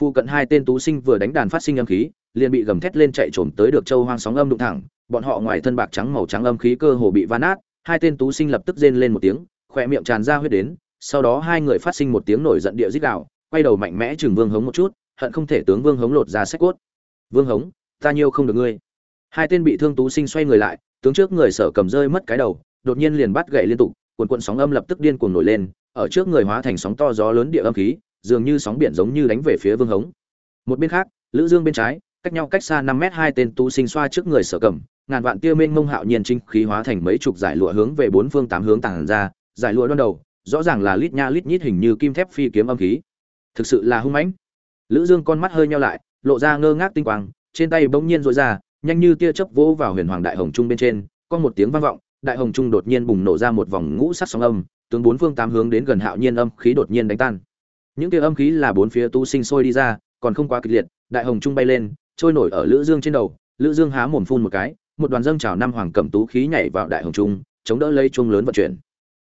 Phu cận hai tên tú sinh vừa đánh đàn phát sinh âm khí, liền bị gầm thét lên chạy trồm tới được châu hoang sóng âm đụng thẳng, bọn họ ngoài thân bạc trắng màu trắng âm khí cơ hồ bị va nát, hai tên tú sinh lập tức rên lên một tiếng, khỏe miệng tràn ra huyết đến, sau đó hai người phát sinh một tiếng nổi giận địa rít đạo quay đầu mạnh mẽ chừng Vương Hống một chút, hận không thể tướng Vương Hống lột ra sách cốt. Vương Hống, ta nhiêu không được ngươi. Hai tên bị thương tú sinh xoay người lại, tướng trước người sở cầm rơi mất cái đầu, đột nhiên liền bắt gậy liên tục, cuộn cuộn sóng âm lập tức điên cuồng nổi lên, ở trước người hóa thành sóng to gió lớn địa âm khí, dường như sóng biển giống như đánh về phía Vương Hống. Một bên khác, Lữ Dương bên trái, cách nhau cách xa 5 mét hai tên tu sinh xoa trước người sở cầm, ngàn vạn tia mênh mông hạo nhiên trinh khí hóa thành mấy chục giải lụa hướng về bốn phương tám hướng tàng ra, giải lụa đoan đầu, rõ ràng là lít nha lít nhít hình như kim thép phi kiếm âm khí. Thực sự là hung mãnh. Lữ Dương con mắt hơi nheo lại, lộ ra ngơ ngác tinh quang, trên tay bỗng nhiên rối ra, nhanh như tia chớp vỗ vào Huyền Hoàng Đại Hồng Trung bên trên, có một tiếng vang vọng, Đại Hồng Trung đột nhiên bùng nổ ra một vòng ngũ sắc sóng âm, tướng bốn phương tám hướng đến gần hạo nhiên âm khí đột nhiên đánh tan. Những tia âm khí là bốn phía tu sinh sôi đi ra, còn không quá kịch liệt, Đại Hồng Trung bay lên, trôi nổi ở Lữ Dương trên đầu, Lữ Dương há mồm phun một cái, một đoàn dâng trào năm hoàng cẩm tú khí nhảy vào Đại Hồng Trung, chống đỡ lấy chuông lớn vận chuyển.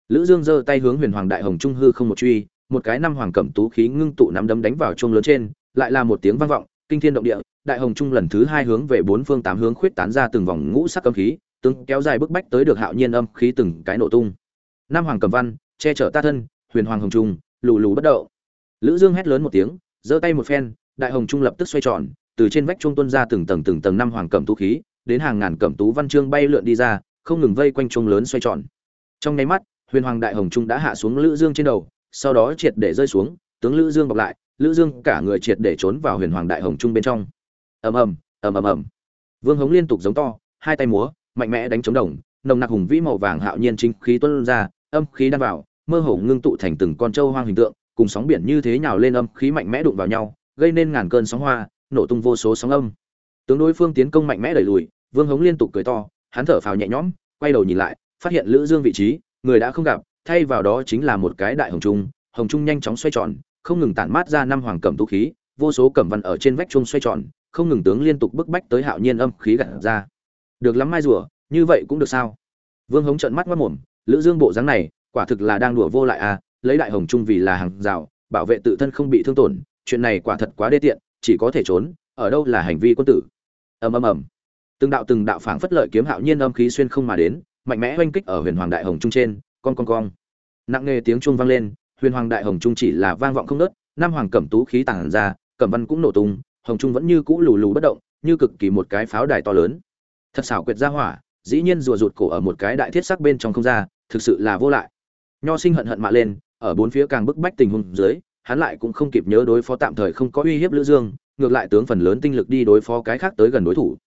Lữ Dương giơ tay hướng Huyền Hoàng Đại Hồng Trung hư không một truy, một cái năm hoàng cẩm tú khí ngưng tụ nắm đấm đánh vào chuông lớn trên, lại là một tiếng vang vọng, kinh thiên động địa, đại hồng trung lần thứ hai hướng về bốn phương tám hướng khuyết tán ra từng vòng ngũ sắc âm khí, từng kéo dài bức bách tới được hạo nhiên âm khí từng cái nổ tung. Năm hoàng cẩm văn, che chở ta thân, huyền hoàng hồng trung, lù lù bất động. Lữ Dương hét lớn một tiếng, giơ tay một phen, đại hồng trung lập tức xoay tròn, từ trên vách trung tuôn ra từng tầng từng tầng năm hoàng cẩm tú khí, đến hàng ngàn cẩm tú văn chương bay lượn đi ra, không ngừng vây quanh trung lớn xoay tròn. Trong nháy mắt, huyền hoàng đại hồng trung đã hạ xuống Lữ Dương trên đầu, sau đó triệt để rơi xuống, tướng Lữ Dương bọc lại, Lữ Dương cả người triệt để trốn vào huyền hoàng đại hồng trung bên trong ầm ầm ầm ầm ầm vương hống liên tục giống to hai tay múa mạnh mẽ đánh chống đồng nồng nặc hùng vĩ màu vàng hạo nhiên chính khí tuôn ra âm khí đan vào mơ hồ ngưng tụ thành từng con trâu hoang hình tượng cùng sóng biển như thế nhào lên âm khí mạnh mẽ đụng vào nhau, gây nên ngàn cơn sóng hoa, nổ tung vô số sóng âm. Tướng đối phương tiến công mạnh mẽ đẩy lùi, vương hống liên tục cười to, hắn thở phào nhẹ nhõm, quay đầu nhìn lại, phát hiện lữ dương vị trí, người đã không gặp, thay vào đó chính là một cái đại hồng trung hồng trung nhanh chóng xoay tròn, không ngừng tản mát ra năm hoàng cẩm tu khí, vô số cẩm văn ở trên vách trung xoay tròn, không ngừng tướng liên tục bức bách tới hạo nhiên âm khí gạt ra. Được lắm mai rùa, như vậy cũng được sao? Vương hống trợn mắt mất mồm, lữ dương bộ dáng này, quả thực là đang đùa vô lại à lấy đại hồng trung vì là hàng rào, bảo vệ tự thân không bị thương tổn, chuyện này quả thật quá đê tiện, chỉ có thể trốn, ở đâu là hành vi quân tử. Ầm ầm ầm. Từng đạo từng đạo phảng phất lợi kiếm hạo nhiên âm khí xuyên không mà đến, mạnh mẽ oanh kích ở huyền hoàng đại hồng trung trên con con con nặng nghe tiếng chuông vang lên, huyền hoàng đại hồng trung chỉ là vang vọng không nớt nam hoàng cẩm tú khí tàng ra, cẩm văn cũng nổ tung, hồng trung vẫn như cũ lù lù bất động, như cực kỳ một cái pháo đài to lớn. Thật xảo quyệt ra hỏa, dĩ nhiên rùa rụt cổ ở một cái đại thiết sắc bên trong không ra, thực sự là vô lại. Nho sinh hận hận mạ lên ở bốn phía càng bức bách tình huống dưới, hắn lại cũng không kịp nhớ đối phó tạm thời không có uy hiếp lữ dương, ngược lại tướng phần lớn tinh lực đi đối phó cái khác tới gần đối thủ.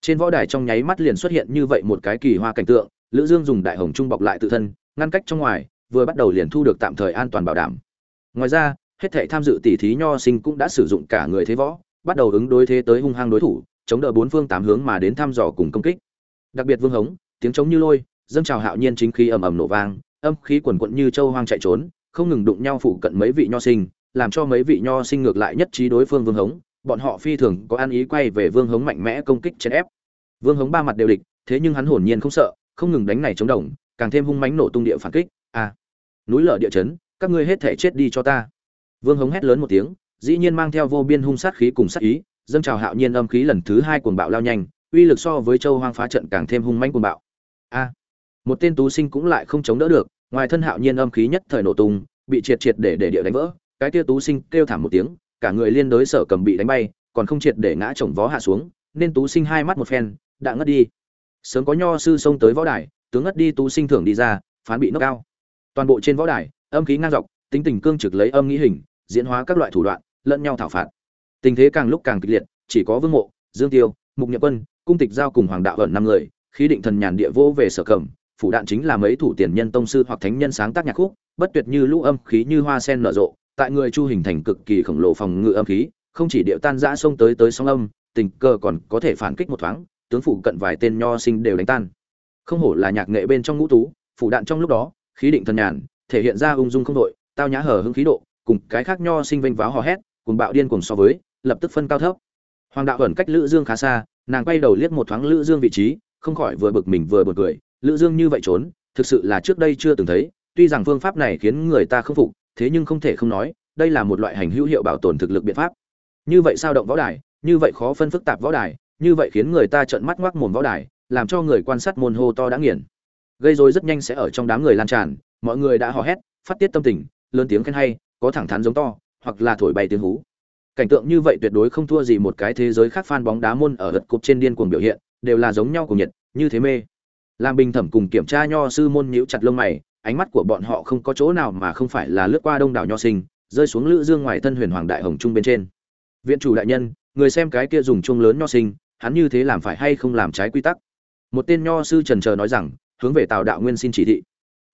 Trên võ đài trong nháy mắt liền xuất hiện như vậy một cái kỳ hoa cảnh tượng, lữ dương dùng đại hồng trung bọc lại tự thân, ngăn cách trong ngoài, vừa bắt đầu liền thu được tạm thời an toàn bảo đảm. Ngoài ra, hết thảy tham dự tỷ thí nho sinh cũng đã sử dụng cả người thế võ, bắt đầu ứng đối thế tới hung hăng đối thủ, chống đỡ bốn phương tám hướng mà đến thăm dò cùng công kích. Đặc biệt vương hống, tiếng chống như lôi, dâng trào hạo nhiên chính khí ầm ầm nổ vang, âm khí quần quận như châu hoang chạy trốn không ngừng đụng nhau phụ cận mấy vị nho sinh làm cho mấy vị nho sinh ngược lại nhất trí đối phương vương hống bọn họ phi thường có ăn ý quay về vương hống mạnh mẽ công kích chèn ép. Vương hống ba mặt đều địch thế nhưng hắn hồn nhiên không sợ không ngừng đánh này chống đồng càng thêm hung mãnh nổ tung địa phản kích. A à, núi lở địa chấn các ngươi hết thể chết đi cho ta. Vương hống hét lớn một tiếng dĩ nhiên mang theo vô biên hung sát khí cùng sát ý, dâng trào hạo nhiên âm khí lần thứ hai cuồng bạo lao nhanh, uy lực so với châu hoang phá trận càng thêm hung mãnh cuồng bạo. A, một tên tú sinh cũng lại không chống đỡ được, ngoài thân hạo nhiên âm khí nhất thời nổ tung, bị triệt triệt để để địa đánh vỡ, cái tia tú sinh kêu thảm một tiếng, cả người liên đối sở cầm bị đánh bay, còn không triệt để ngã chồng vó hạ xuống, nên tú sinh hai mắt một phen, đã ngất đi. Sớm có nho sư xông tới võ đài, tướng ngất đi tú sinh thưởng đi ra, phán bị nốc cao. Toàn bộ trên võ đài, âm khí ngang dọc, tính tình cương trực lấy âm nghĩ hình, diễn hóa các loại thủ đoạn, lẫn nhau thảo phạt tình thế càng lúc càng kịch liệt chỉ có vương mộ dương tiêu mục nhậm quân cung tịch giao cùng hoàng đạo ẩn năm người khí định thần nhàn địa vô về sở cẩm phủ đạn chính là mấy thủ tiền nhân tông sư hoặc thánh nhân sáng tác nhạc khúc bất tuyệt như lũ âm khí như hoa sen nở rộ tại người chu hình thành cực kỳ khổng lồ phòng ngự âm khí không chỉ điệu tan dã sông tới tới sóng âm tình cờ còn có thể phản kích một thoáng tướng phủ cận vài tên nho sinh đều đánh tan không hổ là nhạc nghệ bên trong ngũ tú phủ đạn trong lúc đó khí định thần nhàn thể hiện ra ung dung không đội tao nhã hở hứng khí độ cùng cái khác nho sinh vênh váo hò hét cùng bạo điên cùng so với, lập tức phân cao thấp. Hoàng đạo ẩn cách Lữ Dương khá xa, nàng quay đầu liếc một thoáng Lữ Dương vị trí, không khỏi vừa bực mình vừa buồn cười, Lữ Dương như vậy trốn, thực sự là trước đây chưa từng thấy, tuy rằng phương pháp này khiến người ta không phục, thế nhưng không thể không nói, đây là một loại hành hữu hiệu bảo tồn thực lực biện pháp. như vậy sao động võ đài như vậy khó phân phức tạp võ đài như vậy khiến người ta trợn mắt ngoác mồm võ đài làm cho người quan sát môn hô to đã nghiền. Gây rối rất nhanh sẽ ở trong đám người lan tràn mọi người đã hò hét phát tiết tâm tình lớn tiếng khen hay có thẳng thắn giống to hoặc là thổi bay tiếng hú. Cảnh tượng như vậy tuyệt đối không thua gì một cái thế giới khác fan bóng đá môn ở lượt cục trên điên cuồng biểu hiện đều là giống nhau cùng nhiệt như thế mê làm bình thẩm cùng kiểm tra nho sư môn nhíu chặt lông mày, ánh mắt của bọn họ không có chỗ nào mà không phải là lướt qua đông đảo nho sinh, rơi xuống lữ dương ngoài thân huyền hoàng đại hồng trung bên trên. Viện chủ đại nhân, người xem cái kia dùng chuông lớn nho sinh, hắn như thế làm phải hay không làm trái quy tắc? Một tên nho sư trần chờ nói rằng, hướng về tào đạo nguyên xin chỉ thị.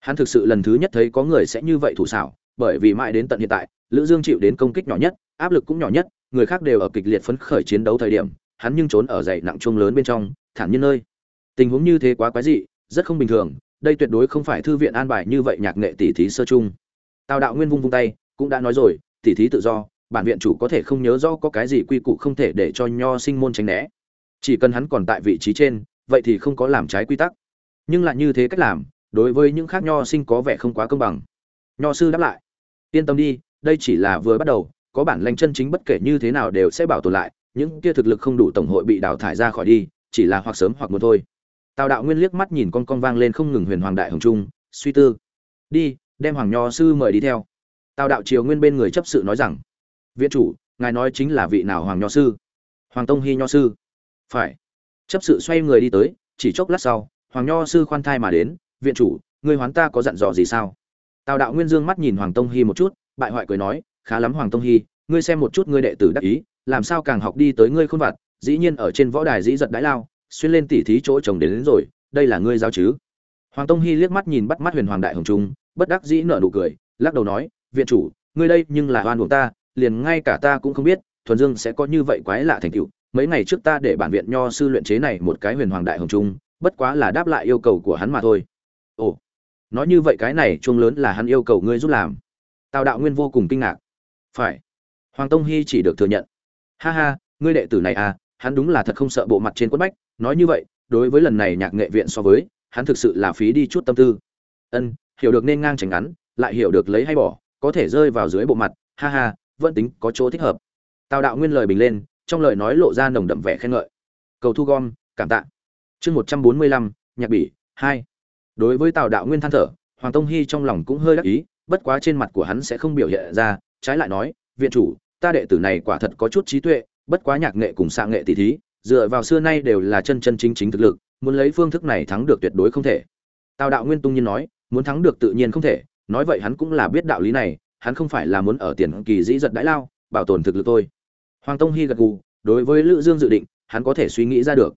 Hắn thực sự lần thứ nhất thấy có người sẽ như vậy thủ xảo, bởi vì mãi đến tận hiện tại, lữ dương chịu đến công kích nhỏ nhất, áp lực cũng nhỏ nhất, người khác đều ở kịch liệt phấn khởi chiến đấu thời điểm, hắn nhưng trốn ở dày nặng chuông lớn bên trong, thản nhiên nơi tình huống như thế quá quái dị, rất không bình thường, đây tuyệt đối không phải thư viện an bài như vậy nhạc nghệ tỷ thí sơ chung. Tào đạo nguyên vung vung tay, cũng đã nói rồi tỷ thí tự do, bản viện chủ có thể không nhớ rõ có cái gì quy củ không thể để cho nho sinh môn tránh né. Chỉ cần hắn còn tại vị trí trên, vậy thì không có làm trái quy tắc. Nhưng lại như thế cách làm, đối với những khác nho sinh có vẻ không quá công bằng. Nho sư đáp lại, yên tâm đi, đây chỉ là vừa bắt đầu, có bản lanh chân chính bất kể như thế nào đều sẽ bảo tồn lại, những kia thực lực không đủ tổng hội bị đào thải ra khỏi đi, chỉ là hoặc sớm hoặc muộn thôi tào đạo nguyên liếc mắt nhìn con con vang lên không ngừng huyền hoàng đại hồng trung, suy tư. Đi, đem hoàng nho sư mời đi theo. Tào đạo triều nguyên bên người chấp sự nói rằng, viện chủ, ngài nói chính là vị nào hoàng nho sư? Hoàng tông hy nho sư. Phải. Chấp sự xoay người đi tới, chỉ chốc lát sau, hoàng nho sư khoan thai mà đến, viện chủ người hoán ta có dặn dò gì sao? Tào đạo nguyên dương mắt nhìn hoàng tông hy một chút, bại hoại cười nói, khá lắm hoàng tông hy ngươi xem một chút ngươi đệ tử đắc ý, làm sao càng học đi tới ngươi khôn vặt, dĩ nhiên ở trên võ đài dĩ giật đái lao xuyên lên tỉ thí chỗ chồng đến, đến rồi đây là ngươi giao chứ? Hoàng tông hy liếc mắt nhìn bắt mắt huyền hoàng đại hồng trung bất đắc dĩ nở nụ cười lắc đầu nói viện chủ ngươi đây nhưng là oan buộc ta liền ngay cả ta cũng không biết thuần dương sẽ có như vậy quái lạ thành tựu. Mấy ngày trước ta để bản viện nho sư luyện chế này một cái huyền hoàng đại hồng trung bất quá là đáp lại yêu cầu của hắn mà thôi. Ồ nói như vậy cái này chuông lớn là hắn yêu cầu ngươi giúp làm. Tào đạo nguyên vô cùng kinh ngạc. Phải. Hoàng tông hy chỉ được thừa nhận. Ha ha ngươi đệ tử này à hắn đúng là thật không sợ bộ mặt trên quất bách nói như vậy, đối với lần này nhạc nghệ viện so với, hắn thực sự là phí đi chút tâm tư. Ân, hiểu được nên ngang tránh ngắn, lại hiểu được lấy hay bỏ, có thể rơi vào dưới bộ mặt, ha ha, vẫn tính có chỗ thích hợp. Tào đạo nguyên lời bình lên, trong lời nói lộ ra nồng đậm vẻ khen ngợi. Cầu thu gom, cảm tạ. Chương một trăm bốn mươi lăm, nhạc bỉ, hai. Đối với tào đạo nguyên than thở, hoàng tông hy trong lòng cũng hơi đắc ý, bất quá trên mặt của hắn sẽ không biểu hiện ra, trái lại nói, viện chủ, ta đệ tử này quả thật có chút trí tuệ, bất quá nhạc nghệ cùng xạ nghệ tỷ thí dựa vào xưa nay đều là chân chân chính chính thực lực, muốn lấy phương thức này thắng được tuyệt đối không thể. Tào đạo nguyên tung nhiên nói, muốn thắng được tự nhiên không thể, nói vậy hắn cũng là biết đạo lý này, hắn không phải là muốn ở tiền kỳ dĩ giật đãi lao, bảo tồn thực lực thôi. Hoàng tông hy gật gù, đối với lữ dương dự định, hắn có thể suy nghĩ ra được.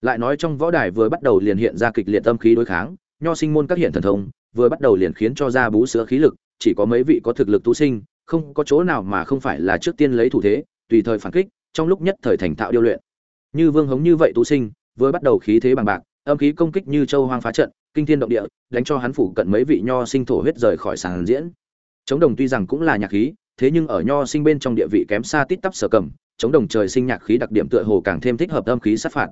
Lại nói trong võ đài vừa bắt đầu liền hiện ra kịch liệt tâm khí đối kháng, nho sinh môn các hiện thần thông, vừa bắt đầu liền khiến cho ra bú sữa khí lực, chỉ có mấy vị có thực lực tu sinh, không có chỗ nào mà không phải là trước tiên lấy thủ thế, tùy thời phản kích, trong lúc nhất thời thành thạo điêu luyện như vương hống như vậy tú sinh, vừa bắt đầu khí thế bằng bạc, âm khí công kích như châu hoang phá trận, kinh thiên động địa, đánh cho hắn phủ cận mấy vị nho sinh thổ huyết rời khỏi sàn diễn. Chống đồng tuy rằng cũng là nhạc khí, thế nhưng ở nho sinh bên trong địa vị kém xa tít tắp sở cầm, chống đồng trời sinh nhạc khí đặc điểm tựa hồ càng thêm thích hợp âm khí sát phạt.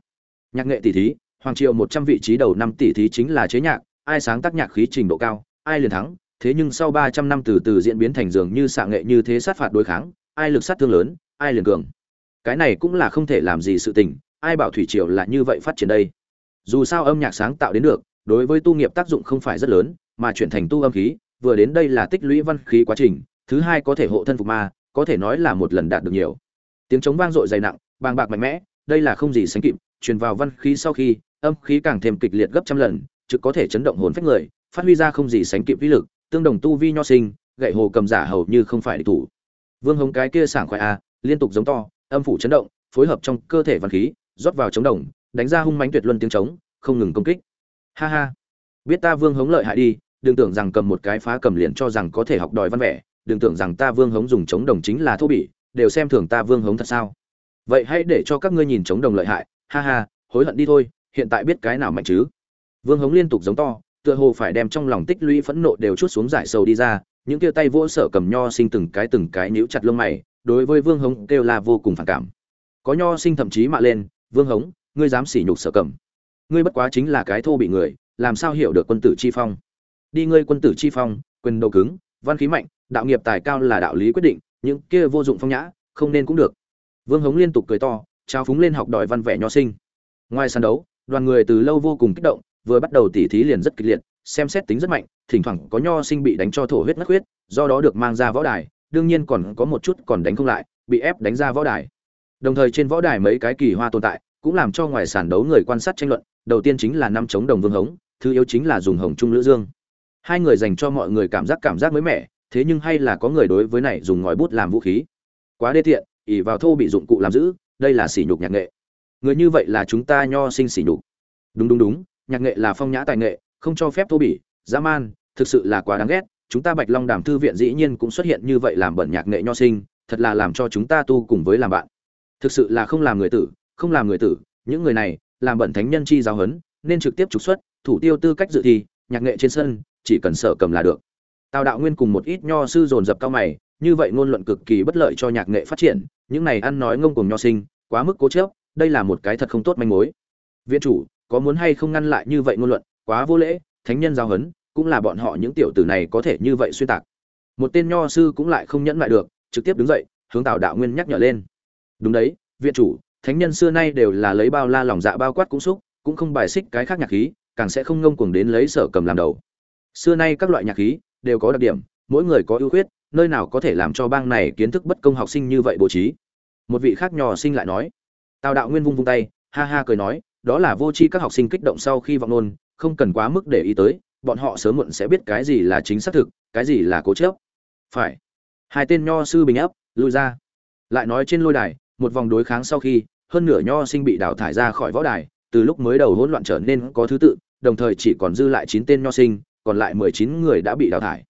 Nhạc nghệ tỷ thí, hoàng triều một trăm vị trí đầu năm tỷ thí chính là chế nhạc, ai sáng tác nhạc khí trình độ cao, ai liền thắng, thế nhưng sau ba trăm năm từ từ diễn biến thành dường như xạ nghệ như thế sát phạt đối kháng, ai lực sát thương lớn, ai liền cường cái này cũng là không thể làm gì sự tình, ai bảo thủy triều là như vậy phát triển đây? Dù sao âm nhạc sáng tạo đến được, đối với tu nghiệp tác dụng không phải rất lớn, mà chuyển thành tu âm khí, vừa đến đây là tích lũy văn khí quá trình, thứ hai có thể hộ thân phục ma, có thể nói là một lần đạt được nhiều. Tiếng trống vang dội dày nặng, bàng bạc mạnh mẽ, đây là không gì sánh kịp, truyền vào văn khí sau khi, âm khí càng thêm kịch liệt gấp trăm lần, trực có thể chấn động hồn phách người, phát huy ra không gì sánh kịp vĩ lực, tương đồng tu vi nho sinh, gậy hồ cầm giả hầu như không phải địch thủ. Vương hống cái kia sảng khoái a, liên tục giống to âm phủ chấn động, phối hợp trong cơ thể văn khí, rót vào chống đồng, đánh ra hung mãnh tuyệt luân tiếng trống, không ngừng công kích. Ha ha. Biết ta vương hống lợi hại đi, đừng tưởng rằng cầm một cái phá cầm liền cho rằng có thể học đòi văn vẻ, đừng tưởng rằng ta vương hống dùng chống đồng chính là thô bỉ, đều xem thường ta vương hống thật sao. Vậy hãy để cho các ngươi nhìn chống đồng lợi hại. Ha ha, hối hận đi thôi, hiện tại biết cái nào mạnh chứ? Vương hống liên tục giống to, tựa hồ phải đem trong lòng tích lũy phẫn nộ đều chút xuống giải sầu đi ra, những kia tay vỗ sở cầm nho sinh từng cái từng cái nhíu chặt lông mày đối với vương hống kêu là vô cùng phản cảm. Có nho sinh thậm chí mạ lên, vương hống, ngươi dám sỉ nhục sở cầm. Ngươi bất quá chính là cái thô bị người, làm sao hiểu được quân tử chi phong? Đi ngươi quân tử chi phong, quyền đầu cứng, văn khí mạnh, đạo nghiệp tài cao là đạo lý quyết định, những kia vô dụng phong nhã, không nên cũng được. Vương hống liên tục cười to, trao phúng lên học đòi văn vẻ nho sinh. Ngoài sàn đấu, đoàn người từ lâu vô cùng kích động, vừa bắt đầu tỉ thí liền rất kịch liệt, xem xét tính rất mạnh, thỉnh thoảng có nho sinh bị đánh cho thổ huyết ngất huyết, do đó được mang ra võ đài đương nhiên còn có một chút còn đánh không lại, bị ép đánh ra võ đài. Đồng thời trên võ đài mấy cái kỳ hoa tồn tại, cũng làm cho ngoài sàn đấu người quan sát tranh luận, đầu tiên chính là năm chống đồng vương hống, thứ yếu chính là dùng hồng trung lữ dương. Hai người dành cho mọi người cảm giác cảm giác mới mẻ, thế nhưng hay là có người đối với này dùng ngòi bút làm vũ khí. Quá đê tiện, ỷ vào thô bị dụng cụ làm giữ, đây là sỉ nhục nhạc nghệ. Người như vậy là chúng ta nho sinh sỉ nhục. Đúng đúng đúng, nhạc nghệ là phong nhã tài nghệ, không cho phép thô bỉ, dã man, thực sự là quá đáng ghét chúng ta bạch long đàm thư viện dĩ nhiên cũng xuất hiện như vậy làm bẩn nhạc nghệ nho sinh, thật là làm cho chúng ta tu cùng với làm bạn. Thực sự là không làm người tử, không làm người tử, những người này, làm bẩn thánh nhân chi giáo huấn, nên trực tiếp trục xuất, thủ tiêu tư cách dự thi, nhạc nghệ trên sân, chỉ cần sở cầm là được. Tào đạo nguyên cùng một ít nho sư dồn dập cao mày, như vậy ngôn luận cực kỳ bất lợi cho nhạc nghệ phát triển, những này ăn nói ngông cùng nho sinh, quá mức cố chấp, đây là một cái thật không tốt manh mối. Viện chủ, có muốn hay không ngăn lại như vậy ngôn luận, quá vô lễ, thánh nhân giao hấn cũng là bọn họ những tiểu tử này có thể như vậy xuyên tạc. Một tên nho sư cũng lại không nhẫn lại được, trực tiếp đứng dậy, hướng tào đạo nguyên nhắc nhở lên. Đúng đấy, viện chủ, thánh nhân xưa nay đều là lấy bao la lòng dạ bao quát cũng xúc, cũng không bài xích cái khác nhạc khí, càng sẽ không ngông cuồng đến lấy sở cầm làm đầu. Xưa nay các loại nhạc khí đều có đặc điểm, mỗi người có ưu khuyết, nơi nào có thể làm cho bang này kiến thức bất công học sinh như vậy bố trí. Một vị khác nhỏ sinh lại nói. Tào đạo nguyên vung vung tay, ha ha cười nói, đó là vô tri các học sinh kích động sau khi vọng nôn không cần quá mức để ý tới bọn họ sớm muộn sẽ biết cái gì là chính xác thực, cái gì là cố chớp phải. Hai tên nho sư bình áp lui ra. Lại nói trên lôi đài, một vòng đối kháng sau khi, hơn nửa nho sinh bị đào thải ra khỏi võ đài, từ lúc mới đầu hỗn loạn trở nên có thứ tự, đồng thời chỉ còn dư lại chín tên nho sinh, còn lại mười chín người đã bị đào thải.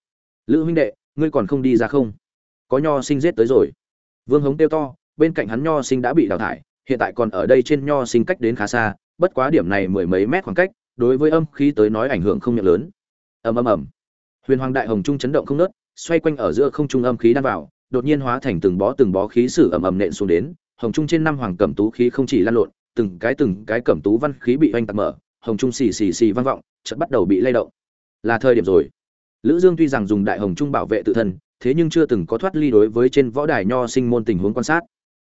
Lữ huynh đệ, ngươi còn không đi ra không? Có nho sinh giết tới rồi. Vương hống kêu to, bên cạnh hắn nho sinh đã bị đào thải, hiện tại còn ở đây trên nho sinh cách đến khá xa, bất quá điểm này mười mấy mét khoảng cách đối với âm khí tới nói ảnh hưởng không nhẹ lớn. Ầm ầm ầm. Huyền hoàng đại hồng trung chấn động không nớt xoay quanh ở giữa không trung âm khí đan vào, đột nhiên hóa thành từng bó từng bó khí sử ầm ầm nện xuống đến, hồng trung trên năm hoàng cẩm tú khí không chỉ lan lộn, từng cái từng cái cẩm tú văn khí bị oanh tạc mở, hồng trung xì xì xì vang vọng, chợt bắt đầu bị lay động. Là thời điểm rồi. Lữ dương tuy rằng dùng đại hồng trung bảo vệ tự thân, thế nhưng chưa từng có thoát ly đối với trên võ đài nho sinh môn tình huống quan sát.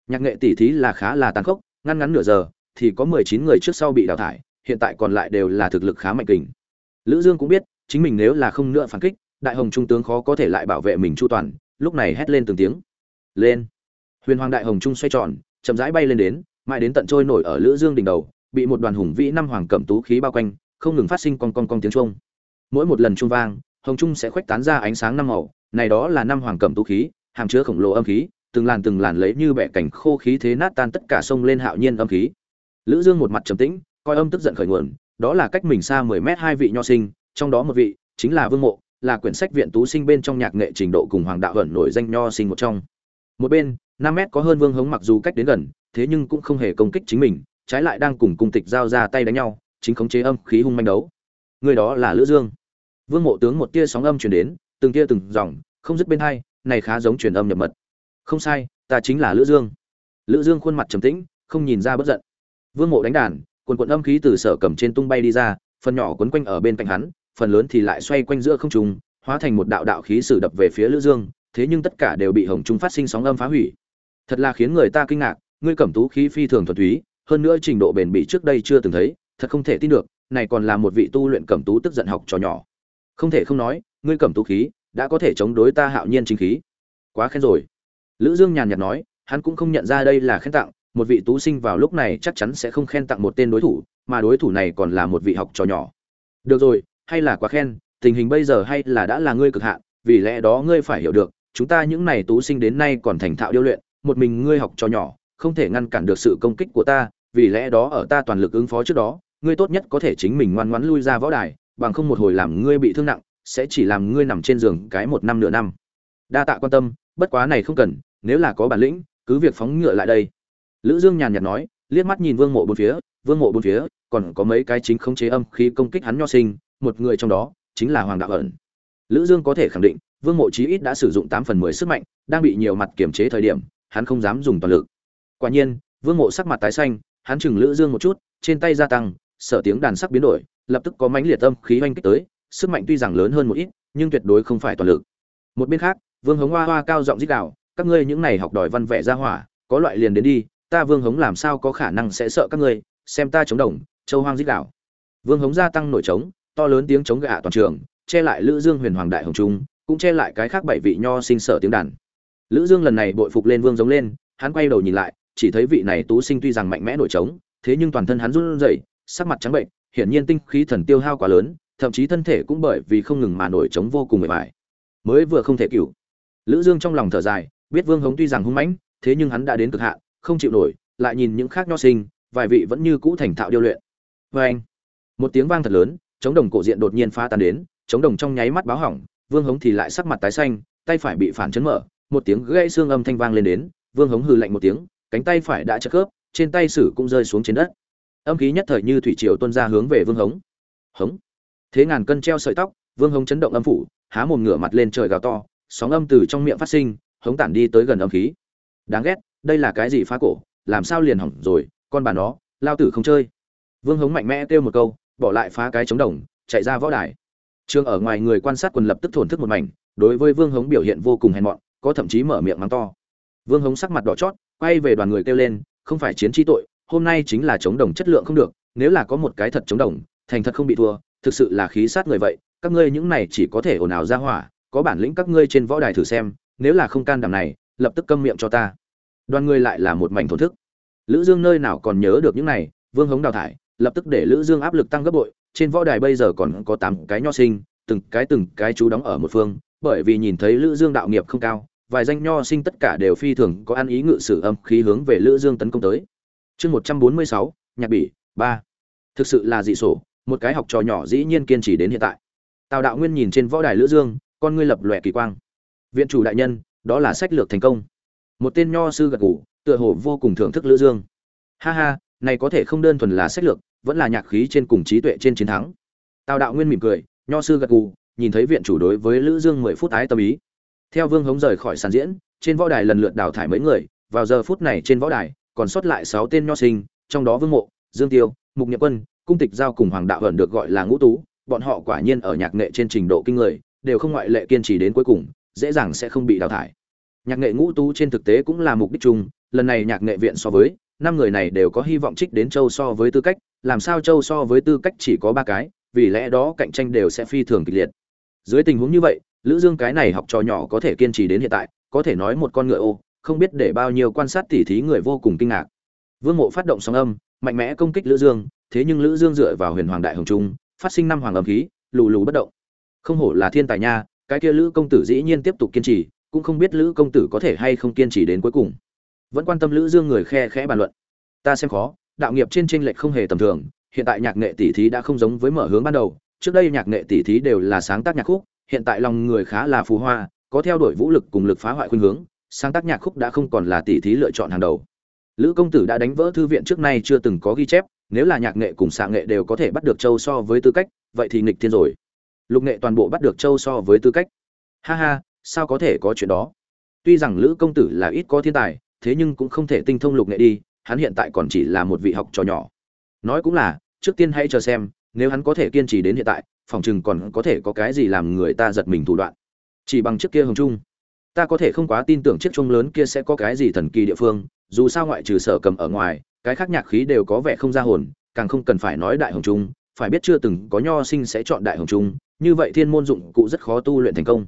Nhạc nghệ tỷ thí là khá là tàn khốc, ngăn ngắn nửa giờ, thì có 19 người trước sau bị đào thải hiện tại còn lại đều là thực lực khá mạnh kình. Lữ dương cũng biết, chính mình nếu là không nữa phản kích, đại hồng trung tướng khó có thể lại bảo vệ mình chu toàn, lúc này hét lên từng tiếng. Lên. Huyền hoàng đại hồng trung xoay tròn, chậm rãi bay lên đến, mãi đến tận trôi nổi ở lữ dương đỉnh đầu, bị một đoàn hùng vĩ năm hoàng cẩm tú khí bao quanh, không ngừng phát sinh con con con tiếng chuông. Mỗi một lần chuông vang, hồng trung sẽ khuếch tán ra ánh sáng năm màu, này đó là năm hoàng cẩm tú khí, hàm chứa khổng lồ âm khí, từng làn từng làn lấy như bẻ cảnh khô khí thế nát tan tất cả sông lên hạo nhiên âm khí. Lữ dương một mặt trầm tĩnh coi âm tức giận khởi nguồn, đó là cách mình xa 10 mét hai vị nho sinh, trong đó một vị chính là vương mộ, là quyển sách viện tú sinh bên trong nhạc nghệ trình độ cùng hoàng đạo ẩn nổi danh nho sinh một trong. Một bên 5 mét có hơn vương hống mặc dù cách đến gần, thế nhưng cũng không hề công kích chính mình, trái lại đang cùng cung tịch giao ra tay đánh nhau, chính khống chế âm khí hung manh đấu. Người đó là lữ dương. Vương mộ tướng một tia sóng âm truyền đến, từng tia từng dòng, không dứt bên hai, này khá giống truyền âm nhập mật. Không sai, ta chính là lữ dương. Lữ dương khuôn mặt trầm tĩnh, không nhìn ra bất giận. Vương mộ đánh đàn quần quần âm khí từ sở cầm trên tung bay đi ra, phần nhỏ quấn quanh ở bên cạnh hắn, phần lớn thì lại xoay quanh giữa không trung, hóa thành một đạo đạo khí sử đập về phía lữ dương, thế nhưng tất cả đều bị hồng trung phát sinh sóng âm phá hủy. Thật là khiến người ta kinh ngạc, ngươi cẩm tú khí phi thường thuần túy, hơn nữa trình độ bền bỉ trước đây chưa từng thấy, thật không thể tin được, này còn là một vị tu luyện cẩm tú tức giận học trò nhỏ. Không thể không nói, ngươi cẩm tú khí đã có thể chống đối ta hạo nhiên chính khí. Quá khen rồi. Lữ dương nhàn nhạt nói, hắn cũng không nhận ra đây là khen tặng một vị tú sinh vào lúc này chắc chắn sẽ không khen tặng một tên đối thủ, mà đối thủ này còn là một vị học trò nhỏ. Được rồi, hay là quá khen, tình hình bây giờ hay là đã là ngươi cực hạn, vì lẽ đó ngươi phải hiểu được, chúng ta những này tú sinh đến nay còn thành thạo điêu luyện, một mình ngươi học trò nhỏ, không thể ngăn cản được sự công kích của ta, vì lẽ đó ở ta toàn lực ứng phó trước đó, ngươi tốt nhất có thể chính mình ngoan ngoãn lui ra võ đài, bằng không một hồi làm ngươi bị thương nặng, sẽ chỉ làm ngươi nằm trên giường cái một năm nửa năm. Đa tạ quan tâm, bất quá này không cần, nếu là có bản lĩnh, cứ việc phóng ngựa lại đây lữ dương nhàn nhạt nói, liếc mắt nhìn vương mộ bốn phía, vương mộ bốn phía, còn có mấy cái chính không chế âm khi công kích hắn nho sinh, một người trong đó chính là hoàng đạo ẩn. Lữ dương có thể khẳng định, vương mộ chí ít đã sử dụng 8 phần 10 sức mạnh, đang bị nhiều mặt kiểm chế thời điểm, hắn không dám dùng toàn lực. Quả nhiên, vương mộ sắc mặt tái xanh, hắn chừng lữ dương một chút, trên tay gia tăng, sở tiếng đàn sắc biến đổi, lập tức có mãnh liệt âm khí hoành kích tới, sức mạnh tuy rằng lớn hơn một ít, nhưng tuyệt đối không phải toàn lực. Một bên khác, vương hống hoa hoa cao giọng rít gào, các ngươi những này học đòi văn vẻ ra hỏa, có loại liền đến đi ta vương hống làm sao có khả năng sẽ sợ các ngươi, xem ta chống đồng, châu hoang dích đảo vương hống gia tăng nổi trống, to lớn tiếng chống gạ toàn trường, che lại lữ dương huyền hoàng đại hồng trung, cũng che lại cái khác bảy vị nho sinh sở tiếng đàn. Lữ dương lần này bội phục lên vương giống lên, hắn quay đầu nhìn lại, chỉ thấy vị này tú sinh tuy rằng mạnh mẽ nổi trống, thế nhưng toàn thân hắn run rẩy, sắc mặt trắng bệnh, hiển nhiên tinh khí thần tiêu hao quá lớn, thậm chí thân thể cũng bởi vì không ngừng mà nổi trống vô cùng mệt mỏi. Mới vừa không thể cửu. Lữ dương trong lòng thở dài, biết vương hống tuy rằng hung mãnh, thế nhưng hắn đã đến cực hạn không chịu nổi, lại nhìn những khác nho sinh, vài vị vẫn như cũ thành thạo điêu luyện. Với anh, một tiếng vang thật lớn, chống đồng cổ diện đột nhiên phá tan đến, chống đồng trong nháy mắt báo hỏng, vương hống thì lại sắc mặt tái xanh, tay phải bị phản chấn mở, một tiếng gãy xương âm thanh vang lên đến, vương hống hừ lạnh một tiếng, cánh tay phải đã chật khớp, trên tay sử cũng rơi xuống trên đất. Âm khí nhất thời như thủy triều tuôn ra hướng về vương hống. Hống. Thế ngàn cân treo sợi tóc, vương hống chấn động âm phủ, há mồm ngửa mặt lên trời gào to, sóng âm từ trong miệng phát sinh, hống tản đi tới gần âm khí. Đáng ghét đây là cái gì phá cổ, làm sao liền hỏng rồi, con bà nó, lao tử không chơi. Vương hống mạnh mẽ kêu một câu, bỏ lại phá cái chống đồng, chạy ra võ đài. Trường ở ngoài người quan sát quần lập tức thổn thức một mảnh, đối với vương hống biểu hiện vô cùng hèn mọn, có thậm chí mở miệng mắng to. Vương hống sắc mặt đỏ chót, quay về đoàn người kêu lên, không phải chiến trí tội, hôm nay chính là chống đồng chất lượng không được, nếu là có một cái thật chống đồng, thành thật không bị thua, thực sự là khí sát người vậy, các ngươi những này chỉ có thể ồn ào ra hỏa, có bản lĩnh các ngươi trên võ đài thử xem, nếu là không can đảm này, lập tức câm miệng cho ta đoàn người lại là một mảnh thổn thức. Lữ dương nơi nào còn nhớ được những này vương hống đào thải lập tức để lữ dương áp lực tăng gấp bội trên võ đài bây giờ còn có tám cái nho sinh từng cái từng cái chú đóng ở một phương bởi vì nhìn thấy lữ dương đạo nghiệp không cao vài danh nho sinh tất cả đều phi thường có ăn ý ngự sử âm khí hướng về lữ dương tấn công tới. Chương 146, nhạc bỉ ba. Thực sự là dị sổ một cái học trò nhỏ dĩ nhiên kiên trì đến hiện tại. Tào đạo nguyên nhìn trên võ đài lữ dương con ngươi lập lòe kỳ quang. Viện chủ đại nhân đó là sách lược thành công một tên nho sư gật gù, tựa hồ vô cùng thưởng thức lữ dương. Ha ha, này có thể không đơn thuần là sách lược, vẫn là nhạc khí trên cùng trí tuệ trên chiến thắng. Tào đạo nguyên mỉm cười, nho sư gật gù, nhìn thấy viện chủ đối với lữ dương mười phút ái tâm ý. Theo vương hống rời khỏi sàn diễn, trên võ đài lần lượt đào thải mấy người, vào giờ phút này trên võ đài, còn sót lại sáu tên nho sinh, trong đó vương mộ, dương tiêu, mục nhật quân, cung tịch giao cùng hoàng đạo hận được gọi là ngũ tú, bọn họ quả nhiên ở nhạc nghệ trên trình độ kinh người, đều không ngoại lệ kiên trì đến cuối cùng, dễ dàng sẽ không bị đào thải nhạc nghệ ngũ tú trên thực tế cũng là mục đích chung, lần này nhạc nghệ viện so với, năm người này đều có hy vọng trích đến châu so với tư cách, làm sao châu so với tư cách chỉ có ba cái, vì lẽ đó cạnh tranh đều sẽ phi thường kịch liệt. Dưới tình huống như vậy, lữ dương cái này học trò nhỏ có thể kiên trì đến hiện tại, có thể nói một con ngựa ô, không biết để bao nhiêu quan sát tỉ thí người vô cùng kinh ngạc. Vương mộ phát động sóng âm, mạnh mẽ công kích lữ dương, thế nhưng lữ dương dựa vào huyền hoàng đại hồng trung, phát sinh năm hoàng âm khí, lù lù bất động. Không hổ là thiên tài nha, cái kia lữ công tử dĩ nhiên tiếp tục kiên trì cũng không biết lữ công tử có thể hay không kiên trì đến cuối cùng. Vẫn quan tâm lữ dương người khe khẽ bàn luận. Ta xem khó, đạo nghiệp trên tranh lệch không hề tầm thường, hiện tại nhạc nghệ tỷ thí đã không giống với mở hướng ban đầu. Trước đây nhạc nghệ tỷ thí đều là sáng tác nhạc khúc, hiện tại lòng người khá là phù hoa, có theo đuổi vũ lực cùng lực phá hoại khuynh hướng, sáng tác nhạc khúc đã không còn là tỷ thí lựa chọn hàng đầu. Lữ công tử đã đánh vỡ thư viện trước nay chưa từng có ghi chép, nếu là nhạc nghệ cùng xạ nghệ đều có thể bắt được châu so với tư cách, vậy thì nghịch thiên rồi. Lục nghệ toàn bộ bắt được châu so với tư cách. Ha ha sao có thể có chuyện đó? Tuy rằng lữ công tử là ít có thiên tài, thế nhưng cũng không thể tinh thông lục nghệ đi, hắn hiện tại còn chỉ là một vị học trò nhỏ. Nói cũng là, trước tiên hãy chờ xem, nếu hắn có thể kiên trì đến hiện tại, phòng chừng còn có thể có cái gì làm người ta giật mình thủ đoạn. Chỉ bằng chiếc kia hồng trung, ta có thể không quá tin tưởng chiếc chuông lớn kia sẽ có cái gì thần kỳ địa phương, dù sao ngoại trừ sở cầm ở ngoài, cái khác nhạc khí đều có vẻ không ra hồn, càng không cần phải nói đại hồng trung. Phải biết chưa từng có nho sinh sẽ chọn đại hồng trung, như vậy thiên môn dụng cụ rất khó tu luyện thành công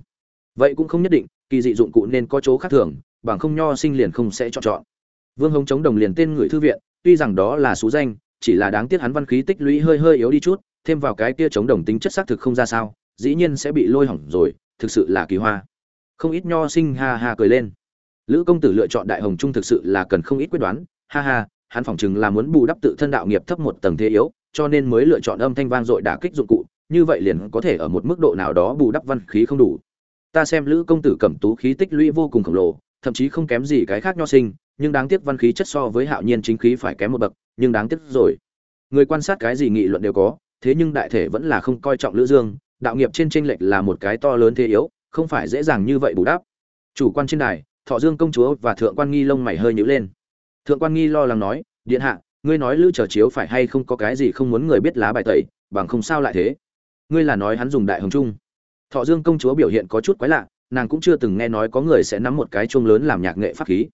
vậy cũng không nhất định, kỳ dị dụng cụ nên có chỗ khác thường, bằng không nho sinh liền không sẽ chọn chọn. Vương hồng chống đồng liền tên người thư viện, tuy rằng đó là số danh, chỉ là đáng tiếc hắn văn khí tích lũy hơi hơi yếu đi chút, thêm vào cái kia chống đồng tính chất xác thực không ra sao, dĩ nhiên sẽ bị lôi hỏng rồi, thực sự là kỳ hoa. Không ít nho sinh ha ha cười lên. Lữ công tử lựa chọn đại hồng trung thực sự là cần không ít quyết đoán, ha ha, hắn phỏng chừng là muốn bù đắp tự thân đạo nghiệp thấp một tầng thế yếu, cho nên mới lựa chọn âm thanh vang dội đả kích dụng cụ, như vậy liền có thể ở một mức độ nào đó bù đắp văn khí không đủ ta xem lữ công tử cẩm tú khí tích lũy vô cùng khổng lồ, thậm chí không kém gì cái khác nho sinh, nhưng đáng tiếc văn khí chất so với hạo nhiên chính khí phải kém một bậc, nhưng đáng tiếc rồi. Người quan sát cái gì nghị luận đều có, thế nhưng đại thể vẫn là không coi trọng lữ dương, đạo nghiệp trên tranh lệch là một cái to lớn thế yếu, không phải dễ dàng như vậy bù đắp. Chủ quan trên đài, thọ dương công chúa và thượng quan nghi lông mày hơi nhíu lên. Thượng quan nghi lo lắng nói, điện hạ, ngươi nói lữ trở chiếu phải hay không có cái gì không muốn người biết lá bài tẩy, bằng không sao lại thế? Ngươi là nói hắn dùng đại hồng trung thọ dương công chúa biểu hiện có chút quái lạ, nàng cũng chưa từng nghe nói có người sẽ nắm một cái chuông lớn làm nhạc nghệ pháp khí.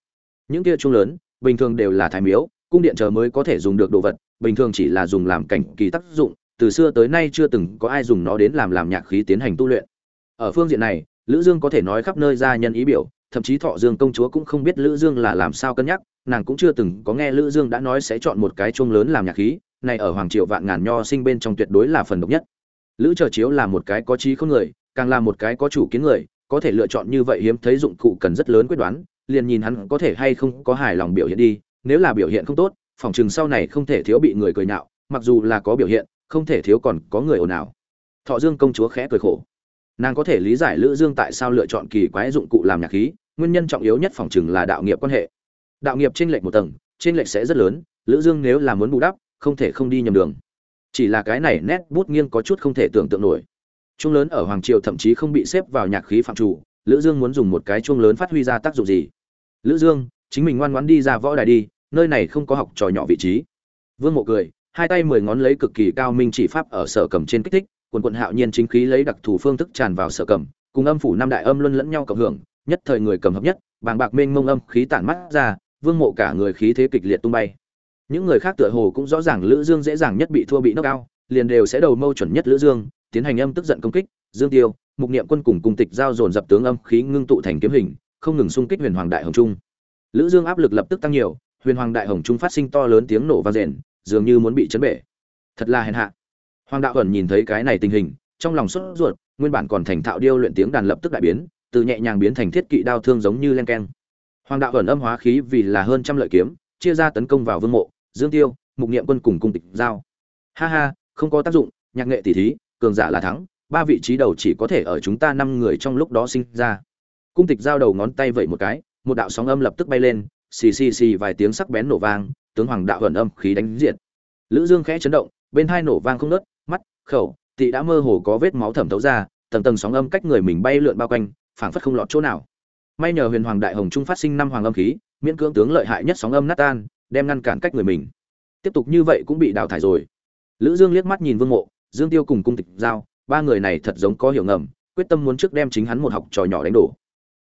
Những kia chuông lớn, bình thường đều là thái miếu, cung điện chờ mới có thể dùng được đồ vật, bình thường chỉ là dùng làm cảnh kỳ tác dụng, từ xưa tới nay chưa từng có ai dùng nó đến làm làm nhạc khí tiến hành tu luyện. Ở phương diện này, lữ dương có thể nói khắp nơi ra nhân ý biểu, thậm chí thọ dương công chúa cũng không biết lữ dương là làm sao cân nhắc, nàng cũng chưa từng có nghe lữ dương đã nói sẽ chọn một cái chuông lớn làm nhạc khí, này ở hoàng triều vạn ngàn nho sinh bên trong tuyệt đối là phần độc nhất. Lữ chờ chiếu là một cái có trí không người càng là một cái có chủ kiến người, có thể lựa chọn như vậy hiếm thấy dụng cụ cần rất lớn quyết đoán, liền nhìn hắn có thể hay không có hài lòng biểu hiện đi, nếu là biểu hiện không tốt, phòng chừng sau này không thể thiếu bị người cười nhạo, mặc dù là có biểu hiện, không thể thiếu còn có người ồn ào. Thọ dương công chúa khẽ cười khổ. Nàng có thể lý giải lữ dương tại sao lựa chọn kỳ quái dụng cụ làm nhạc khí, nguyên nhân trọng yếu nhất phòng chừng là đạo nghiệp quan hệ. Đạo nghiệp trên lệch một tầng trên lệch sẽ rất lớn, lữ dương nếu là muốn bù đắp, không thể không đi nhầm đường. Chỉ là cái này nét bút nghiêng có chút không thể tưởng tượng nổi chuông lớn ở hoàng triều thậm chí không bị xếp vào nhạc khí phạm chủ, lữ dương muốn dùng một cái chuông lớn phát huy ra tác dụng gì? Lữ dương, chính mình ngoan ngoãn đi ra võ đài đi, nơi này không có học trò nhỏ vị trí. Vương mộ cười, hai tay mười ngón lấy cực kỳ cao minh chỉ pháp ở sở cầm trên kích thích, quần quận hạo nhiên chính khí lấy đặc thù phương thức tràn vào sở cầm, cùng âm phủ năm đại âm luân lẫn nhau cộng hưởng, nhất thời người cầm hợp nhất, bàng bạc mênh mông âm khí tản mắt ra, vương mộ cả người khí thế kịch liệt tung bay. Những người khác tựa hồ cũng rõ ràng lữ dương dễ dàng nhất bị thua bị nốc cao liền đều sẽ đầu mâu chuẩn nhất lữ dương tiến hành âm tức giận công kích, dương tiêu, mục niệm quân cùng cung tịch giao dồn dập tướng âm khí ngưng tụ thành kiếm hình, không ngừng xung kích huyền hoàng đại hồng trung. Lữ dương áp lực lập tức tăng nhiều, huyền hoàng đại hồng trung phát sinh to lớn tiếng nổ vang rền, dường như muốn bị chấn bể. Thật là hèn hạ. Hoàng đạo ẩn nhìn thấy cái này tình hình, trong lòng sốt ruột, nguyên bản còn thành thạo điêu luyện tiếng đàn lập tức đại biến, từ nhẹ nhàng biến thành thiết kỵ đao thương giống như len keng. Hoàng đạo ẩn âm hóa khí vì là hơn trăm lợi kiếm, chia ra tấn công vào vương mộ, dương tiêu, mục niệm quân cùng cung tịch giao. Ha ha, không có tác dụng, nhạc nghệ tỷ thí cường giả là thắng, ba vị trí đầu chỉ có thể ở chúng ta năm người trong lúc đó sinh ra. Cung tịch giao đầu ngón tay vẩy một cái, một đạo sóng âm lập tức bay lên, xì xì xì vài tiếng sắc bén nổ vang, tướng hoàng đạo hẩn âm khí đánh diệt. Lữ dương khẽ chấn động, bên hai nổ vang không nớt, mắt, khẩu, tị đã mơ hồ có vết máu thẩm thấu ra, tầng tầng sóng âm cách người mình bay lượn bao quanh, phảng phất không lọt chỗ nào. May nhờ huyền hoàng đại hồng trung phát sinh năm hoàng âm khí, miễn cưỡng tướng lợi hại nhất sóng âm nát tan, đem ngăn cản cách người mình. Tiếp tục như vậy cũng bị đào thải rồi. Lữ dương liếc mắt nhìn vương mộ dương tiêu cùng cung tịch giao, ba người này thật giống có hiểu ngầm, quyết tâm muốn trước đem chính hắn một học trò nhỏ đánh đổ.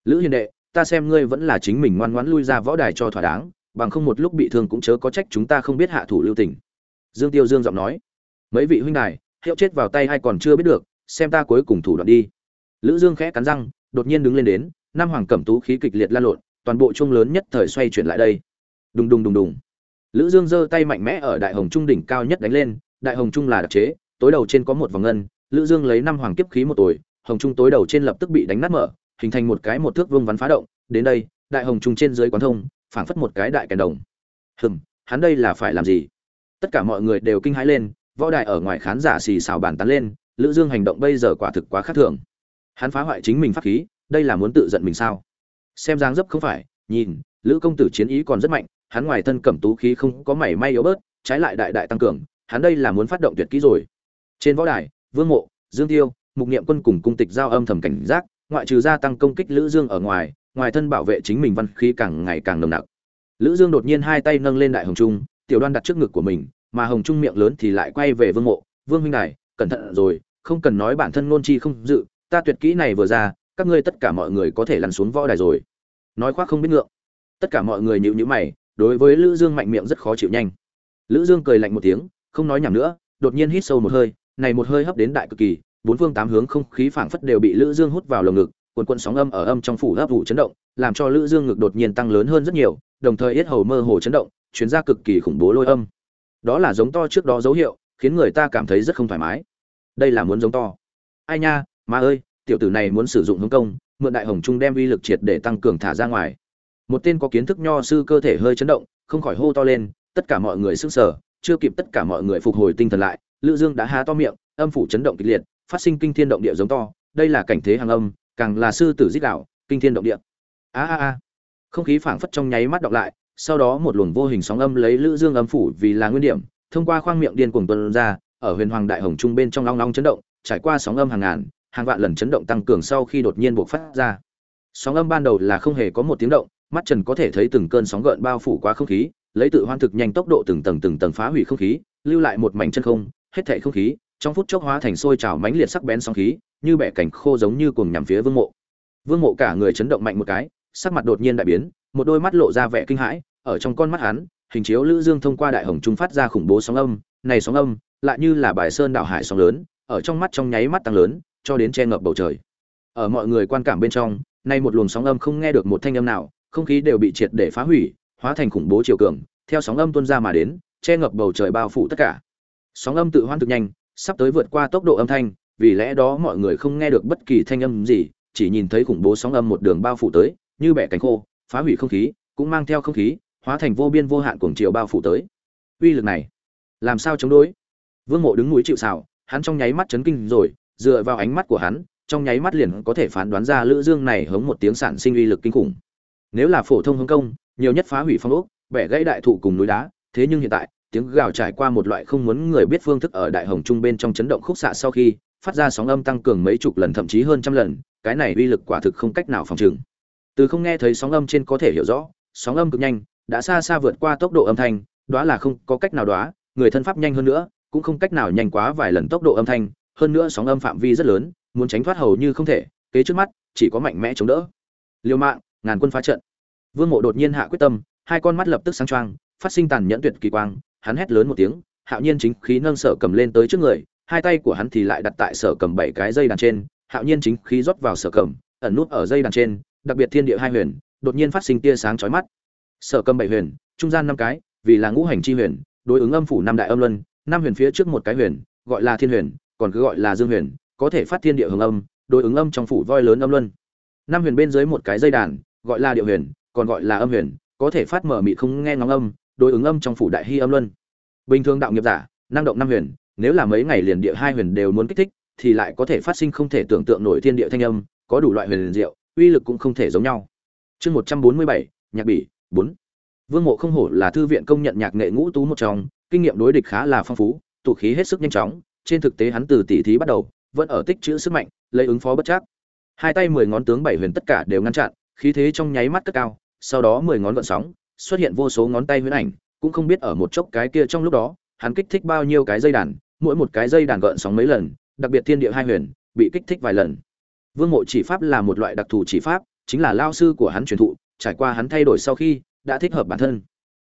Lữ hiền đệ, ta xem ngươi vẫn là chính mình ngoan ngoãn lui ra võ đài cho thỏa đáng, bằng không một lúc bị thương cũng chớ có trách chúng ta không biết hạ thủ lưu tình. Dương tiêu dương giọng nói, mấy vị huynh đài, hiệu chết vào tay hay còn chưa biết được, xem ta cuối cùng thủ đoạn đi. Lữ dương khẽ cắn răng, đột nhiên đứng lên đến Nam hoàng cẩm tú khí kịch liệt lan lộn, toàn bộ trung lớn nhất thời xoay chuyển lại đây. Đùng đùng đùng đùng. Lữ dương giơ tay mạnh mẽ ở đại hồng trung đỉnh cao nhất đánh lên, đại hồng trung là đặc chế tối đầu trên có một vòng ngân, lữ dương lấy năm hoàng kiếp khí một tuổi, hồng trung tối đầu trên lập tức bị đánh nát mở, hình thành một cái một thước vương vắn phá động, đến đây, đại hồng trung trên dưới quán thông, phảng phất một cái đại kèn đồng. Hừm, hắn đây là phải làm gì? Tất cả mọi người đều kinh hãi lên, võ đại ở ngoài khán giả xì xào bàn tán lên, lữ dương hành động bây giờ quả thực quá khác thường. Hắn phá hoại chính mình pháp khí, đây là muốn tự giận mình sao? Xem dáng dấp không phải, nhìn, lữ công tử chiến ý còn rất mạnh, hắn ngoài thân cẩm tú khí không có mảy may yếu bớt, trái lại đại đại tăng cường, hắn đây là muốn phát động tuyệt kỹ rồi trên võ đài, vương mộ, dương tiêu, mục niệm quân cùng cung tịch giao âm thầm cảnh giác, ngoại trừ gia tăng công kích lữ dương ở ngoài ngoài thân bảo vệ chính mình văn khí càng ngày càng nồng nặc. Lữ dương đột nhiên hai tay nâng lên đại hồng trung, tiểu đoan đặt trước ngực của mình, mà hồng trung miệng lớn thì lại quay về vương mộ, vương huynh đài cẩn thận rồi, không cần nói bản thân ngôn chi không dự, ta tuyệt kỹ này vừa ra, các ngươi tất cả mọi người có thể lăn xuống võ đài rồi. Nói khoác không biết ngượng. Tất cả mọi người nhíu nhíu mày, đối với lữ dương mạnh miệng rất khó chịu nhanh. Lữ dương cười lạnh một tiếng, không nói nhảm nữa, đột nhiên hít sâu một hơi này một hơi hấp đến đại cực kỳ, bốn phương tám hướng không khí phảng phất đều bị lữ dương hút vào lồng ngực, quần cuộn sóng âm ở âm trong phủ gấp vụ chấn động, làm cho lữ dương ngực đột nhiên tăng lớn hơn rất nhiều, đồng thời yết hầu mơ hồ chấn động, chuyến ra cực kỳ khủng bố lôi âm. Đó là giống to trước đó dấu hiệu, khiến người ta cảm thấy rất không thoải mái. Đây là muốn giống to. Ai nha, ma ơi, tiểu tử này muốn sử dụng hướng công, mượn đại hồng trung đem uy lực triệt để tăng cường thả ra ngoài. Một tên có kiến thức nho sư cơ thể hơi chấn động, không khỏi hô to lên, tất cả mọi người sững sờ, chưa kịp tất cả mọi người phục hồi tinh thần lại lữ dương đã há to miệng, âm phủ chấn động kịch liệt, phát sinh kinh thiên động địa giống to, đây là cảnh thế hàng âm, càng là sư tử giết đạo kinh thiên động địa. A a a. Không khí phảng phất trong nháy mắt đọc lại, sau đó một luồng vô hình sóng âm lấy lữ dương âm phủ vì là nguyên điểm, thông qua khoang miệng điên cuồng tuôn ra, ở huyền hoàng đại hồng trung bên trong long long chấn động, trải qua sóng âm hàng ngàn, hàng vạn lần chấn động tăng cường sau khi đột nhiên buộc phát ra. Sóng âm ban đầu là không hề có một tiếng động, mắt trần có thể thấy từng cơn sóng gợn bao phủ qua không khí, lấy tự hoan thực nhanh tốc độ từng tầng từng tầng phá hủy không khí, lưu lại một mảnh chân không hết thảy không khí, trong phút chốc hóa thành sôi trào mãnh liệt sắc bén sóng khí, như bẻ cảnh khô giống như cuồng nhằm phía vương mộ. Vương mộ cả người chấn động mạnh một cái, sắc mặt đột nhiên đại biến, một đôi mắt lộ ra vẻ kinh hãi, ở trong con mắt hắn, hình chiếu lữ dương thông qua đại hồng trung phát ra khủng bố sóng âm, này sóng âm, lại như là bài sơn đảo hải sóng lớn, ở trong mắt trong nháy mắt tăng lớn, cho đến che ngập bầu trời. Ở mọi người quan cảm bên trong, nay một luồng sóng âm không nghe được một thanh âm nào, không khí đều bị triệt để phá hủy, hóa thành khủng bố chiều cường, theo sóng âm tuôn ra mà đến, che ngập bầu trời bao phủ tất cả sóng âm tự hoan thực nhanh, sắp tới vượt qua tốc độ âm thanh, vì lẽ đó mọi người không nghe được bất kỳ thanh âm gì, chỉ nhìn thấy khủng bố sóng âm một đường bao phủ tới, như bẻ cánh khô, phá hủy không khí, cũng mang theo không khí, hóa thành vô biên vô hạn cuồng chiều bao phủ tới. Uy lực này, làm sao chống đối? Vương mộ đứng núi chịu xào hắn trong nháy mắt chấn kinh rồi, dựa vào ánh mắt của hắn, trong nháy mắt liền có thể phán đoán ra lữ dương này hống một tiếng sản sinh uy lực kinh khủng. Nếu là phổ thông hướng công, nhiều nhất phá hủy phong ốc, bẻ gãy đại thụ cùng núi đá, thế nhưng hiện tại tiếng gào trải qua một loại không muốn người biết phương thức ở đại hồng trung bên trong chấn động khúc xạ sau khi, phát ra sóng âm tăng cường mấy chục lần thậm chí hơn trăm lần, cái này uy lực quả thực không cách nào phòng trừng. Từ không nghe thấy sóng âm trên có thể hiểu rõ, sóng âm cực nhanh, đã xa xa vượt qua tốc độ âm thanh đó là không có cách nào đó người thân pháp nhanh hơn nữa, cũng không cách nào nhanh quá vài lần tốc độ âm thanh, hơn nữa sóng âm phạm vi rất lớn, muốn tránh thoát hầu như không thể, kế trước mắt, chỉ có mạnh mẽ chống đỡ. Liều mạng, ngàn quân phá trận. Vương mộ đột nhiên hạ quyết tâm, hai con mắt lập tức sáng choang, phát sinh tàn nhẫn tuyệt kỳ quang hắn hét lớn một tiếng, hạo nhiên chính khí nâng sở cầm lên tới trước người, hai tay của hắn thì lại đặt tại sở cầm bảy cái dây đàn trên, hạo nhiên chính khí rót vào sở cầm, ẩn nút ở dây đàn trên, đặc biệt thiên địa hai huyền, đột nhiên phát sinh tia sáng chói mắt. Sở cầm bảy huyền, trung gian năm cái, vì là ngũ hành chi huyền, đối ứng âm phủ năm đại âm luân, năm huyền phía trước một cái huyền, gọi là thiên huyền, còn cứ gọi là dương huyền, có thể phát thiên địa hưởng âm, đối ứng âm trong phủ voi lớn âm luân. Năm huyền bên dưới một cái dây đàn, gọi là điệu huyền, còn gọi là âm huyền, có thể phát mở mị không nghe ngóng âm đối ứng âm trong phủ đại hy âm luân. Bình thường đạo nghiệp giả, năng động năm huyền, nếu là mấy ngày liền địa hai huyền đều muốn kích thích, thì lại có thể phát sinh không thể tưởng tượng nổi thiên địa thanh âm, có đủ loại huyền diệu, uy lực cũng không thể giống nhau. Chương một trăm bốn mươi bảy, nhạc bỉ, bốn. Vương mộ không hổ là thư viện công nhận nhạc nghệ ngũ tú một trong, kinh nghiệm đối địch khá là phong phú, tụ khí hết sức nhanh chóng, trên thực tế hắn từ tỉ thí bắt đầu, vẫn ở tích chữ sức mạnh, lấy ứng phó bất chắc. Hai tay mười ngón tướng bảy huyền tất cả đều ngăn chặn, khí thế trong nháy mắt cất cao, sau đó mười ngón gợn sóng xuất hiện vô số ngón tay huyễn ảnh cũng không biết ở một chốc cái kia trong lúc đó hắn kích thích bao nhiêu cái dây đàn mỗi một cái dây đàn gợn sóng mấy lần đặc biệt thiên địa hai huyền bị kích thích vài lần. Vương mộ chỉ pháp là một loại đặc thù chỉ pháp chính là lao sư của hắn truyền thụ trải qua hắn thay đổi sau khi đã thích hợp bản thân.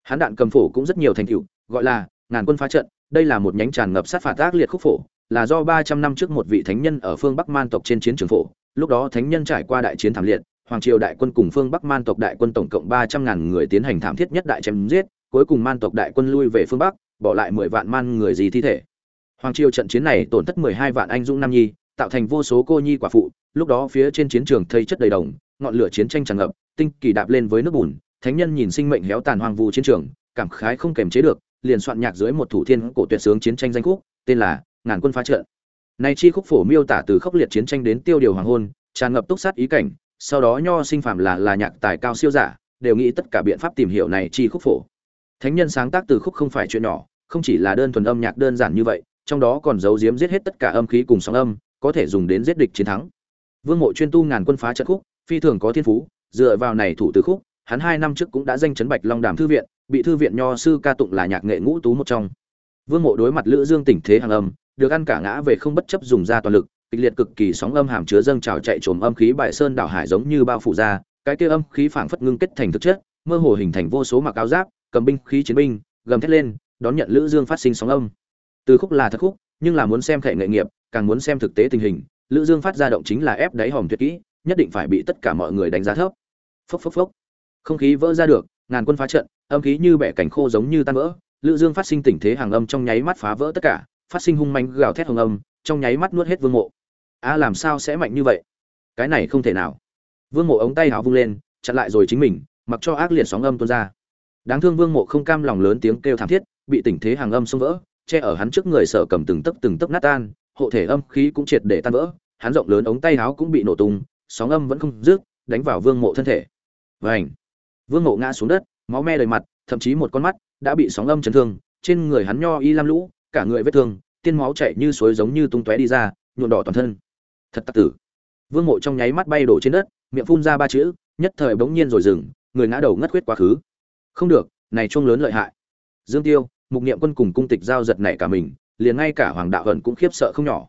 Hắn đạn cầm phổ cũng rất nhiều thành tựu gọi là ngàn quân phá trận đây là một nhánh tràn ngập sát phạt ác liệt khúc phổ là do ba trăm năm trước một vị thánh nhân ở phương Bắc Man tộc trên chiến trường phổ, lúc đó thánh nhân trải qua đại chiến thảm liệt, hoàng triều đại quân cùng phương Bắc Man tộc đại quân tổng cộng ba trăm ngàn người tiến hành thảm thiết nhất đại chém giết, cuối cùng Man tộc đại quân lui về phương Bắc, bỏ lại mười vạn man người gì thi thể. Hoàng triều trận chiến này tổn thất mười hai vạn anh dũng nam nhi, tạo thành vô số cô nhi quả phụ, lúc đó phía trên chiến trường thây chất đầy đồng, ngọn lửa chiến tranh tràn ngập, tinh kỳ đạp lên với nước bùn, thánh nhân nhìn sinh mệnh héo tàn hoang vu chiến trường, cảm khái không kềm chế được, liền soạn nhạc dưới một thủ thiên cổ tuyệt sướng chiến tranh danh khúc, tên là ngàn quân phá trận này chi khúc phổ miêu tả từ khốc liệt chiến tranh đến tiêu điều hoàng hôn tràn ngập túc sát ý cảnh sau đó nho sinh phàm là là nhạc tài cao siêu giả, đều nghĩ tất cả biện pháp tìm hiểu này chi khúc phổ. Thánh nhân sáng tác từ khúc không phải chuyện nhỏ, không chỉ là đơn thuần âm nhạc đơn giản như vậy, trong đó còn giấu giếm giết hết tất cả âm khí cùng sóng âm, có thể dùng đến giết địch chiến thắng. Vương mộ chuyên tu ngàn quân phá trận khúc, phi thường có thiên phú, dựa vào này thủ từ khúc, hắn hai năm trước cũng đã danh chấn bạch long đàm thư viện, bị thư viện nho sư ca tụng là nhạc nghệ ngũ tú một trong. Vương mộ đối mặt lữ dương tỉnh thế hàng âm, được ăn cả ngã về không bất chấp dùng ra toàn lực kịch liệt cực kỳ sóng âm hàm chứa dâng trào chạy trồm âm khí bại sơn đảo hải giống như bao phủ ra, cái kia âm khí phảng phất ngưng kết thành thực chất, mơ hồ hình thành vô số mặc áo giáp, cầm binh khí chiến binh, gầm thét lên, đón nhận lữ dương phát sinh sóng âm. Từ khúc là thật khúc, nhưng là muốn xem thể nghệ nghiệp, càng muốn xem thực tế tình hình, lữ dương phát ra động chính là ép đáy hòm tuyệt kỹ, nhất định phải bị tất cả mọi người đánh giá thấp. Phốc phốc phốc. Không khí vỡ ra được, ngàn quân phá trận, âm khí như bẻ cảnh khô giống như tan vỡ, lữ dương phát sinh tình thế hàng âm trong nháy mắt phá vỡ tất cả, phát sinh hung manh gào thét hồng âm, trong nháy mắt nuốt hết vương mộ a làm sao sẽ mạnh như vậy? Cái này không thể nào. Vương mộ ống tay hào vung lên chặn lại rồi chính mình mặc cho ác liệt sóng âm tuôn ra. Đáng thương vương mộ không cam lòng lớn tiếng kêu thảm thiết bị tình thế hàng âm xông vỡ che ở hắn trước người sở cầm từng tấc từng tấc nát tan hộ thể âm khí cũng triệt để tan vỡ hắn rộng lớn ống tay áo cũng bị nổ tung sóng âm vẫn không dứt, đánh vào vương mộ thân thể. Vảnh vương mộ ngã xuống đất máu me đầy mặt thậm chí một con mắt đã bị sóng âm chấn thương trên người hắn nho y lam lũ cả người vết thương tiên máu chảy như suối giống như tung tóe đi ra nhuộm đỏ toàn thân thật tặc tử. Vương mộ trong nháy mắt bay đổ trên đất, miệng phun ra ba chữ, nhất thời bỗng nhiên rồi dừng, người ngã đầu ngất khuyết quá khứ. Không được, này chuông lớn lợi hại. Dương tiêu, mục niệm quân cùng cung tịch giao giật nảy cả mình, liền ngay cả hoàng đạo hận cũng khiếp sợ không nhỏ.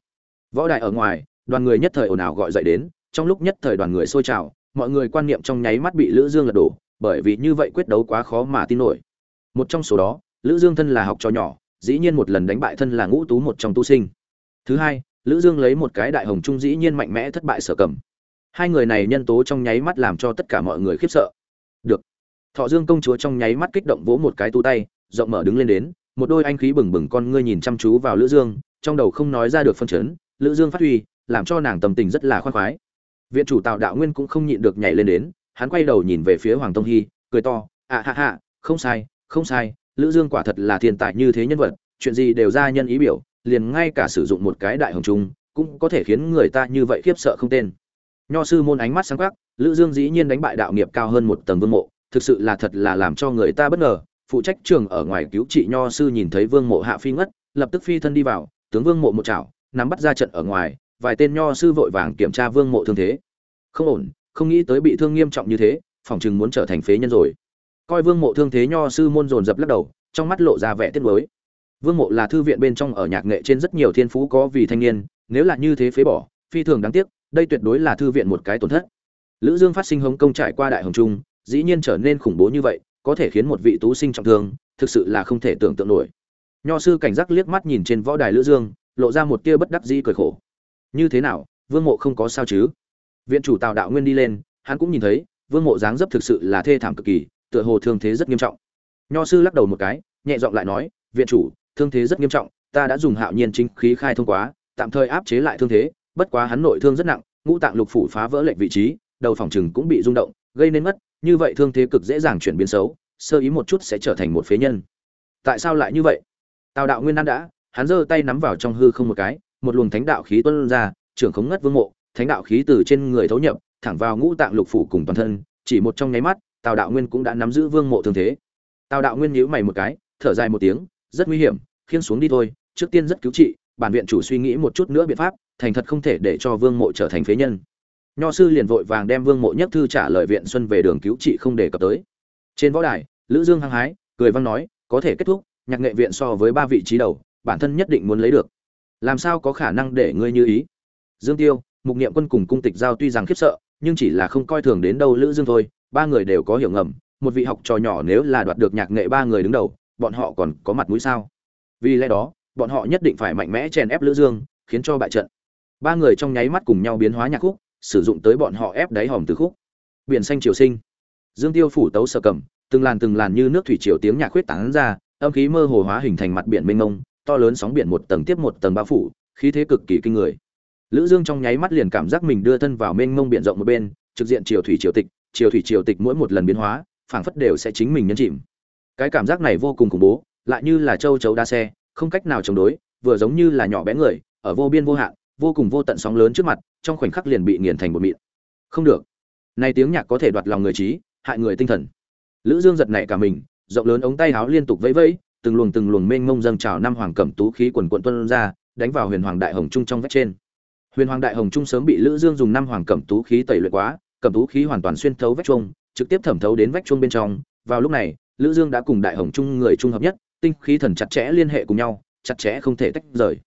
Võ đại ở ngoài, đoàn người nhất thời ồn ào gọi dậy đến, trong lúc nhất thời đoàn người sôi trào, mọi người quan niệm trong nháy mắt bị lữ dương lật đổ, bởi vì như vậy quyết đấu quá khó mà tin nổi. Một trong số đó, lữ dương thân là học trò nhỏ, dĩ nhiên một lần đánh bại thân là ngũ tú một trong tu sinh. Thứ hai lữ dương lấy một cái đại hồng trung dĩ nhiên mạnh mẽ thất bại sở cầm. Hai người này nhân tố trong nháy mắt làm cho tất cả mọi người khiếp sợ. Được. Thọ dương công chúa trong nháy mắt kích động vỗ một cái tu tay rộng mở đứng lên đến một đôi anh khí bừng bừng con ngươi nhìn chăm chú vào lữ dương trong đầu không nói ra được phân chấn lữ dương phát huy làm cho nàng tâm tình rất là khoan khoái. Viện chủ tào đạo nguyên cũng không nhịn được nhảy lên đến hắn quay đầu nhìn về phía hoàng tông hy cười to ạ à, hạ hạ không sai không sai lữ dương quả thật là thiên tài như thế nhân vật chuyện gì đều ra nhân ý biểu liền ngay cả sử dụng một cái đại hồng trung cũng có thể khiến người ta như vậy khiếp sợ không tên. Nho sư môn ánh mắt sáng khắc lữ dương dĩ nhiên đánh bại đạo nghiệp cao hơn một tầng vương mộ, thực sự là thật là làm cho người ta bất ngờ. Phụ trách trường ở ngoài cứu trị nho sư nhìn thấy vương mộ hạ phi ngất, lập tức phi thân đi vào, tướng vương mộ một chảo, nắm bắt ra trận ở ngoài, vài tên nho sư vội vàng kiểm tra vương mộ thương thế. Không ổn, không nghĩ tới bị thương nghiêm trọng như thế, phòng chừng muốn trở thành phế nhân rồi. Coi vương mộ thương thế nho sư môn dồn dập lắc đầu, trong mắt lộ ra vẻ tiếc nuối vương mộ là thư viện bên trong ở nhạc nghệ trên rất nhiều thiên phú có vì thanh niên, nếu là như thế phế bỏ, phi thường đáng tiếc, đây tuyệt đối là thư viện một cái tổn thất. Lữ dương phát sinh hống công trải qua đại hồng trung, dĩ nhiên trở nên khủng bố như vậy, có thể khiến một vị tú sinh trọng thương, thực sự là không thể tưởng tượng nổi. Nho sư cảnh giác liếc mắt nhìn trên võ đài lữ dương, lộ ra một tia bất đắc dĩ cười khổ. Như thế nào, vương mộ không có sao chứ? Viện chủ tào đạo nguyên đi lên, hắn cũng nhìn thấy, vương mộ dáng dấp thực sự là thê thảm cực kỳ, tựa hồ thương thế rất nghiêm trọng. Nho sư lắc đầu một cái, nhẹ giọng lại nói, viện chủ thương thế rất nghiêm trọng, ta đã dùng hạo nhiên chính khí khai thông quá, tạm thời áp chế lại thương thế, bất quá hắn nội thương rất nặng, ngũ tạng lục phủ phá vỡ lệch vị trí, đầu phòng trừng cũng bị rung động, gây nên mất, như vậy thương thế cực dễ dàng chuyển biến xấu, sơ ý một chút sẽ trở thành một phế nhân. Tại sao lại như vậy? Tào đạo nguyên an đã, hắn giơ tay nắm vào trong hư không một cái, một luồng thánh đạo khí tuôn ra, trưởng khống ngất vương mộ, thánh đạo khí từ trên người thấu nhập, thẳng vào ngũ tạng lục phủ cùng toàn thân, chỉ một trong nháy mắt, tào đạo nguyên cũng đã nắm giữ vương mộ thương thế. Tào đạo nguyên nhíu mày một cái, thở dài một tiếng, rất nguy hiểm khiêng xuống đi thôi, trước tiên rất cứu trị, bản viện chủ suy nghĩ một chút nữa biện pháp, thành thật không thể để cho vương mộ trở thành phế nhân. Nho sư liền vội vàng đem vương mộ nhất thư trả lời viện xuân về đường cứu trị không đề cập tới. Trên võ đài, lữ dương hăng hái, cười văng nói, có thể kết thúc, nhạc nghệ viện so với ba vị trí đầu, bản thân nhất định muốn lấy được. Làm sao có khả năng để ngươi như ý? Dương tiêu, mục niệm quân cùng cung tịch giao tuy rằng khiếp sợ, nhưng chỉ là không coi thường đến đâu lữ dương thôi, ba người đều có hiểu ngầm, một vị học trò nhỏ nếu là đoạt được nhạc nghệ ba người đứng đầu, bọn họ còn có mặt mũi sao? Vì lẽ đó, bọn họ nhất định phải mạnh mẽ chèn ép lữ dương, khiến cho bại trận. Ba người trong nháy mắt cùng nhau biến hóa nhạc khúc, sử dụng tới bọn họ ép đáy hòm từ khúc. Biển xanh triều sinh. Dương tiêu phủ tấu sở cầm, từng làn từng làn như nước thủy triều tiếng nhạc khuyết tán ra, âm khí mơ hồ hóa hình thành mặt biển mênh mông, to lớn sóng biển một tầng tiếp một tầng bao phủ, khí thế cực kỳ kinh người. Lữ dương trong nháy mắt liền cảm giác mình đưa thân vào mênh mông biển rộng một bên, trực diện triều thủy triều tịch, triều thủy triều tịch mỗi một lần biến hóa, phảng phất đều sẽ chính mình nhấn chìm. Cái cảm giác này vô cùng khủng bố lại như là châu chấu đa xe, không cách nào chống đối, vừa giống như là nhỏ bé người, ở vô biên vô hạn, vô cùng vô tận sóng lớn trước mặt, trong khoảnh khắc liền bị nghiền thành bột mịn. Không được. Này tiếng nhạc có thể đoạt lòng người trí, hại người tinh thần. Lữ dương giật nảy cả mình, rộng lớn ống tay áo liên tục vẫy vẫy, từng luồng từng luồng mênh mông dâng trào năm hoàng cẩm tú khí quần quận tuôn ra, đánh vào huyền hoàng đại hồng trung trong vách trên. Huyền hoàng đại hồng trung sớm bị lữ dương dùng năm hoàng cẩm tú khí tẩy luyện quá, cẩm tú khí hoàn toàn xuyên thấu vách trung trực tiếp thẩm thấu đến vách trung bên trong. Vào lúc này, lữ dương đã cùng đại hồng trung người trung hợp nhất tinh khí thần chặt chẽ liên hệ cùng nhau, chặt chẽ không thể tách rời.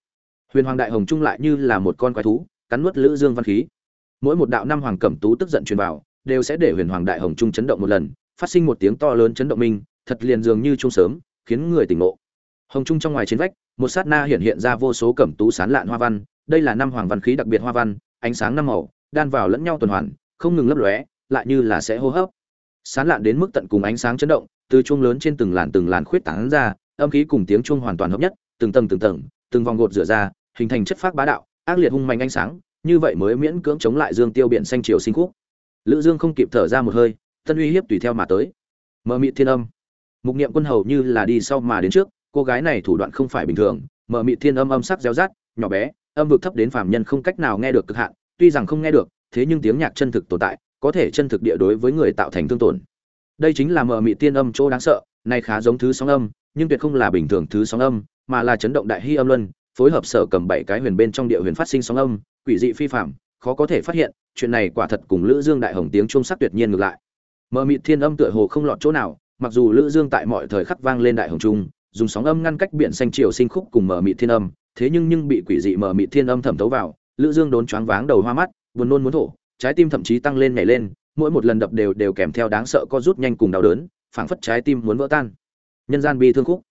Huyền hoàng đại hồng trung lại như là một con quái thú, cắn nuốt lữ dương văn khí. Mỗi một đạo năm hoàng cẩm tú tức giận truyền vào, đều sẽ để huyền hoàng đại hồng trung chấn động một lần, phát sinh một tiếng to lớn chấn động minh, thật liền dường như trung sớm, khiến người tỉnh ngộ. Hồng trung trong ngoài trên vách, một sát na hiện hiện ra vô số cẩm tú sán lạn hoa văn, đây là năm hoàng văn khí đặc biệt hoa văn, ánh sáng năm màu, đan vào lẫn nhau tuần hoàn, không ngừng lấp lóe, lại như là sẽ hô hấp. Sán lạn đến mức tận cùng ánh sáng chấn động, từ chuông lớn trên từng làn từng làn khuyết tán ra âm khí cùng tiếng chuông hoàn toàn hợp nhất từng tầng từng tầng từng vòng gột rửa ra hình thành chất phác bá đạo ác liệt hung mạnh ánh sáng như vậy mới miễn cưỡng chống lại dương tiêu biển xanh chiều sinh khúc. Lữ dương không kịp thở ra một hơi tân uy hiếp tùy theo mà tới. Mờ mịt thiên âm. Mục niệm quân hầu như là đi sau mà đến trước cô gái này thủ đoạn không phải bình thường mờ mịt thiên âm âm sắc réo rắt, nhỏ bé âm vực thấp đến phàm nhân không cách nào nghe được cực hạn tuy rằng không nghe được thế nhưng tiếng nhạc chân thực tồn tại có thể chân thực địa đối với người tạo thành thương tổn. Đây chính là mờ mịt thiên âm chỗ đáng sợ này khá giống thứ sóng âm nhưng tuyệt không là bình thường thứ sóng âm, mà là chấn động đại hy âm luân, phối hợp sở cầm bảy cái huyền bên trong địa huyền phát sinh sóng âm, quỷ dị phi phạm, khó có thể phát hiện, chuyện này quả thật cùng lữ dương đại hồng tiếng chuông sắc tuyệt nhiên ngược lại. Mơ mịt thiên âm tựa hồ không lọt chỗ nào, mặc dù lữ dương tại mọi thời khắc vang lên đại hồng trung, dùng sóng âm ngăn cách biển xanh triều sinh khúc cùng mờ mịt thiên âm, thế nhưng nhưng bị quỷ dị mờ mịt thiên âm thẩm thấu vào, lữ dương đốn choáng váng đầu hoa mắt, buồn nôn muốn thổ, trái tim thậm chí tăng lên nhảy lên, mỗi một lần đập đều đều kèm theo đáng sợ co rút nhanh cùng đau đớn, phảng phất trái tim muốn vỡ tan nhân gian bi thương khúc.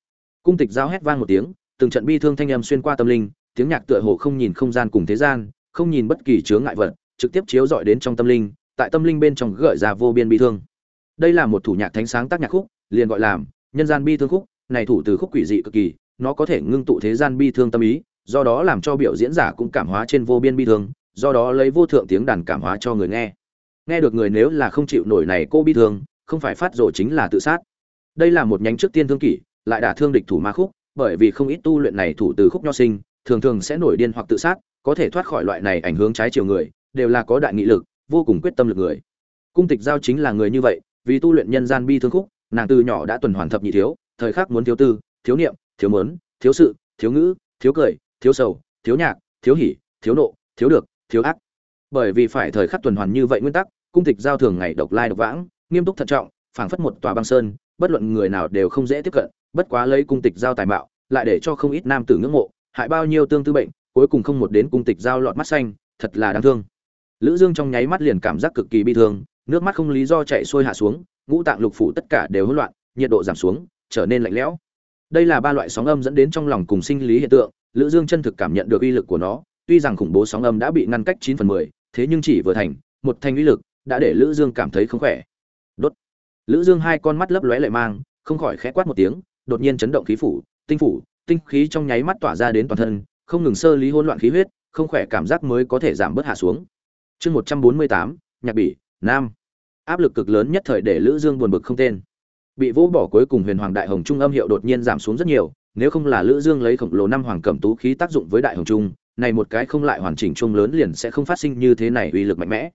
Cung tịch giao hét vang một tiếng, từng trận bi thương thanh âm xuyên qua tâm linh, tiếng nhạc tựa hồ không nhìn không gian cùng thế gian, không nhìn bất kỳ chướng ngại vật, trực tiếp chiếu dọi đến trong tâm linh, tại tâm linh bên trong gợi ra vô biên bi thương. Đây là một thủ nhạc thánh sáng tác nhạc khúc, liền gọi làm nhân gian bi thương khúc, này thủ từ khúc quỷ dị cực kỳ, nó có thể ngưng tụ thế gian bi thương tâm ý, do đó làm cho biểu diễn giả cũng cảm hóa trên vô biên bi thương, do đó lấy vô thượng tiếng đàn cảm hóa cho người nghe. Nghe được người nếu là không chịu nổi này cô bi thương, không phải phát rồ chính là tự sát đây là một nhánh trước tiên thương kỷ, lại đả thương địch thủ ma khúc, bởi vì không ít tu luyện này thủ từ khúc nho sinh, thường thường sẽ nổi điên hoặc tự sát, có thể thoát khỏi loại này ảnh hưởng trái chiều người, đều là có đại nghị lực, vô cùng quyết tâm lực người. Cung tịch giao chính là người như vậy, vì tu luyện nhân gian bi thương khúc, nàng từ nhỏ đã tuần hoàn thập nhị thiếu, thời khắc muốn thiếu tư, thiếu niệm, thiếu mớn, thiếu sự, thiếu ngữ, thiếu cười, thiếu sầu, thiếu nhạc, thiếu hỉ, thiếu nộ, thiếu được, thiếu ác. Bởi vì phải thời khắc tuần hoàn như vậy nguyên tắc, cung tịch giao thường ngày độc lai độc vãng, nghiêm túc thận trọng, phảng phất một tòa băng sơn bất luận người nào đều không dễ tiếp cận bất quá lấy cung tịch giao tài mạo lại để cho không ít nam tử ngưỡng mộ hại bao nhiêu tương tư bệnh cuối cùng không một đến cung tịch giao lọt mắt xanh thật là đáng thương. Lữ dương trong nháy mắt liền cảm giác cực kỳ bi thương nước mắt không lý do chảy xuôi hạ xuống ngũ tạng lục phủ tất cả đều hỗn loạn nhiệt độ giảm xuống trở nên lạnh lẽo. Đây là ba loại sóng âm dẫn đến trong lòng cùng sinh lý hiện tượng lữ dương chân thực cảm nhận được uy lực của nó tuy rằng khủng bố sóng âm đã bị ngăn cách 9 phần 10, thế nhưng chỉ vừa thành một thành uy lực đã để lữ dương cảm thấy không khỏe. Đốt lữ dương hai con mắt lấp lóe lệ mang không khỏi khẽ quát một tiếng đột nhiên chấn động khí phủ tinh phủ tinh khí trong nháy mắt tỏa ra đến toàn thân không ngừng sơ lý hỗn loạn khí huyết không khỏe cảm giác mới có thể giảm bớt hạ xuống. Chương 148, nhạc bỉ nam. Áp lực cực lớn nhất thời để lữ dương buồn bực không tên. Bị vỗ bỏ cuối cùng huyền hoàng đại hồng trung âm hiệu đột nhiên giảm xuống rất nhiều nếu không là lữ dương lấy khổng lồ năm hoàng cẩm tú khí tác dụng với đại hồng trung này một cái không lại hoàn chỉnh trung lớn liền sẽ không phát sinh như thế này uy lực mạnh mẽ.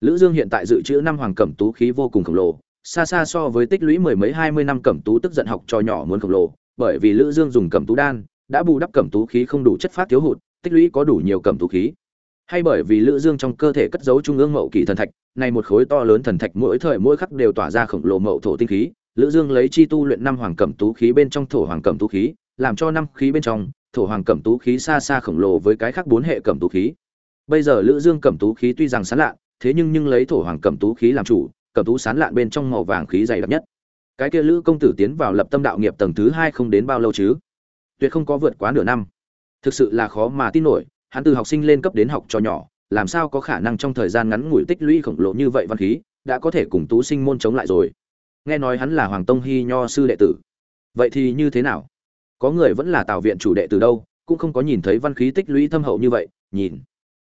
Lữ dương hiện tại dự trữ năm hoàng cẩm tú khí vô cùng khổng lồ xa xa so với tích lũy mười mấy hai mươi năm cẩm tú tức giận học trò nhỏ muốn khổng lồ bởi vì lữ dương dùng cẩm tú đan đã bù đắp cẩm tú khí không đủ chất phát thiếu hụt tích lũy có đủ nhiều cẩm tú khí hay bởi vì lữ dương trong cơ thể cất giấu trung ương mậu kỳ thần thạch này một khối to lớn thần thạch mỗi thời mỗi khắc đều tỏa ra khổng lồ mậu thổ tinh khí lữ dương lấy chi tu luyện năm hoàng cẩm tú khí bên trong thổ hoàng cẩm tú khí làm cho năm khí bên trong thổ hoàng cẩm tú khí xa xa khổng lồ với cái khác bốn hệ cẩm tú khí bây giờ lữ dương cẩm tú khí tuy rằng sán lạ thế nhưng nhưng lấy thổ hoàng cẩm tú khí làm chủ cẩm tú sán lạn bên trong màu vàng khí dày đặc nhất. Cái kia lữ công tử tiến vào lập tâm đạo nghiệp tầng thứ hai không đến bao lâu chứ? Tuyệt không có vượt quá nửa năm. Thực sự là khó mà tin nổi, hắn từ học sinh lên cấp đến học cho nhỏ, làm sao có khả năng trong thời gian ngắn ngủi tích lũy khổng lồ như vậy văn khí, đã có thể cùng tú sinh môn chống lại rồi? Nghe nói hắn là hoàng tông hy nho sư đệ tử. Vậy thì như thế nào? Có người vẫn là tạo viện chủ đệ từ đâu, cũng không có nhìn thấy văn khí tích lũy thâm hậu như vậy, nhìn.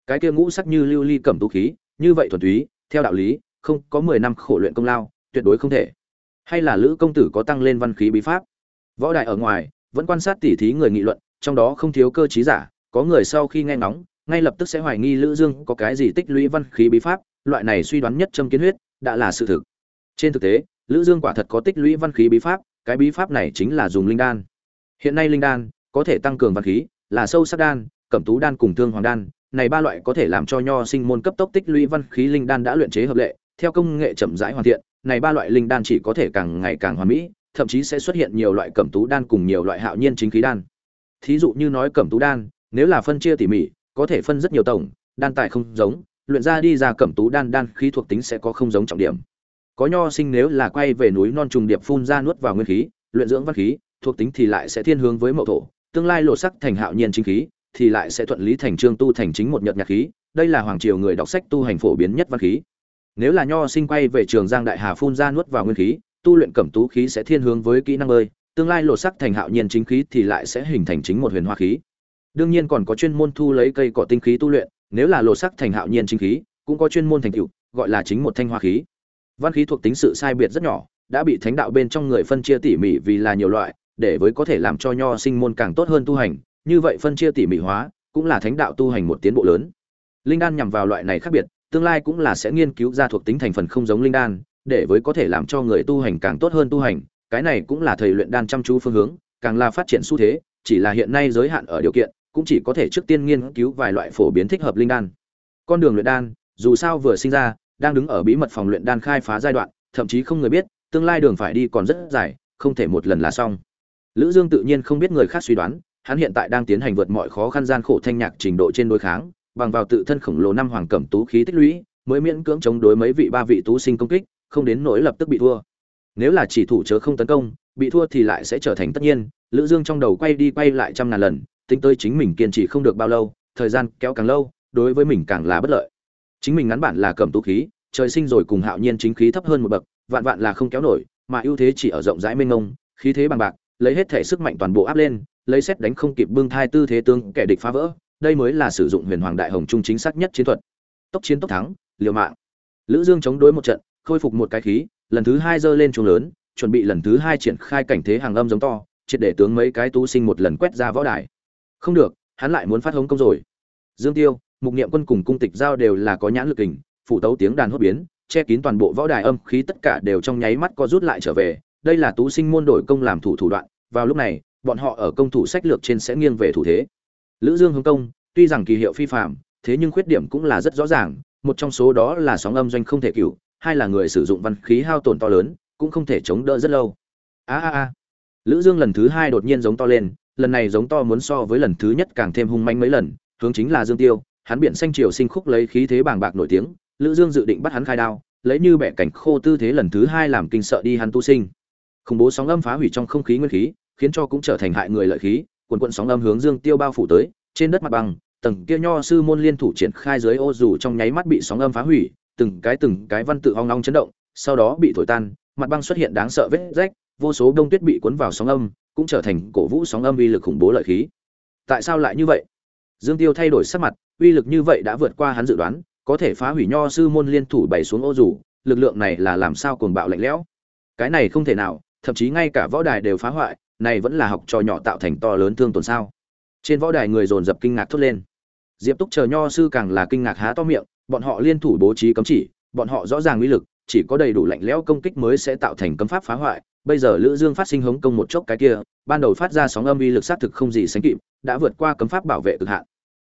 Cái kia ngũ sắc như lưu ly cẩm tú khí, như vậy thuần túy, theo đạo lý không có mười năm khổ luyện công lao, tuyệt đối không thể. Hay là lữ công tử có tăng lên văn khí bí pháp? Võ đại ở ngoài, vẫn quan sát tỉ thí người nghị luận, trong đó không thiếu cơ trí giả, có người sau khi nghe ngóng, ngay lập tức sẽ hoài nghi lữ dương có cái gì tích lũy văn khí bí pháp, loại này suy đoán nhất châm kiến huyết, đã là sự thực. Trên thực tế, lữ dương quả thật có tích lũy văn khí bí pháp, cái bí pháp này chính là dùng linh đan. Hiện nay linh đan có thể tăng cường văn khí, là sâu sắc đan, cẩm tú đan cùng thương hoàng đan, này ba loại có thể làm cho nho sinh môn cấp tốc tích lũy văn khí linh đan đã luyện chế hợp lệ theo công nghệ chậm rãi hoàn thiện, này ba loại linh đan chỉ có thể càng ngày càng hoàn mỹ, thậm chí sẽ xuất hiện nhiều loại cẩm tú đan cùng nhiều loại hạo nhiên chính khí đan. Thí dụ như nói cẩm tú đan, nếu là phân chia tỉ mỉ, có thể phân rất nhiều tổng, đan tài không giống, luyện ra đi ra cẩm tú đan đan khí thuộc tính sẽ có không giống trọng điểm. Có nho sinh nếu là quay về núi non trùng điệp phun ra nuốt vào nguyên khí, luyện dưỡng văn khí, thuộc tính thì lại sẽ thiên hướng với mậu thổ, tương lai lộ sắc thành hạo nhiên chính khí, thì lại sẽ thuận lý thành trương tu thành chính một nhật nhạc khí. Đây là hoàng triều người đọc sách tu hành phổ biến nhất văn khí nếu là nho sinh quay về trường giang đại hà phun ra nuốt vào nguyên khí, tu luyện cẩm tú khí sẽ thiên hướng với kỹ năng bơi tương lai lộ sắc thành hạo nhiên chính khí thì lại sẽ hình thành chính một huyền hoa khí. Đương nhiên còn có chuyên môn thu lấy cây cỏ tinh khí tu luyện, nếu là lộ sắc thành hạo nhiên chính khí, cũng có chuyên môn thành tựu, gọi là chính một thanh hoa khí. Văn khí thuộc tính sự sai biệt rất nhỏ, đã bị thánh đạo bên trong người phân chia tỉ mỉ vì là nhiều loại, để với có thể làm cho nho sinh môn càng tốt hơn tu hành, như vậy phân chia tỉ mỉ hóa, cũng là thánh đạo tu hành một tiến bộ lớn. Linh đan nhằm vào loại này khác biệt tương lai cũng là sẽ nghiên cứu ra thuộc tính thành phần không giống linh đan, để với có thể làm cho người tu hành càng tốt hơn tu hành. Cái này cũng là thầy luyện đan chăm chú phương hướng, càng là phát triển xu thế, chỉ là hiện nay giới hạn ở điều kiện, cũng chỉ có thể trước tiên nghiên cứu vài loại phổ biến thích hợp linh đan. Con đường luyện đan, dù sao vừa sinh ra, đang đứng ở bí mật phòng luyện đan khai phá giai đoạn, thậm chí không người biết, tương lai đường phải đi còn rất dài, không thể một lần là xong. Lữ dương tự nhiên không biết người khác suy đoán, hắn hiện tại đang tiến hành vượt mọi khó khăn gian khổ thanh nhạc trình độ trên đối kháng bằng vào tự thân khổng lồ năm hoàng cẩm tú khí tích lũy, mới miễn cưỡng chống đối mấy vị ba vị tú sinh công kích, không đến nỗi lập tức bị thua. Nếu là chỉ thủ chớ không tấn công, bị thua thì lại sẽ trở thành tất nhiên, lữ dương trong đầu quay đi quay lại trăm ngàn lần, tính tới chính mình kiên trì không được bao lâu, thời gian kéo càng lâu, đối với mình càng là bất lợi. Chính mình ngắn bản là cẩm tú khí, trời sinh rồi cùng hạo nhiên chính khí thấp hơn một bậc, vạn vạn là không kéo nổi, mà ưu thế chỉ ở rộng rãi mênh mông, khí thế bằng bạc, lấy hết thể sức mạnh toàn bộ áp lên, lấy xét đánh không kịp bưng thai tư thế tương kẻ địch phá vỡ đây mới là sử dụng huyền hoàng đại hồng trung chính xác nhất chiến thuật. Tốc chiến tốc thắng, liều mạng. Lữ dương chống đối một trận, khôi phục một cái khí, lần thứ hai giơ lên chuông lớn, chuẩn bị lần thứ hai triển khai cảnh thế hàng âm giống to, triệt để tướng mấy cái tú sinh một lần quét ra võ đài. Không được, hắn lại muốn phát hống công rồi. Dương tiêu, mục niệm quân cùng cung tịch giao đều là có nhãn lực hình phụ tấu tiếng đàn hốt biến, che kín toàn bộ võ đài âm khí tất cả đều trong nháy mắt co rút lại trở về. Đây là tú sinh môn đổi công làm thủ thủ đoạn, vào lúc này, bọn họ ở công thủ sách lược trên sẽ nghiêng về thủ thế lữ dương hướng công, tuy rằng kỳ hiệu phi phạm thế nhưng khuyết điểm cũng là rất rõ ràng, một trong số đó là sóng âm doanh không thể cửu, hai là người sử dụng văn khí hao tổn to lớn, cũng không thể chống đỡ rất lâu. A a a. Lữ dương lần thứ hai đột nhiên giống to lên, lần này giống to muốn so với lần thứ nhất càng thêm hung manh mấy lần, hướng chính là dương tiêu, hắn biển xanh triều sinh khúc lấy khí thế bàng bạc nổi tiếng, lữ dương dự định bắt hắn khai đao, lấy như bẻ cảnh khô tư thế lần thứ hai làm kinh sợ đi hắn tu sinh. Khủng bố sóng âm phá hủy trong không khí nguyên khí, khiến cho cũng trở thành hại người lợi khí quần quận sóng âm hướng dương tiêu bao phủ tới, trên đất mặt bằng, tầng kia nho sư môn liên thủ triển khai dưới ô dù trong nháy mắt bị sóng âm phá hủy, từng cái từng cái văn tự ong long chấn động, sau đó bị thổi tan, mặt băng xuất hiện đáng sợ vết rách, vô số đông tuyết bị cuốn vào sóng âm, cũng trở thành cổ vũ sóng âm uy lực khủng bố lợi khí. Tại sao lại như vậy? Dương tiêu thay đổi sắc mặt, uy lực như vậy đã vượt qua hắn dự đoán, có thể phá hủy nho sư môn liên thủ bảy xuống ô dù, lực lượng này là làm sao cuồng bạo lạnh lẽo? Cái này không thể nào, thậm chí ngay cả võ đài đều phá hoại này vẫn là học trò nhỏ tạo thành to lớn thương tổn sao? Trên võ đài người dồn dập kinh ngạc thốt lên. Diệp túc chờ nho sư càng là kinh ngạc há to miệng, bọn họ liên thủ bố trí cấm chỉ, bọn họ rõ ràng uy lực, chỉ có đầy đủ lạnh lẽo công kích mới sẽ tạo thành cấm pháp phá hoại. Bây giờ lữ dương phát sinh hống công một chốc cái kia, ban đầu phát ra sóng âm uy lực sát thực không gì sánh kịp, đã vượt qua cấm pháp bảo vệ cực hạn.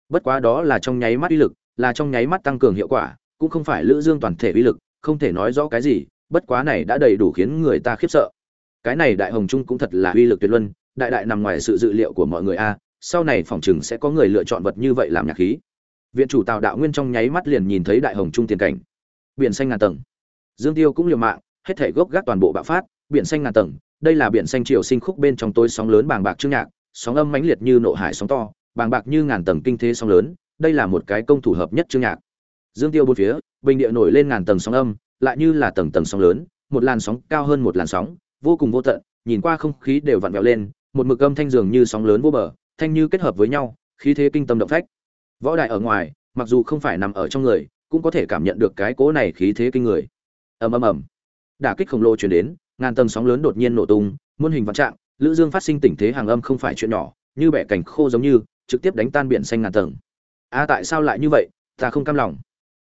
Bất quá đó là trong nháy mắt uy lực, là trong nháy mắt tăng cường hiệu quả, cũng không phải lữ dương toàn thể uy lực, không thể nói rõ cái gì, bất quá này đã đầy đủ khiến người ta khiếp sợ cái này đại hồng trung cũng thật là uy lực tuyệt luân, đại đại nằm ngoài sự dự liệu của mọi người a, sau này phỏng chừng sẽ có người lựa chọn vật như vậy làm nhạc khí. Viện chủ tào đạo nguyên trong nháy mắt liền nhìn thấy đại hồng trung tiền cảnh. Biển xanh ngàn tầng. Dương tiêu cũng liều mạng, hết thể gốc gác toàn bộ bạo phát, biển xanh ngàn tầng, đây là biển xanh triều sinh khúc bên trong tối sóng lớn bàng bạc trương nhạc, sóng âm mãnh liệt như nộ hải sóng to, bàng bạc như ngàn tầng kinh thế sóng lớn, đây là một cái công thủ hợp nhất trương nhạc. Dương tiêu bốn phía, bình địa nổi lên ngàn tầng sóng âm, lại như là tầng tầng sóng lớn, một làn sóng cao hơn một làn sóng vô cùng vô tận, nhìn qua không khí đều vặn vẹo lên, một mực âm thanh dường như sóng lớn vô bờ, thanh như kết hợp với nhau, khí thế kinh tâm động phách. Võ đại ở ngoài, mặc dù không phải nằm ở trong người, cũng có thể cảm nhận được cái cỗ này khí thế kinh người. Ầm ầm ầm. Đả kích khổng lồ truyền đến, ngàn tầng sóng lớn đột nhiên nổ tung, muôn hình vạn trạng, lữ dương phát sinh tình thế hàng âm không phải chuyện nhỏ, như bẻ cảnh khô giống như, trực tiếp đánh tan biển xanh ngàn tầng. A, tại sao lại như vậy? Ta không cam lòng.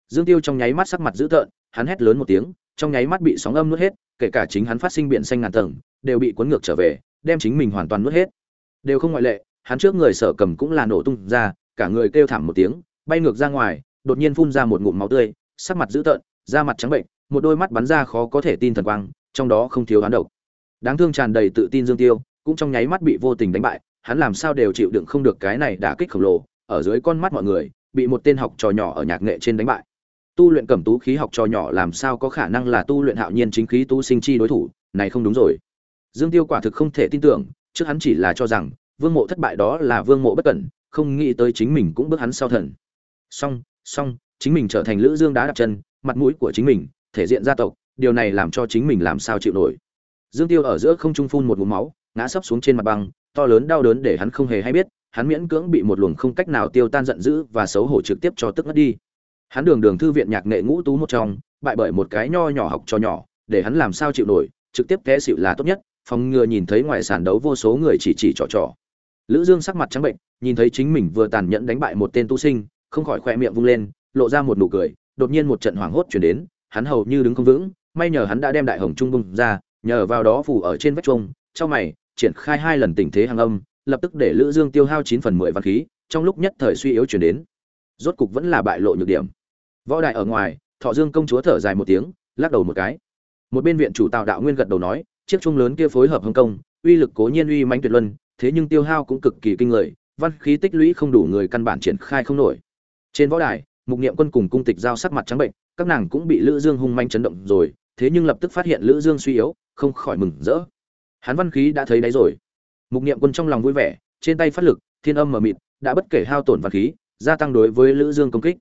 Dương tiêu trong nháy mắt sắc mặt dữ tợn, hắn hét lớn một tiếng, trong nháy mắt bị sóng âm nuốt hết kể cả chính hắn phát sinh biển xanh ngàn tầng, đều bị cuốn ngược trở về, đem chính mình hoàn toàn nuốt hết. Đều không ngoại lệ, hắn trước người sở cầm cũng là nổ tung ra, cả người kêu thảm một tiếng, bay ngược ra ngoài, đột nhiên phun ra một ngụm máu tươi, sắc mặt dữ tợn, da mặt trắng bệnh, một đôi mắt bắn ra khó có thể tin thần quang, trong đó không thiếu hắn độc. Đáng thương tràn đầy tự tin dương tiêu, cũng trong nháy mắt bị vô tình đánh bại, hắn làm sao đều chịu đựng không được cái này đả kích khổng lồ, ở dưới con mắt mọi người, bị một tên học trò nhỏ ở nhạc nghệ trên đánh bại tu luyện cẩm tú khí học trò nhỏ làm sao có khả năng là tu luyện hạo nhiên chính khí tu sinh chi đối thủ, này không đúng rồi. Dương tiêu quả thực không thể tin tưởng, trước hắn chỉ là cho rằng, vương mộ thất bại đó là vương mộ bất cẩn, không nghĩ tới chính mình cũng bước hắn sau thần. Song song chính mình trở thành lữ dương đá đặt chân, mặt mũi của chính mình, thể diện gia tộc, điều này làm cho chính mình làm sao chịu nổi. Dương tiêu ở giữa không trung phun một ngụm máu, ngã sấp xuống trên mặt băng, to lớn đau đớn để hắn không hề hay biết, hắn miễn cưỡng bị một luồng không cách nào tiêu tan giận dữ và xấu hổ trực tiếp cho tức ngất đi hắn đường đường thư viện nhạc nghệ ngũ tú một trong, bại bởi một cái nho nhỏ học cho nhỏ, để hắn làm sao chịu nổi, trực tiếp té xịu là tốt nhất, phòng ngừa nhìn thấy ngoài sàn đấu vô số người chỉ chỉ trò trò. Lữ dương sắc mặt trắng bệnh, nhìn thấy chính mình vừa tàn nhẫn đánh bại một tên tu sinh, không khỏi khoe miệng vung lên, lộ ra một nụ cười, đột nhiên một trận hoảng hốt chuyển đến, hắn hầu như đứng không vững, may nhờ hắn đã đem đại hồng trung bung ra, nhờ vào đó phủ ở trên vách trung trong mày, triển khai hai lần tình thế hàng âm, lập tức để lữ dương tiêu hao 9 phần 10 văn khí, trong lúc nhất thời suy yếu chuyển đến. Rốt cục vẫn là bại lộ nhược điểm võ đại ở ngoài, thọ dương công chúa thở dài một tiếng, lắc đầu một cái. Một bên viện chủ tào đạo nguyên gật đầu nói, chiếc trung lớn kia phối hợp hưng công, uy lực cố nhiên uy mãnh tuyệt luân, thế nhưng tiêu hao cũng cực kỳ kinh người, văn khí tích lũy không đủ người căn bản triển khai không nổi. Trên võ đài, mục niệm quân cùng cung tịch giao sắc mặt trắng bệnh, các nàng cũng bị lữ dương hung manh chấn động rồi, thế nhưng lập tức phát hiện lữ dương suy yếu, không khỏi mừng rỡ. Hắn văn khí đã thấy đấy rồi. Mục niệm quân trong lòng vui vẻ, trên tay phát lực, thiên âm mở mịt, đã bất kể hao tổn văn khí, gia tăng đối với lữ dương công kích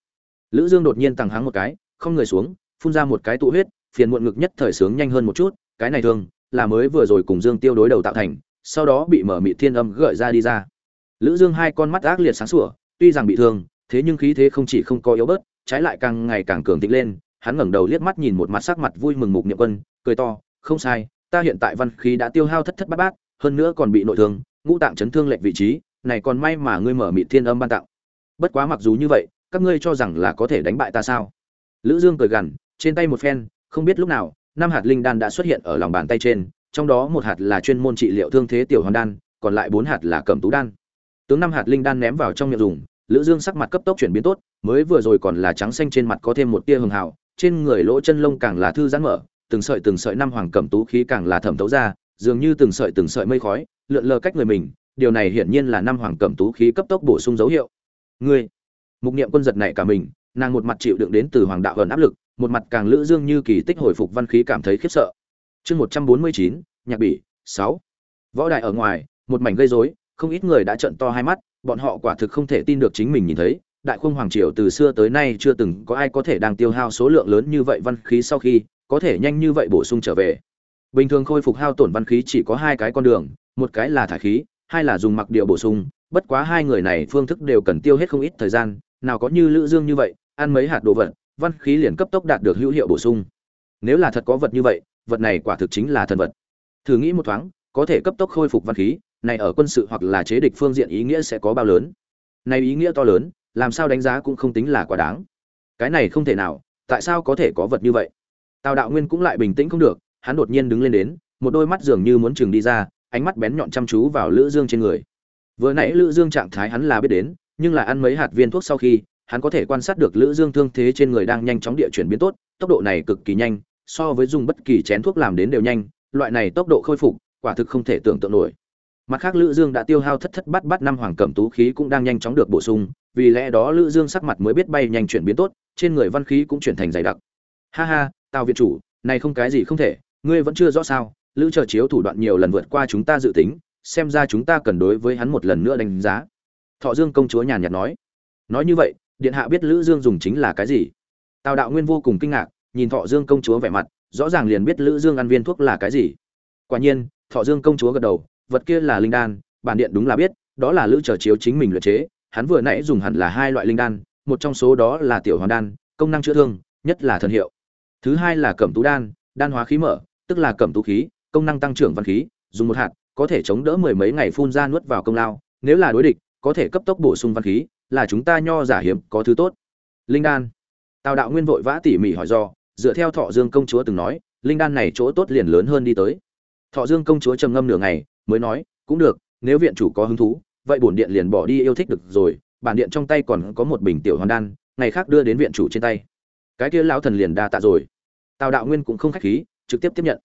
lữ dương đột nhiên tăng háng một cái, không người xuống, phun ra một cái tụ huyết, phiền muộn ngực nhất thời sướng nhanh hơn một chút, cái này thường là mới vừa rồi cùng dương tiêu đối đầu tạo thành, sau đó bị mở mị thiên âm gợi ra đi ra. Lữ dương hai con mắt ác liệt sáng sủa, tuy rằng bị thương, thế nhưng khí thế không chỉ không có yếu bớt, trái lại càng ngày càng cường thịnh lên, hắn ngẩng đầu liếc mắt nhìn một mặt sắc mặt vui mừng mục niệm quân, cười to, không sai, ta hiện tại văn khí đã tiêu hao thất thất bát bát, hơn nữa còn bị nội thương, ngũ tạng chấn thương lệch vị trí, này còn may mà ngươi mở mị thiên âm ban tặng. Bất quá mặc dù như vậy các ngươi cho rằng là có thể đánh bại ta sao? Lữ dương cười gằn, trên tay một phen, không biết lúc nào, năm hạt linh đan đã xuất hiện ở lòng bàn tay trên, trong đó một hạt là chuyên môn trị liệu thương thế tiểu hoàn đan, còn lại bốn hạt là cẩm tú đan. Tướng năm hạt linh đan ném vào trong miệng dùng, lữ dương sắc mặt cấp tốc chuyển biến tốt, mới vừa rồi còn là trắng xanh trên mặt có thêm một tia hường hào, trên người lỗ chân lông càng là thư giãn mở, từng sợi từng sợi năm hoàng cẩm tú khí càng là thẩm thấu ra, dường như từng sợi từng sợi mây khói, lượn lờ cách người mình, điều này hiển nhiên là năm hoàng cẩm tú khí cấp tốc bổ sung dấu hiệu. Ngươi mục niệm quân giật này cả mình, nàng một mặt chịu đựng đến từ hoàng đạo ẩn áp lực, một mặt càng lữ dương như kỳ tích hồi phục văn khí cảm thấy khiếp sợ. Chương một trăm bốn mươi chín, nhạc bỉ, sáu. Võ đại ở ngoài, một mảnh gây rối, không ít người đã trợn to hai mắt, bọn họ quả thực không thể tin được chính mình nhìn thấy, đại khung hoàng triều từ xưa tới nay chưa từng có ai có thể đang tiêu hao số lượng lớn như vậy văn khí sau khi, có thể nhanh như vậy bổ sung trở về. Bình thường khôi phục hao tổn văn khí chỉ có hai cái con đường, một cái là thải khí, hai là dùng mặc điệu bổ sung, bất quá hai người này phương thức đều cần tiêu hết không ít thời gian nào có như lữ dương như vậy, ăn mấy hạt đồ vật, văn khí liền cấp tốc đạt được hữu hiệu bổ sung. Nếu là thật có vật như vậy, vật này quả thực chính là thần vật. Thử nghĩ một thoáng, có thể cấp tốc khôi phục văn khí, này ở quân sự hoặc là chế địch phương diện ý nghĩa sẽ có bao lớn? Này ý nghĩa to lớn, làm sao đánh giá cũng không tính là quá đáng. Cái này không thể nào, tại sao có thể có vật như vậy? Tào đạo nguyên cũng lại bình tĩnh không được, hắn đột nhiên đứng lên đến, một đôi mắt dường như muốn chừng đi ra, ánh mắt bén nhọn chăm chú vào lữ dương trên người. Vừa nãy lữ dương trạng thái hắn là biết đến nhưng là ăn mấy hạt viên thuốc sau khi, hắn có thể quan sát được lữ dương thương thế trên người đang nhanh chóng địa chuyển biến tốt, tốc độ này cực kỳ nhanh, so với dùng bất kỳ chén thuốc làm đến đều nhanh, loại này tốc độ khôi phục, quả thực không thể tưởng tượng nổi. Mặt khác lữ dương đã tiêu hao thất thất bát bát năm hoàng cẩm tú khí cũng đang nhanh chóng được bổ sung, vì lẽ đó lữ dương sắc mặt mới biết bay nhanh chuyển biến tốt, trên người văn khí cũng chuyển thành dày đặc. Ha ha, tào viện chủ, này không cái gì không thể, ngươi vẫn chưa rõ sao, lữ chờ chiếu thủ đoạn nhiều lần vượt qua chúng ta dự tính, xem ra chúng ta cần đối với hắn một lần nữa đánh giá thọ dương công chúa nhàn nhạt nói. Nói như vậy, điện hạ biết lữ dương dùng chính là cái gì? Tào đạo nguyên vô cùng kinh ngạc, nhìn thọ dương công chúa vẻ mặt, rõ ràng liền biết lữ dương ăn viên thuốc là cái gì. Quả nhiên, thọ dương công chúa gật đầu, vật kia là linh đan, bản điện đúng là biết, đó là lữ trở chiếu chính mình luyện chế, hắn vừa nãy dùng hẳn là hai loại linh đan, một trong số đó là tiểu hoàn đan, công năng chữa thương, nhất là thần hiệu. Thứ hai là cẩm tú đan đan hóa khí mở, tức là cẩm tú khí, công năng tăng trưởng văn khí, dùng một hạt, có thể chống đỡ mười mấy ngày phun ra nuốt vào công lao, nếu là đối địch có thể cấp tốc bổ sung văn khí, là chúng ta nho giả hiếm, có thứ tốt. Linh đan. Tào đạo nguyên vội vã tỉ mỉ hỏi do dựa theo thọ dương công chúa từng nói, linh đan này chỗ tốt liền lớn hơn đi tới. Thọ dương công chúa trầm ngâm nửa ngày, mới nói, cũng được, nếu viện chủ có hứng thú, vậy bổn điện liền bỏ đi yêu thích được rồi, bản điện trong tay còn có một bình tiểu hoàn đan, ngày khác đưa đến viện chủ trên tay. Cái kia lão thần liền đa tạ rồi. Tào đạo nguyên cũng không khách khí, trực tiếp tiếp nhận.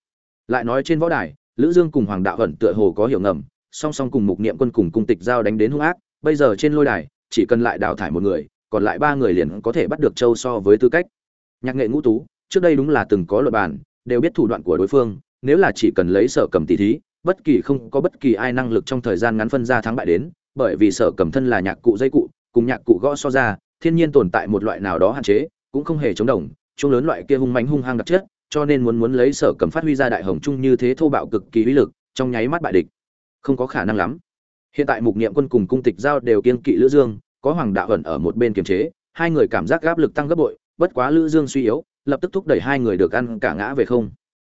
Lại nói trên võ đài, lữ dương cùng hoàng đạo ẩn tựa hồ có hiểu ngầm, song song cùng mục niệm quân cùng cung tịch giao đánh đến hung ác bây giờ trên lôi đài, chỉ cần lại đào thải một người, còn lại ba người liền có thể bắt được châu so với tư cách. Nhạc nghệ ngũ tú, trước đây đúng là từng có luật bàn đều biết thủ đoạn của đối phương, nếu là chỉ cần lấy sở cầm tỷ thí, bất kỳ không có bất kỳ ai năng lực trong thời gian ngắn phân ra thắng bại đến, bởi vì sở cầm thân là nhạc cụ dây cụ, cùng nhạc cụ gõ so ra, thiên nhiên tồn tại một loại nào đó hạn chế, cũng không hề chống đồng, chung lớn loại kia hung mánh hung hăng đặc chất, cho nên muốn muốn lấy sở cầm phát huy ra đại hồng trung như thế thô bạo cực kỳ uy lực, trong nháy mắt bại địch. Không có khả năng lắm hiện tại mục niệm quân cùng cung tịch giao đều kiên kỵ lữ dương, có hoàng đạo ẩn ở một bên kiềm chế, hai người cảm giác áp lực tăng gấp bội, bất quá lữ dương suy yếu, lập tức thúc đẩy hai người được ăn cả ngã về không.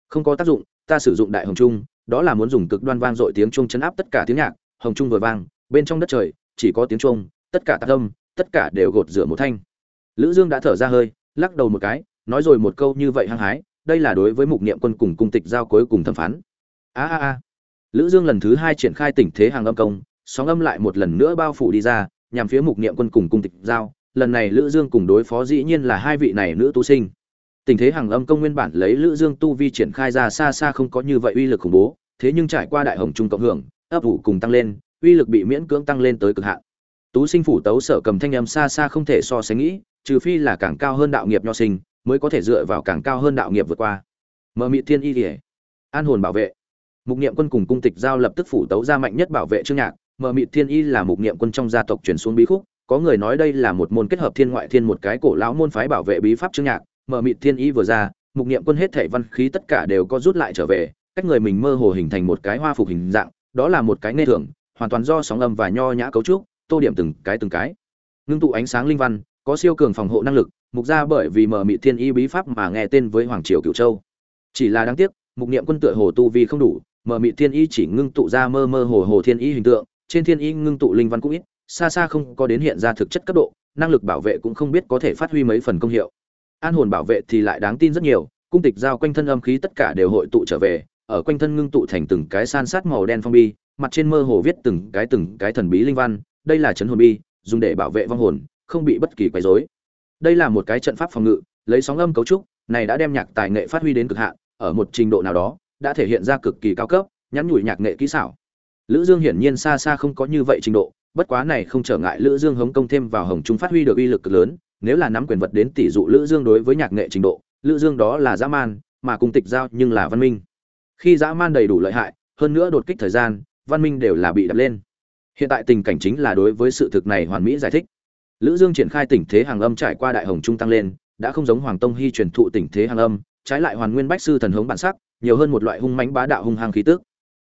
Không có tác dụng, ta sử dụng đại hồng trung, đó là muốn dùng cực đoan vang dội tiếng trung chấn áp tất cả tiếng nhạc, hồng trung vừa vang, bên trong đất trời, chỉ có tiếng trung tất cả tạc âm, tất cả đều gột rửa một thanh. Lữ dương đã thở ra hơi, lắc đầu một cái, nói rồi một câu như vậy hăng hái, đây là đối với mục niệm quân cùng cung tịch giao cuối cùng thẩm phán. A a a lữ dương lần thứ hai triển khai tình thế hàng âm công, sóng âm lại một lần nữa bao phủ đi ra, nhằm phía mục niệm quân cùng cung tịch giao. Lần này lữ dương cùng đối phó dĩ nhiên là hai vị này nữ tu sinh. Tình thế hàng âm công nguyên bản lấy lữ dương tu vi triển khai ra xa xa không có như vậy uy lực khủng bố, thế nhưng trải qua đại hồng trung cộng hưởng, ấp ủ cùng tăng lên, uy lực bị miễn cưỡng tăng lên tới cực hạn. Tú sinh phủ tấu sở cầm thanh âm xa xa không thể so sánh nghĩ, trừ phi là càng cao hơn đạo nghiệp nho sinh, mới có thể dựa vào càng cao hơn đạo nghiệp vượt qua. Mờ mị thiên y kỉa an hồn bảo vệ mục niệm quân cùng cung tịch giao lập tức phủ tấu ra mạnh nhất bảo vệ trương nhạc. Mờ mị thiên y là mục niệm quân trong gia tộc truyền xuống bí khúc. Có người nói đây là một môn kết hợp thiên ngoại thiên một cái cổ lão môn phái bảo vệ bí pháp trương nhạc. Mờ mị thiên y vừa ra, mục niệm quân hết thể văn khí tất cả đều có rút lại trở về, cách người mình mơ hồ hình thành một cái hoa phục hình dạng, đó là một cái nghe thường, hoàn toàn do sóng âm và nho nhã cấu trúc, tô điểm từng cái từng cái. Ngưng tụ ánh sáng linh văn, có siêu cường phòng hộ năng lực, mục ra bởi vì mở mị thiên y bí pháp mà nghe tên với hoàng triều cửu châu. Chỉ là đáng tiếc, mục niệm quân tựa hồ tu vi không đủ mờ mị thiên y chỉ ngưng tụ ra mơ mơ hồ hồ thiên y hình tượng, trên thiên y ngưng tụ linh văn cũng ít, xa xa không có đến hiện ra thực chất cấp độ, năng lực bảo vệ cũng không biết có thể phát huy mấy phần công hiệu. An hồn bảo vệ thì lại đáng tin rất nhiều, cung tịch giao quanh thân âm khí tất cả đều hội tụ trở về, ở quanh thân ngưng tụ thành từng cái san sát màu đen phong bi, mặt trên mơ hồ viết từng cái từng cái thần bí linh văn, đây là chấn hồn bi, dùng để bảo vệ vong hồn, không bị bất kỳ quấy rối. Đây là một cái trận pháp phòng ngự, lấy sóng âm cấu trúc, này đã đem nhạc tài nghệ phát huy đến cực hạn, ở một trình độ nào đó đã thể hiện ra cực kỳ cao cấp, nhắn nhủi nhạc nghệ kỹ xảo. Lữ dương hiển nhiên xa xa không có như vậy trình độ, bất quá này không trở ngại lữ dương hống công thêm vào hồng trung phát huy được uy lực cực lớn, nếu là nắm quyền vật đến tỷ dụ lữ dương đối với nhạc nghệ trình độ, lữ dương đó là dã man, mà cung tịch giao nhưng là văn minh. Khi dã man đầy đủ lợi hại, hơn nữa đột kích thời gian, văn minh đều là bị đập lên. Hiện tại tình cảnh chính là đối với sự thực này hoàn mỹ giải thích. Lữ dương triển khai tình thế hàng âm trải qua đại hồng trung tăng lên, đã không giống hoàng tông hy truyền thụ tình thế hàng âm, trái lại hoàn nguyên bách sư thần hống bản sắc nhiều hơn một loại hung mãnh bá đạo hung hăng khí tức.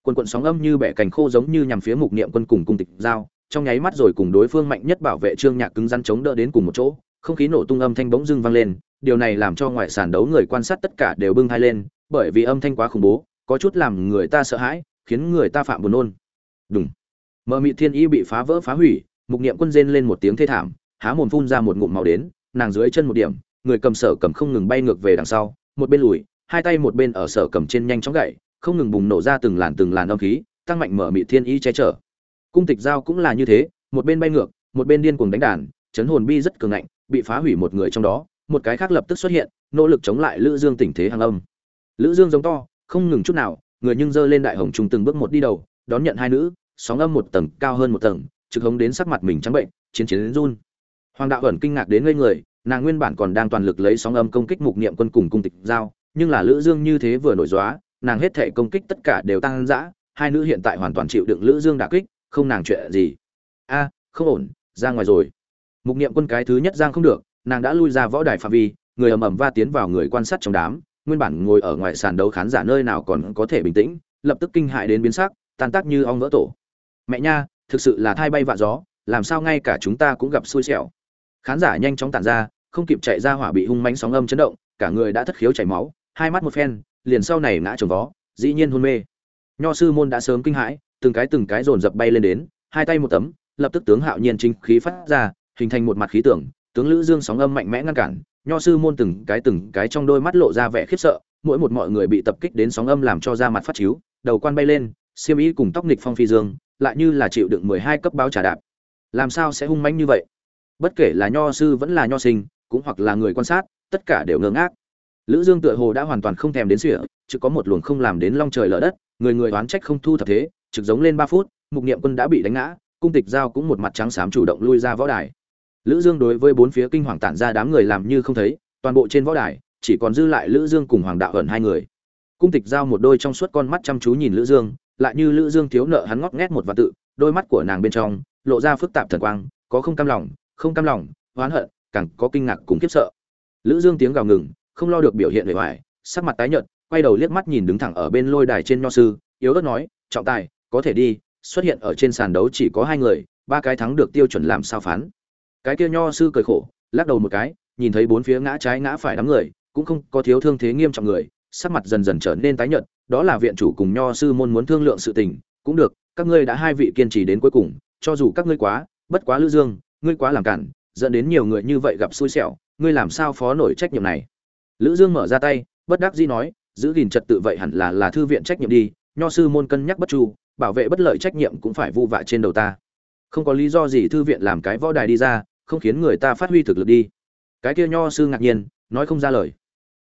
Quân quận sóng âm như bẻ cành khô giống như nhằm phía mục niệm quân cùng cung tịch giao, trong nháy mắt rồi cùng đối phương mạnh nhất bảo vệ trương nhạc cứng rắn chống đỡ đến cùng một chỗ, không khí nổ tung âm thanh bỗng dưng vang lên, điều này làm cho ngoại sản đấu người quan sát tất cả đều bưng hai lên, bởi vì âm thanh quá khủng bố, có chút làm người ta sợ hãi, khiến người ta phạm buồn nôn. Đúng mờ mị thiên y bị phá vỡ phá hủy, mục niệm quân rên lên một tiếng thê thảm, há mồm phun ra một ngụm màu đến, nàng dưới chân một điểm, người cầm sở cầm không ngừng bay ngược về đằng sau, một bên lùi hai tay một bên ở sở cầm trên nhanh chóng gậy, không ngừng bùng nổ ra từng làn từng làn âm khí, tăng mạnh mở mị thiên y che chở. Cung tịch giao cũng là như thế, một bên bay ngược, một bên điên cuồng đánh đàn, chấn hồn bi rất cường ngạnh, bị phá hủy một người trong đó, một cái khác lập tức xuất hiện, nỗ lực chống lại lữ dương tình thế hàng âm. Lữ dương giống to, không ngừng chút nào, người nhưng dơ lên đại hồng trùng từng bước một đi đầu, đón nhận hai nữ, sóng âm một tầng, cao hơn một tầng, trực hống đến sắc mặt mình trắng bệnh, chiến chiến đến run. Hoàng đạo ẩn kinh ngạc đến ngây người, nàng nguyên bản còn đang toàn lực lấy sóng âm công kích mục niệm quân cùng cung tịch giao nhưng là lữ dương như thế vừa nổi gióa nàng hết thể công kích tất cả đều tăng dã, hai nữ hiện tại hoàn toàn chịu đựng lữ dương đả kích, không nàng chuyện gì. A, không ổn, ra ngoài rồi. Mục niệm quân cái thứ nhất giang không được, nàng đã lui ra võ đài phạm vi, người ầm ầm va tiến vào người quan sát trong đám, nguyên bản ngồi ở ngoài sàn đấu khán giả nơi nào còn có thể bình tĩnh, lập tức kinh hại đến biến sắc, tan tác như ong vỡ tổ. Mẹ nha, thực sự là thai bay vạ gió, làm sao ngay cả chúng ta cũng gặp xui xẻo. Khán giả nhanh chóng tản ra, không kịp chạy ra hỏa bị hung mãnh sóng âm chấn động, cả người đã thất khiếu chảy máu hai mắt một phen, liền sau này ngã trồng vó, dĩ nhiên hôn mê. Nho sư môn đã sớm kinh hãi, từng cái từng cái dồn dập bay lên đến, hai tay một tấm, lập tức tướng hạo nhiên chính khí phát ra, hình thành một mặt khí tưởng tướng lữ dương sóng âm mạnh mẽ ngăn cản, nho sư môn từng cái từng cái trong đôi mắt lộ ra vẻ khiếp sợ, mỗi một mọi người bị tập kích đến sóng âm làm cho da mặt phát chiếu, đầu quan bay lên siêu ý cùng tóc nịch phong phi dương, lại như là chịu đựng mười hai cấp báo trả đạp. Làm sao sẽ hung mãnh như vậy? Bất kể là nho sư vẫn là nho sinh, cũng hoặc là người quan sát, tất cả đều ngơ ngác lữ dương tựa hồ đã hoàn toàn không thèm đến sỉa chứ có một luồng không làm đến long trời lở đất, người người oán trách không thu thập thế, trực giống lên ba phút, mục niệm quân đã bị đánh ngã, cung tịch giao cũng một mặt trắng xám chủ động lui ra võ đài. Lữ dương đối với bốn phía kinh hoàng tản ra đám người làm như không thấy, toàn bộ trên võ đài, chỉ còn dư lại lữ dương cùng hoàng đạo ẩn hai người. Cung tịch giao một đôi trong suốt con mắt chăm chú nhìn lữ dương, lại như lữ dương thiếu nợ hắn ngót nghét một vạn tự, đôi mắt của nàng bên trong, lộ ra phức tạp thần quang, có không cam lòng, không cam lòng, oán hận, càng có kinh ngạc cùng khiếp sợ. Lữ dương tiếng gào ngừng không lo được biểu hiện vẻ ngoài sắc mặt tái nhợt, quay đầu liếc mắt nhìn đứng thẳng ở bên lôi đài trên nho sư, yếu ớt nói, trọng tài, có thể đi, xuất hiện ở trên sàn đấu chỉ có hai người, ba cái thắng được tiêu chuẩn làm sao phán? Cái kia nho sư cười khổ, lắc đầu một cái, nhìn thấy bốn phía ngã trái ngã phải đám người, cũng không có thiếu thương thế nghiêm trọng người, sắc mặt dần dần trở nên tái nhợt, đó là viện chủ cùng nho sư môn muốn thương lượng sự tình, cũng được, các ngươi đã hai vị kiên trì đến cuối cùng, cho dù các ngươi quá, bất quá lữ dương, ngươi quá làm cản, dẫn đến nhiều người như vậy gặp xui xẻo, ngươi làm sao phó nổi trách nhiệm này? Lữ dương mở ra tay, bất đắc dĩ nói, giữ gìn trật tự vậy hẳn là là thư viện trách nhiệm đi, nho sư môn cân nhắc bất chu, bảo vệ bất lợi trách nhiệm cũng phải vu vạ trên đầu ta. Không có lý do gì thư viện làm cái võ đài đi ra, không khiến người ta phát huy thực lực đi. Cái kia nho sư ngạc nhiên, nói không ra lời.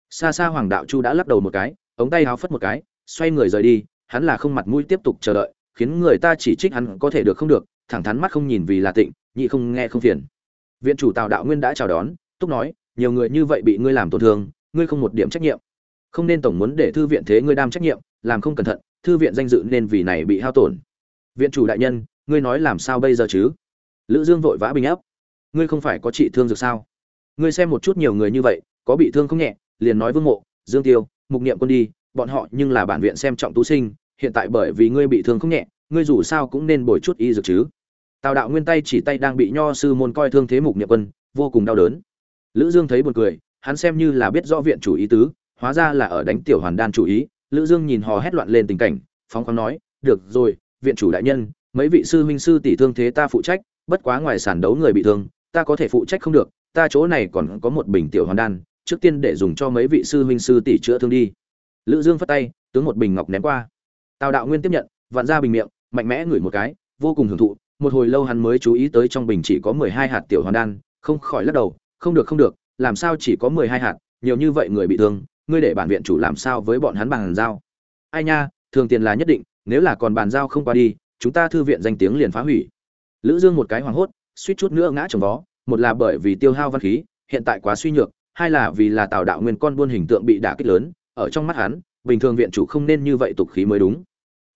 Xa xa hoàng đạo chu đã lắc đầu một cái, ống tay háo phất một cái, xoay người rời đi, hắn là không mặt mũi tiếp tục chờ đợi, khiến người ta chỉ trích hắn có thể được không được, thẳng thắn mắt không nhìn vì là tịnh, nhị không nghe không phiền. Viện chủ tào đạo nguyên đã chào đón, túc nói, nhiều người như vậy bị ngươi làm tổn thương ngươi không một điểm trách nhiệm. Không nên tổng muốn để thư viện thế ngươi đam trách nhiệm, làm không cẩn thận, thư viện danh dự nên vì này bị hao tổn. Viện chủ đại nhân, ngươi nói làm sao bây giờ chứ? Lữ dương vội vã bình áp. Ngươi không phải có trị thương dược sao? Ngươi xem một chút nhiều người như vậy, có bị thương không nhẹ, liền nói vương mộ, dương tiêu, mục niệm quân đi, bọn họ nhưng là bản viện xem trọng tú sinh, hiện tại bởi vì ngươi bị thương không nhẹ, ngươi dù sao cũng nên bồi chút y dược chứ. Tào đạo nguyên tay chỉ tay đang bị nho sư môn coi thương thế mục niệm quân, vô cùng đau đớn. Lữ dương thấy buồn cười hắn xem như là biết rõ viện chủ ý tứ, hóa ra là ở đánh tiểu hoàn đan chủ ý. Lữ dương nhìn hò hét loạn lên tình cảnh, phóng khoáng nói, được rồi, viện chủ đại nhân, mấy vị sư huynh sư tỷ thương thế ta phụ trách, bất quá ngoài sản đấu người bị thương, ta có thể phụ trách không được, ta chỗ này còn có một bình tiểu hoàn đan, trước tiên để dùng cho mấy vị sư huynh sư tỷ chữa thương đi. Lữ dương phất tay, tướng một bình ngọc ném qua. Tào đạo nguyên tiếp nhận, vặn ra bình miệng, mạnh mẽ ngửi một cái, vô cùng hưởng thụ, một hồi lâu hắn mới chú ý tới trong bình chỉ có mười hai hạt tiểu hoàn đan, không khỏi lắc đầu, không được không được làm sao chỉ có mười hai hạt, nhiều như vậy người bị thương, ngươi để bản viện chủ làm sao với bọn hắn bàn giao? Ai nha, thường tiền là nhất định, nếu là còn bàn giao không qua đi, chúng ta thư viện danh tiếng liền phá hủy. Lữ dương một cái hoảng hốt, suýt chút nữa ngã trồng vó, một là bởi vì tiêu hao văn khí, hiện tại quá suy nhược, hai là vì là tào đạo nguyên con buôn hình tượng bị đả kích lớn, ở trong mắt hắn, bình thường viện chủ không nên như vậy tục khí mới đúng.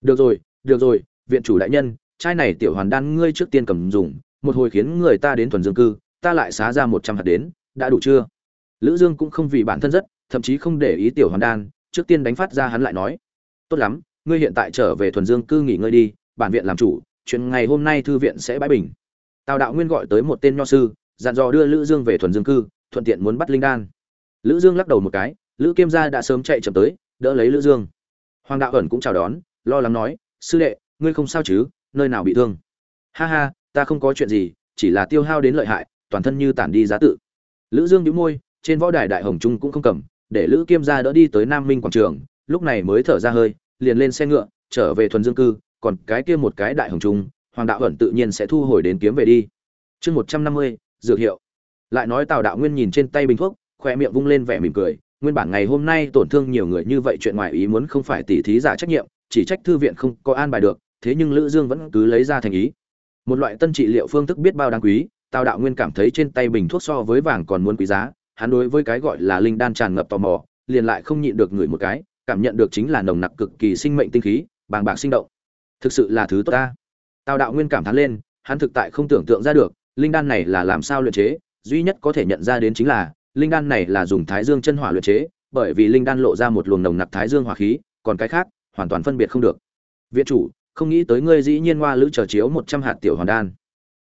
Được rồi được rồi, viện chủ đại nhân, chai này tiểu hoàn đan ngươi trước tiên cầm dùng, một hồi khiến người ta đến thuần dương cư, ta lại xá ra một trăm hạt đến đã đủ chưa? Lữ dương cũng không vì bản thân rất, thậm chí không để ý tiểu hoàn đan, trước tiên đánh phát ra hắn lại nói. Tốt lắm, ngươi hiện tại trở về thuần dương cư nghỉ ngơi đi, bản viện làm chủ, chuyện ngày hôm nay thư viện sẽ bãi bình. Tào đạo nguyên gọi tới một tên nho sư, dặn dò đưa lữ dương về thuần dương cư, thuận tiện muốn bắt linh đan. Lữ dương lắc đầu một cái, lữ kiêm gia đã sớm chạy chậm tới, đỡ lấy lữ dương. Hoàng đạo ẩn cũng chào đón, lo lắng nói, sư đệ, ngươi không sao chứ, nơi nào bị thương? Ha ha, ta không có chuyện gì, chỉ là tiêu hao đến lợi hại, toàn thân như tản đi giá tự lữ dương nhíu môi, trên võ đài đại hồng trung cũng không cầm, để lữ kiêm gia đỡ đi tới nam minh quảng trường, lúc này mới thở ra hơi, liền lên xe ngựa, trở về thuần dương cư, còn cái kia một cái đại hồng trung, hoàng đạo ẩn tự nhiên sẽ thu hồi đến kiếm về đi. Chương một trăm năm mươi, dược hiệu. Lại nói tào đạo nguyên nhìn trên tay bình thuốc, khoe miệng vung lên vẻ mỉm cười, nguyên bản ngày hôm nay tổn thương nhiều người như vậy chuyện ngoài ý muốn không phải tỉ thí giả trách nhiệm, chỉ trách thư viện không có an bài được, thế nhưng lữ dương vẫn cứ lấy ra thành ý. Một loại tân trị liệu phương thức biết bao đáng quý tào đạo nguyên cảm thấy trên tay bình thuốc so với vàng còn muốn quý giá, hắn đối với cái gọi là linh đan tràn ngập tò mò, liền lại không nhịn được người một cái, cảm nhận được chính là nồng nặc cực kỳ sinh mệnh tinh khí, bàng bạc sinh động. Thực sự là thứ tốt ta. Tào đạo nguyên cảm thán lên, hắn thực tại không tưởng tượng ra được, linh đan này là làm sao luyện chế, duy nhất có thể nhận ra đến chính là, linh đan này là dùng thái dương chân hỏa luyện chế, bởi vì linh đan lộ ra một luồng nồng nặc thái dương hỏa khí, còn cái khác, hoàn toàn phân biệt không được. Viện chủ, không nghĩ tới ngươi dĩ nhiên hoa lữ trở chiếu một trăm hạt tiểu hoàn đan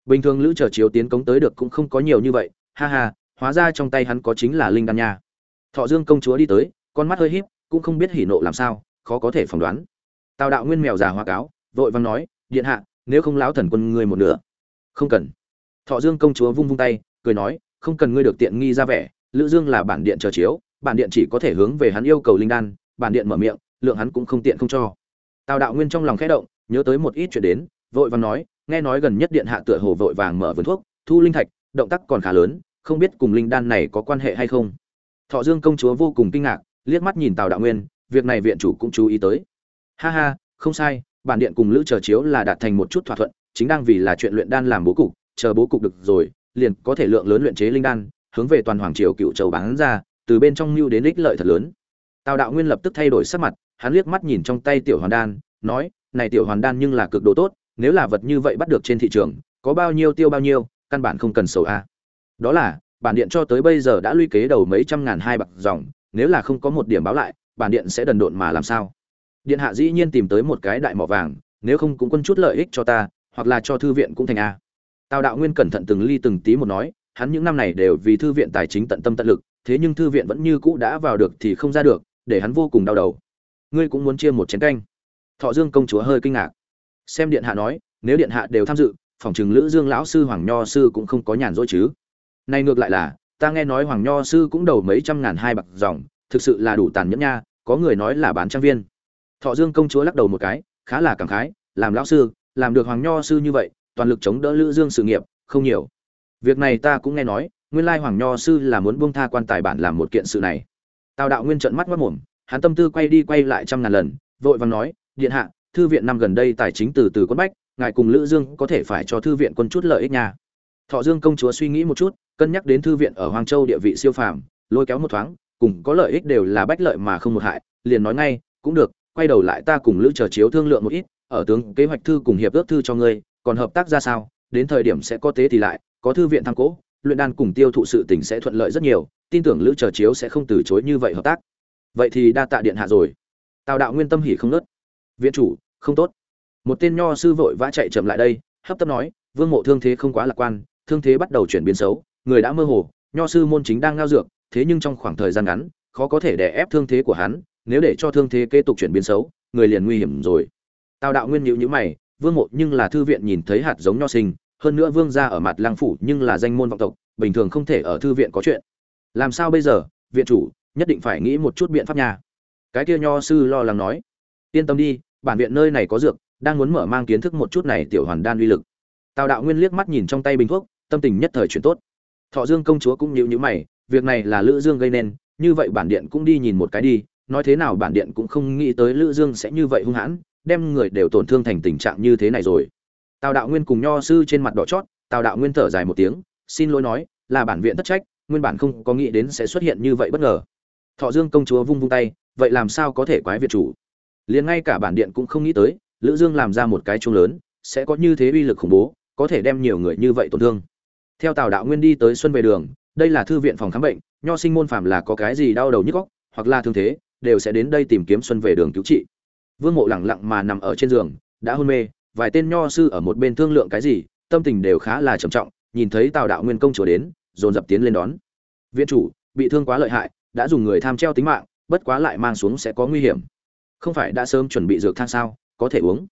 bình thường lữ chờ chiếu tiến cống tới được cũng không có nhiều như vậy, ha ha, hóa ra trong tay hắn có chính là linh đan nha. Thọ dương công chúa đi tới, con mắt hơi híp, cũng không biết hỉ nộ làm sao, khó có thể phỏng đoán. Tào đạo nguyên mèo già hoa cáo, vội vàng nói, điện hạ, nếu không lão thần quân ngươi một nửa. Không cần. Thọ dương công chúa vung vung tay, cười nói, không cần ngươi được tiện nghi ra vẻ, lữ dương là bản điện chờ chiếu, bản điện chỉ có thể hướng về hắn yêu cầu linh đan, bản điện mở miệng, lượng hắn cũng không tiện không cho. Tào đạo nguyên trong lòng khẽ động, nhớ tới một ít chuyện đến, vội vàng nói nghe nói gần nhất điện hạ tựa hồ vội vàng mở vườn thuốc, thu linh thạch, động tác còn khá lớn, không biết cùng linh đan này có quan hệ hay không. Thọ dương công chúa vô cùng kinh ngạc, liếc mắt nhìn tào đạo nguyên, việc này viện chủ cũng chú ý tới. Ha ha, không sai, bản điện cùng lữ chờ chiếu là đạt thành một chút thỏa thuận, chính đang vì là chuyện luyện đan làm bố cục, chờ bố cục được rồi, liền có thể lượng lớn luyện chế linh đan, hướng về toàn hoàng triều cựu châu bán ra, từ bên trong mưu đến ích lợi thật lớn. Tào đạo nguyên lập tức thay đổi sắc mặt, hắn liếc mắt nhìn trong tay tiểu hoàn đan, nói, này tiểu hoàn đan nhưng là cực độ tốt nếu là vật như vậy bắt được trên thị trường, có bao nhiêu tiêu bao nhiêu, căn bản không cần sầu a. Đó là, bản điện cho tới bây giờ đã luy kế đầu mấy trăm ngàn hai bạc dòng, nếu là không có một điểm báo lại, bản điện sẽ đần độn mà làm sao? Điện hạ dĩ nhiên tìm tới một cái đại mỏ vàng, nếu không cũng quân chút lợi ích cho ta, hoặc là cho thư viện cũng thành a. Tào đạo nguyên cẩn thận từng ly từng tí một nói, hắn những năm này đều vì thư viện tài chính tận tâm tận lực, thế nhưng thư viện vẫn như cũ đã vào được thì không ra được, để hắn vô cùng đau đầu. Ngươi cũng muốn chia một chén canh. Thọ dương công chúa hơi kinh ngạc xem điện hạ nói, nếu điện hạ đều tham dự, phòng chừng lữ dương lão sư, hoàng nho sư cũng không có nhàn rỗi chứ. Nay ngược lại là, ta nghe nói hoàng nho sư cũng đầu mấy trăm ngàn hai bạc dòng, thực sự là đủ tàn nhẫn nha, có người nói là bán trang viên. Thọ dương công chúa lắc đầu một cái, khá là cảm khái, làm lão sư, làm được hoàng nho sư như vậy, toàn lực chống đỡ lữ dương sự nghiệp, không nhiều. Việc này ta cũng nghe nói, nguyên lai hoàng nho sư là muốn buông tha quan tài bản làm một kiện sự này. Tào đạo nguyên trợn mắt mắt mồm, hắn tâm tư quay đi quay lại trăm ngàn lần, vội vàng nói, điện hạ thư viện năm gần đây tài chính từ từ quân bách ngài cùng lữ dương có thể phải cho thư viện quân chút lợi ích nha thọ dương công chúa suy nghĩ một chút cân nhắc đến thư viện ở Hoàng Châu địa vị siêu phàm, lôi kéo một thoáng, cùng có lợi ích đều là bách lợi mà không một hại, liền nói ngay, cũng được, quay đầu lại ta cùng Lữ Chờ Chiếu thương lượng một ít, ở tướng kế hoạch thư cùng hiệp ước thư cho ngươi, còn hợp tác ra sao, đến thời điểm sẽ có tế thì lại, có thư viện tham cố, luyện đan cùng tiêu thụ sự tình sẽ thuận lợi rất nhiều, tin tưởng Lữ Chờ Chiếu sẽ không từ chối như vậy hợp tác. Vậy thì đa tạ điện hạ rồi. Tào đạo nguyên tâm hỉ không nớt. Viện chủ, không tốt. Một tên nho sư vội vã chạy chậm lại đây, hấp tấp nói, Vương Mộ thương thế không quá lạc quan, thương thế bắt đầu chuyển biến xấu, người đã mơ hồ, nho sư môn chính đang ngao dược, thế nhưng trong khoảng thời gian ngắn, khó có thể đè ép thương thế của hắn, nếu để cho thương thế kế tục chuyển biến xấu, người liền nguy hiểm rồi. Tào đạo nguyên nhíu nhíu mày, Vương Mộ nhưng là thư viện nhìn thấy hạt giống nho sinh, hơn nữa Vương gia ở mặt Lăng phủ nhưng là danh môn vọng tộc, bình thường không thể ở thư viện có chuyện. Làm sao bây giờ, viện chủ, nhất định phải nghĩ một chút biện pháp nhà Cái kia nho sư lo lắng nói, yên tâm đi, bản viện nơi này có dược, đang muốn mở mang kiến thức một chút này tiểu hoàn đan uy lực. Tào đạo nguyên liếc mắt nhìn trong tay bình thuốc, tâm tình nhất thời chuyển tốt. Thọ Dương công chúa cũng nhíu nhíu mày, việc này là Lữ Dương gây nên, như vậy bản điện cũng đi nhìn một cái đi, nói thế nào bản điện cũng không nghĩ tới Lữ Dương sẽ như vậy hung hãn, đem người đều tổn thương thành tình trạng như thế này rồi. Tào đạo nguyên cùng nho sư trên mặt đỏ chót, Tào đạo nguyên thở dài một tiếng, xin lỗi nói, là bản viện thất trách, nguyên bản không có nghĩ đến sẽ xuất hiện như vậy bất ngờ. Thọ Dương công chúa vung vung tay, vậy làm sao có thể quái việt chủ? Liền ngay cả bản điện cũng không nghĩ tới, Lữ Dương làm ra một cái chuông lớn, sẽ có như thế uy lực khủng bố, có thể đem nhiều người như vậy tổn thương. Theo Tào đạo nguyên đi tới xuân về đường, đây là thư viện phòng khám bệnh, nho sinh môn phàm là có cái gì đau đầu nhức óc, hoặc là thương thế, đều sẽ đến đây tìm kiếm xuân về đường cứu trị. Vương Mộ lặng lặng mà nằm ở trên giường, đã hôn mê, vài tên nho sư ở một bên thương lượng cái gì, tâm tình đều khá là trầm trọng, nhìn thấy Tào đạo nguyên công chúa đến, dồn dập tiến lên đón. Viện chủ, bị thương quá lợi hại, đã dùng người tham treo tính mạng, bất quá lại mang xuống sẽ có nguy hiểm. Không phải đã sớm chuẩn bị dược thang sao, có thể uống.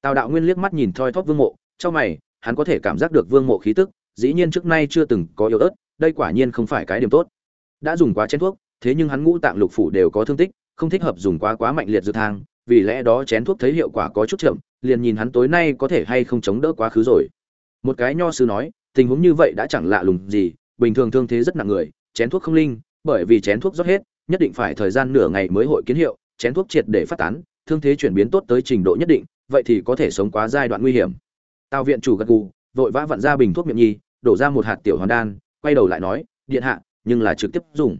Tào đạo nguyên liếc mắt nhìn thoi thóp Vương Mộ, trong mày, hắn có thể cảm giác được Vương Mộ khí tức, dĩ nhiên trước nay chưa từng có yếu ớt, đây quả nhiên không phải cái điểm tốt. Đã dùng quá chén thuốc, thế nhưng hắn ngũ tạng lục phủ đều có thương tích, không thích hợp dùng quá quá mạnh liệt dược thang, vì lẽ đó chén thuốc thấy hiệu quả có chút chậm, liền nhìn hắn tối nay có thể hay không chống đỡ quá khứ rồi. Một cái nho sư nói, tình huống như vậy đã chẳng lạ lùng gì, bình thường thương thế rất nặng người, chén thuốc không linh, bởi vì chén thuốc rót hết, nhất định phải thời gian nửa ngày mới hội kiến hiệu, chén thuốc triệt để phát tán, thương thế chuyển biến tốt tới trình độ nhất định, vậy thì có thể sống quá giai đoạn nguy hiểm. Tào viện chủ gật gù, vội vã vặn ra bình thuốc miệng nhi, đổ ra một hạt tiểu hoàn đan, quay đầu lại nói, điện hạ, nhưng là trực tiếp dùng.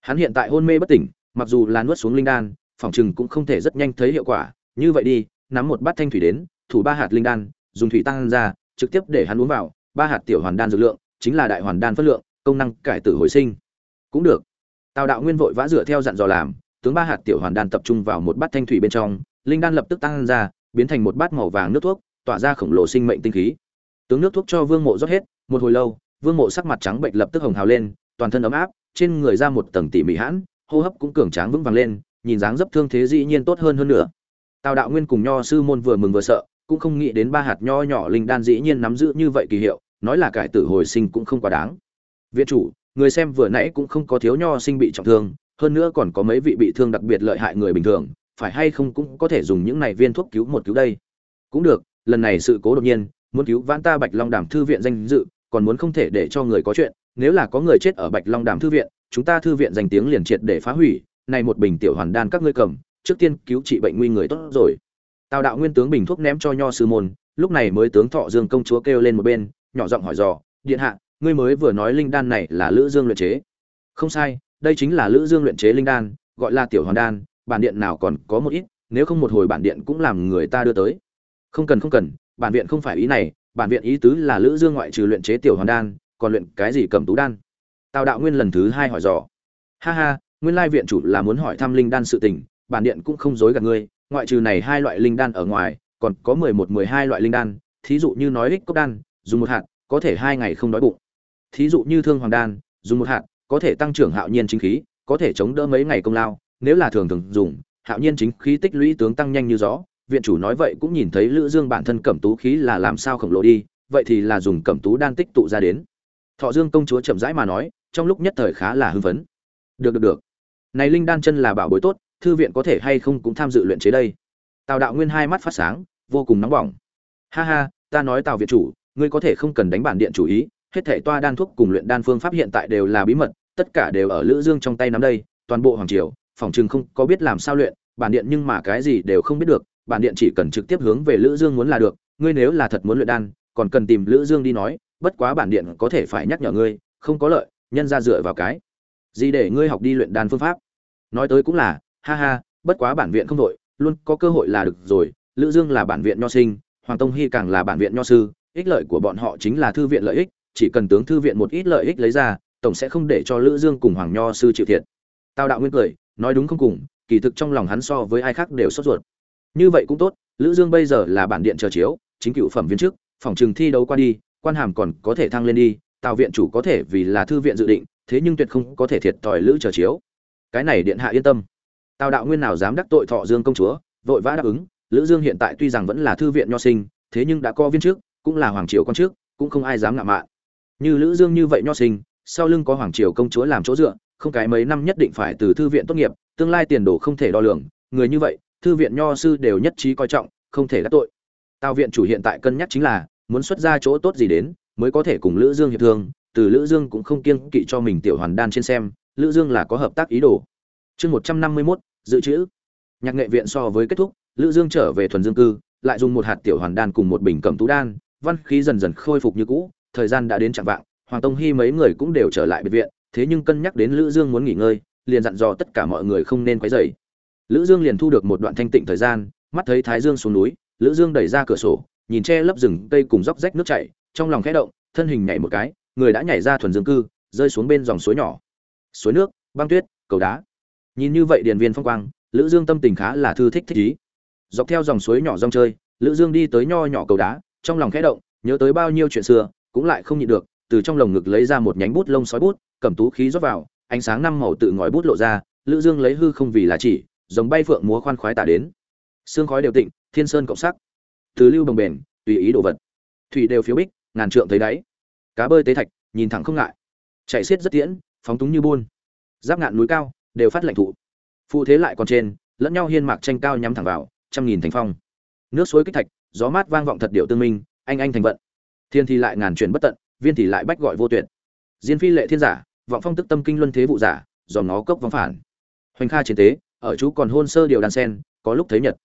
Hắn hiện tại hôn mê bất tỉnh, mặc dù là nuốt xuống linh đan, phòng chừng cũng không thể rất nhanh thấy hiệu quả, như vậy đi, nắm một bát thanh thủy đến, thủ ba hạt linh đan, dùng thủy tăng ra, trực tiếp để hắn uống vào, ba hạt tiểu hoàn đan dược lượng, chính là đại hoàn đan phất lượng, công năng cải tử hồi sinh. Cũng được. Tào đạo nguyên vội vã dựa theo dặn dò làm, tướng ba hạt tiểu hoàn đan tập trung vào một bát thanh thủy bên trong, linh đan lập tức tăng ra, biến thành một bát màu vàng nước thuốc, tỏa ra khổng lồ sinh mệnh tinh khí. Tướng nước thuốc cho Vương Mộ rót hết, một hồi lâu, Vương Mộ sắc mặt trắng bệnh lập tức hồng hào lên, toàn thân ấm áp, trên người ra một tầng tỉ mỉ hãn, hô hấp cũng cường tráng vững vàng lên, nhìn dáng dấp thương thế dĩ nhiên tốt hơn hơn nữa. Tào đạo nguyên cùng nho sư môn vừa mừng vừa sợ, cũng không nghĩ đến ba hạt nho nhỏ linh đan dĩ nhiên nắm giữ như vậy kỳ hiệu, nói là cải tử hồi sinh cũng không quá đáng. Viện chủ, người xem vừa nãy cũng không có thiếu nho sinh bị trọng thương, hơn nữa còn có mấy vị bị thương đặc biệt lợi hại người bình thường, phải hay không cũng có thể dùng những này viên thuốc cứu một cứu đây. Cũng được, lần này sự cố đột nhiên, muốn cứu vãn ta Bạch Long Đàm thư viện danh dự, còn muốn không thể để cho người có chuyện, nếu là có người chết ở Bạch Long Đàm thư viện, chúng ta thư viện danh tiếng liền triệt để phá hủy, này một bình tiểu hoàn đan các ngươi cầm, trước tiên cứu trị bệnh nguy người tốt rồi. Tào đạo nguyên tướng bình thuốc ném cho nho sư môn, lúc này mới tướng Thọ Dương công chúa kêu lên một bên, nhỏ giọng hỏi dò, điện hạ, ngươi mới vừa nói linh đan này là Lữ Dương luyện chế. Không sai, đây chính là Lữ Dương luyện chế linh đan, gọi là tiểu hoàn đan, bản điện nào còn có một ít, nếu không một hồi bản điện cũng làm người ta đưa tới. Không cần không cần, bản viện không phải ý này, bản viện ý tứ là Lữ Dương ngoại trừ luyện chế tiểu hoàn đan, còn luyện cái gì cầm tú đan. Tào đạo nguyên lần thứ hai hỏi dò. Ha ha, nguyên lai viện chủ là muốn hỏi thăm linh đan sự tình, bản điện cũng không dối gạt ngươi, ngoại trừ này hai loại linh đan ở ngoài, còn có mười một mười hai loại linh đan, thí dụ như nói ích cốc đan, dùng một hạt, có thể hai ngày không đói bụng. Thí dụ như thương hoàng đan, dùng một hạt, có thể tăng trưởng hạo nhiên chính khí, có thể chống đỡ mấy ngày công lao, nếu là thường thường dùng, hạo nhiên chính khí tích lũy tướng tăng nhanh như gió. Viện chủ nói vậy cũng nhìn thấy Lữ Dương bản thân cẩm tú khí là làm sao khổng lồ đi, vậy thì là dùng cẩm tú đan tích tụ ra đến. Thọ Dương công chúa chậm rãi mà nói, trong lúc nhất thời khá là hưng phấn. Được được được. Này linh đan chân là bảo bối tốt, thư viện có thể hay không cũng tham dự luyện chế đây. Tào Đạo Nguyên hai mắt phát sáng, vô cùng nóng bỏng. Ha ha, ta nói Tào viện chủ, ngươi có thể không cần đánh bản điện chủ ý, hết thảy toa đan thuốc cùng luyện đan phương pháp hiện tại đều là bí mật, tất cả đều ở Lữ Dương trong tay nắm đây, toàn bộ hoàng triều, phòng trường không có biết làm sao luyện, bản điện nhưng mà cái gì đều không biết được, bản điện chỉ cần trực tiếp hướng về Lữ Dương muốn là được, ngươi nếu là thật muốn luyện đan, còn cần tìm Lữ Dương đi nói, bất quá bản điện có thể phải nhắc nhở ngươi, không có lợi nhân ra dựa vào cái gì để ngươi học đi luyện đan phương pháp. Nói tới cũng là ha ha bất quá bản viện không đội luôn có cơ hội là được rồi lữ dương là bản viện nho sinh hoàng tông Hi càng là bản viện nho sư ích lợi của bọn họ chính là thư viện lợi ích chỉ cần tướng thư viện một ít lợi ích lấy ra, tổng sẽ không để cho lữ dương cùng hoàng nho sư chịu thiệt. Tào đạo nguyên cười, nói đúng không cùng, kỳ thực trong lòng hắn so với ai khác đều sốt ruột. Như vậy cũng tốt, lữ dương bây giờ là bản điện chờ chiếu, chính cựu phẩm viên chức, phòng trường thi đấu qua đi, quan hàm còn có thể thăng lên đi, tào viện chủ có thể vì là thư viện dự định, thế nhưng tuyệt không có thể thiệt tỏi lữ chờ chiếu. Cái này điện hạ yên tâm. Tào đạo nguyên nào dám đắc tội thọ dương công chúa, vội vã đáp ứng, lữ dương hiện tại tuy rằng vẫn là thư viện nho sinh, thế nhưng đã có viên trước cũng là hoàng triều con trước, cũng không ai dám ngạo mạn như lữ dương như vậy nho sinh sau lưng có hoàng triều công chúa làm chỗ dựa không cái mấy năm nhất định phải từ thư viện tốt nghiệp tương lai tiền đồ không thể đo lường người như vậy thư viện nho sư đều nhất trí coi trọng không thể đắc tội. Tào viện chủ hiện tại cân nhắc chính là muốn xuất ra chỗ tốt gì đến mới có thể cùng lữ dương hiệp thương từ lữ dương cũng không kiêng kỵ cho mình tiểu hoàn đan trên xem lữ dương là có hợp tác ý đồ. Chương 151, dự trữ. Nhạc nghệ viện so với kết thúc lữ dương trở về thuần dương cư lại dùng một hạt tiểu hoàn đan cùng một bình cẩm tú đan văn khí dần dần khôi phục như cũ thời gian đã đến chẳng vạng, hoàng tông hy mấy người cũng đều trở lại biệt viện, thế nhưng cân nhắc đến lữ dương muốn nghỉ ngơi, liền dặn dò tất cả mọi người không nên quấy rầy. Lữ dương liền thu được một đoạn thanh tịnh thời gian, mắt thấy thái dương xuống núi, lữ dương đẩy ra cửa sổ, nhìn che lấp rừng cây cùng dốc rách nước chảy, trong lòng khẽ động, thân hình nhảy một cái, người đã nhảy ra thuần dương cư, rơi xuống bên dòng suối nhỏ. Suối nước, băng tuyết, cầu đá. Nhìn như vậy điền viên phong quang, lữ dương tâm tình khá là thư thích thích ý. Dọc theo dòng suối nhỏ rong chơi, lữ dương đi tới nho nhỏ cầu đá, trong lòng khẽ động, nhớ tới bao nhiêu chuyện xưa cũng lại không nhịn được, từ trong lồng ngực lấy ra một nhánh bút lông sói bút, cầm tú khí rót vào, ánh sáng năm màu tự ngòi bút lộ ra, lữ dương lấy hư không vì là chỉ, giống bay phượng múa khoan khoái tả đến. Xương khói đều tịnh, thiên sơn cộng sắc. Từ lưu bồng bền tùy ý đồ vật. Thủy đều phiếu bích, ngàn trượng thấy đáy. Cá bơi tế thạch, nhìn thẳng không ngại. Chạy xiết rất tiễn, phóng túng như buôn. Giáp ngạn núi cao, đều phát lệnh thụ. Phụ thế lại còn trên, lẫn nhau hiên mạc tranh cao nhắm thẳng vào, trăm nghìn thành phong. Nước suối kích thạch, gió mát vang vọng thật điệu tương minh, anh anh thành vận thiên thì lại ngàn chuyển bất tận, viên thì lại bách gọi vô tuyệt. Diên phi lệ thiên giả, vọng phong tức tâm kinh luân thế vụ giả, dòm nó cốc vong phản. Hoành kha chiến tế, ở chú còn hôn sơ điều đàn sen, có lúc thấy nhật.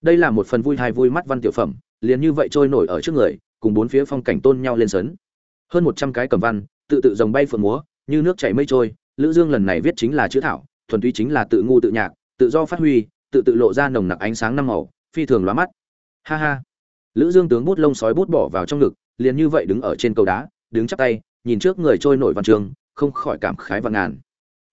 Đây là một phần vui hay vui mắt văn tiểu phẩm, liền như vậy trôi nổi ở trước người, cùng bốn phía phong cảnh tôn nhau lên sấn. Hơn một trăm cái cầm văn, tự tự dòng bay phượng múa, như nước chảy mây trôi, lữ dương lần này viết chính là chữ thảo, thuần túy chính là tự ngu tự nhạc, tự do phát huy, tự tự lộ ra nồng nặc ánh sáng năm màu, phi thường lóa mắt. Ha ha. Lữ dương tướng bút lông sói bút bỏ vào trong ngực liền như vậy đứng ở trên cầu đá, đứng chắp tay, nhìn trước người trôi nổi văn trường, không khỏi cảm khái vạn ngàn.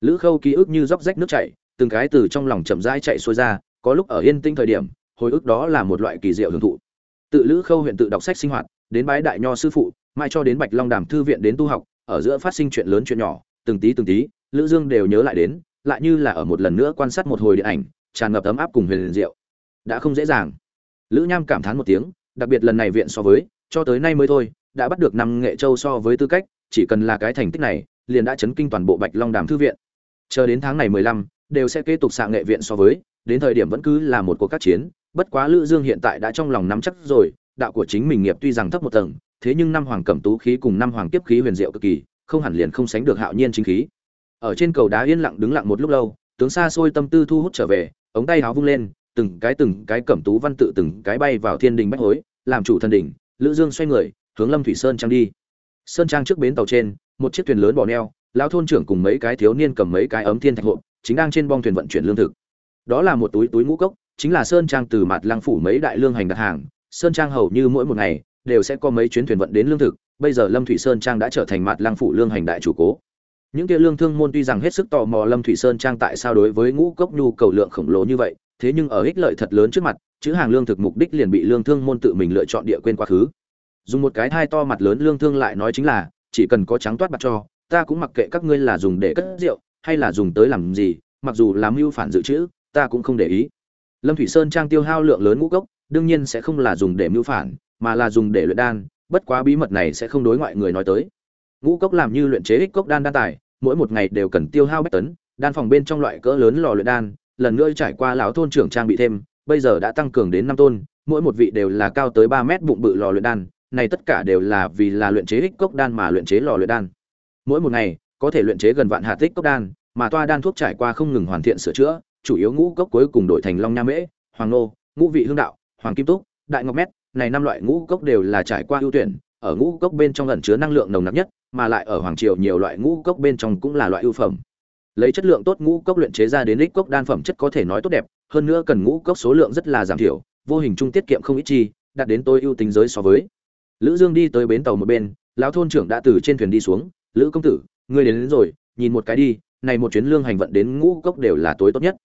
Lữ khâu ký ức như róc rách nước chảy, từng cái từ trong lòng chậm rãi chạy xuôi ra, có lúc ở yên tĩnh thời điểm, hồi ức đó là một loại kỳ diệu hưởng thụ. Tự lữ khâu huyện tự đọc sách sinh hoạt, đến bái đại nho sư phụ, mai cho đến bạch long đàm thư viện đến tu học, ở giữa phát sinh chuyện lớn chuyện nhỏ, từng tí từng tí, lữ dương đều nhớ lại đến, lại như là ở một lần nữa quan sát một hồi điện ảnh, tràn ngập ấm áp cùng huyền diệu. Đã không dễ dàng. Lữ nham cảm thán một tiếng, đặc biệt lần này viện so với cho tới nay mới thôi, đã bắt được năm nghệ châu so với tư cách, chỉ cần là cái thành tích này, liền đã chấn kinh toàn bộ bạch long đàm thư viện. Chờ đến tháng này mười lăm, đều sẽ kế tục xạ nghệ viện so với, đến thời điểm vẫn cứ là một cuộc các chiến, bất quá lữ dương hiện tại đã trong lòng nắm chắc rồi, đạo của chính mình nghiệp tuy rằng thấp một tầng, thế nhưng năm hoàng cẩm tú khí cùng năm hoàng kiếp khí huyền diệu cực kỳ, không hẳn liền không sánh được hạo nhiên chính khí. Ở trên cầu đá yên lặng đứng lặng một lúc lâu, tướng xa xôi tâm tư thu hút trở về, ống tay háo vung lên, từng cái từng cái cẩm tú văn tự từng cái bay vào thiên đình bách hối, làm chủ thần đỉnh lữ dương xoay người, hướng lâm thủy sơn trang đi. Sơn trang trước bến tàu trên, một chiếc thuyền lớn bỏ neo, lão thôn trưởng cùng mấy cái thiếu niên cầm mấy cái ấm thiên thạch hộp, chính đang trên bong thuyền vận chuyển lương thực. Đó là một túi túi ngũ cốc, chính là sơn trang từ mặt lăng phủ mấy đại lương hành đặt hàng. Sơn trang hầu như mỗi một ngày đều sẽ có mấy chuyến thuyền vận đến lương thực. Bây giờ lâm thủy sơn trang đã trở thành mặt lăng phủ lương hành đại chủ cố. Những kia lương thương môn tuy rằng hết sức tò mò lâm thủy sơn trang tại sao đối với ngũ cốc nhu cầu lượng khổng lồ như vậy, thế nhưng ở ích lợi thật lớn trước mặt chữ hàng lương thực mục đích liền bị lương thương môn tự mình lựa chọn địa quên quá khứ. Dùng một cái thai to mặt lớn lương thương lại nói chính là, chỉ cần có trắng toát bạc cho, ta cũng mặc kệ các ngươi là dùng để cất rượu, hay là dùng tới làm gì, mặc dù làm mưu phản dự trữ, ta cũng không để ý. Lâm thủy sơn trang tiêu hao lượng lớn ngũ cốc, đương nhiên sẽ không là dùng để mưu phản, mà là dùng để luyện đan, bất quá bí mật này sẽ không đối ngoại người nói tới. Ngũ cốc làm như luyện chế ích cốc đan đan tài, mỗi một ngày đều cần tiêu hao bách tấn, đan phòng bên trong loại cỡ lớn lò luyện đan, lần nữa trải qua lão thôn trưởng trang bị thêm bây giờ đã tăng cường đến năm tôn, mỗi một vị đều là cao tới ba mét bụng bự lò luyện đan, này tất cả đều là vì là luyện chế ích cốc đan mà luyện chế lò luyện đan. Mỗi một ngày, có thể luyện chế gần vạn hạt tích cốc đan, mà toa đan thuốc trải qua không ngừng hoàn thiện sửa chữa, chủ yếu ngũ cốc cuối cùng đổi thành long nha mễ, hoàng nô, ngũ vị hương đạo, hoàng kim túc, đại ngọc mét, này năm loại ngũ cốc đều là trải qua ưu tuyển, ở ngũ cốc bên trong ẩn chứa năng lượng nồng nặc nhất, mà lại ở hoàng triều nhiều loại ngũ cốc bên trong cũng là loại ưu phẩm. Lấy chất lượng tốt ngũ cốc luyện chế ra đến lích cốc đan phẩm chất có thể nói tốt đẹp hơn nữa cần ngũ cốc số lượng rất là giảm thiểu vô hình trung tiết kiệm không ít chi đạt đến tôi ưu tính giới so với. Lữ dương đi tới bến tàu một bên lão thôn trưởng đã từ trên thuyền đi xuống lữ công tử ngươi đến, đến rồi nhìn một cái đi này một chuyến lương hành vận đến ngũ cốc đều là tối tốt nhất.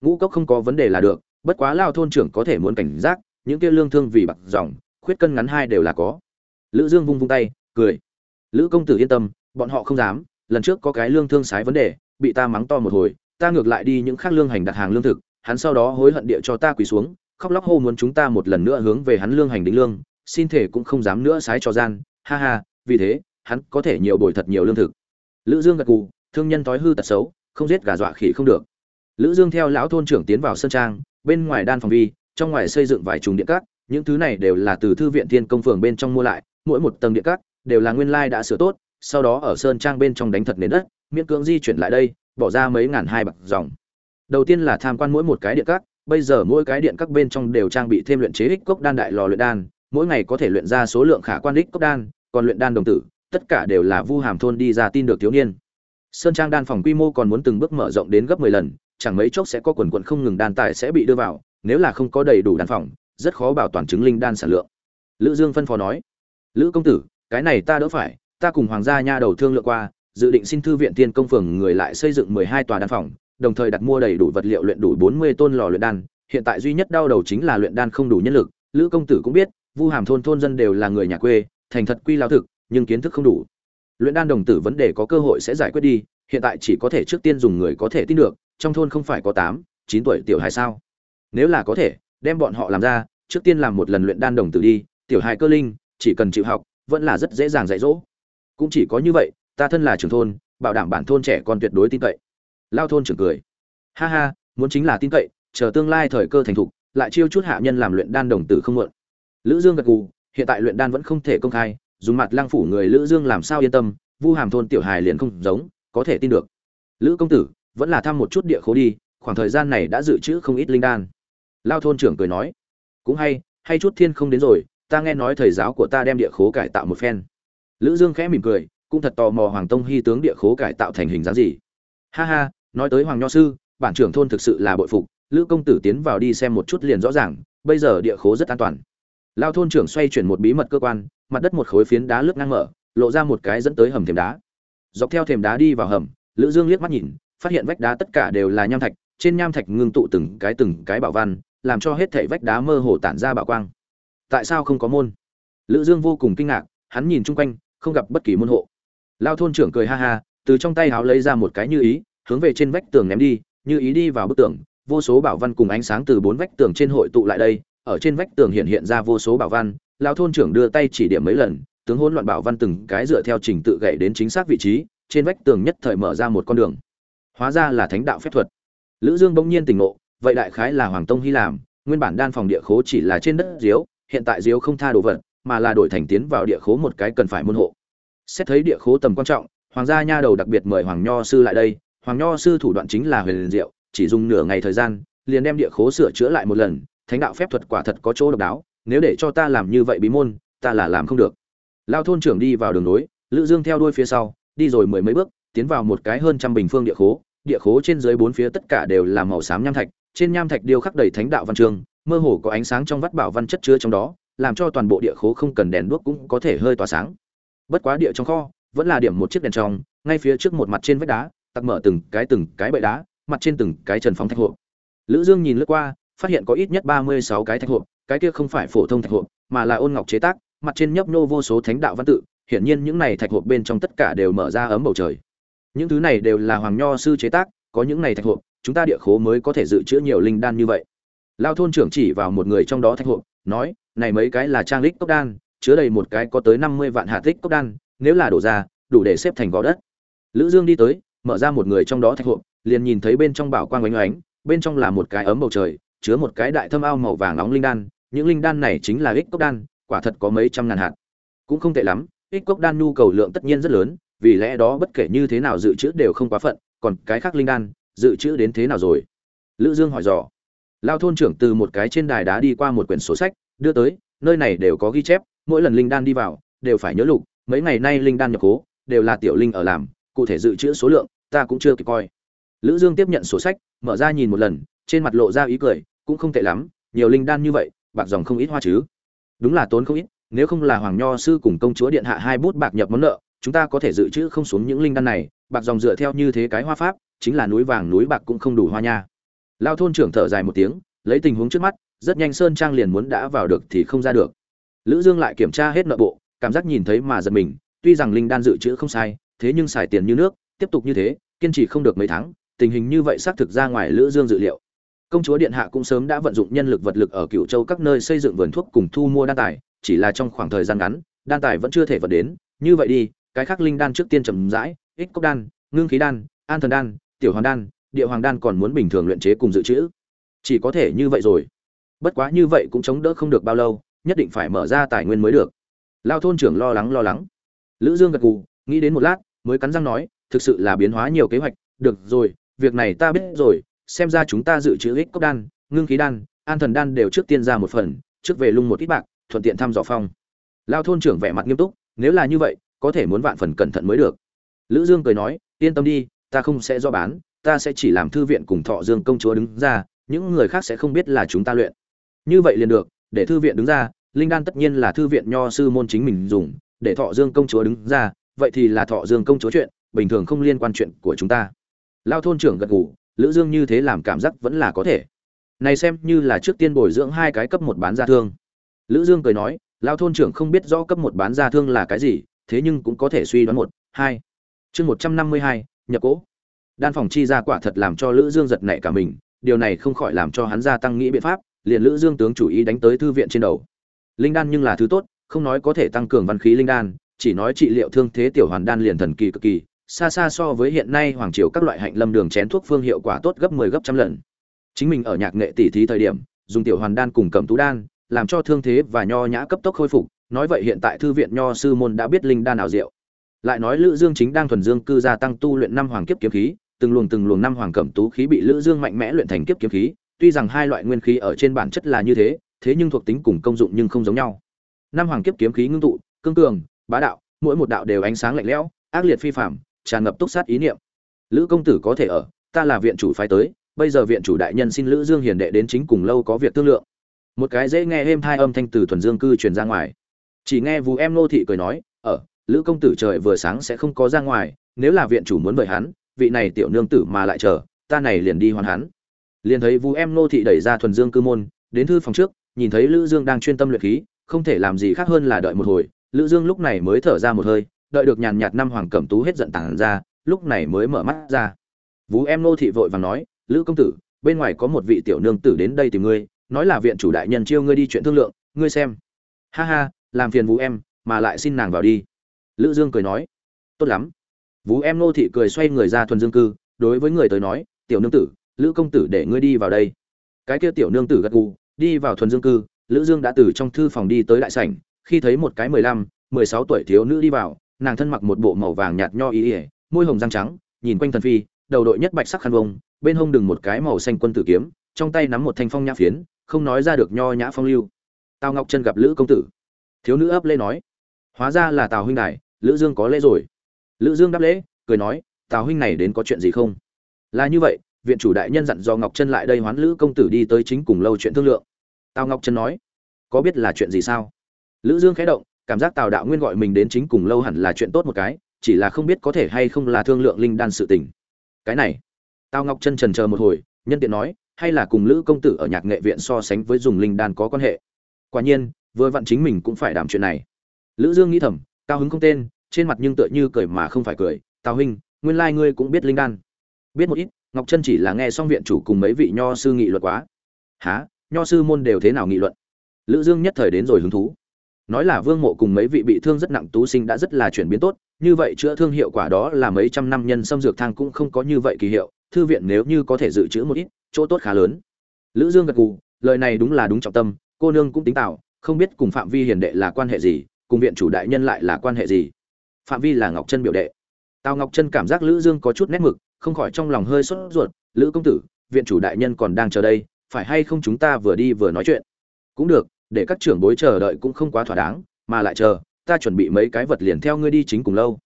Ngũ cốc không có vấn đề là được bất quá lão thôn trưởng có thể muốn cảnh giác những kia lương thương vì bạc dòng khuyết cân ngắn hai đều là có. Lữ dương vung vung tay cười. Lữ công tử yên tâm bọn họ không dám lần trước có cái lương thương sái vấn đề bị ta mắng to một hồi ta ngược lại đi những khác lương hành đặt hàng lương thực hắn sau đó hối hận địa cho ta quỳ xuống, khóc lóc hô muốn chúng ta một lần nữa hướng về hắn lương hành đính lương, xin thể cũng không dám nữa sái cho gian. Ha ha, vì thế, hắn có thể nhiều bồi thật nhiều lương thực. Lữ dương gật gù, thương nhân thói hư tật xấu, không giết gà dọa khỉ không được. Lữ dương theo lão thôn trưởng tiến vào sân trang, bên ngoài đan phòng vi, trong ngoài xây dựng vài trùng điện cát, những thứ này đều là từ thư viện thiên công phường bên trong mua lại, mỗi một tầng điện cát đều là nguyên lai đã sửa tốt, sau đó ở sơn trang bên trong đánh thật nền đất, miễn cưỡng di chuyển lại đây, bỏ ra mấy ngàn hai bạc dòng đầu tiên là tham quan mỗi một cái điện cát bây giờ mỗi cái điện các bên trong đều trang bị thêm luyện chế ích cốc đan đại lò luyện đan, mỗi ngày có thể luyện ra số lượng khả quan ích cốc đan, còn luyện đan đồng tử, tất cả đều là vu hàm thôn đi ra tin được thiếu niên. Sơn trang đan phòng quy mô còn muốn từng bước mở rộng đến gấp 10 lần, chẳng mấy chốc sẽ có quần quần không ngừng đan tài sẽ bị đưa vào, nếu là không có đầy đủ đan phòng, rất khó bảo toàn chứng linh đan sản lượng. Lữ dương phân phó nói, lữ công tử, cái này ta đỡ phải, ta cùng hoàng gia nha đầu thương lượng qua, dự định xin thư viện tiên công phường người lại xây dựng 12 tòa đan phòng đồng thời đặt mua đầy đủ vật liệu luyện đủ 40 tôn lò luyện đan. Hiện tại duy nhất đau đầu chính là luyện đan không đủ nhân lực. Lữ công tử cũng biết, vu hàm thôn thôn dân đều là người nhà quê, thành thật quy lao thực, nhưng kiến thức không đủ. Luyện đan đồng tử vấn đề có cơ hội sẽ giải quyết đi, hiện tại chỉ có thể trước tiên dùng người có thể tin được, trong thôn không phải có tám, chín tuổi tiểu hài sao? Nếu là có thể, đem bọn họ làm ra, trước tiên làm một lần luyện đan đồng tử đi, tiểu hài cơ linh, chỉ cần chịu học, vẫn là rất dễ dàng dạy dỗ. Cũng chỉ có như vậy, ta thân là trưởng thôn, bảo đảm bản thôn trẻ con tuyệt đối tin cậy lao thôn trưởng cười. Ha ha, muốn chính là tin cậy, chờ tương lai thời cơ thành thục, lại chiêu chút hạ nhân làm luyện đan đồng tử không muộn. Lữ dương gật gù, hiện tại luyện đan vẫn không thể công khai, dùng mặt lang phủ người lữ dương làm sao yên tâm, vu hàm thôn tiểu hài liền không giống, có thể tin được. Lữ công tử, vẫn là thăm một chút địa khố đi, khoảng thời gian này đã dự trữ không ít linh đan. Lao thôn trưởng cười nói. Cũng hay hay chút thiên không đến rồi, ta nghe nói thầy giáo của ta đem địa khố cải tạo một phen. Lữ dương khẽ mỉm cười, cũng thật tò mò hoàng tông hy tướng địa khố cải tạo thành hình dáng gì. Ha ha nói tới hoàng nho sư, bản trưởng thôn thực sự là bội phục, lữ công tử tiến vào đi xem một chút liền rõ ràng, bây giờ địa khố rất an toàn. Lao thôn trưởng xoay chuyển một bí mật cơ quan, mặt đất một khối phiến đá lướt ngang mở, lộ ra một cái dẫn tới hầm thềm đá. Dọc theo thềm đá đi vào hầm, lữ dương liếc mắt nhìn, phát hiện vách đá tất cả đều là nham thạch, trên nham thạch ngưng tụ từng cái từng cái bảo văn, làm cho hết thảy vách đá mơ hồ tản ra bảo quang. Tại sao không có môn? Lữ dương vô cùng kinh ngạc, hắn nhìn chung quanh, không gặp bất kỳ môn hộ. Lao thôn trưởng cười ha ha, từ trong tay háo lấy ra một cái như ý hướng về trên vách tường ném đi, như ý đi vào bức tường, vô số bảo văn cùng ánh sáng từ bốn vách tường trên hội tụ lại đây, ở trên vách tường hiện hiện ra vô số bảo văn lao thôn trưởng đưa tay chỉ điểm mấy lần, tướng hỗn loạn bảo văn từng cái dựa theo trình tự gậy đến chính xác vị trí, trên vách tường nhất thời mở ra một con đường. Hóa ra là thánh đạo phép thuật. Lữ dương bỗng nhiên tỉnh ngộ, vậy đại khái là hoàng tông hy làm, nguyên bản đan phòng địa khố chỉ là trên đất diếu, hiện tại diếu không tha đồ vật, mà là đổi thành tiến vào địa khố một cái cần phải môn hộ. Xét thấy địa khố tầm quan trọng, hoàng gia nha đầu đặc biệt mời hoàng nho sư lại đây hoàng nho sư thủ đoạn chính là huyền liền diệu, chỉ dùng nửa ngày thời gian, liền đem địa khố sửa chữa lại một lần, thánh đạo phép thuật quả thật có chỗ độc đáo, nếu để cho ta làm như vậy bí môn, ta là làm không được. Lao thôn trưởng đi vào đường nối, lữ dương theo đuôi phía sau, đi rồi mười mấy bước, tiến vào một cái hơn trăm bình phương địa khố địa khố trên dưới bốn phía tất cả đều là màu xám nham thạch, trên nham thạch điêu khắc đầy thánh đạo văn chương, mơ hồ có ánh sáng trong vắt bảo văn chất chứa trong đó, làm cho toàn bộ địa khố không cần đèn đuốc cũng có thể hơi tỏa sáng. Bất quá địa trong kho, vẫn là điểm một chiếc đèn trong, ngay phía trước một mặt trên vách đá tặc mở từng cái từng cái bệ đá, mặt trên từng cái trần phóng thạch hộp. Lữ dương nhìn lướt qua, phát hiện có ít nhất ba mươi sáu cái thạch hộp, cái kia không phải phổ thông thạch hộp, mà là ôn ngọc chế tác, mặt trên nhấp nhô vô số thánh đạo văn tự, hiển nhiên những này thạch hộp bên trong tất cả đều mở ra ấm bầu trời. Những thứ này đều là hoàng nho sư chế tác, có những này thạch hộp, chúng ta địa khố mới có thể dự trữ nhiều linh đan như vậy. Lao thôn trưởng chỉ vào một người trong đó thạch hộp, nói, này mấy cái là trang lích cốc đan, chứa đầy một cái có tới năm mươi vạn hạt tích cốc đan, nếu là đổ ra, đủ để xếp thành gò đất. Lữ dương đi tới mở ra một người trong đó thạch hộp, liền nhìn thấy bên trong bảo quang oanh oánh bên trong là một cái ấm bầu trời, chứa một cái đại thâm ao màu vàng nóng linh đan, những linh đan này chính là ích cốc đan, quả thật có mấy trăm ngàn hạt. Cũng không tệ lắm, ích cốc đan nhu cầu lượng tất nhiên rất lớn, vì lẽ đó bất kể như thế nào dự trữ đều không quá phận, còn cái khác linh đan, dự trữ đến thế nào rồi? Lữ dương hỏi dò. Lao thôn trưởng từ một cái trên đài đá đi qua một quyển sổ sách, đưa tới, nơi này đều có ghi chép, mỗi lần linh đan đi vào, đều phải nhớ lục, mấy ngày nay linh đan nhập cố đều là tiểu linh ở làm, cụ thể dự trữ số lượng ta cũng chưa kịp coi. Lữ dương tiếp nhận sổ sách, mở ra nhìn một lần, trên mặt lộ ra ý cười, cũng không tệ lắm, nhiều linh đan như vậy, bạc dòng không ít hoa chứ. Đúng là tốn không ít, nếu không là hoàng nho sư cùng công chúa điện hạ hai bút bạc nhập món nợ, chúng ta có thể dự trữ không xuống những linh đan này, bạc dòng dựa theo như thế cái hoa pháp, chính là núi vàng núi bạc cũng không đủ hoa nha. Lao thôn trưởng thở dài một tiếng, lấy tình huống trước mắt, rất nhanh sơn trang liền muốn đã vào được thì không ra được. Lữ dương lại kiểm tra hết nội bộ, cảm giác nhìn thấy mà giật mình, tuy rằng linh đan dự trữ không sai, thế nhưng xài tiền như nước tiếp tục như thế, kiên trì không được mấy tháng, tình hình như vậy xác thực ra ngoài lữ dương dự liệu. Công chúa điện hạ cũng sớm đã vận dụng nhân lực vật lực ở cựu châu các nơi xây dựng vườn thuốc cùng thu mua đan tài, chỉ là trong khoảng thời gian ngắn, đan tài vẫn chưa thể vận đến. Như vậy đi, cái khác linh đan trước tiên trầm rãi, ích cốc đan, ngưng khí đan, an thần đan, tiểu hoàng đan, địa hoàng đan còn muốn bình thường luyện chế cùng dự trữ. Chỉ có thể như vậy rồi. Bất quá như vậy cũng chống đỡ không được bao lâu, nhất định phải mở ra tài nguyên mới được. Lao thôn trưởng lo lắng lo lắng. Lữ dương gật gù, nghĩ đến một lát, mới cắn răng nói thực sự là biến hóa nhiều kế hoạch. Được rồi, việc này ta biết rồi, xem ra chúng ta dự trữ ích cốc đan, ngưng khí đan, an thần đan đều trước tiên ra một phần, trước về lung một ít bạc, thuận tiện thăm dò phong. Lao thôn trưởng vẻ mặt nghiêm túc, nếu là như vậy, có thể muốn vạn phần cẩn thận mới được. Lữ dương cười nói, yên tâm đi, ta không sẽ do bán, ta sẽ chỉ làm thư viện cùng thọ dương công chúa đứng ra, những người khác sẽ không biết là chúng ta luyện. Như vậy liền được, để thư viện đứng ra, linh đan tất nhiên là thư viện nho sư môn chính mình dùng, để thọ dương công chúa đứng ra, vậy thì là thọ dương công chúa chuyện bình thường không liên quan chuyện của chúng ta. Lao thôn trưởng gật gù, lữ dương như thế làm cảm giác vẫn là có thể. Này xem như là trước tiên bồi dưỡng hai cái cấp một bán ra thương. Lữ dương cười nói, lao thôn trưởng không biết rõ cấp một bán ra thương là cái gì, thế nhưng cũng có thể suy đoán một, hai. Chương một trăm năm mươi hai, nhập cỗ. Đan phòng chi ra quả thật làm cho lữ dương giật nảy cả mình, điều này không khỏi làm cho hắn gia tăng nghĩ biện pháp, liền lữ dương tướng chủ ý đánh tới thư viện trên đầu. Linh đan nhưng là thứ tốt, không nói có thể tăng cường văn khí linh đan, chỉ nói trị liệu thương thế tiểu hoàn đan liền thần kỳ cực kỳ xa xa so với hiện nay hoàng triều các loại hạnh lâm đường chén thuốc phương hiệu quả tốt gấp 10 gấp trăm lần. Chính mình ở nhạc nghệ tỷ thí thời điểm, dùng tiểu hoàn đan cùng cẩm tú đan, làm cho thương thế và nho nhã cấp tốc khôi phục. Nói vậy hiện tại thư viện nho sư môn đã biết linh đan nào diệu. Lại nói lữ dương chính đang thuần dương cư gia tăng tu luyện năm hoàng kiếp kiếm khí, từng luồng từng luồng năm hoàng cẩm tú khí bị lữ dương mạnh mẽ luyện thành kiếp kiếm khí. Tuy rằng hai loại nguyên khí ở trên bản chất là như thế thế nhưng thuộc tính cùng công dụng nhưng không giống nhau. Năm hoàng kiếp kiếm khí ngưng tụ, cương cường, bá đạo, mỗi một đạo đều ánh sáng lạnh lẽo, ác liệt phi phàm tràn ngập túc sát ý niệm. Lữ công tử có thể ở, ta là viện chủ phái tới, bây giờ viện chủ đại nhân xin lữ dương hiền đệ đến chính cùng lâu có việc thương lượng. Một cái dễ nghe êm hai âm thanh từ thuần dương cư truyền ra ngoài. Chỉ nghe vú em nô thị cười nói, ở, lữ công tử trời vừa sáng sẽ không có ra ngoài, nếu là viện chủ muốn mời hắn, vị này tiểu nương tử mà lại chờ, ta này liền đi hoàn hắn. Liền thấy vú em nô thị đẩy ra thuần dương cư môn, đến thư phòng trước, nhìn thấy lữ dương đang chuyên tâm luyện khí, không thể làm gì khác hơn là đợi một hồi. Lữ dương lúc này mới thở ra một hơi đợi được nhàn nhạt năm hoàng cẩm tú hết giận tàng ra lúc này mới mở mắt ra. Vú em nô thị vội vàng nói lữ công tử bên ngoài có một vị tiểu nương tử đến đây tìm ngươi nói là viện chủ đại nhân chiêu ngươi đi chuyện thương lượng ngươi xem. Ha ha làm phiền vú em mà lại xin nàng vào đi. Lữ dương cười nói. Tốt lắm. Vú em nô thị cười xoay người ra thuần dương cư đối với người tới nói tiểu nương tử lữ công tử để ngươi đi vào đây. Cái kia tiểu nương tử gật gù đi vào thuần dương cư lữ dương đã từ trong thư phòng đi tới đại sảnh khi thấy một cái mười lăm, mười sáu tuổi thiếu nữ đi vào nàng thân mặc một bộ màu vàng nhạt nho ý ỉa, môi hồng răng trắng, nhìn quanh thần phi, đầu đội nhất bạch sắc khăn vông, bên hông đừng một cái màu xanh quân tử kiếm, trong tay nắm một thanh phong nhã phiến, không nói ra được nho nhã phong lưu. Tào ngọc chân gặp lữ công tử. Thiếu nữ ấp lê nói, hóa ra là tào huynh này lữ dương có lễ rồi. Lữ dương đáp lễ, cười nói, tào huynh này đến có chuyện gì không? Là như vậy, viện chủ đại nhân dặn do ngọc chân lại đây hoán lữ công tử đi tới chính cùng lâu chuyện thương lượng. Tào ngọc chân nói, có biết là chuyện gì sao? Lữ dương khẽ động cảm giác tào đạo nguyên gọi mình đến chính cùng lâu hẳn là chuyện tốt một cái, chỉ là không biết có thể hay không là thương lượng linh đan sự tình. Cái này, tào ngọc chân trần chờ một hồi, nhân tiện nói, hay là cùng lữ công tử ở nhạc nghệ viện so sánh với dùng linh đan có quan hệ. Quả nhiên, vừa vặn chính mình cũng phải đảm chuyện này. Lữ dương nghĩ thầm, cao hứng không tên, trên mặt nhưng tựa như cười mà không phải cười, tào huynh, nguyên lai ngươi cũng biết linh đan. Biết một ít, ngọc chân chỉ là nghe xong viện chủ cùng mấy vị nho sư nghị luận quá. Há nho sư môn đều thế nào nghị luận? Lữ dương nhất thời đến rồi hứng thú nói là vương mộ cùng mấy vị bị thương rất nặng tú sinh đã rất là chuyển biến tốt, như vậy chữa thương hiệu quả đó là mấy trăm năm nhân xâm dược thang cũng không có như vậy kỳ hiệu, thư viện nếu như có thể dự trữ một ít, chỗ tốt khá lớn. Lữ dương gật gù, lời này đúng là đúng trọng tâm, cô nương cũng tính tạo không biết cùng phạm vi hiền đệ là quan hệ gì, cùng viện chủ đại nhân lại là quan hệ gì. Phạm vi là ngọc chân biểu đệ. Tào ngọc chân cảm giác lữ dương có chút nét mực, không khỏi trong lòng hơi sốt ruột, lữ công tử, viện chủ đại nhân còn đang chờ đây, phải hay không chúng ta vừa đi vừa nói chuyện? Cũng được để các trưởng bối chờ đợi cũng không quá thỏa đáng, mà lại chờ, ta chuẩn bị mấy cái vật liền theo ngươi đi chính cùng lâu.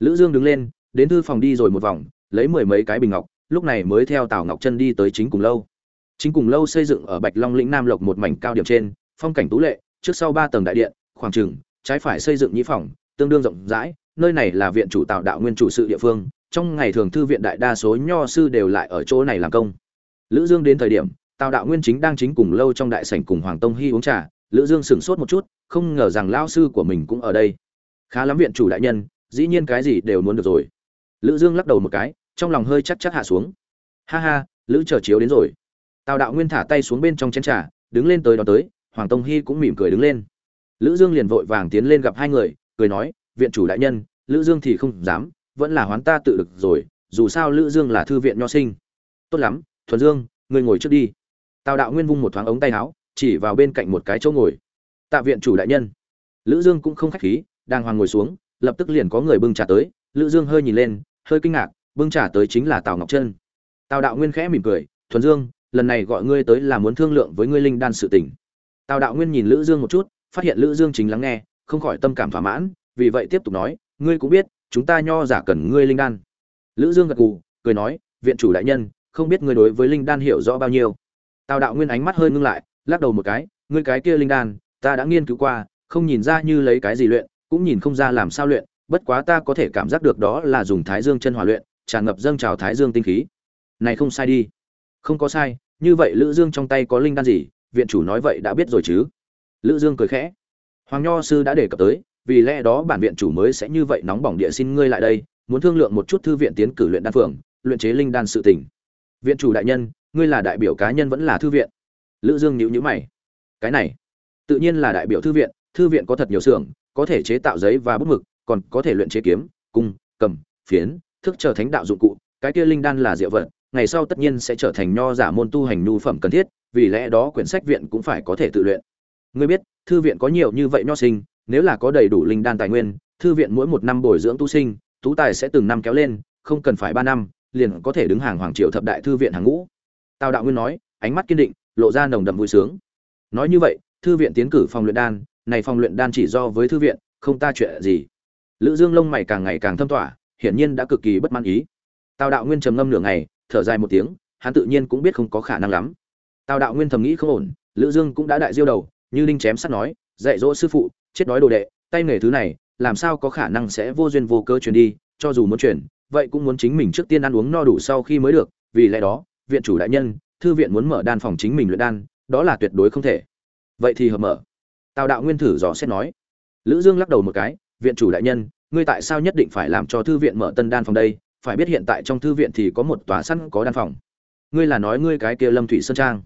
Lữ dương đứng lên, đến thư phòng đi rồi một vòng, lấy mười mấy cái bình ngọc, lúc này mới theo tào ngọc chân đi tới chính cùng lâu. Chính cùng lâu xây dựng ở bạch long lĩnh nam lộc một mảnh cao điểm trên, phong cảnh tú lệ, trước sau ba tầng đại điện, khoảng trừng trái phải xây dựng nhĩ phòng, tương đương rộng rãi, nơi này là viện chủ tạo đạo nguyên chủ sự địa phương, trong ngày thường thư viện đại đa số nho sư đều lại ở chỗ này làm công. Lữ dương đến thời điểm tào đạo nguyên chính đang chính cùng lâu trong đại sảnh cùng hoàng tông hy uống trà, lữ dương sửng sốt một chút, không ngờ rằng lao sư của mình cũng ở đây. Khá lắm viện chủ đại nhân, dĩ nhiên cái gì đều muốn được rồi. Lữ dương lắc đầu một cái, trong lòng hơi chắc chắc hạ xuống. Ha ha, lữ chờ chiếu đến rồi. Tào đạo nguyên thả tay xuống bên trong chén trà, đứng lên tới đó tới, hoàng tông hy cũng mỉm cười đứng lên. Lữ dương liền vội vàng tiến lên gặp hai người, cười nói, viện chủ đại nhân, lữ dương thì không dám, vẫn là hoán ta tự lực rồi, dù sao lữ dương là thư viện nho sinh. Tốt lắm, thuần dương, ngươi ngồi trước đi tào đạo nguyên vung một thoáng ống tay áo, chỉ vào bên cạnh một cái chỗ ngồi. Tạ viện chủ đại nhân. Lữ dương cũng không khách khí đang hoàng ngồi xuống, lập tức liền có người bưng trà tới. Lữ dương hơi nhìn lên, hơi kinh ngạc, bưng trà tới chính là tào ngọc chân tào đạo nguyên khẽ mỉm cười, thuần dương, lần này gọi ngươi tới là muốn thương lượng với ngươi linh đan sự tình. Tào đạo nguyên nhìn lữ dương một chút, phát hiện lữ dương chính lắng nghe, không khỏi tâm cảm thỏa mãn, vì vậy tiếp tục nói, ngươi cũng biết, chúng ta nho giả cần ngươi linh đan. Lữ dương gật gù, cười nói, viện chủ đại nhân, không biết ngươi đối với linh đan hiểu rõ bao nhiêu? Tào đạo nguyên ánh mắt hơi ngưng lại, lắc đầu một cái, ngươi cái kia linh đan, ta đã nghiên cứu qua, không nhìn ra như lấy cái gì luyện, cũng nhìn không ra làm sao luyện, bất quá ta có thể cảm giác được đó là dùng thái dương chân hòa luyện, tràn ngập dâng trào thái dương tinh khí. Này không sai đi. Không có sai, như vậy lữ dương trong tay có linh đan gì, viện chủ nói vậy đã biết rồi chứ. Lữ dương cười khẽ. Hoàng nho sư đã đề cập tới, vì lẽ đó bản viện chủ mới sẽ như vậy nóng bỏng địa xin ngươi lại đây, muốn thương lượng một chút thư viện tiến cử luyện đan phường, luyện chế linh đan sự tình. Viện chủ đại nhân ngươi là đại biểu cá nhân vẫn là thư viện? Lữ dương nhíu nhíu mày. Cái này, tự nhiên là đại biểu thư viện thư viện có thật nhiều xưởng, có thể chế tạo giấy và bút mực, còn có thể luyện chế kiếm, cung, cầm, phiến, thức trở thánh đạo dụng cụ. Cái kia linh đan là diệu vật, ngày sau tất nhiên sẽ trở thành nho giả môn tu hành nhu phẩm cần thiết, vì lẽ đó quyển sách viện cũng phải có thể tự luyện. Ngươi biết, thư viện có nhiều như vậy nho sinh, nếu là có đầy đủ linh đan tài nguyên, thư viện mỗi một năm bồi dưỡng tu sinh, tú tài sẽ từng năm kéo lên, không cần phải ba năm, liền có thể đứng hàng hoàng triều thập đại thư viện hàng ngũ tào đạo nguyên nói, ánh mắt kiên định, lộ ra nồng đậm vui sướng. Nói như vậy, thư viện tiến cử phòng luyện đan, này phòng luyện đan chỉ do với thư viện, không ta chuyện gì. Lữ dương lông mày càng ngày càng thâm tỏa hiển nhiên đã cực kỳ bất mãn ý. Tào đạo nguyên trầm ngâm nửa ngày, thở dài một tiếng, hắn tự nhiên cũng biết không có khả năng lắm. Tào đạo nguyên thầm nghĩ không ổn, lữ dương cũng đã đại diêu đầu, như linh chém sắt nói, dạy dỗ sư phụ, chết đói đồ đệ, tay nghề thứ này, làm sao có khả năng sẽ vô duyên vô cơ truyền đi, cho dù muốn truyền, vậy cũng muốn chính mình trước tiên ăn uống no đủ sau khi mới được, vì lẽ đó viện chủ đại nhân, thư viện muốn mở đan phòng chính mình luyện đan, đó là tuyệt đối không thể. Vậy thì hợp mở. Tào đạo nguyên thử dò xét nói. Lữ dương lắc đầu một cái, viện chủ đại nhân, ngươi tại sao nhất định phải làm cho thư viện mở tân đan phòng đây? Phải biết hiện tại trong thư viện thì có một tòa sẵn có đan phòng. Ngươi là nói ngươi cái kia lâm thủy sơn trang.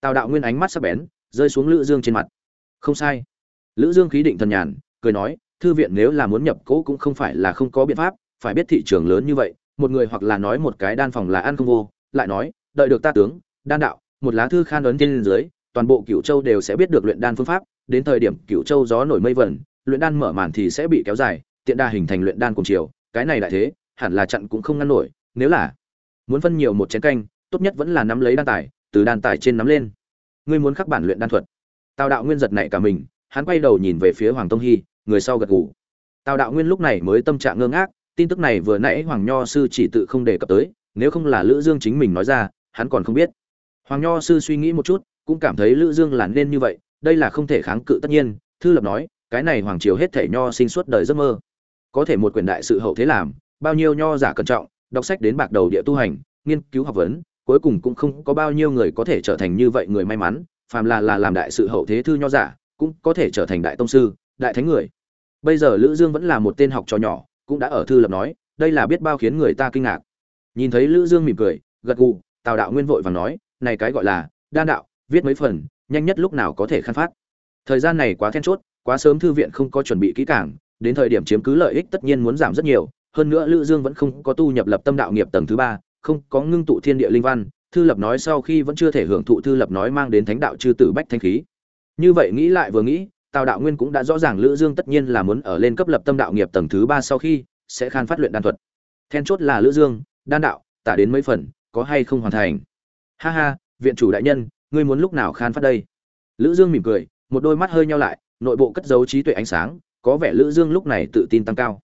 Tào đạo nguyên ánh mắt sắc bén, rơi xuống lữ dương trên mặt. Không sai. Lữ dương khí định thần nhàn, cười nói, thư viện nếu là muốn nhập cố cũng không phải là không có biện pháp, phải biết thị trường lớn như vậy, một người hoặc là nói một cái đan phòng là ăn không vô lại nói, đợi được ta tướng, đan đạo, một lá thư khan ấn trên dưới, toàn bộ cửu châu đều sẽ biết được luyện đan phương pháp, đến thời điểm cửu châu gió nổi mây vẩn, luyện đan mở màn thì sẽ bị kéo dài, tiện đa hình thành luyện đan cùng chiều, cái này đại thế, hẳn là chặn cũng không ngăn nổi, nếu là muốn phân nhiều một chén canh, tốt nhất vẫn là nắm lấy đan tài, từ đan tài trên nắm lên. Ngươi muốn khắc bản luyện đan thuật. Tào đạo nguyên giật nảy cả mình, hắn quay đầu nhìn về phía hoàng tông hy, người sau gật gù. Tào đạo nguyên lúc này mới tâm trạng ngơ ngác, tin tức này vừa nãy hoàng nho sư chỉ tự không đề cập tới nếu không là lữ dương chính mình nói ra, hắn còn không biết. Hoàng nho sư suy nghĩ một chút, cũng cảm thấy lữ dương là nên như vậy, đây là không thể kháng cự tất nhiên, thư lập nói, cái này hoàng triều hết thể nho sinh suốt đời giấc mơ. Có thể một quyền đại sự hậu thế làm, bao nhiêu nho giả cẩn trọng, đọc sách đến bạc đầu địa tu hành, nghiên cứu học vấn, cuối cùng cũng không có bao nhiêu người có thể trở thành như vậy người may mắn, phàm là là làm đại sự hậu thế thư nho giả, cũng có thể trở thành đại tông sư, đại thánh người. Bây giờ lữ dương vẫn là một tên học trò nhỏ, cũng đã ở thư lập nói, đây là biết bao khiến người ta kinh ngạc nhìn thấy lữ dương mỉm cười, gật gù, tào đạo nguyên vội vàng nói, này cái gọi là đan đạo, viết mấy phần, nhanh nhất lúc nào có thể khai phát. Thời gian này quá then chốt, quá sớm thư viện không có chuẩn bị kỹ càng, đến thời điểm chiếm cứ lợi ích tất nhiên muốn giảm rất nhiều, hơn nữa lữ dương vẫn không có tu nhập lập tâm đạo nghiệp tầng thứ ba, không có ngưng tụ thiên địa linh văn, thư lập nói sau khi vẫn chưa thể hưởng thụ thư lập nói mang đến thánh đạo chư tử bách thanh khí. Như vậy nghĩ lại vừa nghĩ, tào đạo nguyên cũng đã rõ ràng lữ dương tất nhiên là muốn ở lên cấp lập tâm đạo nghiệp tầng thứ ba sau khi sẽ khan phát luyện đan thuật. Then chốt là lữ dương đan đạo, tả đến mấy phần, có hay không hoàn thành? Ha ha, viện chủ đại nhân, ngươi muốn lúc nào khan phát đây? Lữ dương mỉm cười, một đôi mắt hơi nheo lại, nội bộ cất giấu trí tuệ ánh sáng, có vẻ lữ dương lúc này tự tin tăng cao.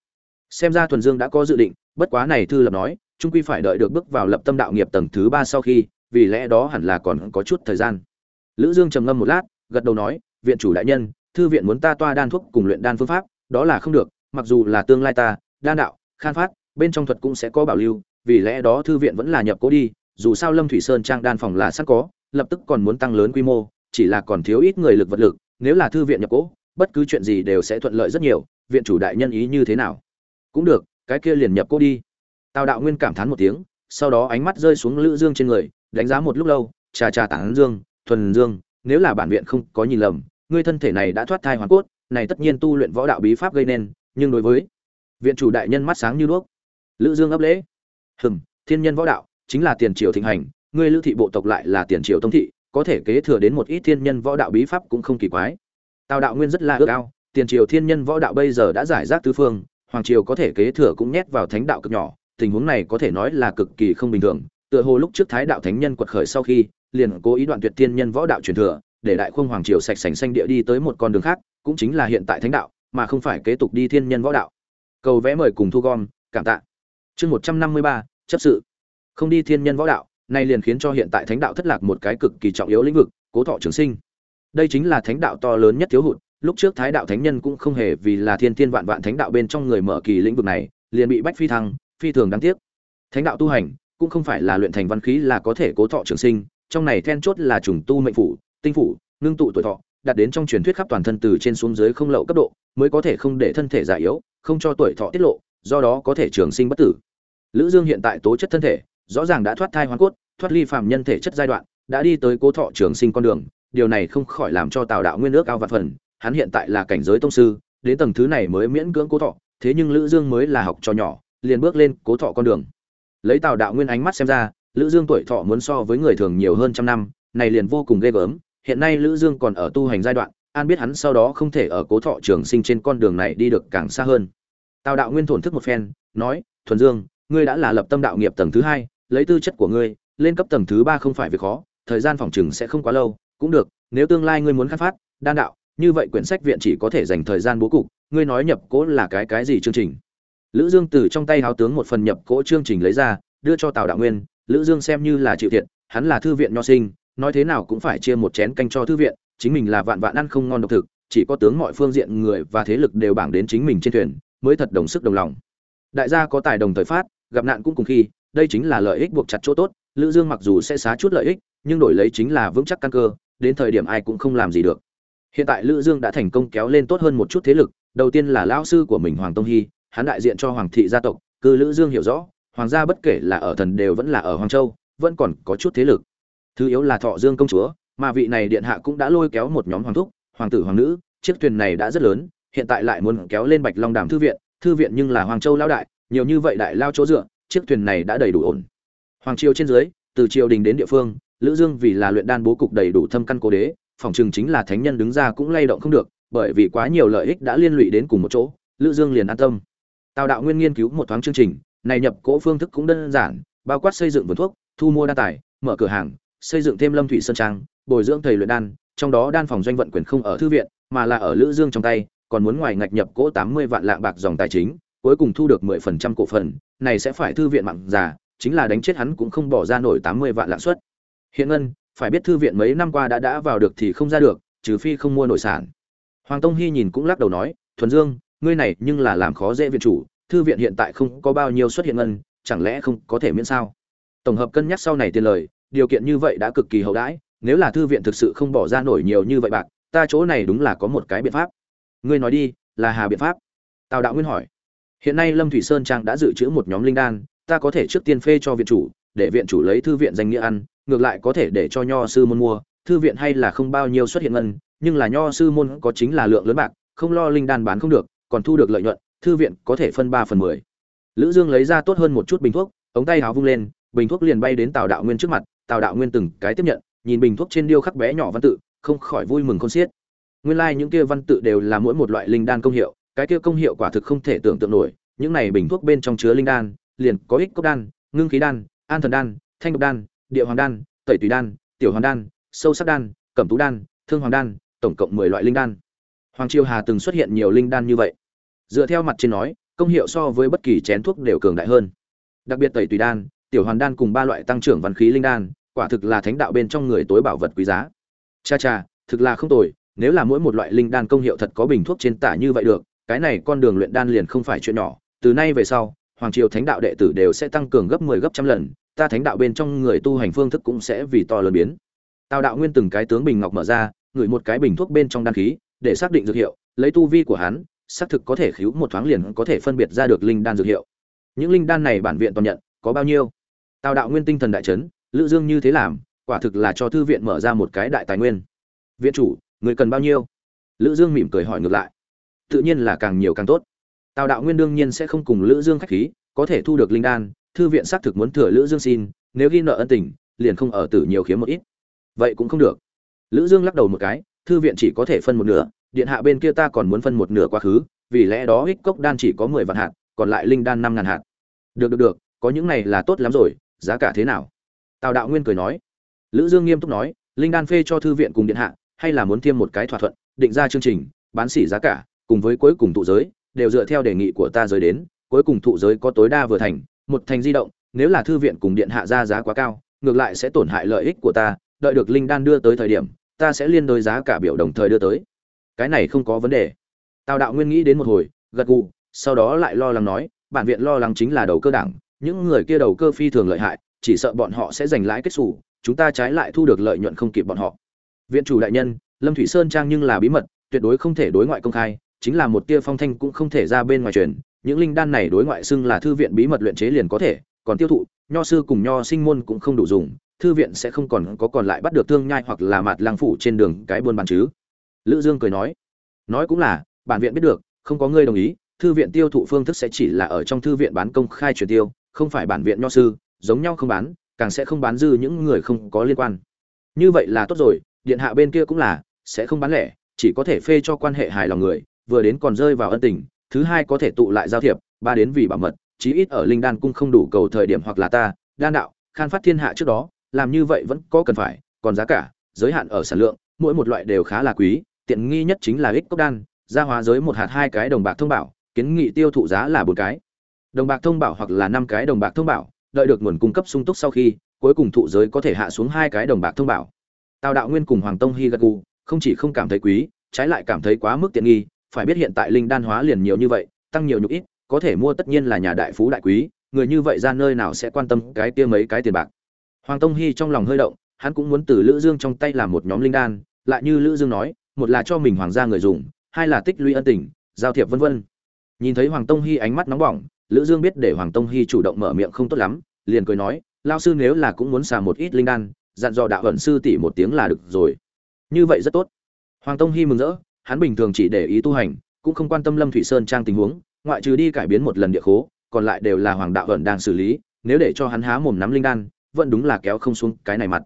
Xem ra thuần dương đã có dự định, bất quá này thư lập nói trung quy phải đợi được bước vào lập tâm đạo nghiệp tầng thứ ba sau khi, vì lẽ đó hẳn là còn có chút thời gian. Lữ dương trầm ngâm một lát, gật đầu nói, viện chủ đại nhân, thư viện muốn ta toa đan thuốc cùng luyện đan phương pháp, đó là không được, mặc dù là tương lai ta, đan đạo, khan phát, bên trong thuật cũng sẽ có bảo lưu vì lẽ đó thư viện vẫn là nhập cố đi, dù sao lâm thủy sơn trang đan phòng là sẵn có, lập tức còn muốn tăng lớn quy mô, chỉ là còn thiếu ít người lực vật lực, nếu là thư viện nhập cố, bất cứ chuyện gì đều sẽ thuận lợi rất nhiều, viện chủ đại nhân ý như thế nào? Cũng được, cái kia liền nhập cố đi. Tào đạo nguyên cảm thán một tiếng, sau đó ánh mắt rơi xuống lữ dương trên người, đánh giá một lúc lâu trà trà tản dương, thuần dương, nếu là bản viện không có nhìn lầm, ngươi thân thể này đã thoát thai hoàn cốt, này tất nhiên tu luyện võ đạo bí pháp gây nên, nhưng đối với viện chủ đại nhân mắt sáng như đuốc. Lữ dương ấp lễ hừm, thiên nhân võ đạo chính là tiền triều thịnh hành, ngươi lữ thị bộ tộc lại là tiền triều tông thị, có thể kế thừa đến một ít thiên nhân võ đạo bí pháp cũng không kỳ quái. Tào đạo nguyên rất là ước ao, tiền triều thiên nhân võ đạo bây giờ đã giải rác tứ phương, hoàng triều có thể kế thừa cũng nhét vào thánh đạo cực nhỏ, tình huống này có thể nói là cực kỳ không bình thường. Tựa hồ lúc trước thái đạo thánh nhân quật khởi sau khi, liền cố ý đoạn tuyệt thiên nhân võ đạo truyền thừa, để đại khung hoàng triều sạch sành xanh địa đi tới một con đường khác, cũng chính là hiện tại thánh đạo, mà không phải kế tục đi thiên nhân võ đạo. Cầu vẽ mời cùng thu gom, cảm tạ chương một trăm năm mươi ba, chấp sự. Không đi thiên nhân võ đạo, nay liền khiến cho hiện tại thánh đạo thất lạc một cái cực kỳ trọng yếu lĩnh vực, cố thọ trường sinh. Đây chính là thánh đạo to lớn nhất thiếu hụt, lúc trước thái đạo thánh nhân cũng không hề vì là thiên thiên vạn vạn thánh đạo bên trong người mở kỳ lĩnh vực này, liền bị bách phi thăng, phi thường đáng tiếc. Thánh đạo tu hành, cũng không phải là luyện thành văn khí là có thể cố thọ trường sinh, trong này then chốt là trùng tu mệnh phủ, tinh phủ, ngưng tụ tuổi thọ đạt đến trong truyền thuyết khắp toàn thân từ trên xuống dưới không lậu cấp độ, mới có thể không để thân thể già yếu, không cho tuổi thọ tiết lộ do đó có thể trường sinh bất tử. Lữ dương hiện tại tố chất thân thể, rõ ràng đã thoát thai hoàn cốt, thoát ly phàm nhân thể chất giai đoạn, đã đi tới cố thọ trường sinh con đường, điều này không khỏi làm cho tào đạo nguyên nước cao vạn phần, hắn hiện tại là cảnh giới tông sư, đến tầng thứ này mới miễn cưỡng cố thọ, thế nhưng lữ dương mới là học trò nhỏ, liền bước lên cố thọ con đường. Lấy tào đạo nguyên ánh mắt xem ra, lữ dương tuổi thọ muốn so với người thường nhiều hơn trăm năm, này liền vô cùng ghê gớm, hiện nay lữ dương còn ở tu hành giai đoạn, an biết hắn sau đó không thể ở cố thọ trường sinh trên con đường này đi được càng xa hơn tào đạo nguyên thổn thức một phen, nói, thuần dương, ngươi đã là lập tâm đạo nghiệp tầng thứ hai, lấy tư chất của ngươi, lên cấp tầng thứ ba không phải việc khó, thời gian phòng trừng sẽ không quá lâu, cũng được, nếu tương lai ngươi muốn khai phát, đan đạo, như vậy quyển sách viện chỉ có thể dành thời gian bố cục, ngươi nói nhập cố là cái cái gì chương trình? Lữ dương từ trong tay háo tướng một phần nhập cố chương trình lấy ra, đưa cho tào đạo nguyên, lữ dương xem như là chịu thiệt, hắn là thư viện nho sinh, nói thế nào cũng phải chia một chén canh cho thư viện, chính mình là vạn vạn ăn không ngon độc thực, chỉ có tướng mọi phương diện người và thế lực đều bảng đến chính mình trên thuyền mới thật đồng sức đồng lòng. Đại gia có tài đồng thời phát, gặp nạn cũng cùng khi, đây chính là lợi ích buộc chặt chỗ tốt, lữ dương mặc dù sẽ xá chút lợi ích, nhưng đổi lấy chính là vững chắc căn cơ, đến thời điểm ai cũng không làm gì được. Hiện tại lữ dương đã thành công kéo lên tốt hơn một chút thế lực, đầu tiên là lão sư của mình hoàng tông hy, hắn đại diện cho hoàng thị gia tộc, cư lữ dương hiểu rõ, hoàng gia bất kể là ở thần đều vẫn là ở hoàng châu, vẫn còn có chút thế lực. Thứ yếu là thọ dương công chúa, mà vị này điện hạ cũng đã lôi kéo một nhóm hoàng thúc, hoàng tử hoàng nữ, chiếc thuyền này đã rất lớn hiện tại lại muốn kéo lên bạch long đàm thư viện thư viện nhưng là hoàng châu lao đại, nhiều như vậy đại lao chỗ dựa, chiếc thuyền này đã đầy đủ ổn. Hoàng triều trên dưới, từ triều đình đến địa phương, lữ dương vì là luyện đan bố cục đầy đủ thâm căn cố đế, phòng trường chính là thánh nhân đứng ra cũng lay động không được, bởi vì quá nhiều lợi ích đã liên lụy đến cùng một chỗ, lữ dương liền an tâm. Tào đạo nguyên nghiên cứu một thoáng chương trình, này nhập cỗ phương thức cũng đơn giản, bao quát xây dựng vườn thuốc, thu mua đa tài, mở cửa hàng, xây dựng thêm lâm thủy sơn trang, bồi dưỡng thầy luyện đan, trong đó đan phòng doanh vận quyền không ở thư viện, mà là ở lữ dương trong tay còn muốn ngoài ngạch nhập cỗ 80 vạn lạng bạc dòng tài chính, cuối cùng thu được 10% cổ phần, này sẽ phải thư viện mặn già, chính là đánh chết hắn cũng không bỏ ra nổi 80 vạn lạng suất. Hiện ngân, phải biết thư viện mấy năm qua đã đã vào được thì không ra được, trừ phi không mua nội sản. Hoàng tông hy nhìn cũng lắc đầu nói, thuần dương, ngươi này nhưng là làm khó dễ viện chủ, thư viện hiện tại không có bao nhiêu xuất hiện ngân, chẳng lẽ không có thể miễn sao? Tổng hợp cân nhắc sau này tiền lời, điều kiện như vậy đã cực kỳ hậu đãi, nếu là thư viện thực sự không bỏ ra nổi nhiều như vậy bạc, ta chỗ này đúng là có một cái biện pháp ngươi nói đi, là hà biện pháp. Tào đạo nguyên hỏi. Hiện nay lâm thủy sơn trang đã dự trữ một nhóm linh đan, ta có thể trước tiên phê cho viện chủ, để viện chủ lấy thư viện danh nghĩa ăn, ngược lại có thể để cho nho sư môn mua, thư viện hay là không bao nhiêu xuất hiện ngân, nhưng là nho sư môn có chính là lượng lớn bạc, không lo linh đan bán không được, còn thu được lợi nhuận, thư viện có thể phân ba phần mười. Lữ dương lấy ra tốt hơn một chút bình thuốc, ống tay áo vung lên, bình thuốc liền bay đến tào đạo nguyên trước mặt, tào đạo nguyên từng cái tiếp nhận, nhìn bình thuốc trên điêu khắc bé nhỏ văn tự, không khỏi vui mừng khôn xiết nguyên lai like những kia văn tự đều là mỗi một loại linh đan công hiệu, cái kia công hiệu quả thực không thể tưởng tượng nổi. Những này bình thuốc bên trong chứa linh đan, liền có ích cốc đan, ngưng khí đan, an thần đan, thanh độc đan, địa hoàng đan, tẩy tùy đan, tiểu hoàng đan, sâu sắc đan, cẩm tú đan, thương hoàng đan, tổng cộng mười loại linh đan. Hoàng triều hà từng xuất hiện nhiều linh đan như vậy. Dựa theo mặt trên nói, công hiệu so với bất kỳ chén thuốc đều cường đại hơn. Đặc biệt tẩy tùy đan, tiểu hoàn đan cùng ba loại tăng trưởng văn khí linh đan, quả thực là thánh đạo bên trong người tối bảo vật quý giá. Cha cha, thực là không tồi nếu là mỗi một loại linh đan công hiệu thật có bình thuốc trên tả như vậy được, cái này con đường luyện đan liền không phải chuyện nhỏ. Từ nay về sau, hoàng triều thánh đạo đệ tử đều sẽ tăng cường gấp 10 gấp trăm lần, ta thánh đạo bên trong người tu hành phương thức cũng sẽ vì to lớn biến. Tào đạo nguyên từng cái tướng bình ngọc mở ra, ngửi một cái bình thuốc bên trong đan khí, để xác định dược hiệu, lấy tu vi của hắn, xác thực có thể khiếu một thoáng liền có thể phân biệt ra được linh đan dược hiệu. Những linh đan này bản viện toàn nhận, có bao nhiêu? Tào đạo nguyên tinh thần đại chấn, lữ dương như thế làm, quả thực là cho thư viện mở ra một cái đại tài nguyên. Viện chủ người cần bao nhiêu? Lữ dương mỉm cười hỏi ngược lại. Tự nhiên là càng nhiều càng tốt. Tào đạo nguyên đương nhiên sẽ không cùng lữ dương khách khí, có thể thu được linh đan, thư viện xác thực muốn thừa lữ dương xin, nếu ghi nợ ân tình, liền không ở tử nhiều khiếm một ít. Vậy cũng không được. Lữ dương lắc đầu một cái, thư viện chỉ có thể phân một nửa, điện hạ bên kia ta còn muốn phân một nửa quá khứ, vì lẽ đó ích cốc đan chỉ có mười vạn hạt, còn lại linh đan năm ngàn hạt. Được được được, có những này là tốt lắm rồi, giá cả thế nào? Tào đạo nguyên cười nói. Lữ dương nghiêm túc nói, linh đan phê cho thư viện cùng điện hạ hay là muốn thêm một cái thỏa thuận định ra chương trình bán sỉ giá cả cùng với cuối cùng tụ giới đều dựa theo đề nghị của ta giới đến cuối cùng thụ giới có tối đa vừa thành một thành di động nếu là thư viện cùng điện hạ ra giá quá cao ngược lại sẽ tổn hại lợi ích của ta đợi được linh đan đưa tới thời điểm ta sẽ liên đối giá cả biểu đồng thời đưa tới. Cái này không có vấn đề. Tào đạo nguyên nghĩ đến một hồi gật gù sau đó lại lo lắng nói bản viện lo lắng chính là đầu cơ đảng những người kia đầu cơ phi thường lợi hại chỉ sợ bọn họ sẽ giành lãi kết sủ, chúng ta trái lại thu được lợi nhuận không kịp bọn họ viện chủ đại nhân, lâm thủy sơn trang nhưng là bí mật, tuyệt đối không thể đối ngoại công khai, chính là một tia phong thanh cũng không thể ra bên ngoài truyền. Những linh đan này đối ngoại xưng là thư viện bí mật luyện chế liền có thể, còn tiêu thụ, nho sư cùng nho sinh môn cũng không đủ dùng, thư viện sẽ không còn có còn lại bắt được thương nhai hoặc là mạt lang phủ trên đường cái buôn bán chứ. Lữ dương cười nói nói cũng là, bản viện biết được, không có ngươi đồng ý, thư viện tiêu thụ phương thức sẽ chỉ là ở trong thư viện bán công khai truyền tiêu, không phải bản viện nho sư, giống nhau không bán, càng sẽ không bán dư những người không có liên quan. Như vậy là tốt rồi điện hạ bên kia cũng là, sẽ không bán lẻ, chỉ có thể phê cho quan hệ hài lòng người, vừa đến còn rơi vào ân tình, thứ hai có thể tụ lại giao thiệp, ba đến vì bảo mật, chí ít ở linh đan cung không đủ cầu thời điểm hoặc là ta, đan đạo, khan phát thiên hạ trước đó, làm như vậy vẫn có cần phải, còn giá cả, giới hạn ở sản lượng, mỗi một loại đều khá là quý, tiện nghi nhất chính là ích cốc đan, gia hóa giới một hạt hai cái đồng bạc thông bảo, kiến nghị tiêu thụ giá là bốn cái. Đồng bạc thông bảo hoặc là năm cái đồng bạc thông bảo, đợi được nguồn cung cấp sung túc sau khi, cuối cùng thụ giới có thể hạ xuống hai cái đồng bạc thông bảo tào đạo nguyên cùng hoàng tông hy gật gù, không chỉ không cảm thấy quý, trái lại cảm thấy quá mức tiện nghi, phải biết hiện tại linh đan hóa liền nhiều như vậy, tăng nhiều nhục ít, có thể mua tất nhiên là nhà đại phú đại quý, người như vậy ra nơi nào sẽ quan tâm cái kia mấy cái tiền bạc. Hoàng tông hy trong lòng hơi động, hắn cũng muốn từ lữ dương trong tay làm một nhóm linh đan, lại như lữ dương nói, một là cho mình hoàng gia người dùng, hai là tích lũy ân tình, giao thiệp vân vân. Nhìn thấy hoàng tông hy ánh mắt nóng bỏng, lữ dương biết để hoàng tông hy chủ động mở miệng không tốt lắm, liền cười nói lao sư nếu là cũng muốn xả một ít linh đan dặn dò đạo ẩn sư tỷ một tiếng là được rồi. Như vậy rất tốt. Hoàng tông hy mừng rỡ, hắn bình thường chỉ để ý tu hành, cũng không quan tâm lâm thủy sơn trang tình huống, ngoại trừ đi cải biến một lần địa khố, còn lại đều là hoàng đạo ẩn đang xử lý, nếu để cho hắn há mồm nắm linh đan, vẫn đúng là kéo không xuống cái này mặt.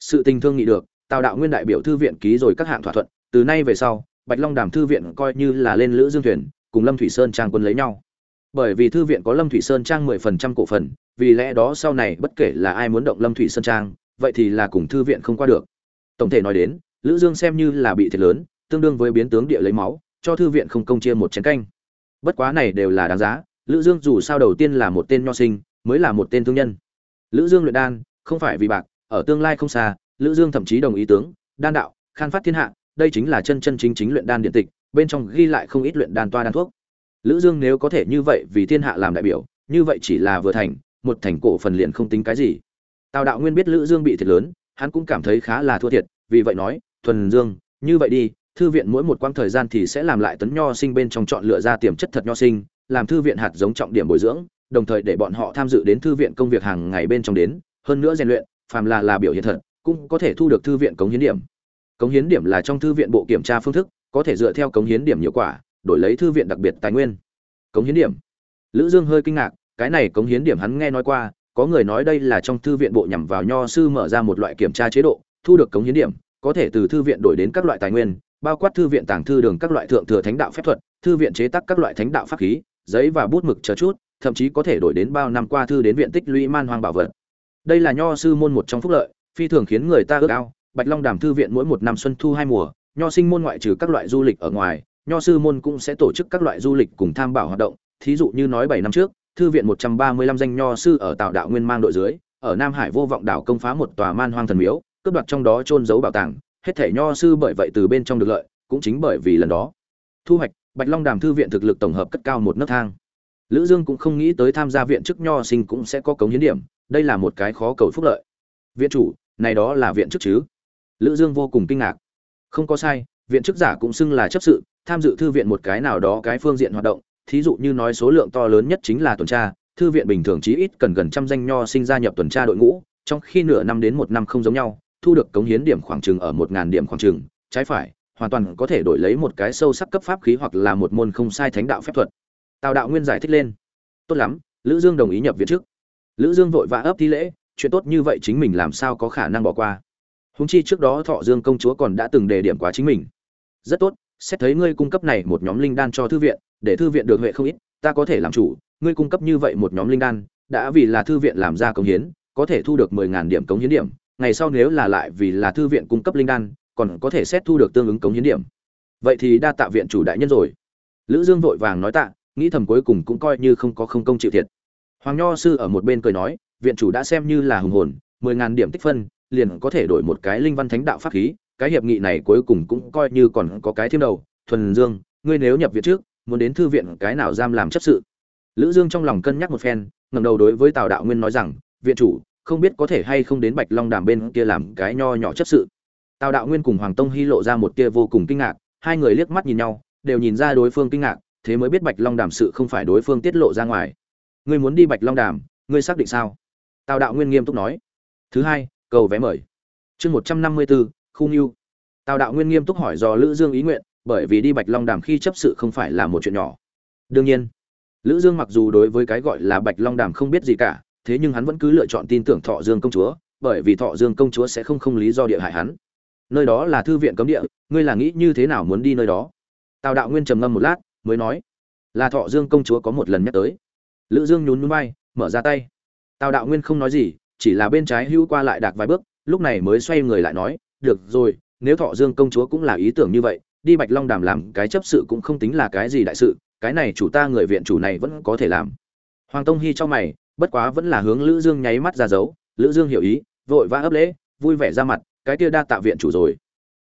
Sự tình thương nghị được, tào đạo nguyên đại biểu thư viện ký rồi các hạng thỏa thuận, từ nay về sau, bạch long đàm thư viện coi như là lên lữ dương thuyền, cùng lâm thủy sơn trang quân lấy nhau. Bởi vì thư viện có lâm thủy sơn trang mười phần trăm cổ phần, vì lẽ đó sau này bất kể là ai muốn động lâm thủy sơn trang vậy thì là cùng thư viện không qua được. Tổng thể nói đến, lữ dương xem như là bị thiệt lớn, tương đương với biến tướng địa lấy máu, cho thư viện không công chia một chén canh. Bất quá này đều là đáng giá, lữ dương dù sao đầu tiên là một tên nho sinh, mới là một tên thương nhân. Lữ dương luyện đan, không phải vì bạc, ở tương lai không xa, lữ dương thậm chí đồng ý tướng, đan đạo, khan phát thiên hạ, đây chính là chân chân chính chính luyện đan điện tịch, bên trong ghi lại không ít luyện đan toa đan thuốc. Lữ dương nếu có thể như vậy vì thiên hạ làm đại biểu, như vậy chỉ là vừa thành, một thành cổ phần liền không tính cái gì tào đạo nguyên biết lữ dương bị thiệt lớn, hắn cũng cảm thấy khá là thua thiệt, vì vậy nói, thuần dương, như vậy đi, thư viện mỗi một quãng thời gian thì sẽ làm lại tấn nho sinh bên trong chọn lựa ra tiềm chất thật nho sinh, làm thư viện hạt giống trọng điểm bồi dưỡng, đồng thời để bọn họ tham dự đến thư viện công việc hàng ngày bên trong đến, hơn nữa rèn luyện, phàm là là biểu hiện thật, cũng có thể thu được thư viện cống hiến điểm. Cống hiến điểm là trong thư viện bộ kiểm tra phương thức, có thể dựa theo cống hiến điểm hiệu quả, đổi lấy thư viện đặc biệt tài nguyên. Cống hiến điểm. Lữ dương hơi kinh ngạc, cái này cống hiến điểm hắn nghe nói qua có người nói đây là trong thư viện bộ nhằm vào nho sư mở ra một loại kiểm tra chế độ, thu được cống hiến điểm, có thể từ thư viện đổi đến các loại tài nguyên, bao quát thư viện tàng thư đường các loại thượng thừa thánh đạo phép thuật, thư viện chế tác các loại thánh đạo pháp khí, giấy và bút mực chờ chút, thậm chí có thể đổi đến bao năm qua thư đến viện tích lũy man hoang bảo vật. Đây là nho sư môn một trong phúc lợi, phi thường khiến người ta ước ao, bạch long đàm thư viện mỗi một năm xuân thu hai mùa, nho sinh môn ngoại trừ các loại du lịch ở ngoài, nho sư môn cũng sẽ tổ chức các loại du lịch cùng tham bảo hoạt động, thí dụ như nói bảy năm trước thư viện một trăm ba mươi lăm danh nho sư ở tạo đạo nguyên mang đội dưới, ở nam hải vô vọng đảo công phá một tòa man hoang thần miếu, cướp đoạt trong đó trôn giấu bảo tàng, hết thể nho sư bởi vậy từ bên trong được lợi, cũng chính bởi vì lần đó. Thu hoạch, bạch long đàm thư viện thực lực tổng hợp cất cao một nấc thang. Lữ dương cũng không nghĩ tới tham gia viện chức nho sinh cũng sẽ có cống hiến điểm, đây là một cái khó cầu phúc lợi. Viện chủ, này đó là viện chức chứ? Lữ dương vô cùng kinh ngạc. Không có sai, viện chức giả cũng xưng là chấp sự, tham dự thư viện một cái nào đó cái phương diện hoạt động thí dụ như nói số lượng to lớn nhất chính là tuần tra, thư viện bình thường chí ít cần gần trăm danh nho sinh gia nhập tuần tra đội ngũ, trong khi nửa năm đến một năm không giống nhau, thu được cống hiến điểm khoảng chừng ở một ngàn điểm khoảng chừng, trái phải, hoàn toàn có thể đổi lấy một cái sâu sắc cấp pháp khí hoặc là một môn không sai thánh đạo phép thuật. Tào đạo nguyên giải thích lên. Tốt lắm, lữ dương đồng ý nhập viện trước. Lữ dương vội vã ấp thi lễ, chuyện tốt như vậy chính mình làm sao có khả năng bỏ qua. Húng chi trước đó thọ dương công chúa còn đã từng đề điểm quá chính mình. Rất tốt, xét thấy ngươi cung cấp này một nhóm linh đan cho thư viện để thư viện được huệ không ít, ta có thể làm chủ, ngươi cung cấp như vậy một nhóm linh đan, đã vì là thư viện làm ra công hiến, có thể thu được mười ngàn điểm cống hiến điểm, ngày sau nếu là lại vì là thư viện cung cấp linh đan, còn có thể xét thu được tương ứng cống hiến điểm. Vậy thì đa tạ viện chủ đại nhân rồi. Lữ dương vội vàng nói tạ, nghĩ thầm cuối cùng cũng coi như không có không công chịu thiệt. Hoàng nho sư ở một bên cười nói, viện chủ đã xem như là hùng hồn, mười ngàn điểm tích phân, liền có thể đổi một cái linh văn thánh đạo pháp khí, cái hiệp nghị này cuối cùng cũng coi như còn có cái thêm đầu. Thuần dương, ngươi nếu nhập viện trước muốn đến thư viện cái nào giam làm chấp sự. Lữ dương trong lòng cân nhắc một phen, ngẩng đầu đối với tào đạo nguyên nói rằng, viện chủ, không biết có thể hay không đến bạch long đàm bên kia làm cái nho nhỏ chấp sự. Tào đạo nguyên cùng hoàng tông hy lộ ra một kia vô cùng kinh ngạc, hai người liếc mắt nhìn nhau, đều nhìn ra đối phương kinh ngạc, thế mới biết bạch long đàm sự không phải đối phương tiết lộ ra ngoài. Ngươi muốn đi bạch long đàm, ngươi xác định sao? Tào đạo nguyên nghiêm túc nói. Thứ hai, cầu vé mời. Chương một trăm năm mươi bốn khu nghiêu tào đạo nguyên nghiêm túc hỏi do lữ dương ý nguyện bởi vì đi bạch long đàm khi chấp sự không phải là một chuyện nhỏ. Đương nhiên, lữ dương mặc dù đối với cái gọi là bạch long đàm không biết gì cả, thế nhưng hắn vẫn cứ lựa chọn tin tưởng thọ dương công chúa, bởi vì thọ dương công chúa sẽ không không lý do địa hại hắn. Nơi đó là thư viện cấm địa, ngươi là nghĩ như thế nào muốn đi nơi đó? Tào đạo nguyên trầm ngâm một lát, mới nói, là thọ dương công chúa có một lần nhắc tới. Lữ dương nhún nhún vai, mở ra tay. Tào đạo nguyên không nói gì, chỉ là bên trái hữu qua lại đạc vài bước, lúc này mới xoay người lại nói, được rồi, nếu thọ dương công chúa cũng là ý tưởng như vậy đi bạch long đàm làm cái chấp sự cũng không tính là cái gì đại sự, cái này chủ ta người viện chủ này vẫn có thể làm. Hoàng tông hy cho mày, bất quá vẫn là hướng lữ dương nháy mắt ra dấu. Lữ dương hiểu ý, vội vã ấp lễ, vui vẻ ra mặt, cái kia đa tạ viện chủ rồi.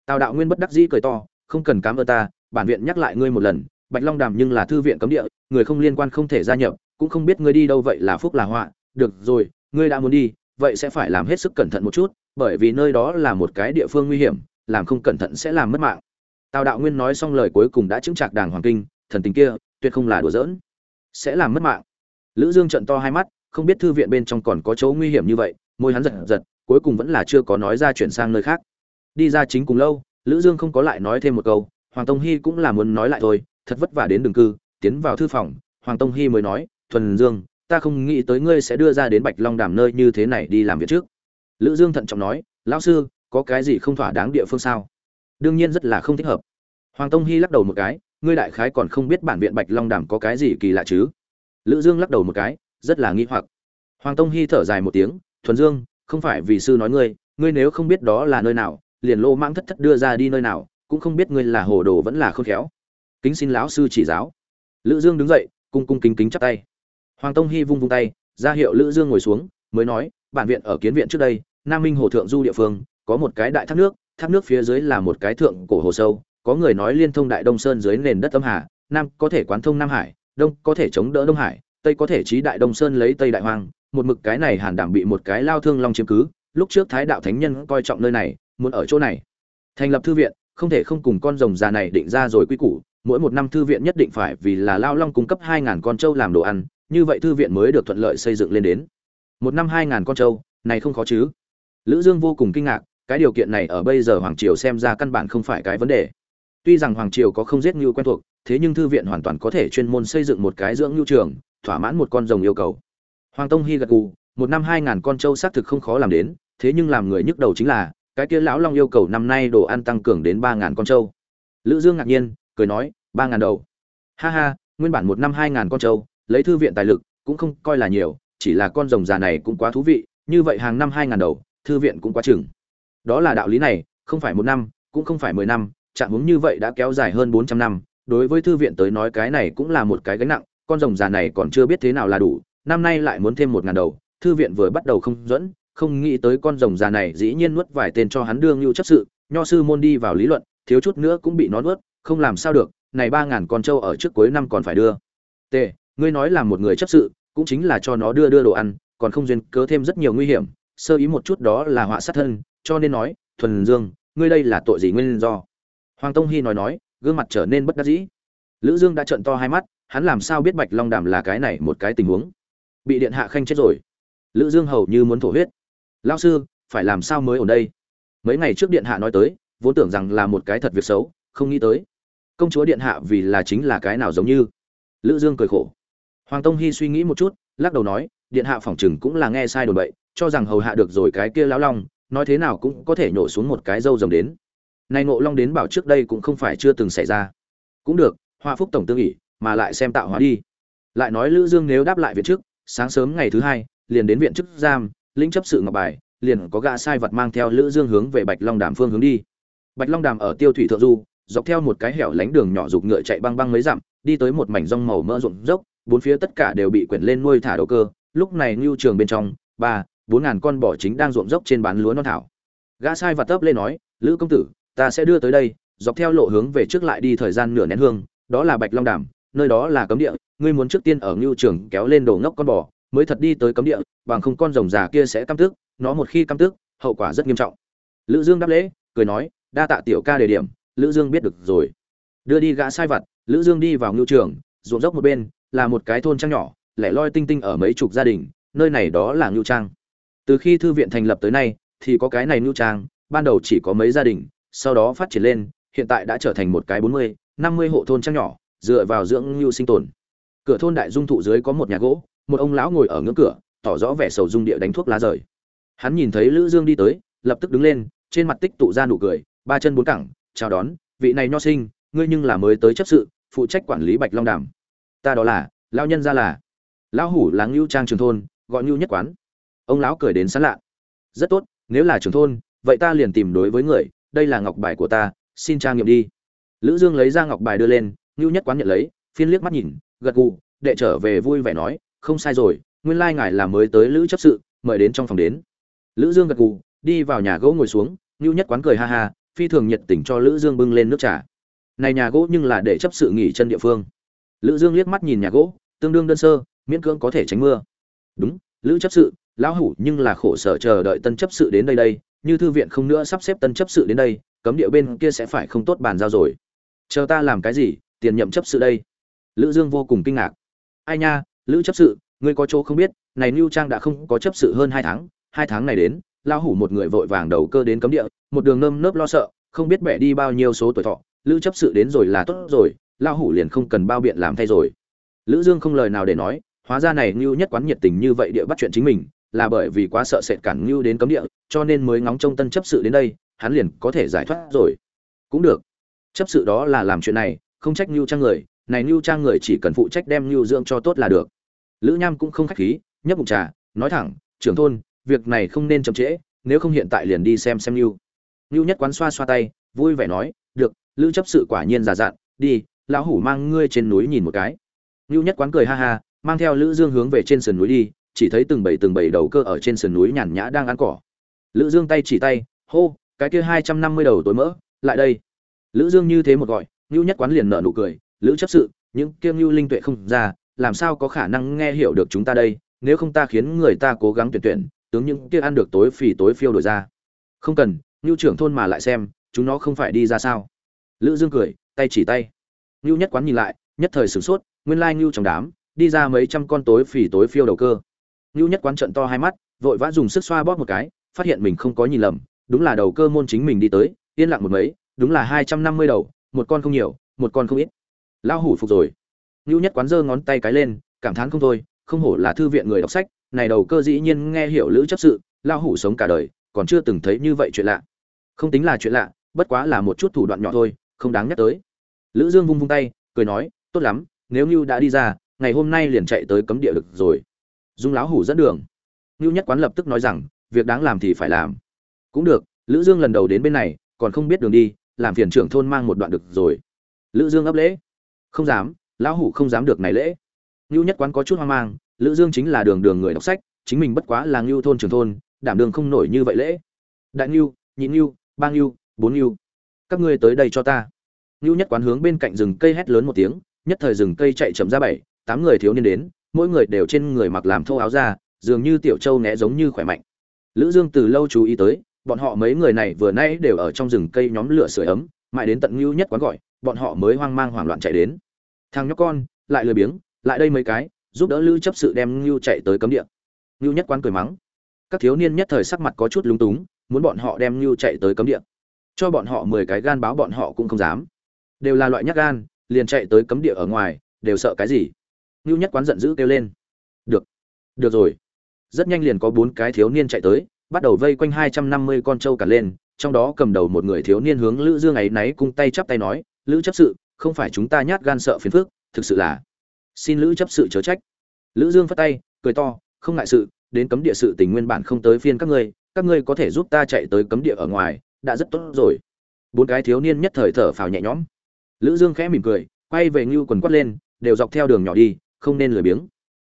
Tào đạo nguyên bất đắc dĩ cười to, không cần cám ơn ta, bản viện nhắc lại ngươi một lần, bạch long đàm nhưng là thư viện cấm địa, người không liên quan không thể gia nhập, cũng không biết ngươi đi đâu vậy là phúc là họa. Được rồi, ngươi đã muốn đi, vậy sẽ phải làm hết sức cẩn thận một chút, bởi vì nơi đó là một cái địa phương nguy hiểm, làm không cẩn thận sẽ làm mất mạng tào đạo nguyên nói xong lời cuối cùng đã chứng trạc đàng hoàng kinh, thần tình kia, tuyệt không là đùa giỡn. Sẽ làm mất mạng. Lữ dương trận to hai mắt, không biết thư viện bên trong còn có chỗ nguy hiểm như vậy, môi hắn giật giật, cuối cùng vẫn là chưa có nói ra chuyển sang nơi khác. Đi ra chính cùng lâu, lữ dương không có lại nói thêm một câu, hoàng tông hy cũng là muốn nói lại thôi, thật vất vả đến đường cư, tiến vào thư phòng, hoàng tông hy mới nói, thuần dương, ta không nghĩ tới ngươi sẽ đưa ra đến bạch long đàm nơi như thế này đi làm việc trước. Lữ dương thận trọng nói, lão sư, có cái gì không thỏa đáng địa phương sao? Đương nhiên rất là không thích hợp. Hoàng tông hy lắc đầu một cái, ngươi đại khái còn không biết bản viện bạch long đàm có cái gì kỳ lạ chứ? Lữ dương lắc đầu một cái, rất là nghi hoặc. Hoàng tông hy thở dài một tiếng, thuần dương, không phải vì sư nói ngươi ngươi nếu không biết đó là nơi nào, liền lô mãng thất thất đưa ra đi nơi nào, cũng không biết ngươi là hồ đồ vẫn là khôn khéo. Kính xin lão sư chỉ giáo. Lữ dương đứng dậy, cung cung kính kính chắp tay. Hoàng tông hy vung vung tay, ra hiệu lữ dương ngồi xuống, mới nói, bản viện ở kiến viện trước đây, nam minh hồ thượng du địa phương, có một cái đại thác nước thác nước phía dưới là một cái thượng cổ hồ sâu, có người nói liên thông đại đông sơn dưới nền đất âm hà, nam có thể quán thông nam hải, đông có thể chống đỡ đông hải, tây có thể trí đại đông sơn lấy tây đại hoang, một mực cái này hàn đảm bị một cái lao thương long chiếm cứ, lúc trước thái đạo thánh nhân coi trọng nơi này, muốn ở chỗ này. Thành lập thư viện, không thể không cùng con rồng già này định ra rồi quy củ, mỗi một năm thư viện nhất định phải vì là lao long cung cấp hai ngàn con trâu làm đồ ăn, như vậy thư viện mới được thuận lợi xây dựng lên đến. Một năm hai ngàn con trâu, này không khó chứ? Lữ dương vô cùng kinh ngạc cái điều kiện này ở bây giờ hoàng triều xem ra căn bản không phải cái vấn đề. Tuy rằng hoàng triều có không giết ngưu quen thuộc, thế nhưng thư viện hoàn toàn có thể chuyên môn xây dựng một cái dưỡng ngưu trường, thỏa mãn một con rồng yêu cầu. Hoàng tông hy gật gù, một năm hai ngàn con trâu xác thực không khó làm đến, thế nhưng làm người nhức đầu chính là, cái kia lão long yêu cầu năm nay đồ ăn tăng cường đến ba ngàn con trâu. Lữ dương ngạc nhiên, cười nói, ba ngàn đầu. Ha ha, nguyên bản một năm hai ngàn con trâu, lấy thư viện tài lực, cũng không coi là nhiều, chỉ là con rồng già này cũng quá thú vị, như vậy hàng năm hai ngàn đầu, thư viện cũng quá chừng đó là đạo lý này, không phải một năm, cũng không phải mười năm, trạng hướng như vậy đã kéo dài hơn bốn trăm năm, đối với thư viện tới nói cái này cũng là một cái gánh nặng, con rồng già này còn chưa biết thế nào là đủ, năm nay lại muốn thêm một ngàn đầu, thư viện vừa bắt đầu không dẫn, không nghĩ tới con rồng già này dĩ nhiên nuốt vài tên cho hắn đương lưu chấp sự, nho sư môn đi vào lý luận, thiếu chút nữa cũng bị nó nuốt, không làm sao được, này ba ngàn con trâu ở trước cuối năm còn phải đưa. T ngươi nói là một người chấp sự, cũng chính là cho nó đưa đưa đồ ăn, còn không duyên cớ thêm rất nhiều nguy hiểm, sơ ý một chút đó là họa sát thân cho nên nói, thuần dương, ngươi đây là tội gì nguyên do? Hoàng tông hy nói nói, gương mặt trở nên bất đắc dĩ. Lữ dương đã trợn to hai mắt, hắn làm sao biết bạch long đàm là cái này một cái tình huống? Bị điện hạ khanh chết rồi. Lữ dương hầu như muốn thổ huyết. Lão sư, phải làm sao mới ở đây? Mấy ngày trước điện hạ nói tới, vốn tưởng rằng là một cái thật việc xấu, không nghĩ tới. Công chúa điện hạ vì là chính là cái nào giống như? Lữ dương cười khổ. Hoàng tông hy suy nghĩ một chút, lắc đầu nói, điện hạ phỏng chừng cũng là nghe sai đồn bậy, cho rằng hầu hạ được rồi cái kia lão long nói thế nào cũng có thể nhổ xuống một cái dâu rồng đến. Nay ngộ long đến bảo trước đây cũng không phải chưa từng xảy ra. Cũng được, hoa phúc tổng tương ỉ mà lại xem tạo hóa đi. Lại nói lữ dương nếu đáp lại viện trước, sáng sớm ngày thứ hai, liền đến viện chức giam, lĩnh chấp sự ngọc bài, liền có gã sai vật mang theo lữ dương hướng về bạch long đàm phương hướng đi. Bạch long đàm ở tiêu thủy thượng du, dọc theo một cái hẻo lánh đường nhỏ dục ngựa chạy băng băng mấy dặm, đi tới một mảnh rong màu mỡ ruộng dốc, bốn phía tất cả đều bị quyển lên nuôi thả đầu cơ. Lúc này ngưu trường bên trong, ba bốn ngàn con bò chính đang ruộng dốc trên bán lúa non thảo. Gã sai vật tấp lên nói, lữ công tử, ta sẽ đưa tới đây, dọc theo lộ hướng về trước lại đi thời gian nửa nén hương, đó là bạch long đàm, nơi đó là cấm địa, ngươi muốn trước tiên ở ngưu trường kéo lên đồ ngốc con bò, mới thật đi tới cấm địa, bằng không con rồng già kia sẽ căm tức, nó một khi căm tức, hậu quả rất nghiêm trọng. Lữ dương đáp lễ, cười nói, đa tạ tiểu ca đề điểm, lữ dương biết được rồi. Đưa đi gã sai vặt lữ dương đi vào ngưu trường, ruộng dốc một bên, là một cái thôn trang nhỏ, lẻ loi tinh tinh ở mấy chục gia đình, nơi này đó là ngưu trang từ khi thư viện thành lập tới nay thì có cái này Nhu trang ban đầu chỉ có mấy gia đình sau đó phát triển lên hiện tại đã trở thành một cái bốn mươi, năm mươi hộ thôn trang nhỏ dựa vào dưỡng Nhu sinh tồn. Cửa thôn đại dung thụ dưới có một nhà gỗ một ông lão ngồi ở ngưỡng cửa tỏ rõ vẻ sầu dung địa đánh thuốc lá rời. Hắn nhìn thấy lữ dương đi tới lập tức đứng lên trên mặt tích tụ ra nụ cười ba chân bốn cẳng chào đón vị này nho sinh ngươi nhưng là mới tới chấp sự phụ trách quản lý bạch long đàm. Ta đó là lão nhân ra là. Lão hủ là ngưu trang trường thôn gọi ngưu nhất quán ông lão cười đến sán lạ. Rất tốt, nếu là trưởng thôn, vậy ta liền tìm đối với người, đây là ngọc bài của ta, xin trang nghiệm đi. Lữ dương lấy ra ngọc bài đưa lên, ngưu nhất quán nhận lấy, phiên liếc mắt nhìn, gật gù, đệ trở về vui vẻ nói, không sai rồi, nguyên lai ngài là mới tới lữ chấp sự, mời đến trong phòng đến. Lữ dương gật gù, đi vào nhà gỗ ngồi xuống, ngưu nhất quán cười ha ha, phi thường nhiệt tình cho lữ dương bưng lên nước trà. Này nhà gỗ nhưng là để chấp sự nghỉ chân địa phương. Lữ dương liếc mắt nhìn nhà gỗ, tương đương đơn sơ, miễn cưỡng có thể tránh mưa. Đúng, lữ chấp sự lão hủ nhưng là khổ sở chờ đợi tân chấp sự đến đây đây như thư viện không nữa sắp xếp tân chấp sự đến đây cấm địa bên kia sẽ phải không tốt bàn giao rồi. Chờ ta làm cái gì tiền nhậm chấp sự đây? Lữ dương vô cùng kinh ngạc. Ai nha lữ chấp sự ngươi có chỗ không biết này lưu trang đã không có chấp sự hơn hai tháng hai tháng này đến lão hủ một người vội vàng đầu cơ đến cấm địa một đường nơm nớp lo sợ không biết bẻ đi bao nhiêu số tuổi thọ lữ chấp sự đến rồi là tốt rồi lão hủ liền không cần bao biện làm thay rồi. Lữ dương không lời nào để nói hóa ra này Nưu nhất quán nhiệt tình như vậy địa bắt chuyện chính mình, là bởi vì quá sợ sệt cản ngưu đến cấm địa, cho nên mới ngóng trông tân chấp sự đến đây, hắn liền có thể giải thoát rồi. Cũng được. Chấp sự đó là làm chuyện này, không trách ngưu trang người, này ngưu trang người chỉ cần phụ trách đem ngưu dưỡng cho tốt là được. Lữ Nham cũng không khách khí, nhấp bụng trà, nói thẳng, trưởng thôn, việc này không nên chậm trễ, nếu không hiện tại liền đi xem xem ngưu ngưu nhất quán xoa xoa tay, vui vẻ nói, được, Lữ chấp sự quả nhiên giả dạn, đi, lão hủ mang ngươi trên núi nhìn một cái. ngưu nhất quán cười ha ha, mang theo lữ dương hướng về trên sườn núi đi chỉ thấy từng bảy từng bảy đầu cơ ở trên sườn núi nhàn nhã đang ăn cỏ. Lữ dương tay chỉ tay, hô, cái kia hai trăm năm mươi đầu tối mỡ, lại đây. Lữ dương như thế một gọi ngưu nhất quán liền nở nụ cười, lữ chấp sự, những kiêm ngưu linh tuệ không ra, làm sao có khả năng nghe hiểu được chúng ta đây? Nếu không ta khiến người ta cố gắng tuyển tuyển, tướng những kia ăn được tối phì tối phiêu đổi ra. Không cần ngưu trưởng thôn mà lại xem, chúng nó không phải đi ra sao? Lữ dương cười, tay chỉ tay. Ngưu nhất quán nhìn lại, nhất thời sửng sốt, nguyên lai ngưu trong đám, đi ra mấy trăm con tối phì tối phiêu đầu cơ. Nưu nhất quán trận to hai mắt, vội vã dùng sức xoa bóp một cái, phát hiện mình không có nhìn lầm, đúng là đầu cơ môn chính mình đi tới, yên lặng một mấy, đúng là hai trăm năm mươi đầu, một con không nhiều, một con không ít. Lao hủ phục rồi. Nưu nhất quán giơ ngón tay cái lên, cảm thán không thôi, không hổ là thư viện người đọc sách, này đầu cơ dĩ nhiên nghe hiểu lữ chấp sự lao hủ sống cả đời, còn chưa từng thấy như vậy chuyện lạ. Không tính là chuyện lạ, bất quá là một chút thủ đoạn nhỏ thôi, không đáng nhắc tới. Lữ dương vung vung tay, cười nói, tốt lắm, nếu như đã đi ra, ngày hôm nay liền chạy tới cấm địa lực rồi dung lão hủ dẫn đường. Ngưu nhất quán lập tức nói rằng, việc đáng làm thì phải làm. Cũng được, lữ dương lần đầu đến bên này, còn không biết đường đi, làm phiền trưởng thôn mang một đoạn được rồi. Lữ dương ấp lễ. Không dám, lão hủ không dám được này lễ. Ngưu nhất quán có chút hoang mang, lữ dương chính là đường đường người đọc sách, chính mình bất quá là ngưu thôn trưởng thôn, đảm đường không nổi như vậy lễ. Đại ngưu, nhị ngưu, ba ngưu, bốn ngưu, các ngươi tới đây cho ta. Ngưu nhất quán hướng bên cạnh rừng cây hét lớn một tiếng, nhất thời rừng cây chạy chậm ra bảy, tám người thiếu niên đến mỗi người đều trên người mặc làm thô áo ra dường như tiểu châu né giống như khỏe mạnh. Lữ dương từ lâu chú ý tới, bọn họ mấy người này vừa nãy đều ở trong rừng cây nhóm lửa sưởi ấm, mãi đến tận ngưu nhất quán gọi, bọn họ mới hoang mang hoảng loạn chạy đến. Thằng nhóc con, lại lười biếng, lại đây mấy cái, giúp đỡ lữ chấp sự đem ngưu chạy tới cấm địa. Ngưu nhất quán cười mắng. Các thiếu niên nhất thời sắc mặt có chút lúng túng, muốn bọn họ đem ngưu chạy tới cấm địa. Cho bọn họ mười cái gan báo bọn họ cũng không dám. Đều là loại nhát gan, liền chạy tới cấm địa ở ngoài, đều sợ cái gì? Nưu nhất quán giận dữ kêu lên. Được được rồi. Rất nhanh liền có bốn cái thiếu niên chạy tới, bắt đầu vây quanh hai trăm năm mươi con trâu cả lên, trong đó cầm đầu một người thiếu niên hướng lữ dương ấy náy cung tay chắp tay nói, lữ chấp sự, không phải chúng ta nhát gan sợ phiền phức, thực sự là xin lữ chấp sự chớ trách. Lữ dương phất tay, cười to, không ngại sự, đến cấm địa sự tình nguyên bản không tới phiên các ngươi các ngươi có thể giúp ta chạy tới cấm địa ở ngoài, đã rất tốt rồi. Bốn cái thiếu niên nhất thời thở phào nhẹ nhõm. Lữ dương khẽ mỉm cười, quay về ngưu quần quát lên, đều dọc theo đường nhỏ đi không nên lười biếng.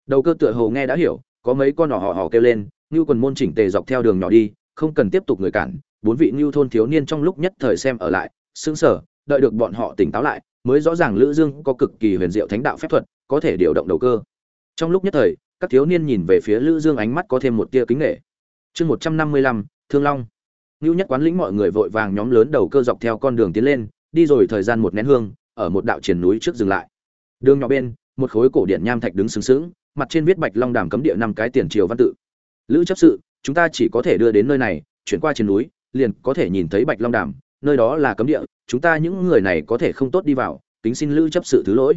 Đầu cơ tựa hồ nghe đã hiểu có mấy con nhỏ họ họ kêu lên ngưu quần môn chỉnh tề dọc theo đường nhỏ đi không cần tiếp tục người cản bốn vị ngưu thôn thiếu niên trong lúc nhất thời xem ở lại sững sờ đợi được bọn họ tỉnh táo lại mới rõ ràng lữ dương có cực kỳ huyền diệu thánh đạo phép thuật có thể điều động đầu cơ. Trong lúc nhất thời các thiếu niên nhìn về phía lữ dương ánh mắt có thêm một tia kính nghệ chương 155, thương long. Ngưu nhất quán lĩnh mọi người vội vàng nhóm lớn đầu cơ dọc theo con đường tiến lên đi rồi thời gian một nén hương ở một đạo triển núi trước dừng lại. Đường nhỏ bên một khối cổ điện nham thạch đứng sừng sững, mặt trên viết bạch long đàm cấm địa năm cái tiền triều văn tự. Lữ chấp sự, chúng ta chỉ có thể đưa đến nơi này, chuyển qua trên núi, liền có thể nhìn thấy bạch long đàm, nơi đó là cấm địa, chúng ta những người này có thể không tốt đi vào, kính xin lữ chấp sự thứ lỗi.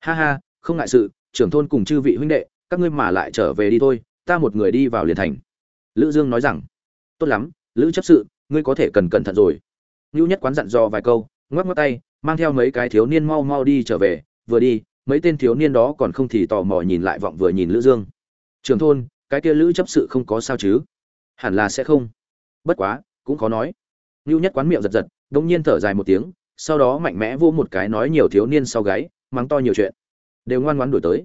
Ha ha, không ngại sự, trưởng thôn cùng chư vị huynh đệ, các ngươi mà lại trở về đi thôi, ta một người đi vào liền thành. Lữ dương nói rằng. Tốt lắm, lữ chấp sự, ngươi có thể cần cẩn thận rồi. Ngưu nhất quán dặn dò vài câu, ngoắc ngoắc tay, mang theo mấy cái thiếu niên mau mau đi trở về, vừa đi mấy tên thiếu niên đó còn không thì tò mò nhìn lại vọng vừa nhìn lữ dương. Trường thôn, cái kia lữ chấp sự không có sao chứ? Hẳn là sẽ không. Bất quá, cũng khó nói. Lưu nhất quán miệng giật giật đống nhiên thở dài một tiếng, sau đó mạnh mẽ vô một cái nói nhiều thiếu niên sau gáy, mắng to nhiều chuyện. Đều ngoan ngoãn đuổi tới.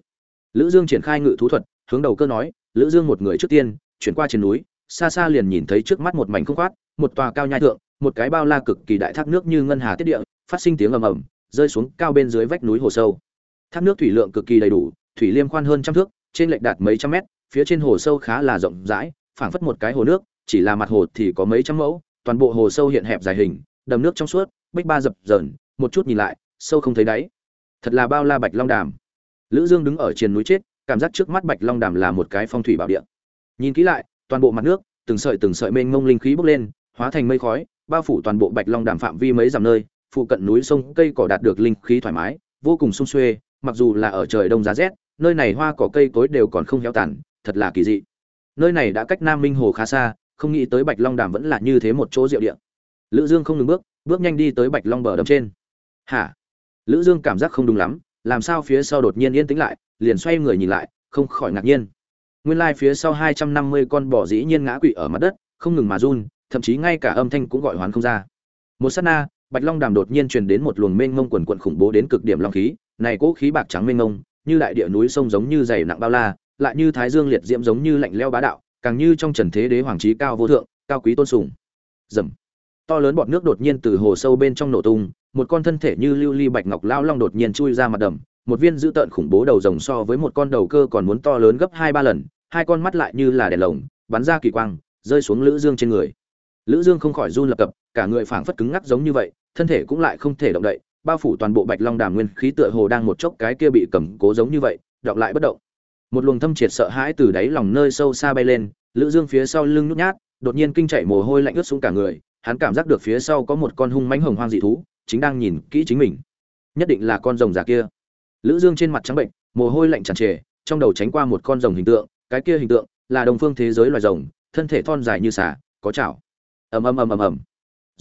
Lữ dương triển khai ngự thú thuật, hướng đầu cơ nói, lữ dương một người trước tiên, chuyển qua trên núi, xa xa liền nhìn thấy trước mắt một mảnh không khoát, một tòa cao nhai thượng, một cái bao la cực kỳ đại thác nước như ngân hà tiết địa, phát sinh tiếng ầm ầm, rơi xuống cao bên dưới vách núi hồ sâu thác nước thủy lượng cực kỳ đầy đủ, thủy liêm khoan hơn trăm thước, trên lệch đạt mấy trăm mét, phía trên hồ sâu khá là rộng rãi, phảng phất một cái hồ nước, chỉ là mặt hồ thì có mấy trăm mẫu, toàn bộ hồ sâu hiện hẹp dài hình, đầm nước trong suốt, bích ba dập dờn, một chút nhìn lại, sâu không thấy đáy. Thật là bao la bạch long đàm. Lữ dương đứng ở trên núi chết, cảm giác trước mắt bạch long đàm là một cái phong thủy bảo địa. Nhìn kỹ lại, toàn bộ mặt nước, từng sợi từng sợi mênh mông linh khí bốc lên, hóa thành mây khói, bao phủ toàn bộ bạch long đàm phạm vi mấy dặm nơi, phụ cận núi sông, cây cỏ đạt được linh khí thoải mái, vô cùng sung xuê mặc dù là ở trời đông giá rét, nơi này hoa cỏ cây cối đều còn không héo tàn, thật là kỳ dị. Nơi này đã cách nam minh hồ khá xa, không nghĩ tới bạch long đàm vẫn là như thế một chỗ diệu địa. Lữ dương không ngừng bước bước nhanh đi tới bạch long bờ đầm trên. Hả? Lữ dương cảm giác không đúng lắm, làm sao phía sau đột nhiên yên tĩnh lại, liền xoay người nhìn lại, không khỏi ngạc nhiên. Nguyên lai like phía sau 250 con bò dĩ nhiên ngã quỵ ở mặt đất, không ngừng mà run, thậm chí ngay cả âm thanh cũng gọi hoán không ra. Một sát na, bạch long đàm đột nhiên truyền đến một luồng mênh mông quần quận khủng bố đến cực điểm long khí này cỗ khí bạc trắng mênh mông, như đại địa núi sông giống như dày nặng bao la, lại như thái dương liệt diễm giống như lạnh leo bá đạo, càng như trong trần thế đế hoàng trí cao vô thượng, cao quý tôn sùng. Dầm to lớn bọt nước đột nhiên từ hồ sâu bên trong nổ tung, một con thân thể như lưu ly bạch ngọc lao long đột nhiên chui ra mặt đầm, một viên dữ tợn khủng bố đầu rồng so với một con đầu cơ còn muốn to lớn gấp hai ba lần, hai con mắt lại như là đèn lồng, bắn ra kỳ quang, rơi xuống lữ dương trên người. Lữ dương không khỏi run lập cập, cả người phảng phất cứng ngắc giống như vậy, thân thể cũng lại không thể động đậy bao phủ toàn bộ bạch long đàm nguyên khí tựa hồ đang một chốc cái kia bị cầm cố giống như vậy, đọc lại bất động. Một luồng thâm triệt sợ hãi từ đáy lòng nơi sâu xa bay lên, lữ dương phía sau lưng nhút nhát, đột nhiên kinh chạy mồ hôi lạnh ướt xuống cả người, hắn cảm giác được phía sau có một con hung mãnh hồng hoang dị thú, chính đang nhìn kỹ chính mình. Nhất định là con rồng già kia. Lữ dương trên mặt trắng bệnh, mồ hôi lạnh tràn trề, trong đầu tránh qua một con rồng hình tượng, cái kia hình tượng là đồng phương thế giới loài rồng, thân thể thon dài như xà, có chảo. Ầm ầm ầm ầm ầm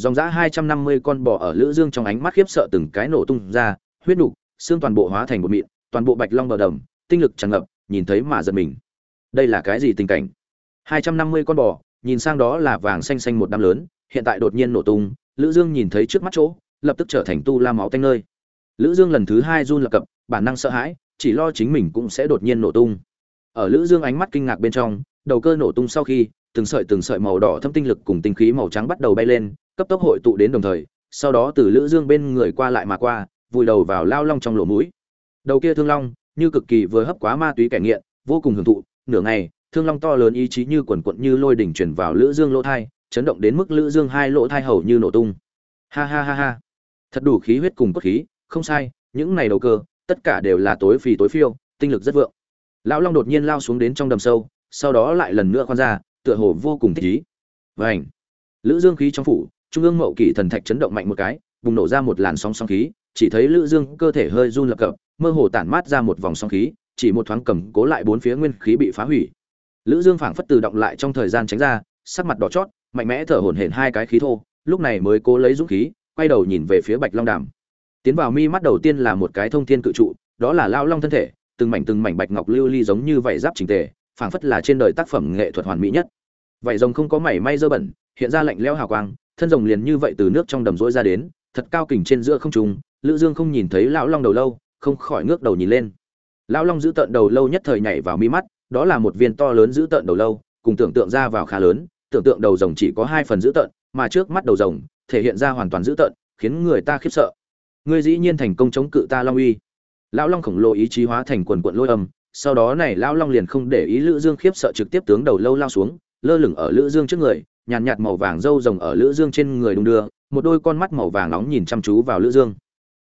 dòng dã hai trăm năm mươi con bò ở lữ dương trong ánh mắt khiếp sợ từng cái nổ tung ra, huyết nục, xương toàn bộ hóa thành một mịn, toàn bộ bạch long bờ đầm, tinh lực tràn ngập, nhìn thấy mà giật mình. Đây là cái gì tình cảnh? hai trăm năm mươi con bò, nhìn sang đó là vàng xanh xanh một đám lớn, hiện tại đột nhiên nổ tung, lữ dương nhìn thấy trước mắt chỗ, lập tức trở thành tu la máu tanh nơi. Lữ dương lần thứ hai run lập cập, bản năng sợ hãi, chỉ lo chính mình cũng sẽ đột nhiên nổ tung. Ở lữ dương ánh mắt kinh ngạc bên trong, đầu cơ nổ tung sau khi, từng sợi từng sợi màu đỏ thâm tinh lực cùng tinh khí màu trắng bắt đầu bay lên cấp tốc hội tụ đến đồng thời, sau đó từ lữ dương bên người qua lại mà qua, vùi đầu vào lao long trong lỗ mũi. Đầu kia thương long, như cực kỳ vừa hấp quá ma túy kẻ nghiện, vô cùng hưởng thụ, nửa ngày, thương long to lớn ý chí như quần quận như lôi đỉnh truyền vào lữ dương lỗ thai, chấn động đến mức lữ dương hai lỗ thai hầu như nổ tung. Ha ha ha ha. Thật đủ khí huyết cùng cốt khí, không sai, những này đầu cơ, tất cả đều là tối phì tối phiêu, tinh lực rất vượng. Lão long đột nhiên lao xuống đến trong đầm sâu, sau đó lại lần nữa khoan ra, tựa hồ vô cùng thích ý. Vảnh lữ dương khí trong phủ trung ương mậu kỷ thần thạch chấn động mạnh một cái, bùng nổ ra một làn sóng sóng khí, chỉ thấy lữ dương cơ thể hơi run lập cập, mơ hồ tản mát ra một vòng sóng khí, chỉ một thoáng cầm cố lại bốn phía nguyên khí bị phá hủy. Lữ dương phảng phất tự động lại trong thời gian tránh ra, sắc mặt đỏ chót, mạnh mẽ thở hổn hển hai cái khí thô, lúc này mới cố lấy dũng khí, quay đầu nhìn về phía bạch long đàm. Tiến vào mi mắt đầu tiên là một cái thông thiên cự trụ, đó là lao long thân thể, từng mảnh từng mảnh bạch ngọc lưu ly giống như vảy giáp chỉnh tề, phảng phất là trên đời tác phẩm nghệ thuật hoàn mỹ nhất. Vảy rồng không có mảy may dơ bẩn, hiện ra lạnh lẽo hào quang thân rồng liền như vậy từ nước trong đầm rỗi ra đến, thật cao kình trên giữa không trung, lữ dương không nhìn thấy lão long đầu lâu, không khỏi ngước đầu nhìn lên. Lão long giữ tận đầu lâu nhất thời nhảy vào mi mắt, đó là một viên to lớn giữ tận đầu lâu, cùng tưởng tượng ra vào khá lớn, tưởng tượng đầu rồng chỉ có hai phần giữ tận mà trước mắt đầu rồng, thể hiện ra hoàn toàn giữ tận khiến người ta khiếp sợ. Ngươi dĩ nhiên thành công chống cự ta long uy. Lão long khổng lồ ý chí hóa thành quần quận lôi âm, sau đó này lão long liền không để ý lữ dương khiếp sợ trực tiếp tướng đầu lâu lao xuống, lơ lửng ở lữ dương trước người nhàn nhạt, nhạt màu vàng râu rồng ở lữ dương trên người đung đưa một đôi con mắt màu vàng nóng nhìn chăm chú vào lữ dương.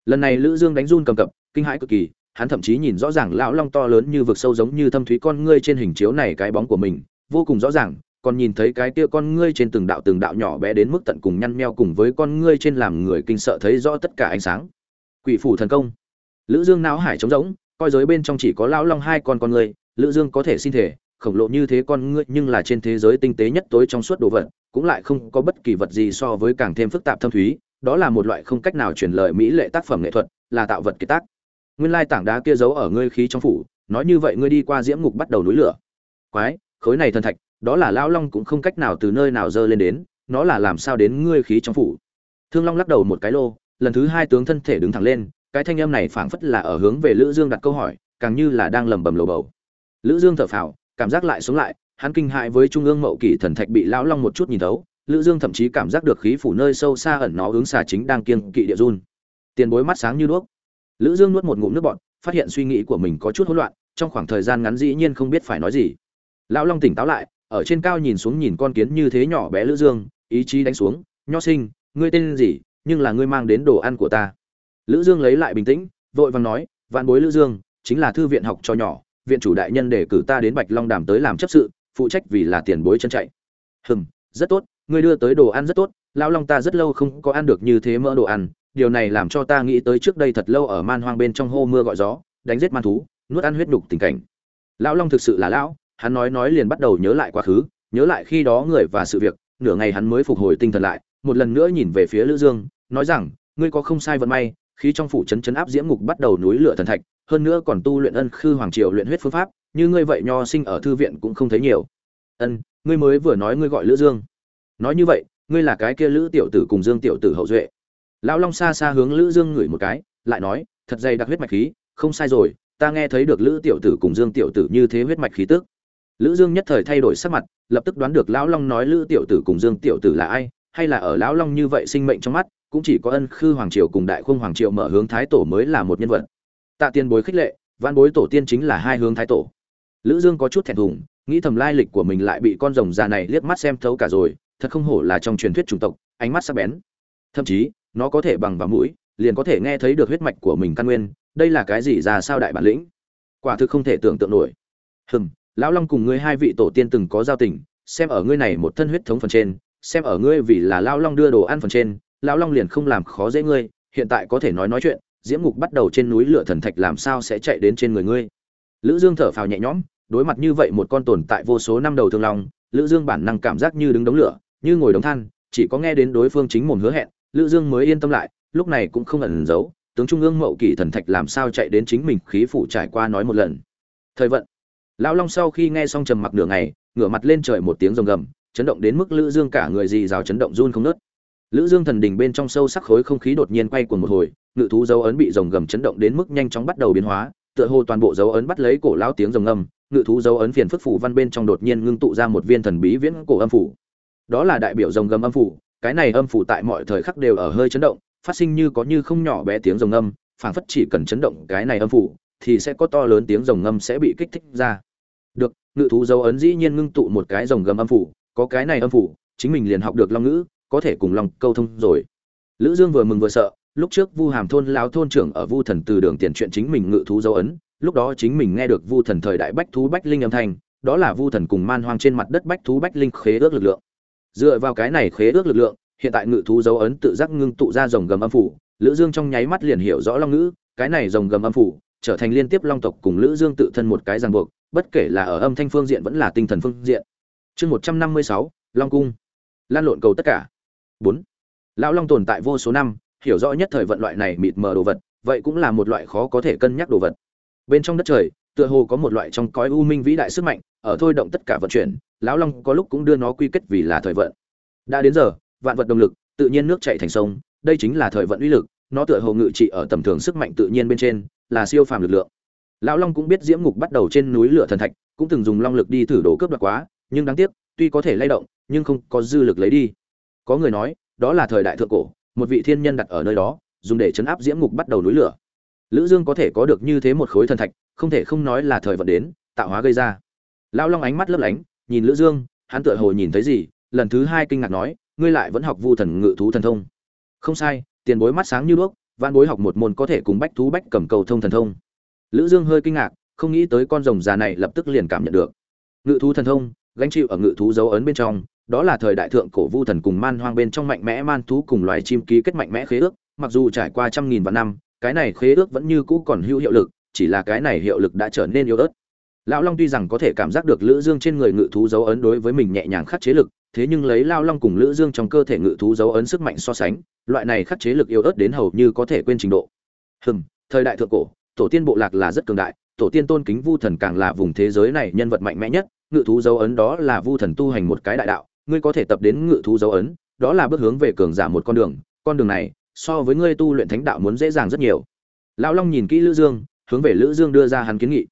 Lần này lữ dương đánh run cầm cập kinh hãi cực kỳ hắn thậm chí nhìn rõ ràng lão long to lớn như vực sâu giống như thâm thúy con ngươi trên hình chiếu này cái bóng của mình vô cùng rõ ràng còn nhìn thấy cái kia con ngươi trên từng đạo từng đạo nhỏ bé đến mức tận cùng nhăn meo cùng với con ngươi trên làm người kinh sợ thấy rõ tất cả ánh sáng. Quỷ phủ thần công. Lữ dương não hải trống rỗng coi giới bên trong chỉ có lão long hai con con ngươi lữ dương có thể xin thể khổng lồ như thế con ngươi nhưng là trên thế giới tinh tế nhất tối trong suốt đồ vật, cũng lại không có bất kỳ vật gì so với càng thêm phức tạp thâm thúy, đó là một loại không cách nào truyền lời mỹ lệ tác phẩm nghệ thuật, là tạo vật kiệt tác. Nguyên lai tảng đá kia giấu ở ngươi khí trong phủ, nói như vậy ngươi đi qua diễm ngục bắt đầu núi lửa. Quái, khối này thần thạch, đó là lão long cũng không cách nào từ nơi nào dơ lên đến, nó là làm sao đến ngươi khí trong phủ? Thương long lắc đầu một cái lô, lần thứ hai tướng thân thể đứng thẳng lên, cái thanh âm này phảng phất là ở hướng về lữ dương đặt câu hỏi, càng như là đang lẩm bẩm lầu bầu. Lữ dương thở phào cảm giác lại xuống lại, hắn kinh hại với trung ương mậu kỷ thần thạch bị lão long một chút nhìn thấu, lữ dương thậm chí cảm giác được khí phủ nơi sâu xa ẩn nó hướng xà chính đang kiêng kỵ địa run. Tiền bối mắt sáng như đuốc. Lữ dương nuốt một ngụm nước bọt, phát hiện suy nghĩ của mình có chút hỗn loạn, trong khoảng thời gian ngắn dĩ nhiên không biết phải nói gì. Lão long tỉnh táo lại, ở trên cao nhìn xuống nhìn con kiến như thế nhỏ bé lữ dương, ý chí đánh xuống, nho sinh, ngươi tên gì, nhưng là ngươi mang đến đồ ăn của ta. Lữ dương lấy lại bình tĩnh, vội vàng nói, vạn bối lữ dương, chính là thư viện học cho nhỏ viện chủ đại nhân để cử ta đến bạch long đàm tới làm chấp sự, phụ trách vì là tiền bối chân chạy. Hừm, rất tốt, ngươi đưa tới đồ ăn rất tốt, lão long ta rất lâu không có ăn được như thế mỡ đồ ăn, điều này làm cho ta nghĩ tới trước đây thật lâu ở man hoang bên trong hô mưa gọi gió, đánh giết man thú, nuốt ăn huyết đục tình cảnh. Lão long thực sự là lão, hắn nói nói liền bắt đầu nhớ lại quá khứ, nhớ lại khi đó người và sự việc, nửa ngày hắn mới phục hồi tinh thần lại, một lần nữa nhìn về phía lữ dương, nói rằng, ngươi có không sai vận may khi trong phủ chấn chấn áp diễm ngục bắt đầu núi lửa thần thạch, hơn nữa còn tu luyện ân khư hoàng triều luyện huyết phương pháp, như ngươi vậy nho sinh ở thư viện cũng không thấy nhiều. Ân, ngươi mới vừa nói ngươi gọi lữ dương. Nói như vậy, ngươi là cái kia lữ tiểu tử cùng dương tiểu tử hậu duệ. Lão long xa xa hướng lữ dương ngửi một cái, lại nói, thật dày đặc huyết mạch khí, không sai rồi, ta nghe thấy được lữ tiểu tử cùng dương tiểu tử như thế huyết mạch khí tức. Lữ dương nhất thời thay đổi sắc mặt, lập tức đoán được lão long nói lữ tiểu tử cùng dương tiểu tử là ai, hay là ở lão long như vậy sinh mệnh trong mắt cũng chỉ có ân khư hoàng triều cùng đại khung hoàng triều mở hướng thái tổ mới là một nhân vật. Tạ tiên bối khích lệ, văn bối tổ tiên chính là hai hướng thái tổ. Lữ dương có chút thẹn thùng, nghĩ thầm lai lịch của mình lại bị con rồng già này liếc mắt xem thấu cả rồi, thật không hổ là trong truyền thuyết chủng tộc, ánh mắt sắc bén. Thậm chí, nó có thể bằng vào mũi, liền có thể nghe thấy được huyết mạch của mình căn nguyên, đây là cái gì ra sao đại bản lĩnh? Quả thực không thể tưởng tượng nổi. Hừm, lão long cùng ngươi hai vị tổ tiên từng có giao tình, xem ở ngươi này một thân huyết thống phần trên, xem ở ngươi vì là lão long đưa đồ ăn phần trên lão long liền không làm khó dễ ngươi, hiện tại có thể nói nói chuyện, diễm ngục bắt đầu trên núi lửa thần thạch làm sao sẽ chạy đến trên người ngươi lữ dương thở phào nhẹ nhõm, đối mặt như vậy một con tồn tại vô số năm đầu thương long, lữ dương bản năng cảm giác như đứng đống lửa, như ngồi đống than, chỉ có nghe đến đối phương chính mồm hứa hẹn, lữ dương mới yên tâm lại, lúc này cũng không ẩn giấu, tướng trung ương mậu kỳ thần thạch làm sao chạy đến chính mình khí phủ trải qua nói một lần thời vận, lão long sau khi nghe xong trầm mặc nửa ngày, ngửa mặt lên trời một tiếng rồng gầm, chấn động đến mức lữ dương cả người gì rào chấn động run không nứt lữ dương thần đình bên trong sâu sắc khối không khí đột nhiên quay cuồng một hồi, ngự thú dấu ấn bị rồng gầm chấn động đến mức nhanh chóng bắt đầu biến hóa, tựa hồ toàn bộ dấu ấn bắt lấy cổ lão tiếng rồng ngầm. ngự thú dấu ấn phiền phức phủ văn bên trong đột nhiên ngưng tụ ra một viên thần bí viễn cổ âm phủ đó là đại biểu rồng gầm âm phủ, cái này âm phủ tại mọi thời khắc đều ở hơi chấn động, phát sinh như có như không nhỏ bé tiếng rồng âm phảng phất chỉ cần chấn động cái này âm phủ, thì sẽ có to lớn tiếng rồng ngầm sẽ bị kích thích ra được, ngự thú dấu ấn dĩ nhiên ngưng tụ một cái rồng gầm âm phủ, có cái này âm phủ, chính mình liền học được long ngữ có thể cùng long câu thông rồi. Lữ dương vừa mừng vừa sợ lúc trước vu hàm thôn lão thôn trưởng ở vu thần từ đường tiền chuyện chính mình ngự thú dấu ấn lúc đó chính mình nghe được vu thần thời đại bách thú bách linh âm thanh đó là vu thần cùng man hoang trên mặt đất bách thú bách linh khế ước lực lượng. Dựa vào cái này khế ước lực lượng hiện tại ngự thú dấu ấn tự giác ngưng tụ ra rồng gầm âm phủ lữ dương trong nháy mắt liền hiểu rõ long ngữ cái này rồng gầm âm phủ trở thành liên tiếp long tộc cùng lữ dương tự thân một cái ràng buộc bất kể là ở âm thanh phương diện vẫn là tinh thần phương diện. Chương 156, long cung. Lan lộn cầu tất cả. 4. lão long tồn tại vô số năm, hiểu rõ nhất thời vận loại này mịt mờ đồ vật, vậy cũng là một loại khó có thể cân nhắc đồ vật. Bên trong đất trời, tựa hồ có một loại trong cõi u minh vĩ đại sức mạnh, ở thôi động tất cả vận chuyển, lão long có lúc cũng đưa nó quy kết vì là thời vận. Đã đến giờ, vạn vật động lực, tự nhiên nước chảy thành sông, đây chính là thời vận uy lực, nó tựa hồ ngự trị ở tầm thường sức mạnh tự nhiên bên trên, là siêu phàm lực lượng. Lão long cũng biết diễm ngục bắt đầu trên núi lửa thần thạch, cũng từng dùng long lực đi thử đồ cướp đoạt quá, nhưng đáng tiếc, tuy có thể lay động, nhưng không có dư lực lấy đi có người nói, đó là thời đại thượng cổ, một vị thiên nhân đặt ở nơi đó, dùng để chấn áp diễm ngục bắt đầu núi lửa. Lữ dương có thể có được như thế một khối thần thạch, không thể không nói là thời vận đến, tạo hóa gây ra. Lão long ánh mắt lấp lánh, nhìn lữ dương, hắn tựa hồ nhìn thấy gì, lần thứ hai kinh ngạc nói, ngươi lại vẫn học vu thần ngự thú thần thông. Không sai, tiền bối mắt sáng như đuốc văn bối học một môn có thể cùng bách thú bách cầm cầu thông thần thông. Lữ dương hơi kinh ngạc, không nghĩ tới con rồng già này lập tức liền cảm nhận được. Ngự thú thần thông, gánh chịu ở ngự thú dấu ấn bên trong đó là thời đại thượng cổ vu thần cùng man hoang bên trong mạnh mẽ man thú cùng loài chim ký kết mạnh mẽ khế ước, mặc dù trải qua trăm nghìn vạn năm, cái này khế ước vẫn như cũ còn hữu hiệu lực, chỉ là cái này hiệu lực đã trở nên yếu ớt. Lão long tuy rằng có thể cảm giác được lữ dương trên người ngự thú dấu ấn đối với mình nhẹ nhàng khắc chế lực, thế nhưng lấy lao long cùng lữ dương trong cơ thể ngự thú dấu ấn sức mạnh so sánh, loại này khắc chế lực yếu ớt đến hầu như có thể quên trình độ. Hừm, thời đại thượng cổ, tổ tiên bộ lạc là rất cường đại, tổ tiên tôn kính vu thần càng là vùng thế giới này nhân vật mạnh mẽ nhất, ngự thú dấu ấn đó là vu thần tu hành một cái đại đạo ngươi có thể tập đến ngự thú dấu ấn, đó là bước hướng về cường giả một con đường con đường này, so với ngươi tu luyện thánh đạo muốn dễ dàng rất nhiều. Lão long nhìn kỹ lữ dương, hướng về lữ dương đưa ra hắn kiến nghị.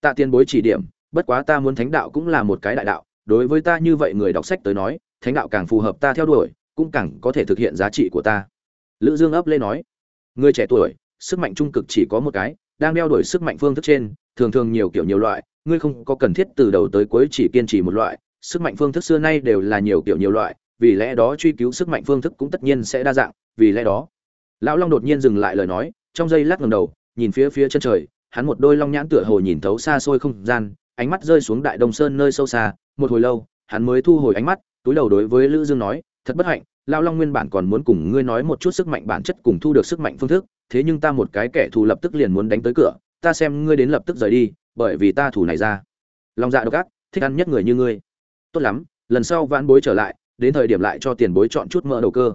Tạ tiên bối chỉ điểm, bất quá ta muốn thánh đạo cũng là một cái đại đạo, đối với ta như vậy người đọc sách tới nói, thánh đạo càng phù hợp ta theo đuổi, cũng càng có thể thực hiện giá trị của ta. Lữ dương ấp lên nói, người trẻ tuổi, sức mạnh trung cực chỉ có một cái, đang đeo đuổi sức mạnh phương thức trên, thường thường nhiều kiểu nhiều loại, ngươi không có cần thiết từ đầu tới cuối chỉ kiên trì một loại sức mạnh phương thức xưa nay đều là nhiều kiểu nhiều loại, vì lẽ đó truy cứu sức mạnh phương thức cũng tất nhiên sẽ đa dạng, vì lẽ đó, lão long đột nhiên dừng lại lời nói, trong giây lát ngẩng đầu, nhìn phía phía chân trời, hắn một đôi long nhãn tựa hồ nhìn thấu xa xôi không gian, ánh mắt rơi xuống đại đông sơn nơi sâu xa, một hồi lâu, hắn mới thu hồi ánh mắt, túi đầu đối với lữ dương nói, thật bất hạnh, lão long nguyên bản còn muốn cùng ngươi nói một chút sức mạnh bản chất cùng thu được sức mạnh phương thức, thế nhưng ta một cái kẻ thù lập tức liền muốn đánh tới cửa, ta xem ngươi đến lập tức rời đi, bởi vì ta thủ này ra. Long dạ độc ác, thích ăn nhất người như ngươi tốt lắm, lần sau vãn bối trở lại, đến thời điểm lại cho tiền bối chọn chút mỡ đầu cơ.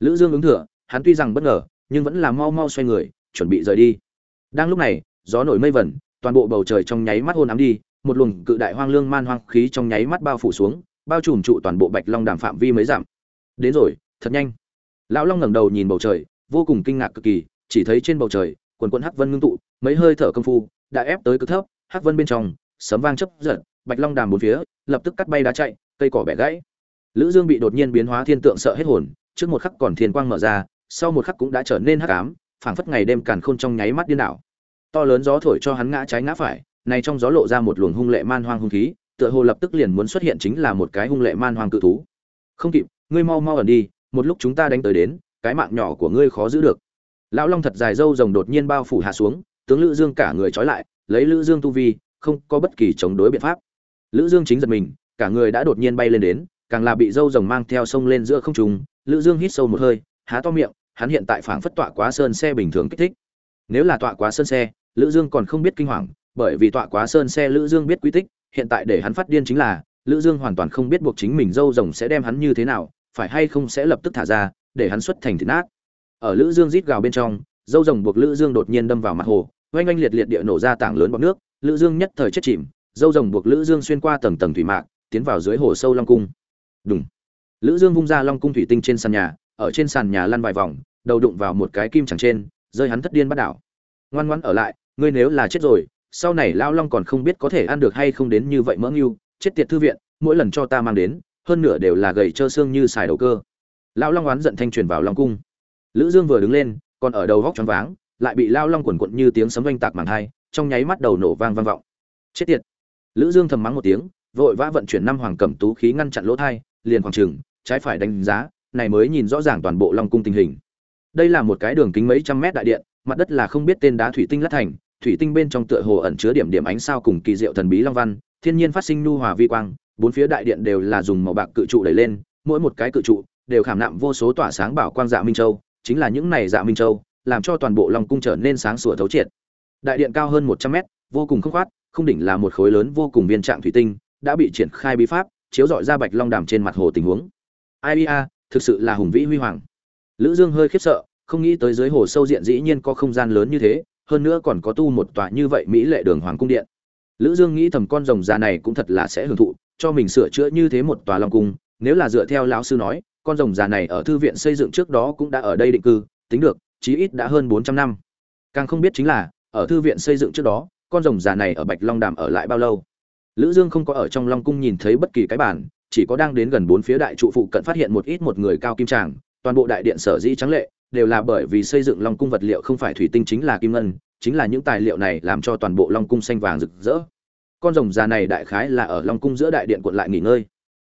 Lữ dương ứng thừa, hắn tuy rằng bất ngờ, nhưng vẫn là mau mau xoay người, chuẩn bị rời đi. Đang lúc này, gió nổi mây vẩn, toàn bộ bầu trời trong nháy mắt hôn ám đi, một luồng cự đại hoang lương man hoang khí trong nháy mắt bao phủ xuống, bao trùm trụ toàn bộ bạch long đàm phạm vi mới giảm đến rồi, thật nhanh. Lão long ngẩng đầu nhìn bầu trời, vô cùng kinh ngạc cực kỳ, chỉ thấy trên bầu trời, quần quần hắc vân ngưng tụ, mấy hơi thở công phu, đã ép tới cực thấp, hắc vân bên trong, sấm vang chấp giật bạch long đàm bốn phía, lập tức cắt bay đá chạy, cây cỏ bẻ gãy. Lữ dương bị đột nhiên biến hóa thiên tượng sợ hết hồn, trước một khắc còn thiên quang mở ra, sau một khắc cũng đã trở nên hắc ám, phảng phất ngày đêm càn khôn trong nháy mắt điên đảo. To lớn gió thổi cho hắn ngã trái ngã phải, này trong gió lộ ra một luồng hung lệ man hoang hung khí, tựa hồ lập tức liền muốn xuất hiện chính là một cái hung lệ man hoang cự thú. Không kịp, ngươi mau mau ẩn đi, một lúc chúng ta đánh tới đến, cái mạng nhỏ của ngươi khó giữ được. Lão long thật dài râu rồng đột nhiên bao phủ hạ xuống, tướng lữ dương cả người trói lại, lấy lữ dương tu vi, không có bất kỳ chống đối biện pháp lữ dương chính giật mình, cả người đã đột nhiên bay lên đến, càng là bị râu rồng mang theo sông lên giữa không trung. Lữ dương hít sâu một hơi, há to miệng, hắn hiện tại phảng phất tọa quá sơn xe bình thường kích thích. Nếu là tọa quá sơn xe, lữ dương còn không biết kinh hoàng, bởi vì tọa quá sơn xe lữ dương biết quy tích, hiện tại để hắn phát điên chính là, lữ dương hoàn toàn không biết buộc chính mình dâu rồng sẽ đem hắn như thế nào, phải hay không sẽ lập tức thả ra, để hắn xuất thành thịt nát. Ở lữ dương rít gào bên trong, dâu rồng buộc lữ dương đột nhiên đâm vào mặt hồ, oanh oanh liệt liệt địa nổ ra tảng lớn bọt nước, lữ dương nhất thời chết chìm dâu rồng buộc lữ dương xuyên qua tầng tầng thủy mạc, tiến vào dưới hồ sâu long cung. Đúng lữ dương vung ra long cung thủy tinh trên sàn nhà, ở trên sàn nhà lăn vài vòng, đầu đụng vào một cái kim chẳng trên, rơi hắn thất điên bắt đảo. Ngoan ngoãn ở lại, ngươi nếu là chết rồi, sau này lao long còn không biết có thể ăn được hay không đến như vậy mỡ ngưu, chết tiệt thư viện, mỗi lần cho ta mang đến, hơn nửa đều là gầy trơ xương như xài đầu cơ. Lão long oán giận thanh truyền vào long cung. Lữ dương vừa đứng lên, còn ở đầu góc choáng váng, lại bị lao long quần quận như tiếng sấm vang tạc màng hai, trong nháy mắt đầu nổ vang vang vọng. Chết tiệt lữ dương thầm mắng một tiếng, vội vã vận chuyển năm hoàng cẩm tú khí ngăn chặn lỗ thai, liền khoảng trường, trái phải đánh giá, này mới nhìn rõ ràng toàn bộ long cung tình hình. Đây là một cái đường kính mấy trăm mét đại điện, mặt đất là không biết tên đá thủy tinh lát thành, thủy tinh bên trong tựa hồ ẩn chứa điểm điểm ánh sao cùng kỳ diệu thần bí long văn, thiên nhiên phát sinh nhu hòa vi quang, bốn phía đại điện đều là dùng màu bạc cự trụ đẩy lên, mỗi một cái cự trụ đều khảm nạm vô số tỏa sáng bảo quang dạ minh châu, chính là những này dạ minh châu, làm cho toàn bộ long cung trở nên sáng sủa thấu triệt. Đại điện cao hơn một trăm mét, vô cùng khốc khoát không đỉnh là một khối lớn vô cùng viên trạng thủy tinh, đã bị triển khai bí pháp, chiếu dọi ra bạch long đàm trên mặt hồ tình huống. Ai thực sự là hùng vĩ huy hoàng. Lữ dương hơi khiếp sợ, không nghĩ tới dưới hồ sâu diện dĩ nhiên có không gian lớn như thế, hơn nữa còn có tu một tòa như vậy mỹ lệ đường hoàng cung điện. Lữ dương nghĩ thầm con rồng già này cũng thật là sẽ hưởng thụ, cho mình sửa chữa như thế một tòa long cung, nếu là dựa theo lão sư nói, con rồng già này ở thư viện xây dựng trước đó cũng đã ở đây định cư, tính được, chí ít đã hơn 400 năm. Càng không biết chính là, ở thư viện xây dựng trước đó con rồng già này ở bạch long đàm ở lại bao lâu? Lữ dương không có ở trong long cung nhìn thấy bất kỳ cái bản, chỉ có đang đến gần bốn phía đại trụ phụ cận phát hiện một ít một người cao kim tràng, toàn bộ đại điện sở dĩ trắng lệ, đều là bởi vì xây dựng long cung vật liệu không phải thủy tinh chính là kim ngân, chính là những tài liệu này làm cho toàn bộ long cung xanh vàng rực rỡ. Con rồng già này đại khái là ở long cung giữa đại điện cuộn lại nghỉ ngơi.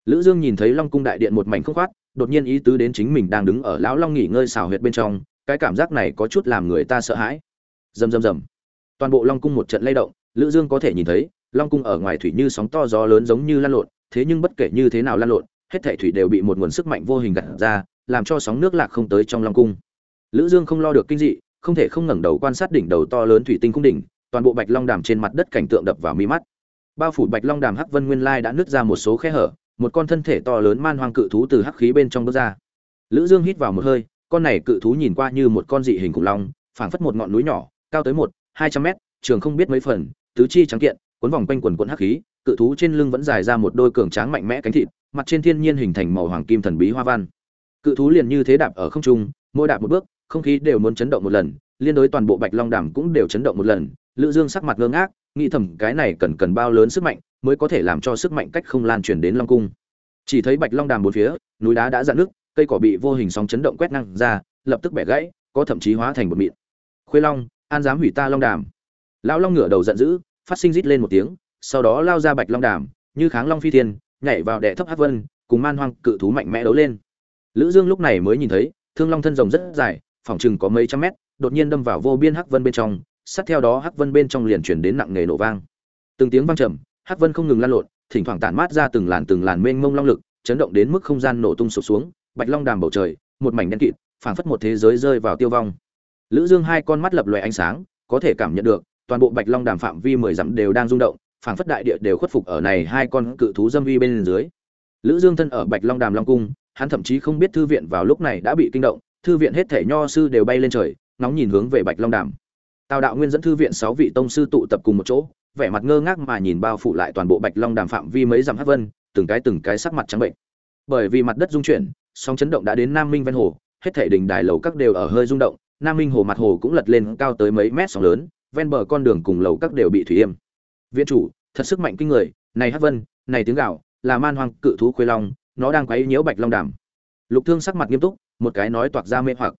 Lữ dương nhìn thấy long cung đại điện một mảnh không khoát, đột nhiên ý tứ đến chính mình đang đứng ở lão long nghỉ ngơi xào huyệt bên trong, cái cảm giác này có chút làm người ta sợ hãi. Rầm rầm rầm toàn bộ long cung một trận lay động, lữ dương có thể nhìn thấy, long cung ở ngoài thủy như sóng to gió lớn giống như lan lộn, thế nhưng bất kể như thế nào lan lộn, hết thảy thủy đều bị một nguồn sức mạnh vô hình gạt ra, làm cho sóng nước lạc không tới trong long cung. Lữ dương không lo được kinh dị, không thể không ngẩng đầu quan sát đỉnh đầu to lớn thủy tinh cung đỉnh, toàn bộ bạch long đàm trên mặt đất cảnh tượng đập vào mi mắt. Bao phủ bạch long đàm hắc vân nguyên lai đã nứt ra một số khe hở, một con thân thể to lớn man hoang cự thú từ hắc khí bên trong bước ra. Lữ dương hít vào một hơi, con này cự thú nhìn qua như một con dị hình khủng long, phảng phất một ngọn núi nhỏ, cao tới một hai trăm mét, trường không biết mấy phần, tứ chi trắng kiện, cuốn vòng quanh quần quận hắc khí, cự thú trên lưng vẫn dài ra một đôi cường tráng mạnh mẽ cánh thịt, mặt trên thiên nhiên hình thành màu hoàng kim thần bí hoa văn. Cự thú liền như thế đạp ở không trung, mỗi đạp một bước, không khí đều muốn chấn động một lần, liên đối toàn bộ bạch long đàm cũng đều chấn động một lần. Lữ dương sắc mặt ngơ ngác, nghĩ thầm cái này cần cần bao lớn sức mạnh mới có thể làm cho sức mạnh cách không lan truyền đến long cung. Chỉ thấy bạch long đàm bốn phía, núi đá đã dạn nước cây cỏ bị vô hình sóng chấn động quét năng ra, lập tức bẻ gãy, có thậm chí hóa thành một mịn. Khuê long an dám hủy ta long đàm. Lão long ngửa đầu giận dữ, phát sinh rít lên một tiếng, sau đó lao ra bạch long đàm, như kháng long phi thiên, nhảy vào đệ thấp hát vân, cùng man hoang cự thú mạnh mẽ đấu lên. Lữ dương lúc này mới nhìn thấy, thương long thân rồng rất dài phòng chừng có mấy trăm mét, đột nhiên đâm vào vô biên hắc vân bên trong, sát theo đó hắc vân bên trong liền chuyển đến nặng nề nổ vang. Từng tiếng vang trầm hắc vân không ngừng lan lộn, thỉnh thoảng tản mát ra từng làn từng làn mênh mông long lực, chấn động đến mức không gian nổ tung sụp xuống, bạch long đàm bầu trời, một mảnh đen kịt, phảng phất một thế giới rơi vào tiêu vong lữ dương hai con mắt lập lòe ánh sáng, có thể cảm nhận được, toàn bộ bạch long đàm phạm vi mười dặm đều đang rung động, phảng phất đại địa đều khuất phục ở này hai con cự thú dâm vi bên dưới. Lữ dương thân ở bạch long đàm long cung, hắn thậm chí không biết thư viện vào lúc này đã bị kinh động, thư viện hết thể nho sư đều bay lên trời nóng nhìn hướng về bạch long đàm. Tào đạo nguyên dẫn thư viện sáu vị tông sư tụ tập cùng một chỗ, vẻ mặt ngơ ngác mà nhìn bao phủ lại toàn bộ bạch long đàm phạm vi mấy dặm hắc vân, từng cái từng cái sắc mặt trắng bệnh. Bởi vì mặt đất rung chuyển, sóng chấn động đã đến nam minh ven hồ, hết thể đình đài lầu các đều ở hơi rung động nam minh hồ mặt hồ cũng lật lên cao tới mấy mét sóng lớn ven bờ con đường cùng lầu các đều bị thủy yêm. Viện chủ thật sức mạnh kinh người này hắc vân này tiếng gạo là man hoang cự thú khuê long nó đang quấy nhiễu bạch long đàm. Lục thương sắc mặt nghiêm túc một cái nói toạc ra mê hoặc.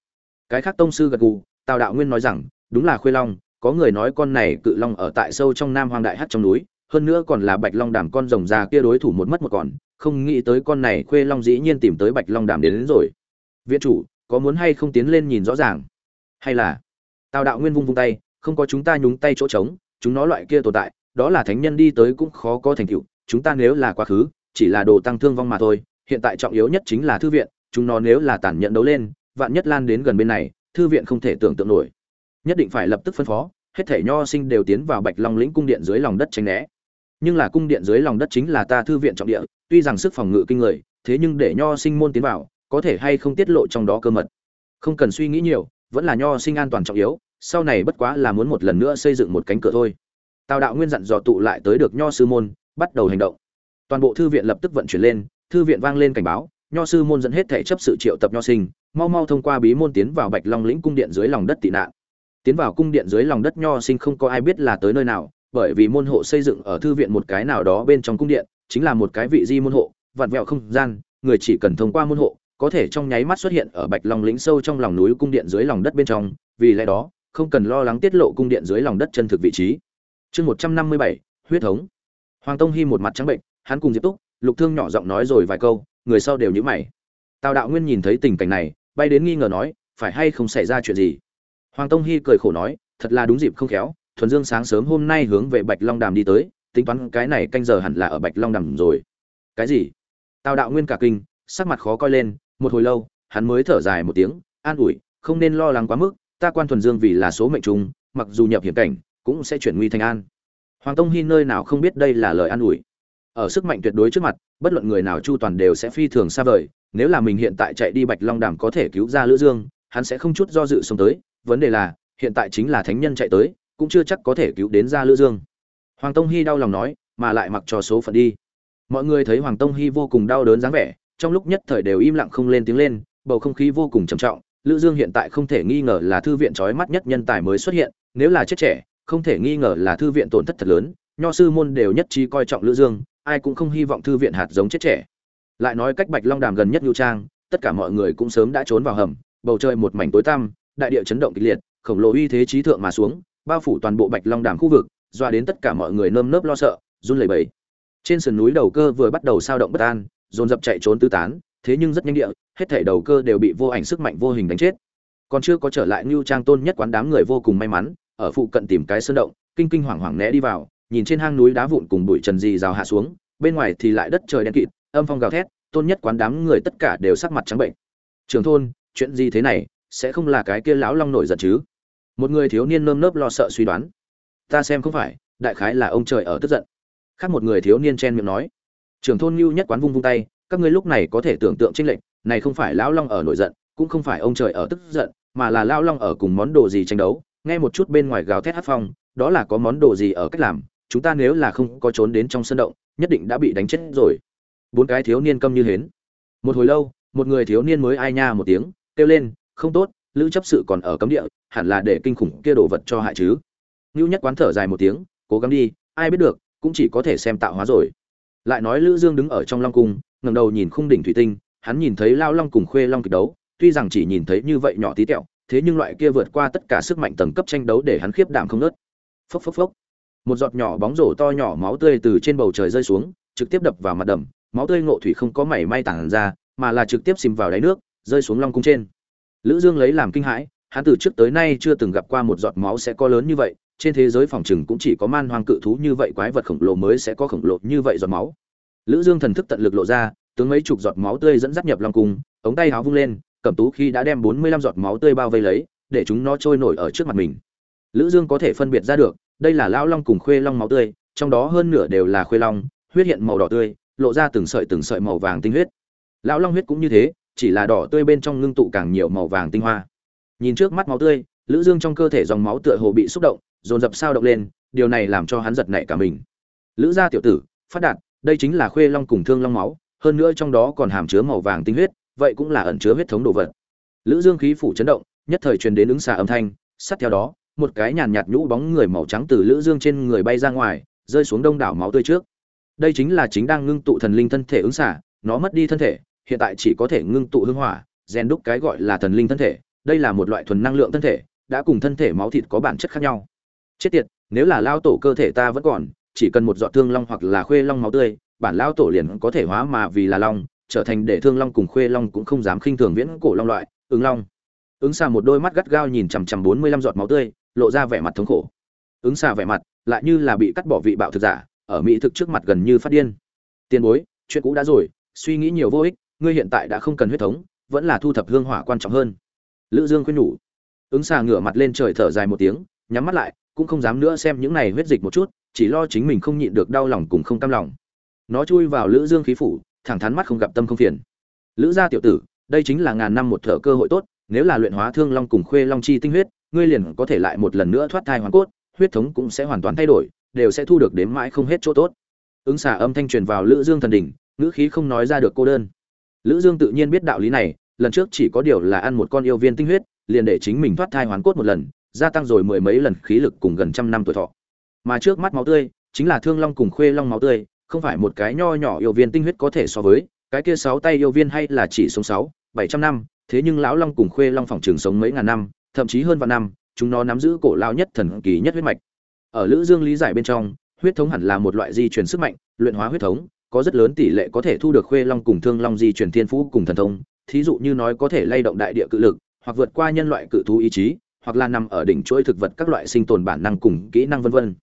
Cái khác tông sư gật gù tào đạo nguyên nói rằng đúng là khuê long có người nói con này cự long ở tại sâu trong nam hoang đại hát trong núi hơn nữa còn là bạch long đàm con rồng già kia đối thủ một mất một còn không nghĩ tới con này khuê long dĩ nhiên tìm tới bạch long đàm đến, đến rồi. Viện chủ có muốn hay không tiến lên nhìn rõ ràng? Hay là tào đạo nguyên vung vung tay, không có chúng ta nhúng tay chỗ trống, chúng nó loại kia tồn tại, đó là thánh nhân đi tới cũng khó có thành tựu, chúng ta nếu là quá khứ, chỉ là đồ tăng thương vong mà thôi, hiện tại trọng yếu nhất chính là thư viện, chúng nó nếu là tàn nhẫn đấu lên, vạn nhất lan đến gần bên này, thư viện không thể tưởng tượng nổi. Nhất định phải lập tức phân phó, hết thể nho sinh đều tiến vào bạch long lĩnh cung điện dưới lòng đất tránh né. Nhưng là cung điện dưới lòng đất chính là ta thư viện trọng địa, tuy rằng sức phòng ngự kinh người, thế nhưng để nho sinh môn tiến vào, có thể hay không tiết lộ trong đó cơ mật. Không cần suy nghĩ nhiều vẫn là nho sinh an toàn trọng yếu, sau này bất quá là muốn một lần nữa xây dựng một cánh cửa thôi. Tào đạo nguyên dặn dò tụ lại tới được nho sư môn, bắt đầu hành động. Toàn bộ thư viện lập tức vận chuyển lên, thư viện vang lên cảnh báo, nho sư môn dẫn hết thể chấp sự triệu tập nho sinh, mau mau thông qua bí môn tiến vào bạch long lĩnh cung điện dưới lòng đất tị nạn. Tiến vào cung điện dưới lòng đất nho sinh không có ai biết là tới nơi nào, bởi vì môn hộ xây dựng ở thư viện một cái nào đó bên trong cung điện, chính là một cái vị di môn hộ, vặn vẹo không gian, người chỉ cần thông qua môn hộ có thể trong nháy mắt xuất hiện ở bạch long lĩnh sâu trong lòng núi cung điện dưới lòng đất bên trong, vì lẽ đó, không cần lo lắng tiết lộ cung điện dưới lòng đất chân thực vị trí. Chương một trăm năm mươi bảy, huyết thống. Hoàng tông hy một mặt trắng bệnh, hắn cùng diệp túc, lục thương nhỏ giọng nói rồi vài câu, người sau đều nhữ mày. Tào đạo nguyên nhìn thấy tình cảnh này, bay đến nghi ngờ nói, phải hay không xảy ra chuyện gì? Hoàng tông hy cười khổ nói, thật là đúng dịp không khéo, thuần dương sáng sớm hôm nay hướng về bạch long đàm đi tới, tính toán cái này canh giờ hẳn là ở bạch long đàm rồi. Cái gì? Tào đạo nguyên cả kinh, sắc mặt khó coi lên một hồi lâu, hắn mới thở dài một tiếng, an ủi, không nên lo lắng quá mức, ta quan thuần dương vì là số mệnh trùng, mặc dù nhập hiểm cảnh, cũng sẽ chuyển nguy thành an. Hoàng tông hy nơi nào không biết đây là lời an ủi. Ở sức mạnh tuyệt đối trước mặt, bất luận người nào chu toàn đều sẽ phi thường xa vời, nếu là mình hiện tại chạy đi bạch long đàm có thể cứu ra lữ dương, hắn sẽ không chút do dự sống tới, vấn đề là, hiện tại chính là thánh nhân chạy tới, cũng chưa chắc có thể cứu đến ra lữ dương. Hoàng tông hy đau lòng nói, mà lại mặc cho số phận đi. Mọi người thấy hoàng tông hy vô cùng đau đớn dáng vẻ trong lúc nhất thời đều im lặng không lên tiếng lên, bầu không khí vô cùng trầm trọng, lữ dương hiện tại không thể nghi ngờ là thư viện trói mắt nhất nhân tài mới xuất hiện, nếu là chết trẻ, không thể nghi ngờ là thư viện tổn thất thật lớn, nho sư môn đều nhất trí coi trọng lữ dương, ai cũng không hy vọng thư viện hạt giống chết trẻ. Lại nói cách bạch long đàm gần nhất nhu trang, tất cả mọi người cũng sớm đã trốn vào hầm, bầu trời một mảnh tối tăm, đại địa chấn động kịch liệt, khổng lồ uy thế trí thượng mà xuống, bao phủ toàn bộ bạch long đàm khu vực doa đến tất cả mọi người nơm nớp lo sợ, run lẩy bẩy. Trên sườn núi đầu cơ vừa bắt đầu sao động bất an dồn dập chạy trốn tứ tán thế nhưng rất nhanh địa hết thảy đầu cơ đều bị vô ảnh sức mạnh vô hình đánh chết còn chưa có trở lại Nưu Trang Tôn nhất quán đám người vô cùng may mắn, ở phụ cận tìm cái sơn động, kinh kinh hoàng hoàng né đi vào, nhìn trên hang núi đá vụn cùng bụi trần gì rào hạ xuống, bên ngoài thì lại đất trời đen kịt, âm phong gào thét, tôn nhất quán đám người tất cả đều sắc mặt trắng bệnh. Trường thôn, chuyện gì thế này, sẽ không là cái kia lão long nổi giận chứ? Một người thiếu niên nơm nớp lo sợ suy đoán. Ta xem không phải, đại khái là ông trời ở tức giận. Khác một người thiếu niên chen miệng nói. Trường thôn Nưu nhất quán vung vung tay, các ngươi lúc này có thể tưởng tượng tranh lệnh, này không phải lão long ở nổi giận, cũng không phải ông trời ở tức giận, mà là lão long ở cùng món đồ gì tranh đấu. Nghe một chút bên ngoài gào thét hát phong đó là có món đồ gì ở cách làm chúng ta nếu là không có trốn đến trong sân động nhất định đã bị đánh chết rồi. Bốn cái thiếu niên câm như hến. Một hồi lâu một người thiếu niên mới ai nha một tiếng kêu lên không tốt lữ chấp sự còn ở cấm địa hẳn là để kinh khủng kia đồ vật cho hại chứ. Ngưu nhất quán thở dài một tiếng cố gắng đi ai biết được cũng chỉ có thể xem tạo hóa rồi lại nói lữ dương đứng ở trong long cung, ngẩng đầu nhìn khung đỉnh thủy tinh, hắn nhìn thấy lao long cùng khuê long kịch đấu, tuy rằng chỉ nhìn thấy như vậy nhỏ tí tẹo, thế nhưng loại kia vượt qua tất cả sức mạnh tầng cấp tranh đấu để hắn khiếp đảm không nớt. Phốc phốc phốc. Một giọt nhỏ bóng rổ to nhỏ máu tươi từ trên bầu trời rơi xuống, trực tiếp đập vào mặt đầm, máu tươi ngộ thủy không có mảy may tản ra, mà là trực tiếp xìm vào đáy nước, rơi xuống long cung trên. Lữ dương lấy làm kinh hãi, hắn từ trước tới nay chưa từng gặp qua một giọt máu sẽ có lớn như vậy trên thế giới phòng trừng cũng chỉ có man hoang cự thú như vậy, quái vật khổng lồ mới sẽ có khổng lồ như vậy giọt máu. Lữ dương thần thức tận lực lộ ra, tướng mấy chục giọt máu tươi dẫn dắt nhập long cung, ống tay háo vung lên, cẩm tú khi đã đem bốn mươi lăm giọt máu tươi bao vây lấy, để chúng nó trôi nổi ở trước mặt mình. Lữ dương có thể phân biệt ra được, đây là lão long cùng khuê long máu tươi, trong đó hơn nửa đều là khuê long, huyết hiện màu đỏ tươi, lộ ra từng sợi từng sợi màu vàng tinh huyết. Lão long huyết cũng như thế, chỉ là đỏ tươi bên trong ngưng tụ càng nhiều màu vàng tinh hoa. Nhìn trước mắt máu tươi, lữ dương trong cơ thể dòng máu tựa hồ bị xúc động dồn dập sao động lên điều này làm cho hắn giật nảy cả mình. Lữ gia tiểu tử phát đạt đây chính là khuê long cùng thương long máu hơn nữa trong đó còn hàm chứa màu vàng tinh huyết vậy cũng là ẩn chứa huyết thống đồ vật. Lữ dương khí phủ chấn động nhất thời truyền đến ứng xà âm thanh sát theo đó một cái nhàn nhạt nhũ bóng người màu trắng từ lữ dương trên người bay ra ngoài rơi xuống đông đảo máu tươi trước. Đây chính là chính đang ngưng tụ thần linh thân thể ứng xả, nó mất đi thân thể hiện tại chỉ có thể ngưng tụ hương hỏa rèn đúc cái gọi là thần linh thân thể đây là một loại thuần năng lượng thân thể đã cùng thân thể máu thịt có bản chất khác nhau chết tiệt, nếu là lao tổ cơ thể ta vẫn còn, chỉ cần một giọt thương long hoặc là khuê long máu tươi, bản lao tổ liền có thể hóa mà vì là long, trở thành để thương long cùng khuê long cũng không dám khinh thường viễn cổ long loại, ứng long. Ứng xà một đôi mắt gắt gao nhìn chằm chằm bốn mươi lăm giọt máu tươi, lộ ra vẻ mặt thống khổ. Ứng xà vẻ mặt lại như là bị cắt bỏ vị bạo thực giả, ở mỹ thực trước mặt gần như phát điên. Tiền bối, chuyện cũ đã rồi, suy nghĩ nhiều vô ích, ngươi hiện tại đã không cần huyết thống, vẫn là thu thập hương hỏa quan trọng hơn. Lữ dương khuyên nhủ. Ứng xà ngửa mặt lên trời thở dài một tiếng, nhắm mắt lại cũng không dám nữa xem những này huyết dịch một chút, chỉ lo chính mình không nhịn được đau lòng cùng không cam lòng. Nó chui vào lữ dương khí phủ, thẳng thắn mắt không gặp tâm không phiền. Lữ gia tiểu tử, đây chính là ngàn năm một thở cơ hội tốt, nếu là luyện hóa thương long cùng khuê long chi tinh huyết, ngươi liền có thể lại một lần nữa thoát thai hoàn cốt, huyết thống cũng sẽ hoàn toàn thay đổi, đều sẽ thu được đếm mãi không hết chỗ tốt. Ứng xả âm thanh truyền vào lữ dương thần đỉnh, ngữ khí không nói ra được cô đơn. Lữ dương tự nhiên biết đạo lý này, lần trước chỉ có điều là ăn một con yêu viên tinh huyết, liền để chính mình thoát thai hoàn cốt một lần gia tăng rồi mười mấy lần khí lực cùng gần trăm năm tuổi thọ. Mà trước mắt máu tươi, chính là thương long cùng khuê long máu tươi, không phải một cái nho nhỏ yêu viên tinh huyết có thể so với, cái kia sáu tay yêu viên hay là chỉ sống sáu, bảy trăm năm, thế nhưng lão long cùng khuê long phòng trường sống mấy ngàn năm, thậm chí hơn vạn năm, chúng nó nắm giữ cổ lao nhất thần kỳ nhất huyết mạch. Ở lữ dương lý giải bên trong, huyết thống hẳn là một loại di truyền sức mạnh, luyện hóa huyết thống, có rất lớn tỷ lệ có thể thu được khuê long cùng thương long di truyền thiên phú cùng thần thông, thí dụ như nói có thể lay động đại địa cự lực, hoặc vượt qua nhân loại cự thú ý chí hoặc là nằm ở đỉnh chuỗi thực vật các loại sinh tồn bản năng cùng kỹ năng vân vân.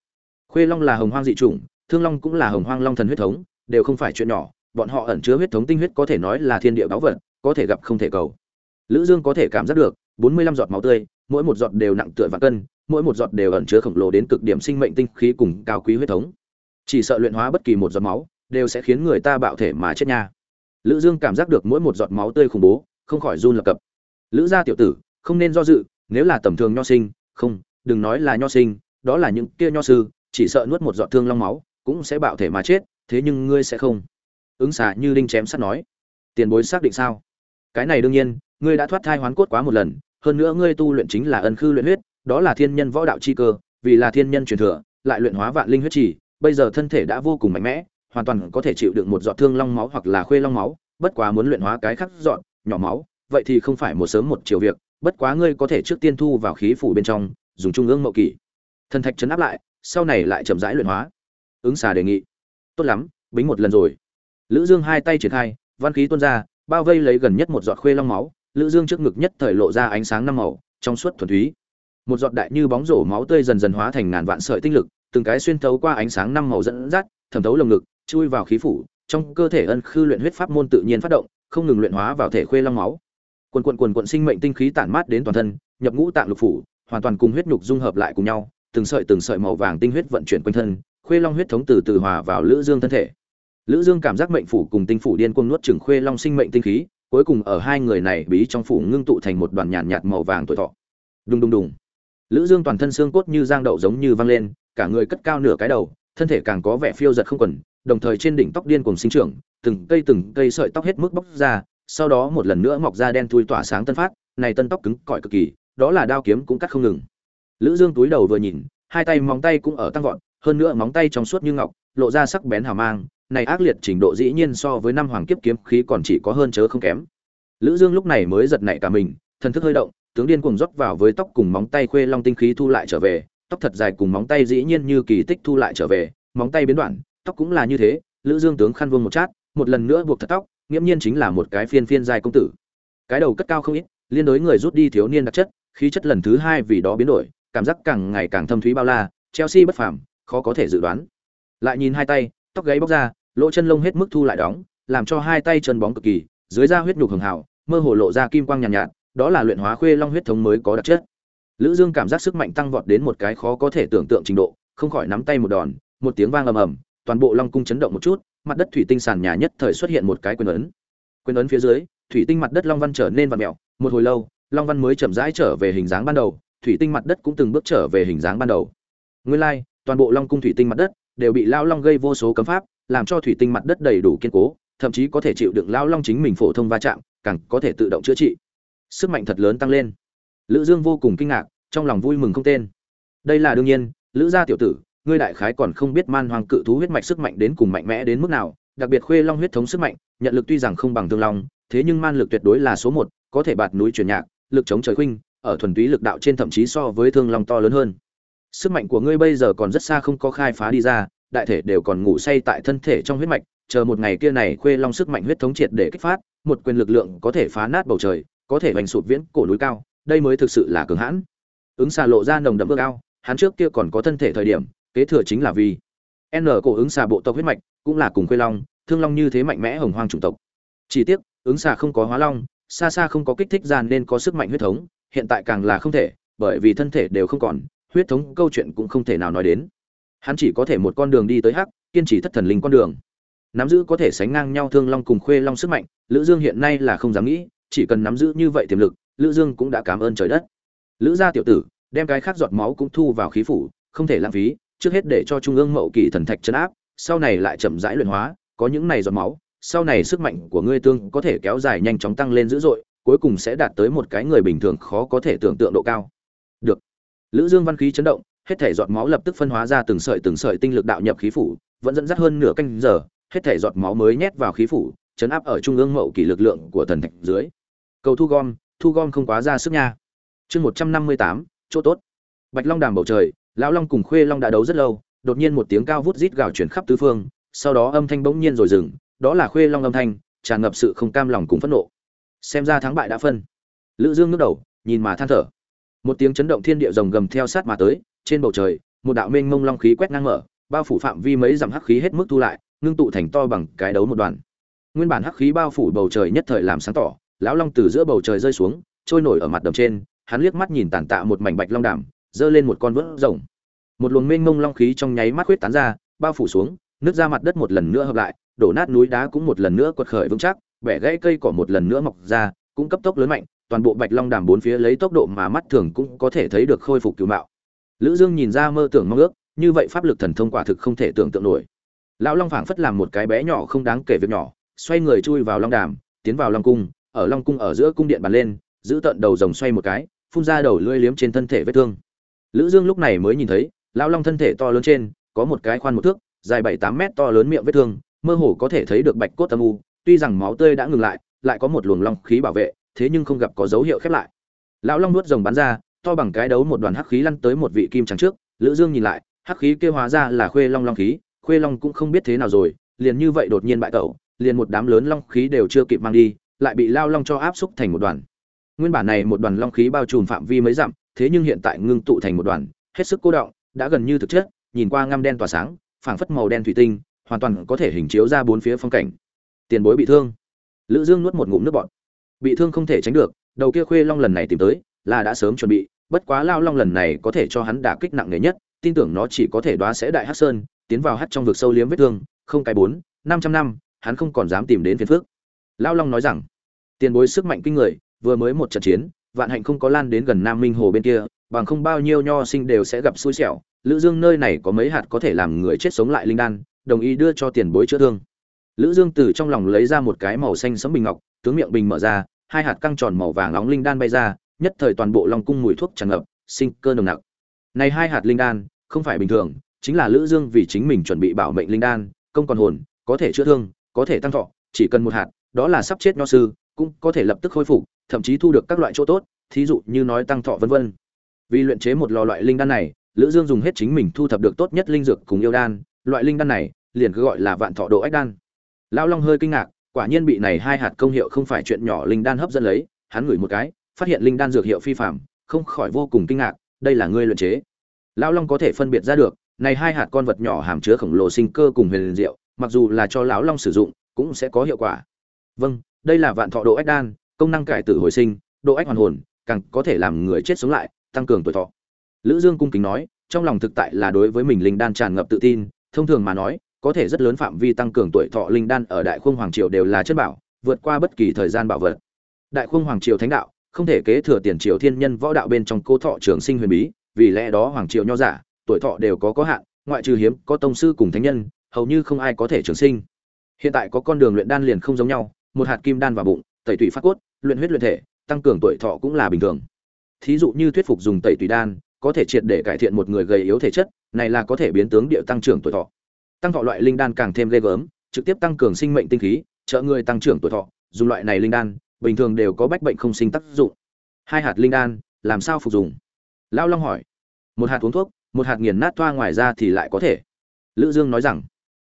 Khuê long là hồng hoang dị chủng, thương long cũng là hồng hoang long thần huyết thống, đều không phải chuyện nhỏ, bọn họ ẩn chứa huyết thống tinh huyết có thể nói là thiên địa báu vật, có thể gặp không thể cầu. Lữ dương có thể cảm giác được 45 giọt máu tươi, mỗi một giọt đều nặng tựa vạn cân, mỗi một giọt đều ẩn chứa khổng lồ đến cực điểm sinh mệnh tinh khí cùng cao quý huyết thống. Chỉ sợ luyện hóa bất kỳ một giọt máu, đều sẽ khiến người ta bạo thể mà chết nha. Lữ dương cảm giác được mỗi một giọt máu tươi khủng bố, không khỏi run lập cập. Lữ gia tiểu tử, không nên do dự nếu là tầm thường nho sinh, không, đừng nói là nho sinh, đó là những kia nho sư, chỉ sợ nuốt một giọt thương long máu, cũng sẽ bạo thể mà chết, thế nhưng ngươi sẽ không. Ứng xạ như đinh chém sắt nói. Tiền bối xác định sao? Cái này đương nhiên, ngươi đã thoát thai hoán cốt quá một lần, hơn nữa ngươi tu luyện chính là ân khư luyện huyết, đó là thiên nhân võ đạo chi cơ, vì là thiên nhân truyền thừa, lại luyện hóa vạn linh huyết chỉ bây giờ thân thể đã vô cùng mạnh mẽ, hoàn toàn có thể chịu đựng một giọt thương long máu hoặc là khuê long máu, bất quá muốn luyện hóa cái khắc giọt, nhỏ máu, vậy thì không phải một sớm một chiều việc bất quá ngươi có thể trước tiên thu vào khí phủ bên trong, dùng trung ương mậu kỷ. Thần thạch chấn áp lại, sau này lại chậm rãi luyện hóa. Ứng xà đề nghị. Tốt lắm, bính một lần rồi. Lữ dương hai tay triển khai, văn khí tuôn ra, bao vây lấy gần nhất một giọt khuê long máu. Lữ dương trước ngực nhất thời lộ ra ánh sáng năm màu, trong suốt thuần túy. Một giọt đại như bóng rổ máu tươi dần dần hóa thành ngàn vạn sợi tinh lực, từng cái xuyên thấu qua ánh sáng năm màu dẫn dắt, thẩm thấu lồng ngực, chui vào khí phủ, trong cơ thể ân khư luyện huyết pháp môn tự nhiên phát động, không ngừng luyện hóa vào thể khuê long máu quần quần quần quần sinh mệnh tinh khí tản mát đến toàn thân, nhập ngũ tạng lục phủ, hoàn toàn cùng huyết nhục dung hợp lại cùng nhau, từng sợi từng sợi màu vàng tinh huyết vận chuyển quanh thân, khuê long huyết thống từ từ hòa vào lữ dương thân thể. Lữ dương cảm giác mệnh phủ cùng tinh phủ điên cuồng nuốt chửng khuê long sinh mệnh tinh khí, cuối cùng ở hai người này bí trong phủ ngưng tụ thành một đoàn nhàn nhạt màu vàng tuổi thọ. Đùng đùng đùng. Lữ dương toàn thân xương cốt như giang đậu giống như văng lên, cả người cất cao nửa cái đầu, thân thể càng có vẻ phiêu giật không quần, đồng thời trên đỉnh tóc điên cuồng sinh trưởng, từng cây từng cây sợi tóc hết mức bóc ra sau đó một lần nữa mọc ra đen thui tỏa sáng tân phát, này tân tóc cứng cỏi cực kỳ, đó là đao kiếm cũng cắt không ngừng. Lữ dương túi đầu vừa nhìn, hai tay móng tay cũng ở tăng vọt, hơn nữa móng tay trong suốt như ngọc, lộ ra sắc bén hào mang, này ác liệt trình độ dĩ nhiên so với năm hoàng kiếp kiếm khí còn chỉ có hơn chớ không kém. Lữ dương lúc này mới giật nảy cả mình, thần thức hơi động, tướng điên cuồng rót vào với tóc cùng móng tay khuê long tinh khí thu lại trở về, tóc thật dài cùng móng tay dĩ nhiên như kỳ tích thu lại trở về, móng tay biến đoạn, tóc cũng là như thế, lữ dương tướng khăn vương một chát, một lần nữa buộc thật tóc nghiễm nhiên chính là một cái phiên phiên dài công tử. Cái đầu cất cao không ít liên đối người rút đi thiếu niên đặc chất khí chất lần thứ hai vì đó biến đổi cảm giác càng ngày càng thâm thúy bao la chelsea bất phàm khó có thể dự đoán. Lại nhìn hai tay tóc gáy bóc ra lỗ chân lông hết mức thu lại đóng làm cho hai tay chân bóng cực kỳ dưới da huyết nhục hường hào mơ hồ lộ ra kim quang nhàn nhạt, nhạt đó là luyện hóa khuê long huyết thống mới có đặc chất. Lữ dương cảm giác sức mạnh tăng vọt đến một cái khó có thể tưởng tượng trình độ không khỏi nắm tay một đòn một tiếng vang ầm ầm toàn bộ long cung chấn động một chút mặt đất thủy tinh sàn nhà nhất thời xuất hiện một cái quyền ấn. Quyền ấn phía dưới thủy tinh mặt đất long văn trở nên vặn mèo. Một hồi lâu long văn mới chậm rãi trở về hình dáng ban đầu thủy tinh mặt đất cũng từng bước trở về hình dáng ban đầu. Nguyên lai like, toàn bộ long cung thủy tinh mặt đất đều bị lao long gây vô số cấm pháp làm cho thủy tinh mặt đất đầy đủ kiên cố thậm chí có thể chịu đựng lao long chính mình phổ thông va chạm càng có thể tự động chữa trị. Sức mạnh thật lớn tăng lên. Lữ dương vô cùng kinh ngạc trong lòng vui mừng không tên. Đây là đương nhiên lữ gia tiểu tử ngươi đại khái còn không biết man hoàng cự thú huyết mạch sức mạnh đến cùng mạnh mẽ đến mức nào, đặc biệt khuê long huyết thống sức mạnh, nhận lực tuy rằng không bằng thương long, thế nhưng man lực tuyệt đối là số một, có thể bạt núi chuyển nhạc, lực chống trời khuynh, ở thuần túy lực đạo trên thậm chí so với thương long to lớn hơn. Sức mạnh của ngươi bây giờ còn rất xa không có khai phá đi ra, đại thể đều còn ngủ say tại thân thể trong huyết mạch, chờ một ngày kia này khuê long sức mạnh huyết thống triệt để kích phát, một quyền lực lượng có thể phá nát bầu trời, có thể vành sụt viễn cổ núi cao, đây mới thực sự là cường hãn. Ứng xà lộ ra nồng đậm ước ao, hắn trước kia còn có thân thể thời điểm kế thừa chính là vì n cổ ứng xà bộ tộc huyết mạch, cũng là cùng khuê long, thương long như thế mạnh mẽ hồng hoang chủng tộc. Chỉ tiếc, ứng xà không có hóa long, xa xa không có kích thích gian nên có sức mạnh huyết thống, hiện tại càng là không thể, bởi vì thân thể đều không còn, huyết thống câu chuyện cũng không thể nào nói đến. Hắn chỉ có thể một con đường đi tới hắc, kiên trì thất thần linh con đường. Nắm giữ có thể sánh ngang nhau thương long cùng khuê long sức mạnh, lữ dương hiện nay là không dám nghĩ, chỉ cần nắm giữ như vậy tiềm lực, lữ dương cũng đã cảm ơn trời đất. Lữ gia tiểu tử, đem cái khác giọt máu cũng thu vào khí phủ, không thể lãng phí trước hết để cho trung ương mậu kỳ thần thạch chấn áp, sau này lại chậm rãi luyện hóa, có những này giọt máu, sau này sức mạnh của ngươi tương có thể kéo dài nhanh chóng tăng lên dữ dội, cuối cùng sẽ đạt tới một cái người bình thường khó có thể tưởng tượng độ cao. Được. Lữ dương văn khí chấn động, hết thể giọt máu lập tức phân hóa ra từng sợi từng sợi tinh lực đạo nhập khí phủ, vẫn dẫn dắt hơn nửa canh giờ, hết thể giọt máu mới nhét vào khí phủ, chấn áp ở trung ương mậu kỳ lực lượng của thần thạch dưới. Cầu thu gom thu gom không quá ra sức nha. Chương một trăm năm mươi tám, chỗ tốt. Bạch long đàm bầu trời lão long cùng khuê long đã đấu rất lâu, đột nhiên một tiếng cao vút rít gào chuyển khắp tứ phương, sau đó âm thanh bỗng nhiên rồi dừng, đó là khuê long âm thanh, tràn ngập sự không cam lòng cùng phẫn nộ. Xem ra thắng bại đã phân. Lữ dương ngước đầu, nhìn mà than thở. Một tiếng chấn động thiên địa rồng gầm theo sát mà tới, trên bầu trời, một đạo mênh mông long khí quét ngang mở, bao phủ phạm vi mấy dặm hắc khí hết mức thu lại, ngưng tụ thành to bằng cái đấu một đoàn. Nguyên bản hắc khí bao phủ bầu trời nhất thời làm sáng tỏ, lão long từ giữa bầu trời rơi xuống, trôi nổi ở mặt đầm trên, hắn liếc mắt nhìn tàn tạ một mảnh bạch long đàm giơ lên một con vớt rồng. Một luồng mênh mông long khí trong nháy mắt khuyết tán ra, bao phủ xuống, nước ra mặt đất một lần nữa hợp lại, đổ nát núi đá cũng một lần nữa quật khởi vững chắc, bẻ gãy cây cỏ một lần nữa mọc ra, cũng cấp tốc lớn mạnh, toàn bộ bạch long đàm bốn phía lấy tốc độ mà mắt thường cũng có thể thấy được khôi phục cựu mạo. Lữ dương nhìn ra mơ tưởng mong ước, như vậy pháp lực thần thông quả thực không thể tưởng tượng nổi. Lão long phảng phất làm một cái bé nhỏ không đáng kể việc nhỏ, xoay người chui vào long đàm, tiến vào long cung, ở long cung ở giữa cung điện bàn lên, giữ tận đầu rồng xoay một cái, phun ra đầu lưỡi liếm trên thân thể vết thương lữ dương lúc này mới nhìn thấy, lão long thân thể to lớn trên, có một cái khoan một thước, dài bảy tám mét to lớn miệng vết thương, mơ hồ có thể thấy được bạch cốt âm u, tuy rằng máu tươi đã ngừng lại lại có một luồng long khí bảo vệ, thế nhưng không gặp có dấu hiệu khép lại. Lão long nuốt rồng bắn ra, to bằng cái đấu một đoàn hắc khí lăn tới một vị kim trắng trước, lữ dương nhìn lại, hắc khí kia hóa ra là khuê long long khí, khuê long cũng không biết thế nào rồi, liền như vậy đột nhiên bại cậu liền một đám lớn long khí đều chưa kịp mang đi, lại bị lao long cho áp xúc thành một đoàn. Nguyên bản này một đoàn long khí bao trùm phạm vi mấy dặm thế nhưng hiện tại ngưng tụ thành một đoàn, hết sức cô động, đã gần như thực chất, nhìn qua ngăm đen tỏa sáng, phảng phất màu đen thủy tinh, hoàn toàn có thể hình chiếu ra bốn phía phong cảnh. Tiền bối bị thương. Lữ dương nuốt một ngụm nước bọt. Bị thương không thể tránh được, đầu kia khuê long lần này tìm tới, là đã sớm chuẩn bị, bất quá lao long lần này có thể cho hắn đả kích nặng nề nhất, tin tưởng nó chỉ có thể đoá sẽ đại hắc sơn, tiến vào hắc trong vực sâu liếm vết thương, không cái bốn, năm trăm năm, hắn không còn dám tìm đến phiền phước lao long nói rằng, tiền bối sức mạnh kinh người, vừa mới một trận chiến vạn hạnh không có lan đến gần nam minh hồ bên kia, bằng không bao nhiêu nho sinh đều sẽ gặp xui xẻo. Lữ dương nơi này có mấy hạt có thể làm người chết sống lại linh đan, đồng ý đưa cho tiền bối chữa thương. Lữ dương từ trong lòng lấy ra một cái màu xanh sẫm bình ngọc, tướng miệng bình mở ra, hai hạt căng tròn màu vàng nóng linh đan bay ra, nhất thời toàn bộ long cung mùi thuốc tràn ngập, sinh cơ nồng nặc. Này hai hạt linh đan, không phải bình thường, chính là lữ dương vì chính mình chuẩn bị bảo mệnh linh đan, công còn hồn, có thể chữa thương, có thể tăng thọ, chỉ cần một hạt, đó là sắp chết nho sư, cũng có thể lập tức khôi phục thậm chí thu được các loại chỗ tốt, thí dụ như nói tăng thọ vân vân. Vì luyện chế một lò loại linh đan này, lữ dương dùng hết chính mình thu thập được tốt nhất linh dược cùng yêu đan, loại linh đan này liền cứ gọi là vạn thọ độ ách đan. Lão long hơi kinh ngạc, quả nhiên bị này hai hạt công hiệu không phải chuyện nhỏ linh đan hấp dẫn lấy, hắn ngửi một cái, phát hiện linh đan dược hiệu phi phàm, không khỏi vô cùng kinh ngạc, đây là ngươi luyện chế. Lão long có thể phân biệt ra được, này hai hạt con vật nhỏ hàm chứa khổng lồ sinh cơ cùng huyền diệu, mặc dù là cho lão long sử dụng, cũng sẽ có hiệu quả. Vâng đây là vạn thọ độ ách đan công năng cải tử hồi sinh, độ ách hoàn hồn, càng có thể làm người chết sống lại, tăng cường tuổi thọ. Lữ dương cung kính nói, trong lòng thực tại là đối với mình linh đan tràn ngập tự tin, thông thường mà nói, có thể rất lớn phạm vi tăng cường tuổi thọ linh đan ở đại khung hoàng triều đều là chất bảo, vượt qua bất kỳ thời gian bảo vật. Đại khung hoàng triều thánh đạo, không thể kế thừa tiền triều thiên nhân võ đạo bên trong cô thọ trường sinh huyền bí, vì lẽ đó hoàng triều nho giả, tuổi thọ đều có có hạn, ngoại trừ hiếm, có tông sư cùng thánh nhân, hầu như không ai có thể trường sinh. Hiện tại có con đường luyện đan liền không giống nhau, một hạt kim đan vào bụng, tẩy tủy phát cốt luyện huyết luyện thể, tăng cường tuổi thọ cũng là bình thường. Thí dụ như thuyết phục dùng tẩy tùy đan, có thể triệt để cải thiện một người gầy yếu thể chất, này là có thể biến tướng địa tăng trưởng tuổi thọ. Tăng thọ loại linh đan càng thêm ghê gớm, trực tiếp tăng cường sinh mệnh tinh khí, trợ người tăng trưởng tuổi thọ, dùng loại này linh đan, bình thường đều có bách bệnh không sinh tác dụng. Hai hạt linh đan, làm sao phục dùng? Lão long hỏi. Một hạt uống thuốc, một hạt nghiền nát thoa ngoài ra thì lại có thể. Lữ dương nói rằng.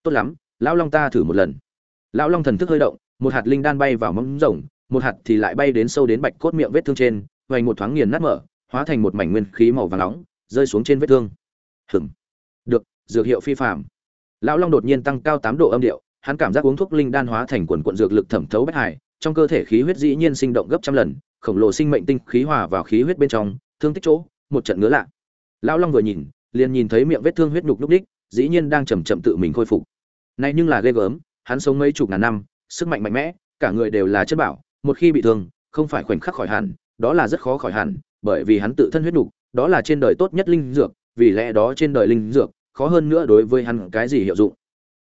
Tốt lắm lão long ta thử một lần. Lão long thần thức hơi động, một hạt linh đan bay vào mâm rồng một hạt thì lại bay đến sâu đến bạch cốt miệng vết thương trên vành một thoáng nghiền nát mở, hóa thành một mảnh nguyên khí màu vàng nóng, rơi xuống trên vết thương. Hửng được, dược hiệu phi phàm. Lão long đột nhiên tăng cao tám độ âm điệu, hắn cảm giác uống thuốc linh đan hóa thành quần quận dược lực thẩm thấu bách hải, trong cơ thể khí huyết dĩ nhiên sinh động gấp trăm lần, khổng lồ sinh mệnh tinh khí hòa vào khí huyết bên trong, thương tích chỗ, một trận ngứa lạ. Lão long vừa nhìn, liền nhìn thấy miệng vết thương huyết nhục núc đích dĩ nhiên đang chầm chậm tự mình khôi phục. Nay nhưng là ghê gớm, hắn sống mấy chục ngàn năm, sức mạnh mạnh mẽ, cả người đều là chất bảo một khi bị thương không phải khoảnh khắc khỏi hẳn đó là rất khó khỏi hẳn bởi vì hắn tự thân huyết nục, đó là trên đời tốt nhất linh dược vì lẽ đó trên đời linh dược khó hơn nữa đối với hắn cái gì hiệu dụng.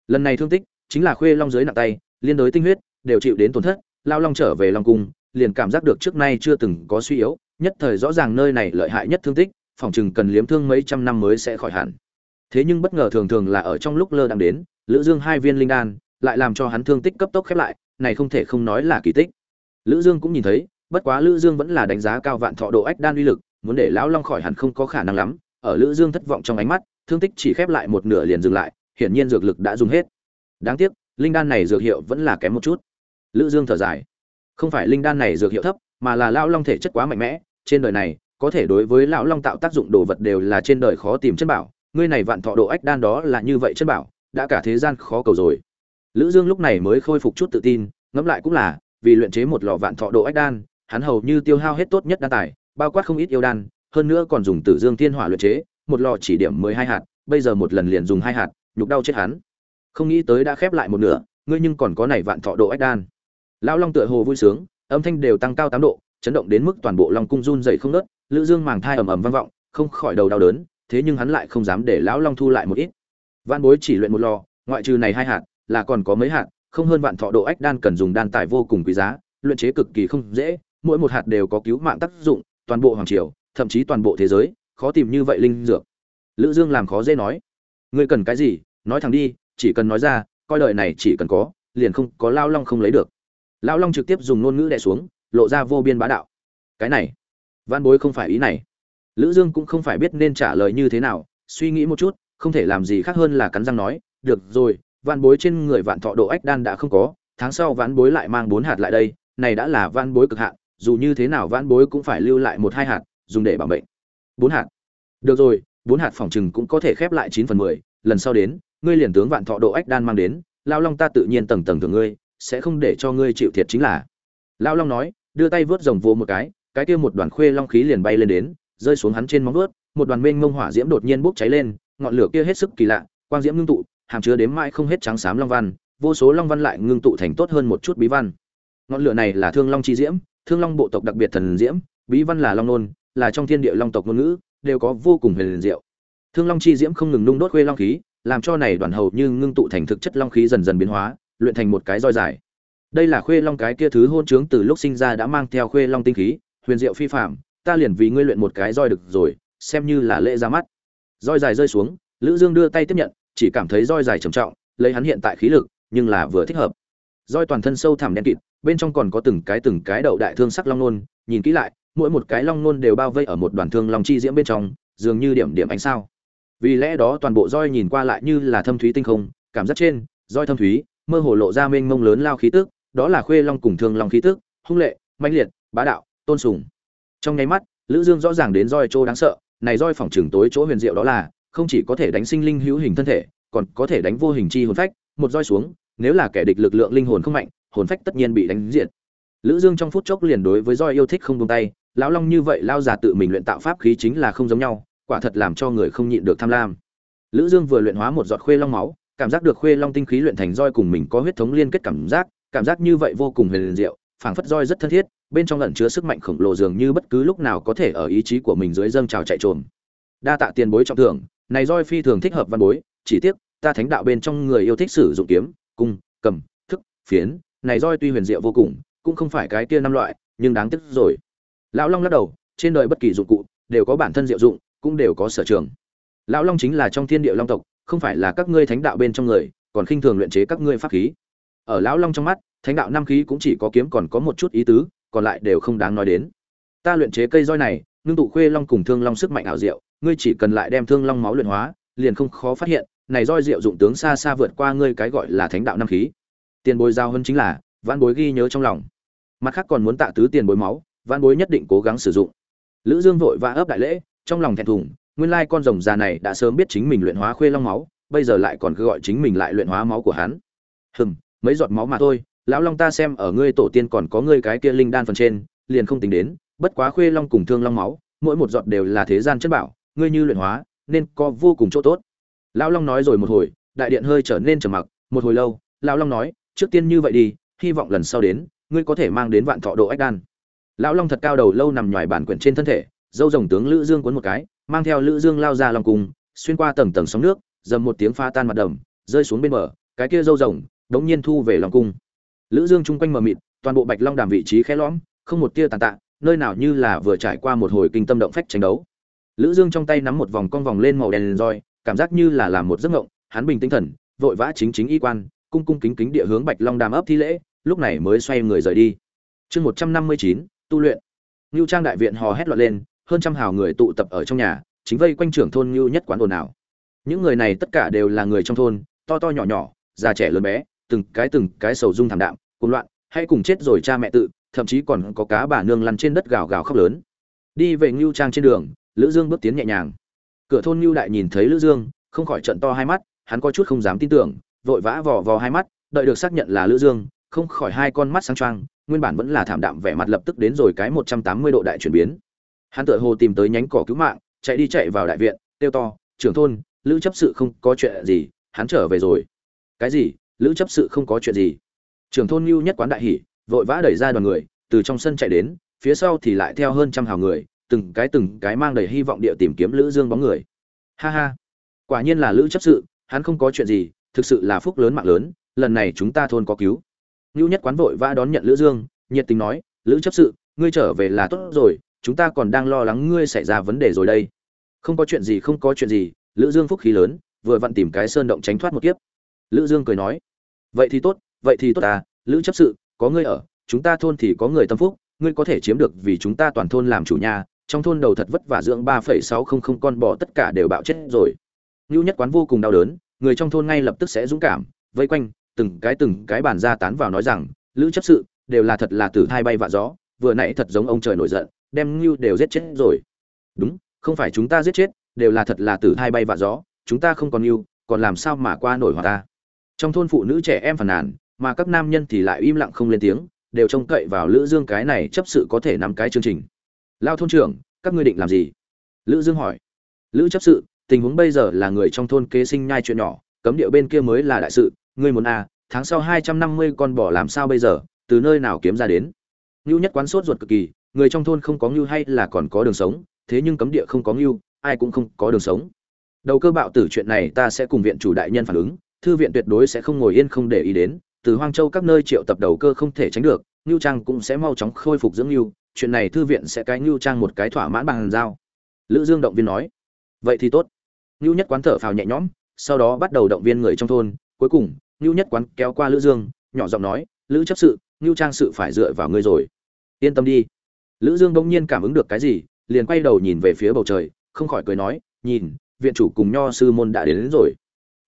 Lần này thương tích chính là khuê long dưới nặng tay liên đối tinh huyết đều chịu đến tổn thất lao long trở về long cung liền cảm giác được trước nay chưa từng có suy yếu nhất thời rõ ràng nơi này lợi hại nhất thương tích phòng chừng cần liếm thương mấy trăm năm mới sẽ khỏi hẳn. Thế nhưng bất ngờ thường thường là ở trong lúc lơ đang đến lữ dương hai viên linh đan lại làm cho hắn thương tích cấp tốc khép lại này không thể không nói là kỳ tích lữ dương cũng nhìn thấy, bất quá lữ dương vẫn là đánh giá cao vạn thọ độ ách đan uy lực, muốn để lão long khỏi hẳn không có khả năng lắm. Ở lữ dương thất vọng trong ánh mắt, thương tích chỉ khép lại một nửa liền dừng lại, hiển nhiên dược lực đã dùng hết. Đáng tiếc, linh đan này dược hiệu vẫn là kém một chút. Lữ dương thở dài. Không phải linh đan này dược hiệu thấp, mà là lão long thể chất quá mạnh mẽ, trên đời này, có thể đối với lão long tạo tác dụng đồ vật đều là trên đời khó tìm chân bảo, ngươi này vạn thọ độ ách đan đó là như vậy chân bảo, đã cả thế gian khó cầu rồi. Lữ dương lúc này mới khôi phục chút tự tin, ngẫm lại cũng là vì luyện chế một lò vạn thọ độ ách đan hắn hầu như tiêu hao hết tốt nhất đan tài bao quát không ít yêu đan hơn nữa còn dùng tử dương thiên hỏa luyện chế một lò chỉ điểm mười hai hạt bây giờ một lần liền dùng hai hạt nhục đau chết hắn. Không nghĩ tới đã khép lại một nửa ngươi nhưng còn có này vạn thọ độ ách đan. Lão long tựa hồ vui sướng âm thanh đều tăng cao tám độ chấn động đến mức toàn bộ long cung run rẩy không ngớt, lữ dương màng thai ầm ầm vang vọng không khỏi đầu đau đớn thế nhưng hắn lại không dám để lão long thu lại một ít. Vạn bối chỉ luyện một lò ngoại trừ này hai hạt là còn có mấy hạt không hơn vạn thọ độ ách đan cần dùng đan tài vô cùng quý giá, luyện chế cực kỳ không dễ, mỗi một hạt đều có cứu mạng tác dụng, toàn bộ hoàng triều, thậm chí toàn bộ thế giới, khó tìm như vậy linh dược. Lữ dương làm khó dễ nói, ngươi cần cái gì? Nói thẳng đi, chỉ cần nói ra, coi đời này chỉ cần có, liền không, có lao long không lấy được. Lão long trực tiếp dùng ngôn ngữ đè xuống, lộ ra vô biên bá đạo. Cái này, văn bối không phải ý này. Lữ dương cũng không phải biết nên trả lời như thế nào, suy nghĩ một chút, không thể làm gì khác hơn là cắn răng nói, được rồi vạn bối trên người vạn thọ độ ách đan đã không có, tháng sau vạn bối lại mang bốn hạt lại đây, này đã là vạn bối cực hạn, dù như thế nào vạn bối cũng phải lưu lại một hai hạt, dùng để bảo mệnh. Bốn hạt. Được rồi, bốn hạt phòng trừng cũng có thể khép lại chín phần mười, lần sau đến, ngươi liền tướng vạn thọ độ ách đan mang đến, lao long ta tự nhiên tầng tầng thường ngươi, sẽ không để cho ngươi chịu thiệt chính là. Lao long nói, đưa tay vớt rồng vô một cái cái kia một đoàn khuê long khí liền bay lên đến, rơi xuống hắn trên móng vớt một đoàn mênh mông hỏa diễm đột nhiên bốc cháy lên, ngọn lửa kia hết sức kỳ lạ, quang diễm ngưng tụ hàm chứa đếm mãi không hết trắng xám long văn vô số long văn lại ngưng tụ thành tốt hơn một chút bí văn. Ngọn lửa này là thương long chi diễm thương long bộ tộc đặc biệt thần diễm bí văn là long nôn là trong thiên địa long tộc ngôn ngữ đều có vô cùng huyền diệu. Thương long chi diễm không ngừng nung đốt khuê long khí làm cho này đoàn hầu như ngưng tụ thành thực chất long khí dần dần biến hóa luyện thành một cái roi dài. Đây là khuê long cái kia thứ hôn trướng từ lúc sinh ra đã mang theo khuê long tinh khí huyền diệu phi phàm, ta liền vì ngươi luyện một cái roi được rồi xem như là lễ ra mắt. Roi dài rơi xuống lữ dương đưa tay tiếp nhận chỉ cảm thấy roi dài trầm trọng, lấy hắn hiện tại khí lực, nhưng là vừa thích hợp. Roi toàn thân sâu thẳm đen kịt, bên trong còn có từng cái từng cái đậu đại thương sắc long nôn, nhìn kỹ lại, mỗi một cái long nôn đều bao vây ở một đoàn thương long chi diễm bên trong, dường như điểm điểm ánh sao. Vì lẽ đó toàn bộ roi nhìn qua lại như là thâm thúy tinh không, cảm giác trên, roi thâm thúy, mơ hồ lộ ra mênh mông lớn lao khí tức, đó là khuê long cùng thương long khí tức, hung lệ, mãnh liệt, bá đạo, tôn sùng. Trong nháy mắt, lữ dương rõ ràng đến roi chỗ đáng sợ, này roi phòng trường tối chỗ huyền diệu đó là không chỉ có thể đánh sinh linh hữu hình thân thể, còn có thể đánh vô hình chi hồn phách, một roi xuống, nếu là kẻ địch lực lượng linh hồn không mạnh, hồn phách tất nhiên bị đánh diệt. Lữ dương trong phút chốc liền đối với roi yêu thích không buông tay, lão long như vậy lao già tự mình luyện tạo pháp khí chính là không giống nhau, quả thật làm cho người không nhịn được tham lam. Lữ dương vừa luyện hóa một giọt khuê long máu, cảm giác được khuê long tinh khí luyện thành roi cùng mình có huyết thống liên kết cảm giác cảm giác như vậy vô cùng huyền diệu, phảng phất roi rất thân thiết, bên trong ẩn chứa sức mạnh khổng lồ dường như bất cứ lúc nào có thể ở ý chí của mình dưới dâng trào chạy trồm. Đa tạ tiền bối trọng thưởng này roi phi thường thích hợp văn bối, chỉ tiếc, ta thánh đạo bên trong người yêu thích sử dụng kiếm, cung, cầm, thức, phiến. Này roi tuy huyền diệu vô cùng, cũng không phải cái kia năm loại, nhưng đáng tiếc rồi. Lão long lắc đầu, trên đời bất kỳ dụng cụ, đều có bản thân diệu dụng, cũng đều có sở trường. Lão long chính là trong thiên địa long tộc, không phải là các ngươi thánh đạo bên trong người, còn khinh thường luyện chế các ngươi pháp khí. Ở lão long trong mắt, thánh đạo năm khí cũng chỉ có kiếm còn có một chút ý tứ, còn lại đều không đáng nói đến. Ta luyện chế cây roi này, ngưng tụ khuê long cùng thương long sức mạnh ảo diệu ngươi chỉ cần lại đem thương long máu luyện hóa, liền không khó phát hiện, này roi diệu dụng tướng xa xa vượt qua ngươi cái gọi là thánh đạo năm khí. Tiền bối giao hơn chính là, vãn bối ghi nhớ trong lòng. Mặt khác còn muốn tạ tứ tiền bối máu, vãn bối nhất định cố gắng sử dụng. Lữ dương vội vã ấp đại lễ, trong lòng thẹn thùng, nguyên lai con rồng già này đã sớm biết chính mình luyện hóa khuê long máu, bây giờ lại còn cứ gọi chính mình lại luyện hóa máu của hắn. Hừm, mấy giọt máu mà thôi, lão long ta xem ở ngươi tổ tiên còn có ngươi cái kia linh đan phần trên, liền không tính đến, bất quá khuê long cùng thương long máu, mỗi một giọt đều là thế gian chất bảo ngươi như luyện hóa, nên có vô cùng chỗ tốt. Lão long nói rồi một hồi, đại điện hơi trở nên trầm mặc, một hồi lâu, lão long nói, trước tiên như vậy đi, hy vọng lần sau đến, ngươi có thể mang đến vạn thọ độ ách đan. Lão long thật cao đầu lâu nằm ngoài bản quyển trên thân thể, dâu rồng tướng lữ dương cuốn một cái, mang theo lữ dương lao ra lòng cùng, xuyên qua tầng tầng sóng nước, dầm một tiếng pha tan mặt đầm, rơi xuống bên bờ, cái kia dâu rồng, đống nhiên thu về lòng cung. Lữ dương chung quanh mờ mịt, toàn bộ bạch long đàm vị trí khẽ lõm, không một tia tàn tạ, nơi nào như là vừa trải qua một hồi kinh tâm động phách tranh đấu lữ dương trong tay nắm một vòng con vòng lên màu đen roi, cảm giác như là làm một giấc ngộng, hắn bình tĩnh thần, vội vã chính chính y quan, cung cung kính kính địa hướng bạch long đàm ấp thi lễ, lúc này mới xoay người rời đi. Chương một trăm năm mươi chín, tu luyện. Nưu trang đại viện hò hét loạn lên, hơn trăm hào người tụ tập ở trong nhà, chính vây quanh trưởng thôn Nưu nhất quán ồn ào. Những người này tất cả đều là người trong thôn, to to nhỏ nhỏ, già trẻ lớn bé, từng cái từng cái sầu dung thảm đạm, cuồng loạn, hay cùng chết rồi cha mẹ tự, thậm chí còn có cá bà nương lăn trên đất gào gào khóc lớn. Đi về Nưu trang trên đường lữ dương bước tiến nhẹ nhàng. Cửa thôn Lưu đại nhìn thấy lữ dương, không khỏi trận to hai mắt, hắn có chút không dám tin tưởng, vội vã vò vò hai mắt, đợi được xác nhận là lữ dương, không khỏi hai con mắt sáng trang nguyên bản vẫn là thảm đạm vẻ mặt lập tức đến rồi cái 180 độ đại chuyển biến. Hắn tựa hồ tìm tới nhánh cỏ cứu mạng, chạy đi chạy vào đại viện tiêu to, trưởng thôn, lữ chấp sự không có chuyện gì, hắn trở về rồi. Cái gì? Lữ chấp sự không có chuyện gì? Trưởng thôn lưu nhất quán đại hỉ, vội vã đẩy ra đoàn người, từ trong sân chạy đến, phía sau thì lại theo hơn trăm hào người từng cái từng cái mang đầy hy vọng địa tìm kiếm lữ dương bóng người. Ha ha. Quả nhiên là lữ chấp sự, hắn không có chuyện gì, thực sự là phúc lớn mạng lớn, lần này chúng ta thôn có cứu. Lưu nhất quán vội vã đón nhận lữ dương, nhiệt tình nói, lữ chấp sự, ngươi trở về là tốt rồi, chúng ta còn đang lo lắng ngươi xảy ra vấn đề rồi đây. Không có chuyện gì, không có chuyện gì. Lữ dương phúc khí lớn, vừa vặn tìm cái sơn động tránh thoát một kiếp. Lữ dương cười nói, vậy thì tốt, vậy thì tốt à lữ chấp sự, có ngươi ở, chúng ta thôn thì có người tâm phúc, ngươi có thể chiếm được vì chúng ta toàn thôn làm chủ nhà trong thôn đầu thật vất vả dưỡng ba phẩy sáu không không con bò tất cả đều bạo chết rồi. Ngưu nhất quán vô cùng đau đớn, người trong thôn ngay lập tức sẽ dũng cảm, vây quanh, từng cái từng cái bàn ra tán vào nói rằng, lữ chấp sự, đều là thật là tử thai bay vạ gió, vừa nãy thật giống ông trời nổi giận, đem ngưu đều giết chết rồi. Đúng, không phải chúng ta giết chết, đều là thật là tử thai bay vạ gió, chúng ta không còn ngưu, còn làm sao mà qua nổi hòa ta? Trong thôn phụ nữ trẻ em phàn nàn, mà các nam nhân thì lại im lặng không lên tiếng, đều trông cậy vào lữ dương cái này chấp sự có thể nắm cái chương trình lao thôn trưởng, các ngươi định làm gì? Lữ dương hỏi. Lữ chấp sự, tình huống bây giờ là người trong thôn kế sinh nhai chuyện nhỏ, cấm điệu bên kia mới là đại sự. Ngươi muốn à tháng sau 250 con bò làm sao bây giờ? Từ nơi nào kiếm ra đến? Ngưu nhất quán sốt ruột cực kỳ, người trong thôn không có ngưu hay là còn có đường sống, thế nhưng cấm địa không có ngưu, ai cũng không có đường sống. Đầu cơ bạo tử chuyện này ta sẽ cùng viện chủ đại nhân phản ứng, thư viện tuyệt đối sẽ không ngồi yên không để ý đến, từ hoang châu các nơi triệu tập đầu cơ không thể tránh được, ngưu trang cũng sẽ mau chóng khôi phục dưỡng ngưu chuyện này thư viện sẽ cái nhu trang một cái thỏa mãn bằng giao. Lữ dương động viên nói. Vậy thì tốt. Nhu nhất quán thở phào nhẹ nhõm sau đó bắt đầu động viên người trong thôn. Cuối cùng nhu nhất quán kéo qua lữ dương nhỏ giọng nói lữ chấp sự nhu trang sự phải dựa vào ngươi rồi. Yên tâm đi. Lữ dương bỗng nhiên cảm ứng được cái gì liền quay đầu nhìn về phía bầu trời không khỏi cười nói nhìn viện chủ cùng nho sư môn đã đến, đến rồi.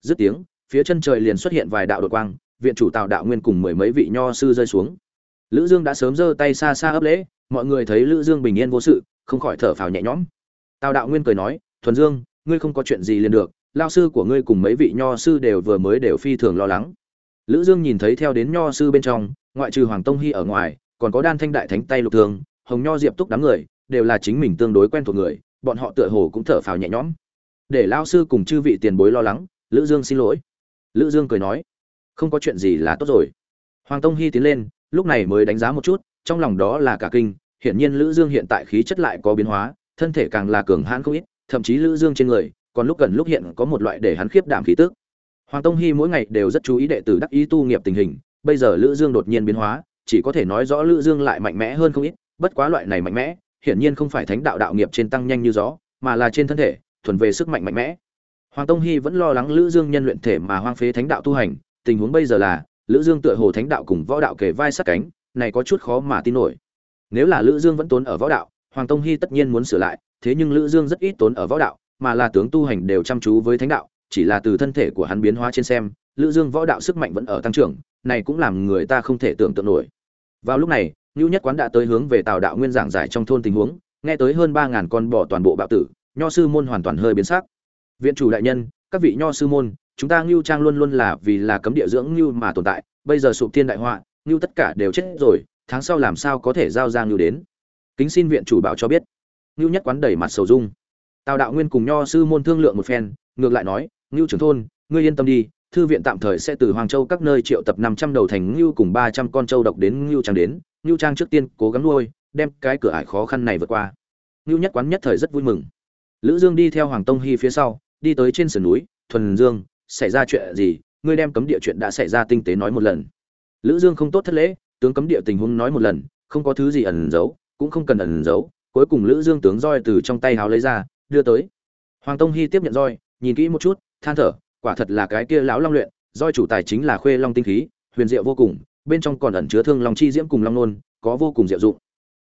Dứt tiếng phía chân trời liền xuất hiện vài đạo đột quang viện chủ tào đạo nguyên cùng mười mấy vị nho sư rơi xuống. Lữ dương đã sớm giơ tay xa xa ấp lễ mọi người thấy lữ dương bình yên vô sự, không khỏi thở phào nhẹ nhõm. Tào đạo nguyên cười nói, thuần dương, ngươi không có chuyện gì liền được, lao sư của ngươi cùng mấy vị nho sư đều vừa mới đều phi thường lo lắng. Lữ dương nhìn thấy theo đến nho sư bên trong, ngoại trừ hoàng tông hy ở ngoài, còn có đan thanh đại thánh tay lục thường hồng nho diệp túc đám người, đều là chính mình tương đối quen thuộc người, bọn họ tựa hồ cũng thở phào nhẹ nhõm. Để lao sư cùng chư vị tiền bối lo lắng, lữ dương xin lỗi. Lữ dương cười nói, không có chuyện gì là tốt rồi. Hoàng tông hy tiến lên, lúc này mới đánh giá một chút, trong lòng đó là cả kinh hiển nhiên lữ dương hiện tại khí chất lại có biến hóa, thân thể càng là cường hãn không ít, thậm chí lữ dương trên người, còn lúc gần lúc hiện có một loại để hắn khiếp đảm khí tức. Hoàng tông Hi mỗi ngày đều rất chú ý đệ tử đắc ý tu nghiệp tình hình, bây giờ lữ dương đột nhiên biến hóa, chỉ có thể nói rõ lữ dương lại mạnh mẽ hơn không ít, bất quá loại này mạnh mẽ, hiển nhiên không phải thánh đạo đạo nghiệp trên tăng nhanh như gió, mà là trên thân thể, thuần về sức mạnh mạnh mẽ. Hoàng tông Hi vẫn lo lắng lữ dương nhân luyện thể mà hoang phế thánh đạo tu hành, tình huống bây giờ là, lữ dương tựa hồ thánh đạo cùng võ đạo kề vai sát cánh, này có chút khó mà tin nổi nếu là lữ dương vẫn tốn ở võ đạo hoàng tông hy tất nhiên muốn sửa lại thế nhưng lữ dương rất ít tốn ở võ đạo mà là tướng tu hành đều chăm chú với thánh đạo chỉ là từ thân thể của hắn biến hóa trên xem lữ dương võ đạo sức mạnh vẫn ở tăng trưởng này cũng làm người ta không thể tưởng tượng nổi vào lúc này Lưu Nhất Quán đã tới hướng về Tào Đạo Nguyên giảng giải trong thôn tình huống, nghe tới hơn ba ngàn con bò toàn bộ bạo tử, nho sư môn hoàn toàn hơi biến sắc. Viện chủ đại nhân, các vị nho sư môn, chúng ta Nưu Trang luôn luôn là vì là cấm địa dưỡng Nưu mà tồn tại, bây giờ sụp thiên đại họa, Nưu tất cả đều chết rồi, tháng sau làm sao có thể giao ra ngưu đến? Kính xin viện chủ bảo cho biết. ngưu Nhất Quán đẩy mặt sầu dung. Tào Đạo Nguyên cùng nho sư môn thương lượng một phen, ngược lại nói, ngưu trưởng thôn, ngươi yên tâm đi, thư viện tạm thời sẽ từ Hoàng Châu các nơi triệu tập 500 đầu thành ngưu cùng 300 con châu độc đến ngưu Trang đến, ngưu Trang trước tiên cố gắng nuôi, đem cái cửa ải khó khăn này vượt qua. ngưu Nhất Quán nhất thời rất vui mừng. Lữ Dương đi theo Hoàng Tông hy phía sau, đi tới trên sườn núi, "Thuần Dương, xảy ra chuyện gì? Ngươi đem cấm địa chuyện đã xảy ra tinh tế nói một lần." Lữ Dương không tốt thất lễ, tướng cấm địa tình huống nói một lần, không có thứ gì ẩn giấu, cũng không cần ẩn giấu, cuối cùng Lữ Dương tướng roi từ trong tay háo lấy ra, đưa tới. Hoàng tông hy tiếp nhận roi nhìn kỹ một chút than thở quả thật là cái kia lão long luyện roi chủ tài chính là khuê long tinh khí huyền diệu vô cùng bên trong còn ẩn chứa thương long chi diễm cùng long nôn có vô cùng diệu dụng.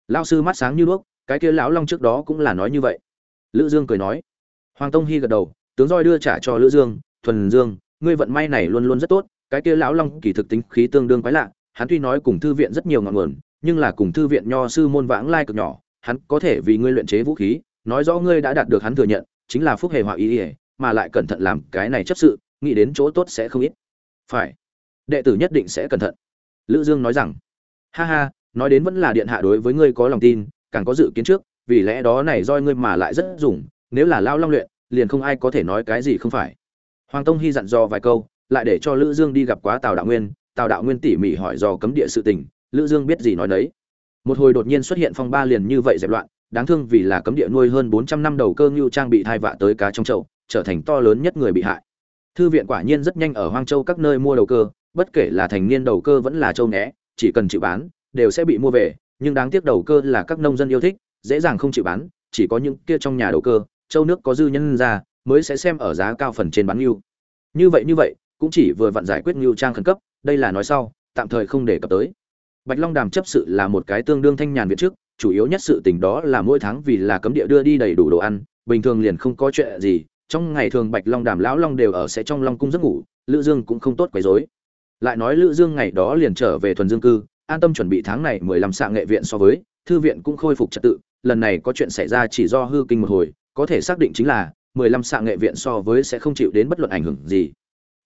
Lão sư mắt sáng như đuốc cái kia lão long trước đó cũng là nói như vậy. Lữ dương cười nói. Hoàng tông hy gật đầu tướng roi đưa trả cho lữ dương thuần dương ngươi vận may này luôn luôn rất tốt cái kia lão long kỳ thực tính khí tương đương quái lạ hắn tuy nói cùng thư viện rất nhiều ngọn nguồn, nhưng là cùng thư viện nho sư môn vãng lai cực nhỏ, hắn có thể vì ngươi luyện chế vũ khí, nói rõ ngươi đã đạt được hắn thừa nhận, chính là phúc hề họa ý ý, mà lại cẩn thận làm cái này chấp sự, nghĩ đến chỗ tốt sẽ không ít. Phải. Đệ tử nhất định sẽ cẩn thận. Lữ dương nói rằng. Ha ha, nói đến vẫn là điện hạ đối với ngươi có lòng tin, càng có dự kiến trước, vì lẽ đó này roi ngươi mà lại rất dùng, nếu là lao long luyện, liền không ai có thể nói cái gì không phải. Hoàng tông hy dặn dò vài câu, lại để cho lữ dương đi gặp quá tào đạo nguyên tào đạo nguyên tỉ mỉ hỏi do cấm địa sự tình, lữ dương biết gì nói đấy một hồi đột nhiên xuất hiện phong ba liền như vậy dẹp loạn, đáng thương vì là cấm địa nuôi hơn 400 năm đầu cơ ngưu trang bị thai vạ tới cá trong chậu, trở thành to lớn nhất người bị hại. Thư viện quả nhiên rất nhanh ở hoang châu các nơi mua đầu cơ, bất kể là thành niên đầu cơ vẫn là châu né, chỉ cần chịu bán, đều sẽ bị mua về, nhưng đáng tiếc đầu cơ là các nông dân yêu thích, dễ dàng không chịu bán, chỉ có những kia trong nhà đầu cơ, châu nước có dư nhân ra, mới sẽ xem ở giá cao phần trên bán ngưu. Như vậy như vậy, cũng chỉ vừa vặn giải quyết ngưu trang khẩn cấp đây là nói sau, tạm thời không để cập tới. Bạch long đàm chấp sự là một cái tương đương thanh nhàn việt trước, chủ yếu nhất sự tình đó là mỗi tháng vì là cấm địa đưa đi đầy đủ đồ ăn, bình thường liền không có chuyện gì, trong ngày thường bạch long đàm lão long đều ở sẽ trong long cung giấc ngủ, lữ dương cũng không tốt quấy rối. Lại nói lữ dương ngày đó liền trở về thuần dương cư, an tâm chuẩn bị tháng này mười lăm xạ nghệ viện so với, thư viện cũng khôi phục trật tự, lần này có chuyện xảy ra chỉ do hư kinh một hồi, có thể xác định chính là mười lăm xạ nghệ viện so với sẽ không chịu đến bất luận ảnh hưởng gì.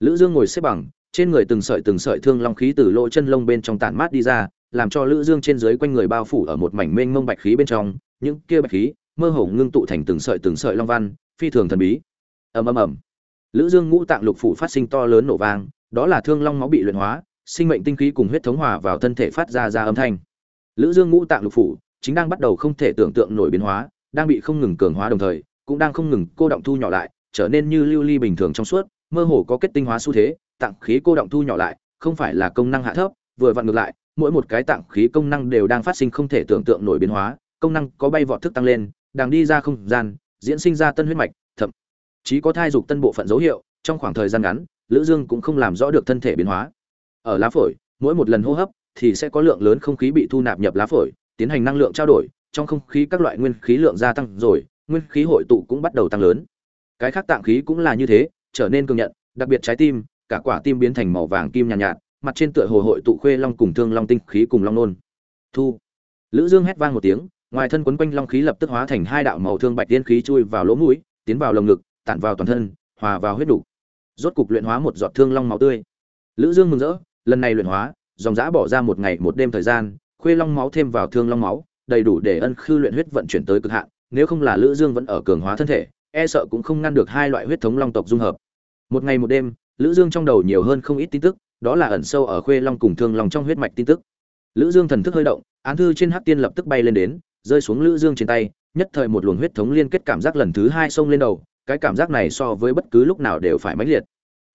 Lữ dương ngồi xếp bằng trên người từng sợi từng sợi thương long khí từ lỗ chân lông bên trong tản mát đi ra, làm cho lữ dương trên dưới quanh người bao phủ ở một mảnh mênh mông bạch khí bên trong, những kia bạch khí mơ hồ ngưng tụ thành từng sợi từng sợi long văn, phi thường thần bí. Ầm ầm ầm. Lữ dương ngũ tạng lục phủ phát sinh to lớn nổ vang, đó là thương long máu bị luyện hóa, sinh mệnh tinh khí cùng huyết thống hòa vào thân thể phát ra ra âm thanh. Lữ dương ngũ tạng lục phủ chính đang bắt đầu không thể tưởng tượng nổi biến hóa, đang bị không ngừng cường hóa đồng thời, cũng đang không ngừng cô động thu nhỏ lại, trở nên như lưu ly bình thường trong suốt, mơ hồ có kết tinh hóa xu thế tạng khí cô động thu nhỏ lại, không phải là công năng hạ thấp, vừa vặn ngược lại, mỗi một cái tạng khí công năng đều đang phát sinh không thể tưởng tượng nổi biến hóa, công năng có bay vọt thức tăng lên, đang đi ra không gian, diễn sinh ra tân huyết mạch, thậm chí có thai dục tân bộ phận dấu hiệu, trong khoảng thời gian ngắn, lữ dương cũng không làm rõ được thân thể biến hóa. Ở lá phổi, mỗi một lần hô hấp thì sẽ có lượng lớn không khí bị thu nạp nhập lá phổi, tiến hành năng lượng trao đổi, trong không khí các loại nguyên khí lượng gia tăng rồi, nguyên khí hội tụ cũng bắt đầu tăng lớn. Cái khác tạng khí cũng là như thế, trở nên cường nhận, đặc biệt trái tim cả quả tim biến thành màu vàng kim nhàn nhạt, nhạt mặt trên tựa hồ hội tụ khuê long cùng thương long tinh khí cùng long nôn. Thu. Lữ dương hét vang một tiếng ngoài thân quấn quanh long khí lập tức hóa thành hai đạo màu thương bạch tiên khí chui vào lỗ mũi tiến vào lồng ngực tản vào toàn thân hòa vào huyết đủ. Rốt cục luyện hóa một giọt thương long máu tươi. Lữ dương mừng rỡ lần này luyện hóa dòng dã bỏ ra một ngày một đêm thời gian khuê long máu thêm vào thương long máu đầy đủ để ân khư luyện huyết vận chuyển tới cực hạn nếu không là lữ dương vẫn ở cường hóa thân thể e sợ cũng không ngăn được hai loại huyết thống long tộc dung hợp. Một ngày một đêm lữ dương trong đầu nhiều hơn không ít tin tức, đó là ẩn sâu ở khuê long cùng thương long trong huyết mạch tin tức. Lữ dương thần thức hơi động, án thư trên hắc tiên lập tức bay lên đến, rơi xuống lữ dương trên tay, nhất thời một luồng huyết thống liên kết cảm giác lần thứ hai xông lên đầu, cái cảm giác này so với bất cứ lúc nào đều phải mãnh liệt.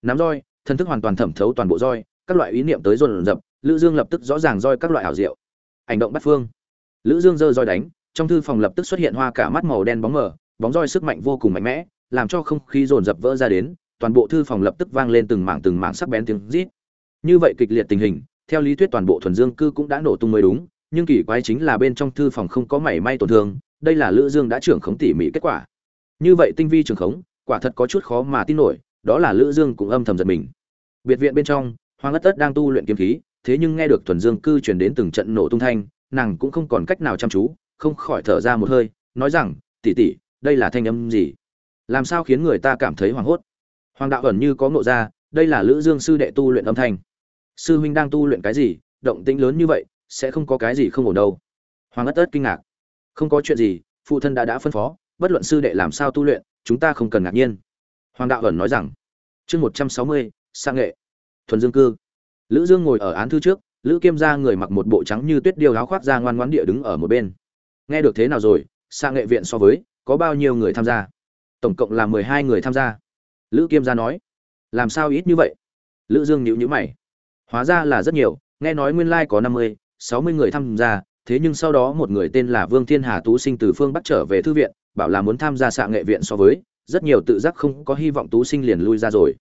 Nắm roi, thần thức hoàn toàn thẩm thấu toàn bộ roi, các loại ý niệm tới dồn dập, lữ dương lập tức rõ ràng roi các loại ảo diệu. Hành động bắt phương. Lữ dương giơ roi đánh, trong thư phòng lập tức xuất hiện hoa cả mắt màu đen bóng mờ, bóng roi sức mạnh vô cùng mạnh mẽ, làm cho không khí dồn dập vỡ ra đến toàn bộ thư phòng lập tức vang lên từng mảng từng mảng sắc bén tiếng rít. Như vậy kịch liệt tình hình, theo lý thuyết toàn bộ thuần dương cư cũng đã nổ tung mới đúng, nhưng kỳ quái chính là bên trong thư phòng không có mảy may tổn thương, đây là lữ dương đã trưởng khống tỉ mỉ kết quả. Như vậy tinh vi trưởng khống, quả thật có chút khó mà tin nổi, đó là lữ dương cũng âm thầm giật mình. Biệt viện bên trong, hoàng ngất tất đang tu luyện kiếm khí, thế nhưng nghe được thuần dương cư truyền đến từng trận nổ tung thanh, nàng cũng không còn cách nào chăm chú, không khỏi thở ra một hơi, nói rằng, tỷ tỷ, đây là thanh âm gì? Làm sao khiến người ta cảm thấy hoảng hốt? Hoàng đạo ẩn như có ngộ ra, đây là lữ dương sư đệ tu luyện âm thanh. Sư huynh đang tu luyện cái gì? Động tĩnh lớn như vậy, sẽ không có cái gì không ổn đâu. Hoàng ất ất kinh ngạc. Không có chuyện gì, phụ thân đã đã phân phó, bất luận sư đệ làm sao tu luyện, chúng ta không cần ngạc nhiên. Hoàng đạo ẩn nói rằng, chương một trăm sáu mươi sang nghệ. Thuần dương cư. Lữ dương ngồi ở án thư trước, lữ kiêm gia người mặc một bộ trắng như tuyết điêu áo khoác ra ngoan ngoãn địa đứng ở một bên. Nghe được thế nào rồi sang nghệ viện so với, có bao nhiêu người tham gia? Tổng cộng là mười hai người tham gia lữ kiêm gia nói, làm sao ít như vậy? Lữ dương nhíu nhíu mày. Hóa ra là rất nhiều, nghe nói nguyên lai có năm mươi, sáu mươi người tham gia, thế nhưng sau đó một người tên là vương thiên hà tú sinh từ phương bắc trở về thư viện, bảo là muốn tham gia xạ nghệ viện so với, rất nhiều tự giác không có hy vọng tú sinh liền lui ra rồi.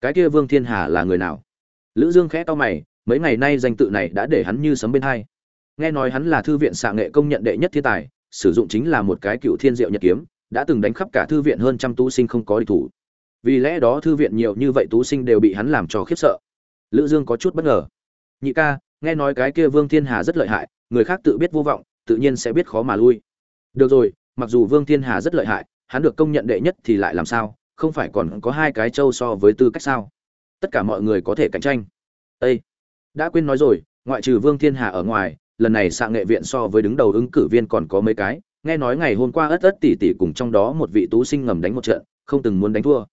Cái kia vương thiên hà là người nào? Lữ dương khẽ to mày, mấy ngày nay danh tự này đã để hắn như sấm bên hai. Nghe nói hắn là thư viện xạ nghệ công nhận đệ nhất thiên tài, sử dụng chính là một cái cựu thiên diệu nhật kiếm, đã từng đánh khắp cả thư viện hơn trăm tú sinh không có địch thủ vì lẽ đó thư viện nhiều như vậy tú sinh đều bị hắn làm cho khiếp sợ. Lữ dương có chút bất ngờ. Nhị ca, nghe nói cái kia vương thiên hà rất lợi hại, người khác tự biết vô vọng, tự nhiên sẽ biết khó mà lui. Được rồi, mặc dù vương thiên hà rất lợi hại, hắn được công nhận đệ nhất thì lại làm sao, không phải còn có hai cái châu so với tư cách sao? Tất cả mọi người có thể cạnh tranh. Ê! đã quên nói rồi, ngoại trừ vương thiên hà ở ngoài, lần này xạ nghệ viện so với đứng đầu ứng cử viên còn có mấy cái. Nghe nói ngày hôm qua ất ất tỷ tỷ cùng trong đó một vị tú sinh ngầm đánh một trận, không từng muốn đánh thua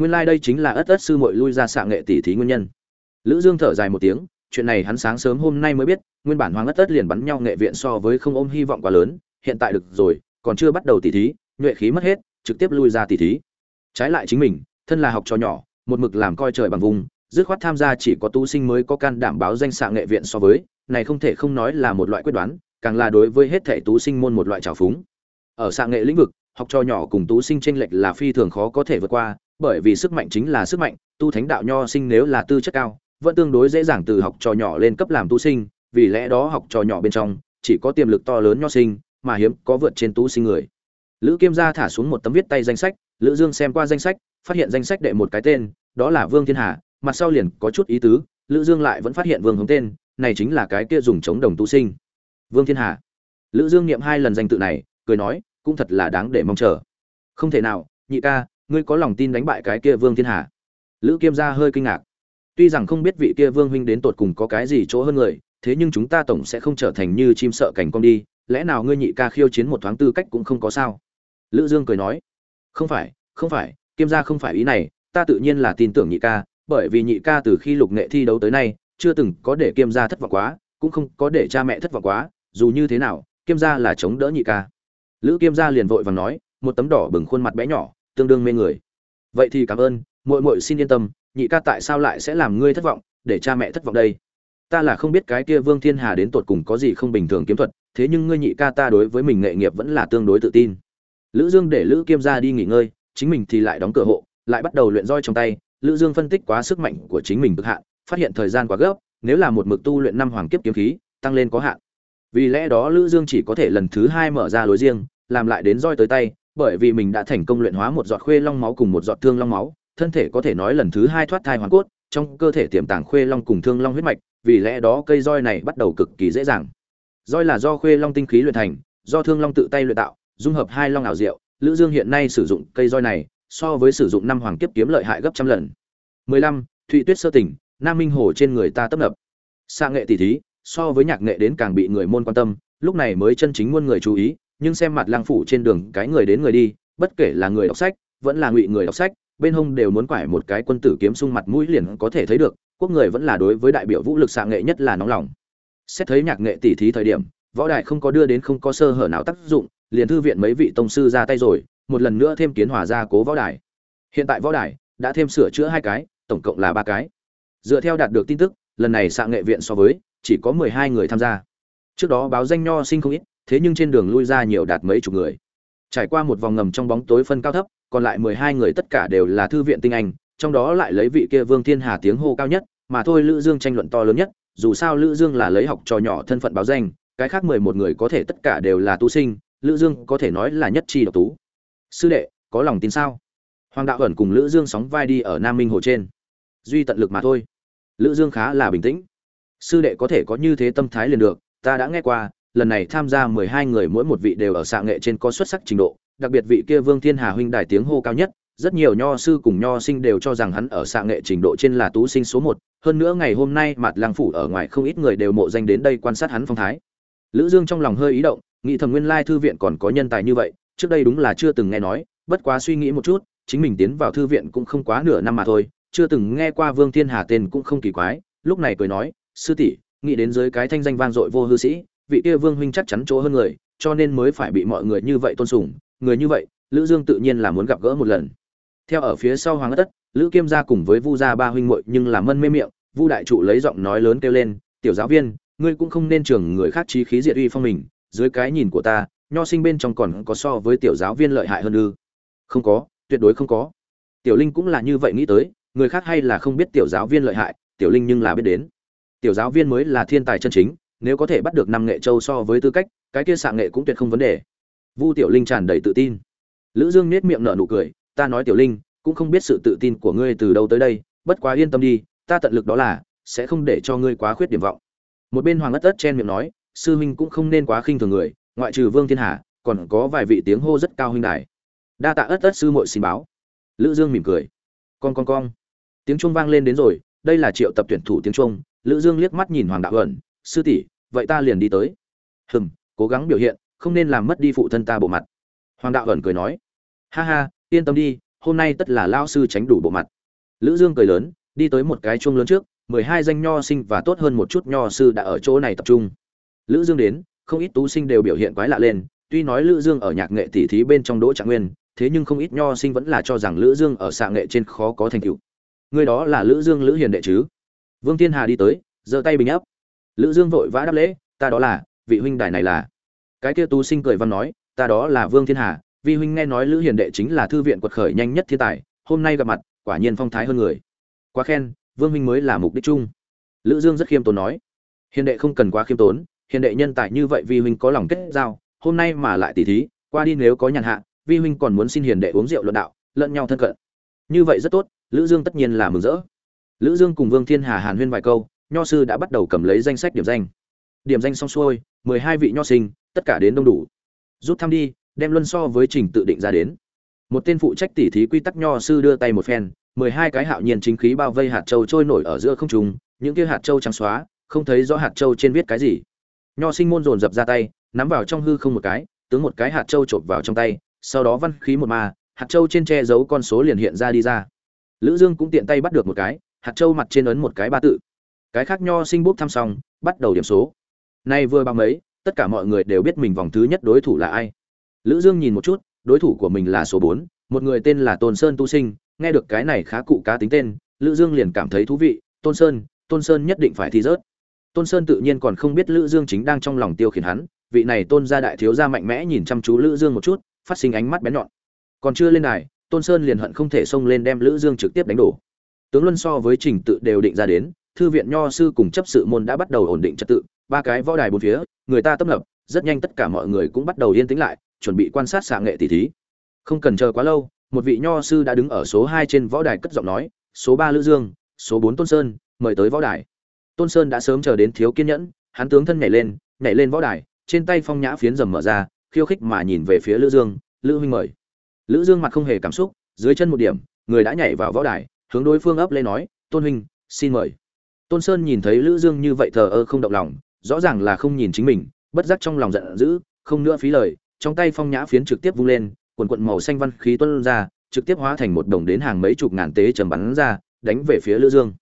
nguyên lai、like、đây chính là ất ất sư mội lui ra xạ nghệ tỷ thí nguyên nhân. Lữ dương thở dài một tiếng, chuyện này hắn sáng sớm hôm nay mới biết, nguyên bản hoàng ất ất liền bắn nhau nghệ viện so với không ôm hy vọng quá lớn, hiện tại được rồi, còn chưa bắt đầu tỷ thí, nhuệ khí mất hết, trực tiếp lui ra tỷ thí. Trái lại chính mình, thân là học trò nhỏ, một mực làm coi trời bằng vùng, dứt khoát tham gia chỉ có tu sinh mới có can đảm báo danh xạ nghệ viện so với, này không thể không nói là một loại quyết đoán, càng là đối với hết thể tú sinh môn một loại trào phúng. Ở xạ nghệ lĩnh vực, học trò nhỏ cùng tú sinh tranh lệch là phi thường khó có thể vượt qua bởi vì sức mạnh chính là sức mạnh, tu thánh đạo nho sinh nếu là tư chất cao, vẫn tương đối dễ dàng từ học trò nhỏ lên cấp làm tu sinh, vì lẽ đó học trò nhỏ bên trong, chỉ có tiềm lực to lớn nho sinh, mà hiếm có vượt trên tu sinh người. Lữ kiêm gia thả xuống một tấm viết tay danh sách, lữ dương xem qua danh sách, phát hiện danh sách đệ một cái tên, đó là vương thiên hà, mặt sau liền có chút ý tứ, lữ dương lại vẫn phát hiện vương hống tên, này chính là cái kia dùng chống đồng tu sinh. Vương thiên hà. Lữ dương niệm hai lần danh tự này, cười nói, cũng thật là đáng để mong chờ. Không thể nào, nhị ca ngươi có lòng tin đánh bại cái kia vương thiên hà? Lữ kiêm gia hơi kinh ngạc. Tuy rằng không biết vị kia vương huynh đến tột cùng có cái gì chỗ hơn người, thế nhưng chúng ta tổng sẽ không trở thành như chim sợ cảnh con đi, lẽ nào ngươi nhị ca khiêu chiến một thoáng tư cách cũng không có sao? Lữ dương cười nói. Không phải không phải, kiêm gia không phải ý này, ta tự nhiên là tin tưởng nhị ca, bởi vì nhị ca từ khi lục nghệ thi đấu tới nay, chưa từng có để kiêm gia thất vọng quá, cũng không có để cha mẹ thất vọng quá, dù như thế nào, kiêm gia là chống đỡ nhị ca. Lữ kiêm gia liền vội vàng nói, một tấm đỏ bừng khuôn mặt bé nhỏ tương đương mê người. Vậy thì cảm ơn, muội muội xin yên tâm, nhị ca tại sao lại sẽ làm ngươi thất vọng, để cha mẹ thất vọng đây? Ta là không biết cái kia vương thiên hà đến tột cùng có gì không bình thường kiếm thuật, thế nhưng ngươi nhị ca ta đối với mình nghệ nghiệp vẫn là tương đối tự tin. Lữ dương để lữ kiêm ra đi nghỉ ngơi, chính mình thì lại đóng cửa hộ, lại bắt đầu luyện roi trong tay. Lữ dương phân tích quá sức mạnh của chính mình cực hạn, phát hiện thời gian quá gấp, nếu là một mực tu luyện năm hoàng kiếp kiếm khí, tăng lên có hạn. Vì lẽ đó lữ dương chỉ có thể lần thứ hai mở ra lối riêng, làm lại đến roi tới tay bởi vì mình đã thành công luyện hóa một giọt khuê long máu cùng một giọt thương long máu, thân thể có thể nói lần thứ hai thoát thai hoàn cốt, trong cơ thể tiềm tàng khuê long cùng thương long huyết mạch, vì lẽ đó cây roi này bắt đầu cực kỳ dễ dàng roi là do khuê long tinh khí luyện thành, do thương long tự tay luyện tạo, dung hợp hai long ảo diệu, lữ dương hiện nay sử dụng cây roi này so với sử dụng năm hoàng kiếp kiếm lợi hại gấp trăm lần 15. thụy tuyết sơ tỉnh, nam minh hồ trên người ta tấp nập sa nghệ tỷ thí, so với nhạc nghệ đến càng bị người môn quan tâm, lúc này mới chân chính muôn người chú ý nhưng xem mặt lang phủ trên đường cái người đến người đi, bất kể là người đọc sách, vẫn là ngụy người đọc sách, bên hông đều muốn quải một cái quân tử kiếm sung mặt mũi liền có thể thấy được, quốc người vẫn là đối với đại biểu vũ lực xạ nghệ nhất là nóng lòng. Xét thấy nhạc nghệ tỷ thí thời điểm, võ đại không có đưa đến không có sơ hở nào tác dụng, liền thư viện mấy vị tông sư ra tay rồi, một lần nữa thêm kiến hòa gia cố võ đài. Hiện tại võ đài đã thêm sửa chữa hai cái, tổng cộng là ba cái. Dựa theo đạt được tin tức, lần này xạ nghệ viện so với chỉ có mười hai người tham gia. Trước đó báo danh nho sinh không ít thế nhưng trên đường lui ra nhiều đạt mấy chục người. Trải qua một vòng ngầm trong bóng tối phân cao thấp, còn lại mười hai người tất cả đều là thư viện tinh anh, trong đó lại lấy vị kia vương thiên hà tiếng hô cao nhất, mà thôi lữ dương tranh luận to lớn nhất, dù sao lữ dương là lấy học trò nhỏ thân phận báo danh, cái khác mười một người có thể tất cả đều là tu sinh, lữ dương có thể nói là nhất chi độc tú. Sư đệ, có lòng tin sao? Hoàng đạo ẩn cùng lữ dương sóng vai đi ở nam minh hồ trên. Duy tận lực mà thôi. Lữ dương khá là bình tĩnh. Sư đệ có thể có như thế tâm thái liền được, ta đã nghe qua lần này tham gia 12 người mỗi một vị đều ở xạ nghệ trên có xuất sắc trình độ, đặc biệt vị kia vương thiên hà huynh đài tiếng hô cao nhất, rất nhiều nho sư cùng nho sinh đều cho rằng hắn ở xạ nghệ trình độ trên là tú sinh số một. Hơn nữa ngày hôm nay mặt lang phủ ở ngoài không ít người đều mộ danh đến đây quan sát hắn phong thái. Lữ dương trong lòng hơi ý động, nghĩ thầm nguyên lai thư viện còn có nhân tài như vậy, trước đây đúng là chưa từng nghe nói, bất quá suy nghĩ một chút, chính mình tiến vào thư viện cũng không quá nửa năm mà thôi, chưa từng nghe qua vương thiên hà tên cũng không kỳ quái, lúc này cười nói, sư tỷ, nghĩ đến dưới cái thanh danh vang dội vô hư sĩ vị kia vương huynh chắc chắn chỗ hơn người, cho nên mới phải bị mọi người như vậy tôn sùng, người như vậy, lữ dương tự nhiên là muốn gặp gỡ một lần. Theo ở phía sau hoàng tất lữ kiêm gia cùng với vu gia ba huynh muội nhưng là mân mê miệng, vu đại trụ lấy giọng nói lớn kêu lên, tiểu giáo viên, ngươi cũng không nên trường người khác trí khí diệt uy phong mình, dưới cái nhìn của ta, nho sinh bên trong còn có so với tiểu giáo viên lợi hại hơn ư? Không có, tuyệt đối không có. Tiểu linh cũng là như vậy nghĩ tới, người khác hay là không biết tiểu giáo viên lợi hại, tiểu linh nhưng là biết đến. Tiểu giáo viên mới là thiên tài chân chính nếu có thể bắt được năm nghệ châu so với tư cách, cái kia xạ nghệ cũng tuyệt không vấn đề. Vu tiểu linh tràn đầy tự tin. Lữ dương nết miệng nở nụ cười, ta nói tiểu linh, cũng không biết sự tự tin của ngươi từ đâu tới đây, bất quá yên tâm đi, ta tận lực đó là, sẽ không để cho ngươi quá khuyết điểm vọng. Một bên hoàng ất ất chen miệng nói, sư huynh cũng không nên quá khinh thường người, ngoại trừ vương thiên hà, còn có vài vị tiếng hô rất cao huynh đài. Đa tạ ất ất sư muội xin báo. Lữ dương mỉm cười. Con con con tiếng chuông vang lên đến rồi, đây là triệu tập tuyển thủ tiếng chuông. Lữ dương liếc mắt nhìn hoàng đạo ẩn sư tỷ, vậy ta liền đi tới. Hừm, cố gắng biểu hiện, không nên làm mất đi phụ thân ta bộ mặt. Hoàng đạo ẩn cười nói. Ha ha, yên tâm đi, hôm nay tất là lao sư tránh đủ bộ mặt. Lữ dương cười lớn, đi tới một cái chuông lớn trước, mười hai danh nho sinh và tốt hơn một chút nho sư đã ở chỗ này tập trung. Lữ dương đến, không ít tú sinh đều biểu hiện quái lạ lên, tuy nói lữ dương ở nhạc nghệ tỷ thí bên trong đỗ trạng nguyên, thế nhưng không ít nho sinh vẫn là cho rằng lữ dương ở xạ nghệ trên khó có thành tựu. Người đó là lữ dương lữ hiền đệ chứ? Vương thiên hà đi tới, giơ tay bình áp lữ dương vội vã đáp lễ, ta đó là, vị huynh đài này là. Cái kia tú sinh cười văn nói, ta đó là vương thiên hà vi huynh nghe nói lữ hiền đệ chính là thư viện quật khởi nhanh nhất thiên tài, hôm nay gặp mặt, quả nhiên phong thái hơn người. Quá khen, vương huynh mới là mục đích chung. Lữ dương rất khiêm tốn nói, hiền đệ không cần quá khiêm tốn, hiền đệ nhân tài như vậy vi huynh có lòng kết giao, hôm nay mà lại tỉ thí, qua đi nếu có nhàn hạ vi huynh còn muốn xin hiền đệ uống rượu luận đạo, lẫn nhau thân cận. Như vậy rất tốt, lữ dương tất nhiên là mừng rỡ. Lữ dương cùng vương thiên hà hàn huyên vài câu nho sư đã bắt đầu cầm lấy danh sách điểm danh. Điểm danh xong xuôi, mười hai vị nho sinh, tất cả đến đông đủ. Rút thăm đi, đem luân so với trình tự định ra đến. Một tên phụ trách tỉ thí quy tắc nho sư đưa tay một phen, mười hai cái hạo nhiên chính khí bao vây hạt châu trôi nổi ở giữa không trung, những kia hạt châu trắng xóa, không thấy rõ hạt châu trên viết cái gì. Nho sinh môn dồn dập ra tay, nắm vào trong hư không một cái, tướng một cái hạt châu chộp vào trong tay, sau đó văn khí một ma, hạt châu trên che giấu con số liền hiện ra đi ra. Lữ dương cũng tiện tay bắt được một cái, hạt châu mặt trên ấn một cái ba tự cái khác nho sinh bút thăm xong bắt đầu điểm số. Nay vừa bằng mấy tất cả mọi người đều biết mình vòng thứ nhất đối thủ là ai. Lữ dương nhìn một chút đối thủ của mình là số 4, một người tên là tôn sơn tu sinh nghe được cái này khá cụ cá tính tên lữ dương liền cảm thấy thú vị tôn sơn tôn sơn nhất định phải thi rớt. Tôn sơn tự nhiên còn không biết lữ dương chính đang trong lòng tiêu khiển hắn vị này tôn gia đại thiếu gia mạnh mẽ nhìn chăm chú lữ dương một chút phát sinh ánh mắt bén nhọn. Còn chưa lên đài tôn sơn liền hận không thể xông lên đem lữ dương trực tiếp đánh đổ. Tướng luân so với trình tự đều định ra đến thư viện nho sư cùng chấp sự môn đã bắt đầu ổn định trật tự, ba cái võ đài bốn phía, người ta tấp nập, rất nhanh tất cả mọi người cũng bắt đầu yên tĩnh lại, chuẩn bị quan sát xạ nghệ tỷ thí. Không cần chờ quá lâu, một vị nho sư đã đứng ở số hai trên võ đài cất giọng nói, số ba lữ dương, số bốn tôn sơn, mời tới võ đài. Tôn sơn đã sớm chờ đến thiếu kiên nhẫn, hắn tướng thân nhảy lên nhảy lên võ đài, trên tay phong nhã phiến rầm mở ra, khiêu khích mà nhìn về phía lữ dương, lữ huynh mời. Lữ dương mặt không hề cảm xúc, dưới chân một điểm, người đã nhảy vào võ đài, hướng đối phương ấp lên nói, tôn huynh, xin mời tôn sơn nhìn thấy lữ dương như vậy thờ ơ không động lòng, rõ ràng là không nhìn chính mình, bất giác trong lòng giận dữ, không nữa phí lời, trong tay phong nhã phiến trực tiếp vung lên, quần quận màu xanh văn khí tuôn ra, trực tiếp hóa thành một đồng đến hàng mấy chục ngàn tế trầm bắn ra, đánh về phía lữ dương.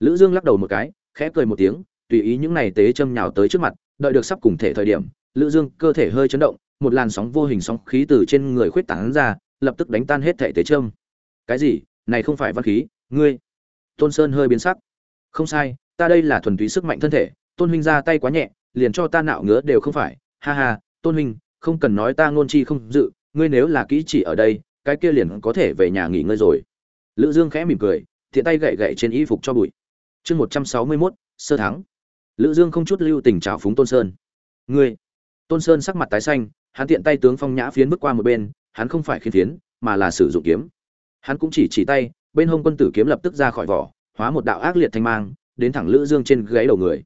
Lữ dương lắc đầu một cái, khẽ cười một tiếng, tùy ý những này tế châm nhào tới trước mặt, đợi được sắp cùng thể thời điểm, lữ dương cơ thể hơi chấn động, một làn sóng vô hình sóng khí từ trên người khuyết tán ra, lập tức đánh tan hết thể tế châm cái gì? Này không phải văn khí, ngươi? Tôn sơn hơi biến sắc không sai ta đây là thuần túy sức mạnh thân thể tôn huynh ra tay quá nhẹ liền cho ta nạo ngứa đều không phải. Ha ha tôn huynh không cần nói ta ngôn chi không dự ngươi nếu là kỹ chỉ ở đây cái kia liền có thể về nhà nghỉ ngơi rồi. Lữ dương khẽ mỉm cười thiện tay gậy gậy trên y phục cho bụi. Chương một trăm sáu mươi 161, sơ thắng. Lữ dương không chút lưu tình chào phúng tôn sơn. Ngươi. Tôn sơn sắc mặt tái xanh hắn tiện tay tướng phong nhã phiến bước qua một bên hắn không phải khiến phiến mà là sử dụng kiếm. Hắn cũng chỉ chỉ tay bên hông quân tử kiếm lập tức ra khỏi vỏ hóa một đạo ác liệt thanh mang, đến thẳng lữ dương trên gáy đầu người.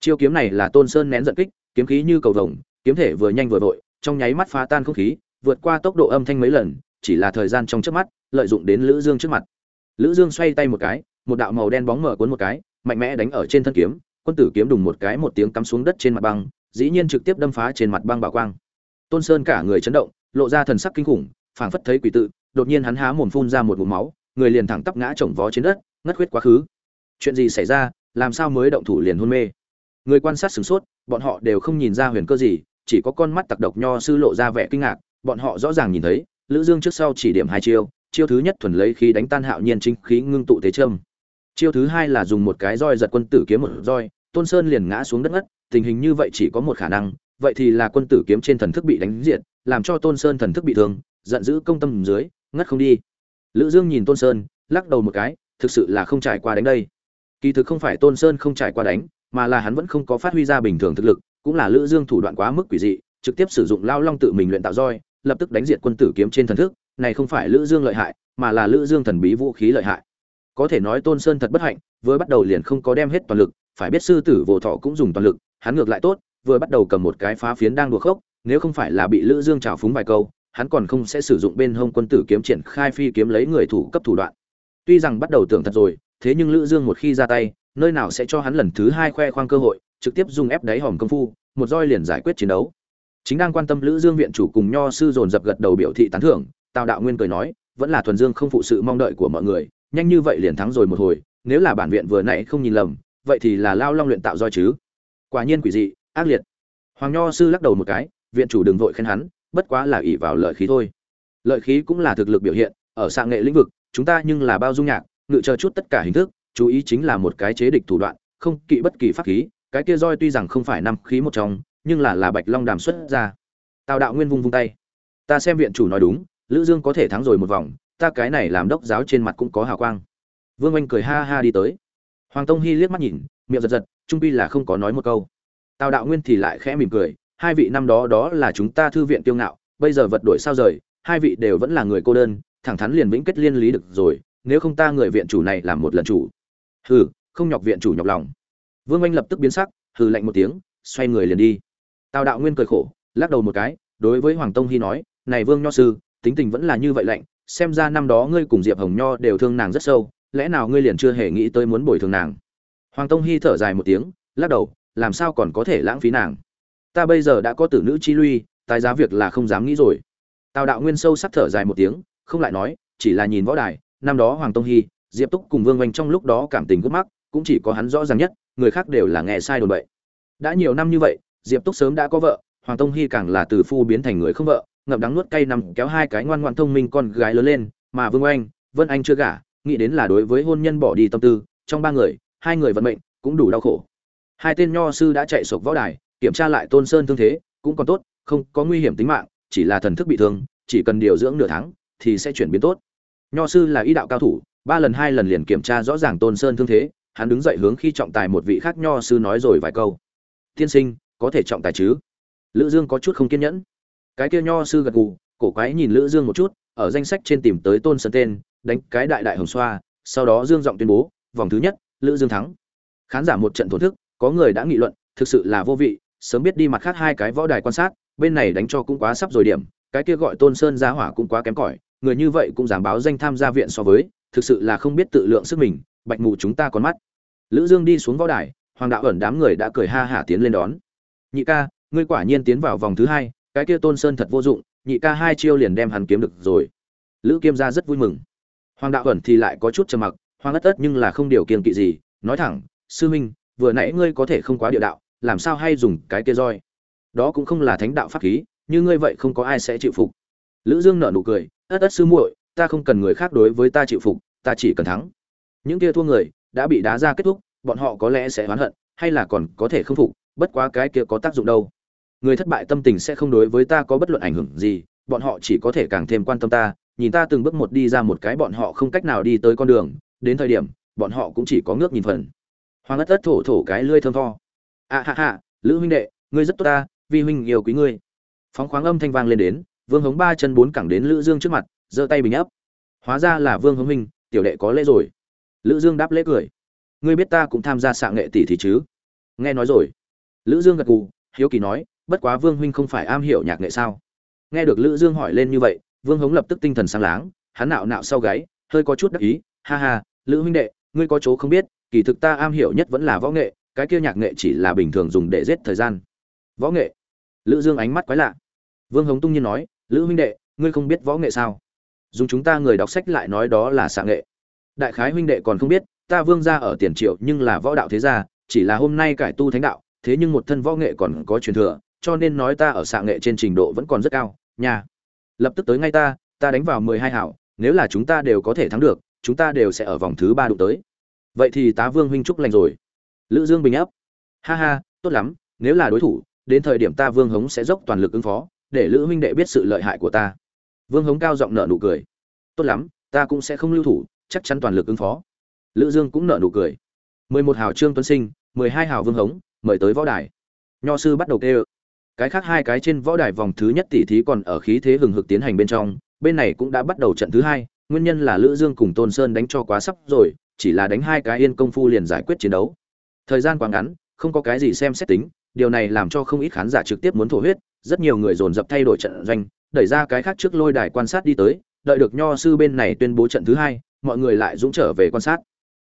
Chiêu kiếm này là tôn sơn nén giận kích, kiếm khí như cầu vồng, kiếm thể vừa nhanh vừa vội, trong nháy mắt phá tan không khí, vượt qua tốc độ âm thanh mấy lần, chỉ là thời gian trong chớp mắt, lợi dụng đến lữ dương trước mặt. Lữ dương xoay tay một cái, một đạo màu đen bóng mở cuốn một cái, mạnh mẽ đánh ở trên thân kiếm, quân tử kiếm đùng một cái một tiếng cắm xuống đất trên mặt băng, dĩ nhiên trực tiếp đâm phá trên mặt băng bảo quang. Tôn sơn cả người chấn động, lộ ra thần sắc kinh khủng, phảng phất thấy quỷ tự, đột nhiên hắn há mồm phun ra một ngụm máu, người liền thẳng tắp ngã chồng vó trên đất ngất huyết quá khứ. Chuyện gì xảy ra làm sao mới động thủ liền hôn mê? Người quan sát sửng sốt bọn họ đều không nhìn ra huyền cơ gì chỉ có con mắt tặc độc nho sư lộ ra vẻ kinh ngạc bọn họ rõ ràng nhìn thấy lữ dương trước sau chỉ điểm hai chiêu chiêu thứ nhất thuần lấy khí đánh tan hạo nhiên chính khí ngưng tụ tế trâm, chiêu thứ hai là dùng một cái roi giật quân tử kiếm một roi tôn sơn liền ngã xuống đất ngất tình hình như vậy chỉ có một khả năng vậy thì là quân tử kiếm trên thần thức bị đánh diệt làm cho tôn sơn thần thức bị thương giận dữ công tâm dưới ngất không đi. Lữ dương nhìn tôn sơn lắc đầu một cái thực sự là không trải qua đánh đây. Kỳ thực không phải tôn sơn không trải qua đánh, mà là hắn vẫn không có phát huy ra bình thường thực lực, cũng là lữ dương thủ đoạn quá mức quỷ dị, trực tiếp sử dụng lao long tự mình luyện tạo roi, lập tức đánh diệt quân tử kiếm trên thần thức, này không phải lữ dương lợi hại, mà là lữ dương thần bí vũ khí lợi hại. Có thể nói tôn sơn thật bất hạnh, vừa bắt đầu liền không có đem hết toàn lực, phải biết sư tử vô thọ cũng dùng toàn lực, hắn ngược lại tốt, vừa bắt đầu cầm một cái phá phiến đang đùa khốc, nếu không phải là bị lữ dương trào phúng vài câu, hắn còn không sẽ sử dụng bên hông quân tử kiếm triển khai phi kiếm lấy người thủ cấp thủ đoạn tuy rằng bắt đầu tưởng thật rồi, thế nhưng lữ dương một khi ra tay, nơi nào sẽ cho hắn lần thứ hai khoe khoang cơ hội, trực tiếp dùng ép đáy hòm công phu, một roi liền giải quyết chiến đấu. Chính đang quan tâm lữ dương viện chủ cùng nho sư dồn dập gật đầu biểu thị tán thưởng, tào đạo nguyên cười nói, vẫn là thuần dương không phụ sự mong đợi của mọi người, nhanh như vậy liền thắng rồi một hồi, nếu là bản viện vừa nãy không nhìn lầm, vậy thì là lao long luyện tạo roi chứ. Quả nhiên quỷ dị, ác liệt. Hoàng nho sư lắc đầu một cái, viện chủ đừng vội khen hắn, bất quá là ỷ vào lợi khí thôi. Lợi khí cũng là thực lực biểu hiện ở xạ nghệ lĩnh vực, chúng ta nhưng là bao dung nhạc, ngự chờ chút tất cả hình thức, chú ý chính là một cái chế địch thủ đoạn, không kỵ bất kỳ pháp khí, cái kia roi tuy rằng không phải năm khí một trong, nhưng là là bạch long đàm xuất ra. Tào đạo nguyên vung vung tay. Ta xem viện chủ nói đúng, lữ dương có thể thắng rồi một vòng, ta cái này làm đốc giáo trên mặt cũng có hào quang. Vương anh cười ha ha đi tới. Hoàng tông hy liếc mắt nhìn, miệng giật giật, trung pi là không có nói một câu. Tào đạo nguyên thì lại khẽ mỉm cười, hai vị năm đó đó là chúng ta thư viện tiêu ngạo, bây giờ vật đổi sao rời, hai vị đều vẫn là người cô đơn thẳng thắn liền vĩnh kết liên lý được rồi, nếu không ta người viện chủ này làm một lần chủ. Hừ, không nhọc viện chủ nhọc lòng. Vương anh lập tức biến sắc, hừ lạnh một tiếng, xoay người liền đi. Tào đạo nguyên cười khổ, lắc đầu một cái, đối với hoàng tông hy nói, này vương nho sư, tính tình vẫn là như vậy lạnh, xem ra năm đó ngươi cùng diệp hồng nho đều thương nàng rất sâu, lẽ nào ngươi liền chưa hề nghĩ tới muốn bồi thường nàng? Hoàng tông hy thở dài một tiếng, lắc đầu, làm sao còn có thể lãng phí nàng? Ta bây giờ đã có tử nữ chi luy tài giá việc là không dám nghĩ rồi. Tào đạo nguyên sâu sắc thở dài một tiếng không lại nói, chỉ là nhìn võ đài, năm đó hoàng tông hy, diệp túc cùng vương oanh trong lúc đó cảm tình gút mắc, cũng chỉ có hắn rõ ràng nhất, người khác đều là nghe sai đồn bậy. Đã nhiều năm như vậy, diệp túc sớm đã có vợ, hoàng tông hy càng là từ phu biến thành người không vợ, ngậm đắng nuốt cay nằm kéo hai cái ngoan ngoan thông minh con gái lớn lên, mà vương oanh, vân anh chưa gả, nghĩ đến là đối với hôn nhân bỏ đi tâm tư, trong ba người, hai người vận mệnh cũng đủ đau khổ. Hai tên nho sư đã chạy sộc võ đài, kiểm tra lại tôn sơn thương thế, cũng còn tốt, không có nguy hiểm tính mạng, chỉ là thần thức bị thương, chỉ cần điều dưỡng nửa tháng thì sẽ chuyển biến tốt. Nho sư là y đạo cao thủ, ba lần hai lần liền kiểm tra rõ ràng tôn sơn thương thế, hắn đứng dậy hướng khi trọng tài một vị khác nho sư nói rồi vài câu. Tiên sinh, có thể trọng tài chứ? Lữ dương có chút không kiên nhẫn. Cái kia nho sư gật gù, cổ quái nhìn lữ dương một chút, ở danh sách trên tìm tới tôn sơn tên, đánh cái đại đại hồng xoa, sau đó dương giọng tuyên bố, vòng thứ nhất, lữ dương thắng. Khán giả một trận thổn thức, có người đã nghị luận, thực sự là vô vị, sớm biết đi mặt khác hai cái võ đài quan sát, bên này đánh cho cũng quá sắp rồi điểm, cái kia gọi tôn sơn giá hỏa cũng quá kém cỏi người như vậy cũng dám báo danh tham gia viện so với, thực sự là không biết tự lượng sức mình, bạch mù chúng ta còn mắt. Lữ dương đi xuống võ đài, hoàng đạo ẩn đám người đã cười ha hả tiến lên đón. Nhị ca, ngươi quả nhiên tiến vào vòng thứ hai, cái kia tôn sơn thật vô dụng, nhị ca hai chiêu liền đem hắn kiếm được rồi. Lữ kiêm gia rất vui mừng. Hoàng đạo ẩn thì lại có chút trầm mặc, hoàng ất ất nhưng là không điều kiên kỵ gì, nói thẳng, sư minh, vừa nãy ngươi có thể không quá địa đạo, làm sao hay dùng cái kia roi? Đó cũng không là thánh đạo pháp khí, như ngươi vậy không có ai sẽ chịu phục. Lữ dương nở nụ cười ất ất sư muội ta không cần người khác đối với ta chịu phục ta chỉ cần thắng. Những kia thua người đã bị đá ra kết thúc bọn họ có lẽ sẽ oán hận hay là còn có thể khâm phục bất quá cái kia có tác dụng đâu. Người thất bại tâm tình sẽ không đối với ta có bất luận ảnh hưởng gì bọn họ chỉ có thể càng thêm quan tâm ta nhìn ta từng bước một đi ra một cái bọn họ không cách nào đi tới con đường đến thời điểm bọn họ cũng chỉ có ngước nhìn phần. Hoàng ất ất thổ thổ cái lươi thơm tho. A à, ha ha lữ huynh đệ ngươi rất tốt ta vi huynh yêu quý ngươi. Phóng khoáng âm thanh vang lên đến vương hống ba chân bốn cẳng đến lữ dương trước mặt giơ tay bình ấp hóa ra là vương hống Minh, tiểu đệ có lễ rồi. Lữ dương đáp lễ cười. Ngươi biết ta cũng tham gia xạ nghệ tỷ thì chứ? Nghe nói rồi. Lữ dương gật gù hiếu kỳ nói bất quá vương huynh không phải am hiểu nhạc nghệ sao? Nghe được lữ dương hỏi lên như vậy vương hống lập tức tinh thần sáng láng hắn nạo nạo sau gáy hơi có chút đắc ý ha ha lữ huynh đệ ngươi có chỗ không biết kỳ thực ta am hiểu nhất vẫn là võ nghệ cái kia nhạc nghệ chỉ là bình thường dùng để giết thời gian. Võ nghệ? Lữ dương ánh mắt quái lạ. Vương hống tung nhiên nói lữ huynh đệ, ngươi không biết võ nghệ sao? Dùng chúng ta người đọc sách lại nói đó là xạ nghệ. Đại khái huynh đệ còn không biết, ta vương gia ở tiền triệu nhưng là võ đạo thế gia, chỉ là hôm nay cải tu thánh đạo, thế nhưng một thân võ nghệ còn có truyền thừa, cho nên nói ta ở xạ nghệ trên trình độ vẫn còn rất cao, nha. Lập tức tới ngay ta ta đánh vào mười hai hảo, nếu là chúng ta đều có thể thắng được, chúng ta đều sẽ ở vòng thứ ba đụng tới. Vậy thì tá vương huynh trúc lành rồi. Lữ dương bình ấp ha ha, tốt lắm, nếu là đối thủ, đến thời điểm ta vương hống sẽ dốc toàn lực ứng phó để lữ huynh đệ biết sự lợi hại của ta. Vương hống cao giọng nợ nụ cười. Tốt lắm, ta cũng sẽ không lưu thủ, chắc chắn toàn lực ứng phó. Lữ dương cũng nợ nụ cười. Mười một hào trương tuấn sinh, mười hai hào vương hống, mời tới võ đài. Nho sư bắt đầu kêu. Cái khác hai cái trên võ đài vòng thứ nhất tỷ thí còn ở khí thế hừng hực tiến hành bên trong, bên này cũng đã bắt đầu trận thứ hai, nguyên nhân là lữ dương cùng tôn sơn đánh cho quá sắp rồi, chỉ là đánh hai cái yên công phu liền giải quyết chiến đấu. Thời gian quá ngắn, không có cái gì xem xét tính, điều này làm cho không ít khán giả trực tiếp muốn thổ huyết rất nhiều người dồn dập thay đổi trận doanh, đẩy ra cái khác trước lôi đài quan sát đi tới, đợi được nho sư bên này tuyên bố trận thứ hai, mọi người lại dũng trở về quan sát.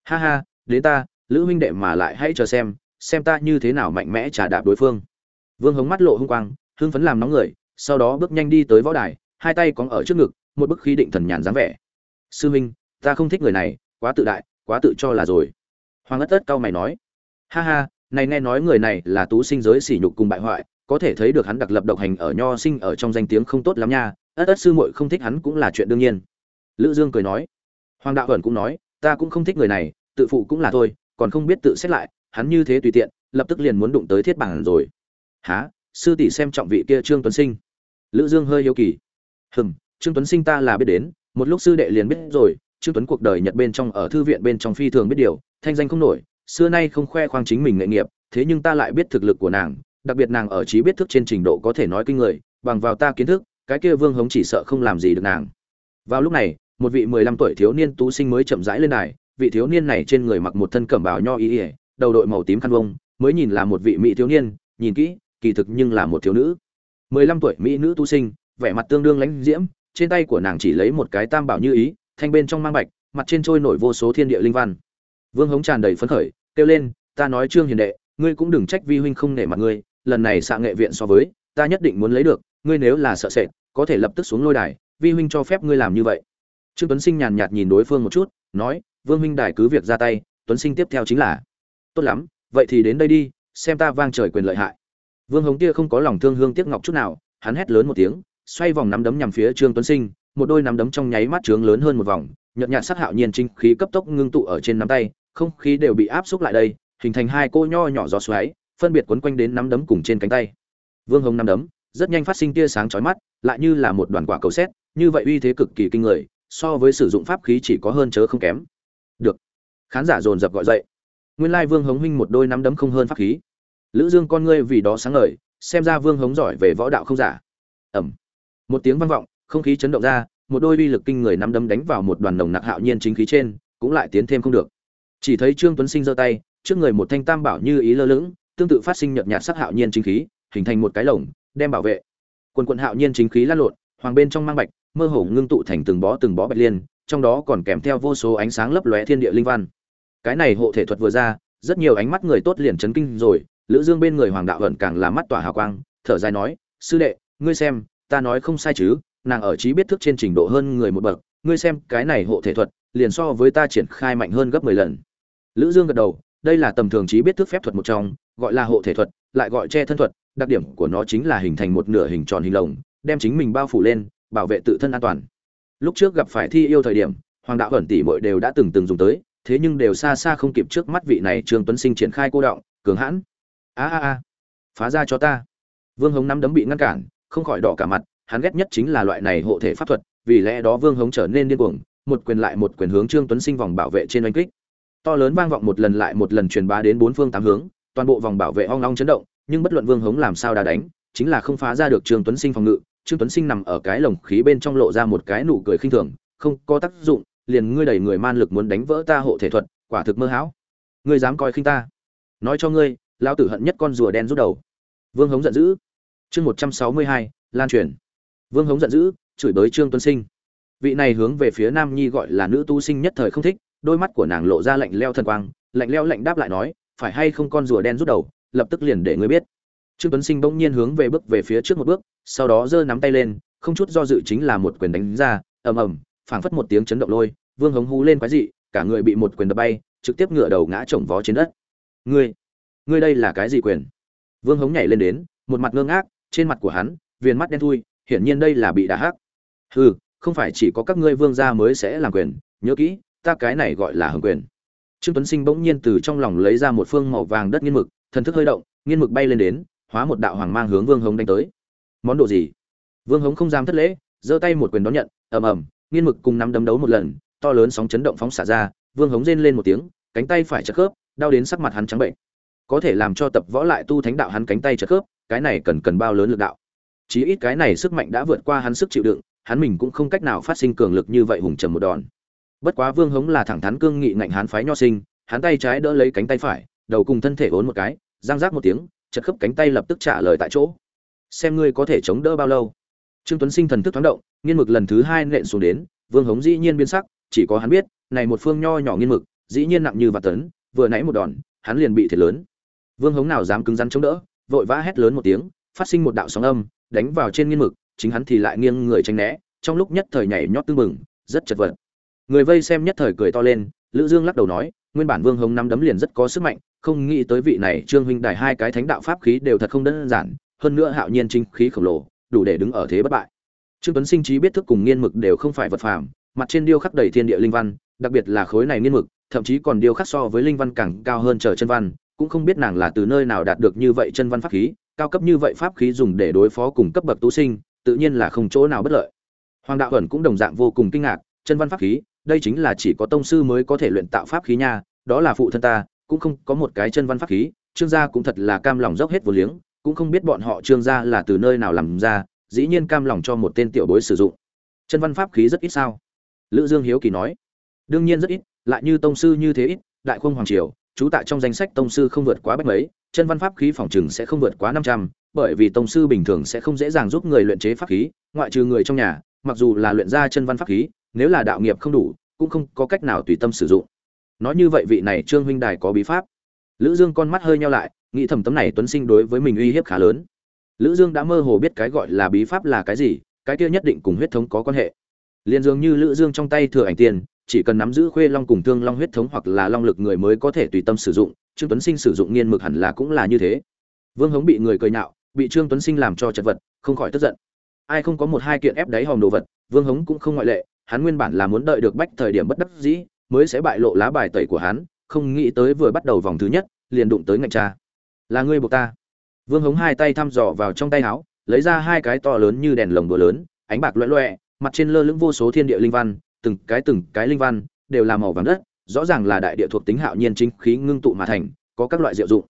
Ha ha, đến ta, lữ huynh đệ mà lại hãy chờ xem xem ta như thế nào mạnh mẽ trả đạp đối phương. Vương hống mắt lộ hung quang, hưng phấn làm nóng người, sau đó bước nhanh đi tới võ đài, hai tay cóng ở trước ngực, một bức khí định thần nhàn dáng vẻ. Sư huynh, ta không thích người này, quá tự đại, quá tự cho là rồi. Hoàng ất ất cau mày nói, ha ha, này nghe nói người này là tú sinh giới sỉ nhục cùng bại hoại có thể thấy được hắn đặc lập độc hành ở nho sinh ở trong danh tiếng không tốt lắm nha, ất ất sư muội không thích hắn cũng là chuyện đương nhiên. Lữ dương cười nói. Hoàng đạo ẩn cũng nói, ta cũng không thích người này, tự phụ cũng là thôi, còn không biết tự xét lại, hắn như thế tùy tiện, lập tức liền muốn đụng tới thiết bản rồi. Há sư tỷ xem trọng vị kia trương tuấn sinh. Lữ dương hơi yêu kỳ. Hừm, trương tuấn sinh ta là biết đến, một lúc sư đệ liền biết rồi, trương tuấn cuộc đời nhật bên trong ở thư viện bên trong phi thường biết điều, thanh danh không nổi, xưa nay không khoe khoang chính mình nghệ nghiệp, thế nhưng ta lại biết thực lực của nàng đặc biệt nàng ở trí biết thức trên trình độ có thể nói kinh người, bằng vào ta kiến thức, cái kia vương hống chỉ sợ không làm gì được nàng. Vào lúc này, một vị mười lăm tuổi thiếu niên tú sinh mới chậm rãi lên đài, vị thiếu niên này trên người mặc một thân cẩm bào nho y ỉa đầu đội màu tím khăn vông, mới nhìn là một vị mỹ thiếu niên, nhìn kỹ, kỳ thực nhưng là một thiếu nữ. mười lăm tuổi mỹ nữ tú sinh, vẻ mặt tương đương lãnh diễm, trên tay của nàng chỉ lấy một cái tam bảo như ý, thanh bên trong mang bạch, mặt trên trôi nổi vô số thiên địa linh văn. Vương hống tràn đầy phấn khởi, kêu lên, ta nói trương hiền đệ, ngươi cũng đừng trách vi huynh không nể mặt ngươi lần này xạ nghệ viện so với, ta nhất định muốn lấy được, ngươi nếu là sợ sệt, có thể lập tức xuống lôi đài, vi huynh cho phép ngươi làm như vậy. Trương tuấn sinh nhàn nhạt nhìn đối phương một chút, nói, vương huynh đài cứ việc ra tay, tuấn sinh tiếp theo chính là, tốt lắm, vậy thì đến đây đi, xem ta vang trời quyền lợi hại. Vương hống kia không có lòng thương hương tiếc ngọc chút nào, hắn hét lớn một tiếng, xoay vòng nắm đấm nhằm phía trương tuấn sinh, một đôi nắm đấm trong nháy mắt trướng lớn hơn một vòng, nhợt nhạt sát hạo nhiên trinh khí cấp tốc ngưng tụ ở trên nắm tay, không khí đều bị áp xúc lại đây, hình thành hai cô nho nhỏ gió xoáy phân biệt quấn quanh đến nắm đấm cùng trên cánh tay. Vương hồng nắm đấm, rất nhanh phát sinh tia sáng chói mắt, lại như là một đoàn quả cầu xét như vậy uy thế cực kỳ kinh người, so với sử dụng pháp khí chỉ có hơn chớ không kém. Được. Khán giả dồn dập gọi dậy. Nguyên lai vương hống huynh một đôi nắm đấm không hơn pháp khí. Lữ dương con ngươi vì đó sáng ngời, xem ra vương hống giỏi về võ đạo không giả. Ẩm một tiếng vang vọng, không khí chấn động ra, một đôi uy lực kinh người nắm đấm đánh vào một đoàn nồng nặc hạo nhiên chính khí trên, cũng lại tiến thêm không được. Chỉ thấy trương tuấn sinh giơ tay, trước người một thanh tam bảo như ý lơ lửng tương tự phát sinh nhợt nhạt sắc hạo nhiên chính khí, hình thành một cái lồng, đem bảo vệ. Quần quần hạo nhiên chính khí lan lộn, hoàng bên trong mang bạch, mơ hồ ngưng tụ thành từng bó từng bó bạch liên, trong đó còn kèm theo vô số ánh sáng lấp lóe thiên địa linh văn. Cái này hộ thể thuật vừa ra, rất nhiều ánh mắt người tốt liền chấn kinh rồi, lữ dương bên người hoàng đạo ẩn càng là mắt tỏa hào quang, thở dài nói, sư đệ, ngươi xem, ta nói không sai chứ, nàng ở trí biết thức trên trình độ hơn người một bậc, ngươi xem cái này hộ thể thuật, liền so với ta triển khai mạnh hơn gấp 10 lần. Lữ dương gật đầu đây là tầm thường trí biết thức phép thuật một trong, gọi là hộ thể thuật, lại gọi che thân thuật, đặc điểm của nó chính là hình thành một nửa hình tròn hình lồng, đem chính mình bao phủ lên, bảo vệ tự thân an toàn. Lúc trước gặp phải thi yêu thời điểm, hoàng đạo ẩn tỷ muội đều đã từng từng dùng tới, thế nhưng đều xa xa không kịp trước mắt vị này trương tuấn sinh triển khai cô động, cường hãn. A a a, phá ra cho ta. Vương hống năm đấm bị ngăn cản, không khỏi đỏ cả mặt, hắn ghét nhất chính là loại này hộ thể pháp thuật, vì lẽ đó vương hống trở nên điên cuồng, một quyền lại một quyền hướng trương tuấn sinh vòng bảo vệ trên oanh kích to lớn vang vọng một lần lại một lần truyền bá đến bốn phương tám hướng, toàn bộ vòng bảo vệ ong long chấn động, nhưng bất luận vương hống làm sao đã đánh, chính là không phá ra được trương tuấn sinh phòng ngự. Trương tuấn sinh nằm ở cái lồng khí bên trong lộ ra một cái nụ cười khinh thường, không có tác dụng, liền ngươi đẩy người man lực muốn đánh vỡ ta hộ thể thuật, quả thực mơ hão. Ngươi dám coi khinh ta? Nói cho ngươi, lão tử hận nhất con rùa đen rút đầu. Vương hống giận dữ. Chương một trăm sáu mươi hai, lan truyền. Vương hống giận dữ, chửi bới trương tuấn sinh. Vị này hướng về phía nam nhi gọi là nữ tu sinh nhất thời không thích đôi mắt của nàng lộ ra lạnh leo thần quang, lạnh leo lạnh đáp lại nói, phải hay không con rùa đen rút đầu, lập tức liền để ngươi biết. Trương tuấn sinh bỗng nhiên hướng về bước về phía trước một bước, sau đó giơ nắm tay lên, không chút do dự chính là một quyền đánh ra, ầm ầm, phảng phất một tiếng chấn động lôi, vương hống hú lên quái dị, cả người bị một quyền đập bay, trực tiếp ngửa đầu ngã chồng vó trên đất. Ngươi ngươi đây là cái gì quyền? Vương hống nhảy lên đến, một mặt ngơ ngác, trên mặt của hắn, viền mắt đen thui, hiển nhiên đây là bị đả hắc. Hừ, không phải chỉ có các ngươi vương gia mới sẽ làm quyền, nhớ kỹ ta cái này gọi là hưởng quyền. Trương tuấn sinh bỗng nhiên từ trong lòng lấy ra một phương màu vàng đất nghiên mực, thần thức hơi động, nghiên mực bay lên đến, hóa một đạo hoàng mang hướng vương hống đánh tới. Món đồ gì? Vương hống không dám thất lễ, giơ tay một quyền đón nhận, ầm ầm, nghiên mực cùng nắm đấm đấu một lần, to lớn sóng chấn động phóng xả ra, vương hống rên lên một tiếng, cánh tay phải chật khớp, đau đến sắc mặt hắn trắng bệnh. Có thể làm cho tập võ lại tu thánh đạo hắn cánh tay chật khớp, cái này cần cần bao lớn lực đạo. Chí ít cái này sức mạnh đã vượt qua hắn sức chịu đựng, hắn mình cũng không cách nào phát sinh cường lực như vậy hùng trầm một đòn bất quá vương hống là thẳng thắn cương nghị ngạnh hán phái nho sinh, hắn tay trái đỡ lấy cánh tay phải, đầu cùng thân thể vốn một cái giang giác một tiếng, chật khớp cánh tay lập tức trả lời tại chỗ. Xem ngươi có thể chống đỡ bao lâu. Trương tuấn sinh thần thức thoáng động, nghiên mực lần thứ hai nện xuống đến, vương hống dĩ nhiên biến sắc, chỉ có hắn biết, này một phương nho nhỏ nghiên mực, dĩ nhiên nặng như vạn tấn, vừa nãy một đòn, hắn liền bị thiệt lớn. Vương hống nào dám cứng rắn chống đỡ, vội vã hét lớn một tiếng, phát sinh một đạo sóng âm, đánh vào trên nghiên mực, chính hắn thì lại nghiêng người tránh né, trong lúc nhất thời nhảy nhót tương mừng rất chật vật người vây xem nhất thời cười to lên, lữ dương lắc đầu nói, nguyên bản vương hống năm đấm liền rất có sức mạnh, không nghĩ tới vị này trương huynh đài hai cái thánh đạo pháp khí đều thật không đơn giản, hơn nữa hạo nhiên chính khí khổng lồ, đủ để đứng ở thế bất bại. Trương tuấn sinh trí biết thức cùng nghiên mực đều không phải vật phàm, mặt trên điêu khắc đầy thiên địa linh văn, đặc biệt là khối này nghiên mực, thậm chí còn điêu khắc so với linh văn càng cao hơn trở chân văn, cũng không biết nàng là từ nơi nào đạt được như vậy chân văn pháp khí, cao cấp như vậy pháp khí dùng để đối phó cùng cấp bậc tu sinh, tự nhiên là không chỗ nào bất lợi. Hoàng đạo ẩn cũng đồng dạng vô cùng kinh ngạc, chân văn pháp khí đây chính là chỉ có tông sư mới có thể luyện tạo pháp khí nha đó là phụ thân ta cũng không có một cái chân văn pháp khí trương gia cũng thật là cam lòng dốc hết vô liếng cũng không biết bọn họ trương gia là từ nơi nào làm ra dĩ nhiên cam lòng cho một tên tiểu bối sử dụng. Chân văn pháp khí rất ít sao? Lữ dương hiếu kỳ nói. Đương nhiên rất ít lại như tông sư như thế ít đại khung hoàng triều chú tại trong danh sách tông sư không vượt quá bách mấy chân văn pháp khí phòng trừng sẽ không vượt quá 500, bởi vì tông sư bình thường sẽ không dễ dàng giúp người luyện chế pháp khí ngoại trừ người trong nhà mặc dù là luyện ra chân văn pháp khí nếu là đạo nghiệp không đủ, cũng không có cách nào tùy tâm sử dụng. Nói như vậy vị này trương huynh đài có bí pháp. Lữ dương con mắt hơi nheo lại, nghĩ thầm tấm này tuấn sinh đối với mình uy hiếp khá lớn. Lữ dương đã mơ hồ biết cái gọi là bí pháp là cái gì, cái kia nhất định cùng huyết thống có quan hệ. Liền dường như lữ dương trong tay thừa ảnh tiền, chỉ cần nắm giữ khuê long cùng thương long huyết thống hoặc là long lực người mới có thể tùy tâm sử dụng, trương tuấn sinh sử dụng nghiên mực hẳn là cũng là như thế. Vương hống bị người cười nhạo, bị trương tuấn sinh làm cho chật vật, không khỏi tức giận. Ai không có một hai kiện ép đáy hòm đồ vật, vương hống cũng không ngoại lệ hắn nguyên bản là muốn đợi được bách thời điểm bất đắc dĩ mới sẽ bại lộ lá bài tẩy của hắn không nghĩ tới vừa bắt đầu vòng thứ nhất liền đụng tới ngạch cha. Là ngươi buộc ta. Vương hống hai tay thăm dò vào trong tay áo lấy ra hai cái to lớn như đèn lồng đùa lớn ánh bạc loẹ loẹ mặt trên lơ lững vô số thiên địa linh văn từng cái từng cái linh văn đều là màu vàng đất rõ ràng là đại địa thuộc tính hạo nhiên chính khí ngưng tụ mà thành có các loại diệu dụng.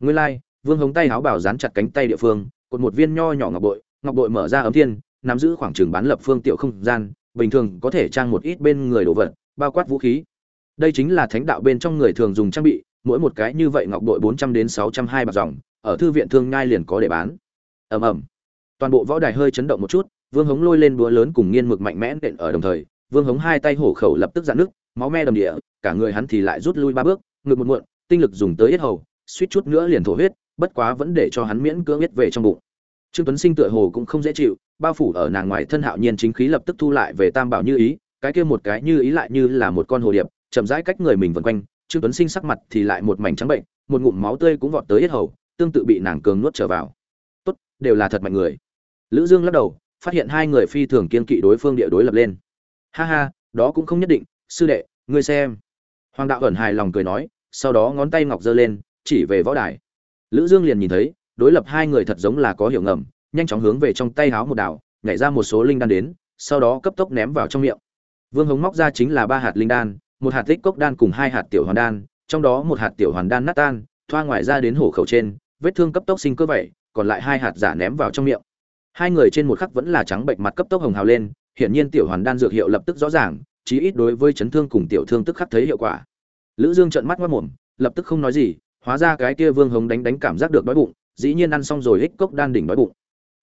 Nguyên lai like, vương hống tay áo bảo dán chặt cánh tay địa phương cột một viên nho nhỏ ngọc bội ngọc bội mở ra ấm thiên nắm giữ khoảng trường bán lập phương tiểu không gian bình thường có thể trang một ít bên người đồ vật, bao quát vũ khí. Đây chính là thánh đạo bên trong người thường dùng trang bị, mỗi một cái như vậy ngọc bội bốn trăm đến sáu trăm hai bạc dòng, ở thư viện thương nhai liền có để bán. Ầm ầm. Toàn bộ võ đài hơi chấn động một chút, vương hống lôi lên búa lớn cùng nghiên mực mạnh mẽ đện ở đồng thời, vương hống hai tay hổ khẩu lập tức giận nước máu me đầm địa, cả người hắn thì lại rút lui ba bước, ngực một muộn, tinh lực dùng tới hết hầu, suýt chút nữa liền thổ huyết, bất quá vẫn để cho hắn miễn cưỡng biết về trong bụng trương tuấn sinh tựa hồ cũng không dễ chịu, bao phủ ở nàng ngoài thân hạo nhiên chính khí lập tức thu lại về tam bảo như ý, cái kia một cái như ý lại như là một con hồ điệp, chậm rãi cách người mình vần quanh, trương tuấn sinh sắc mặt thì lại một mảnh trắng bệnh, một ngụm máu tươi cũng vọt tới hết hầu, tương tự bị nàng cường nuốt trở vào. Tốt, đều là thật mạnh người. Lữ dương lắc đầu, phát hiện hai người phi thường kiên kỵ đối phương địa đối lập lên. Ha ha, đó cũng không nhất định, sư đệ, ngươi xem. Hoàng đạo ẩn hài lòng cười nói, sau đó ngón tay ngọc giơ lên, chỉ về võ đài. Lữ dương liền nhìn thấy đối lập hai người thật giống là có hiểu ngầm, nhanh chóng hướng về trong tay háo một đảo, nhảy ra một số linh đan đến, sau đó cấp tốc ném vào trong miệng. Vương hống móc ra chính là ba hạt linh đan, một hạt tích cốc đan cùng hai hạt tiểu hoàn đan, trong đó một hạt tiểu hoàn đan nát tan, thoa ngoài ra đến hổ khẩu trên, vết thương cấp tốc sinh cơ vậy, còn lại hai hạt giả ném vào trong miệng. Hai người trên một khắc vẫn là trắng bệnh mặt cấp tốc hồng hào lên, hiển nhiên tiểu hoàn đan dược hiệu lập tức rõ ràng, chí ít đối với chấn thương cùng tiểu thương tức khắc thấy hiệu quả. Lữ dương trợn mắt mắt mồm, lập tức không nói gì, hóa ra cái kia vương hống đánh đánh cảm giác được đói bụng dĩ nhiên ăn xong rồi hích cốc đan đỉnh đói bụng.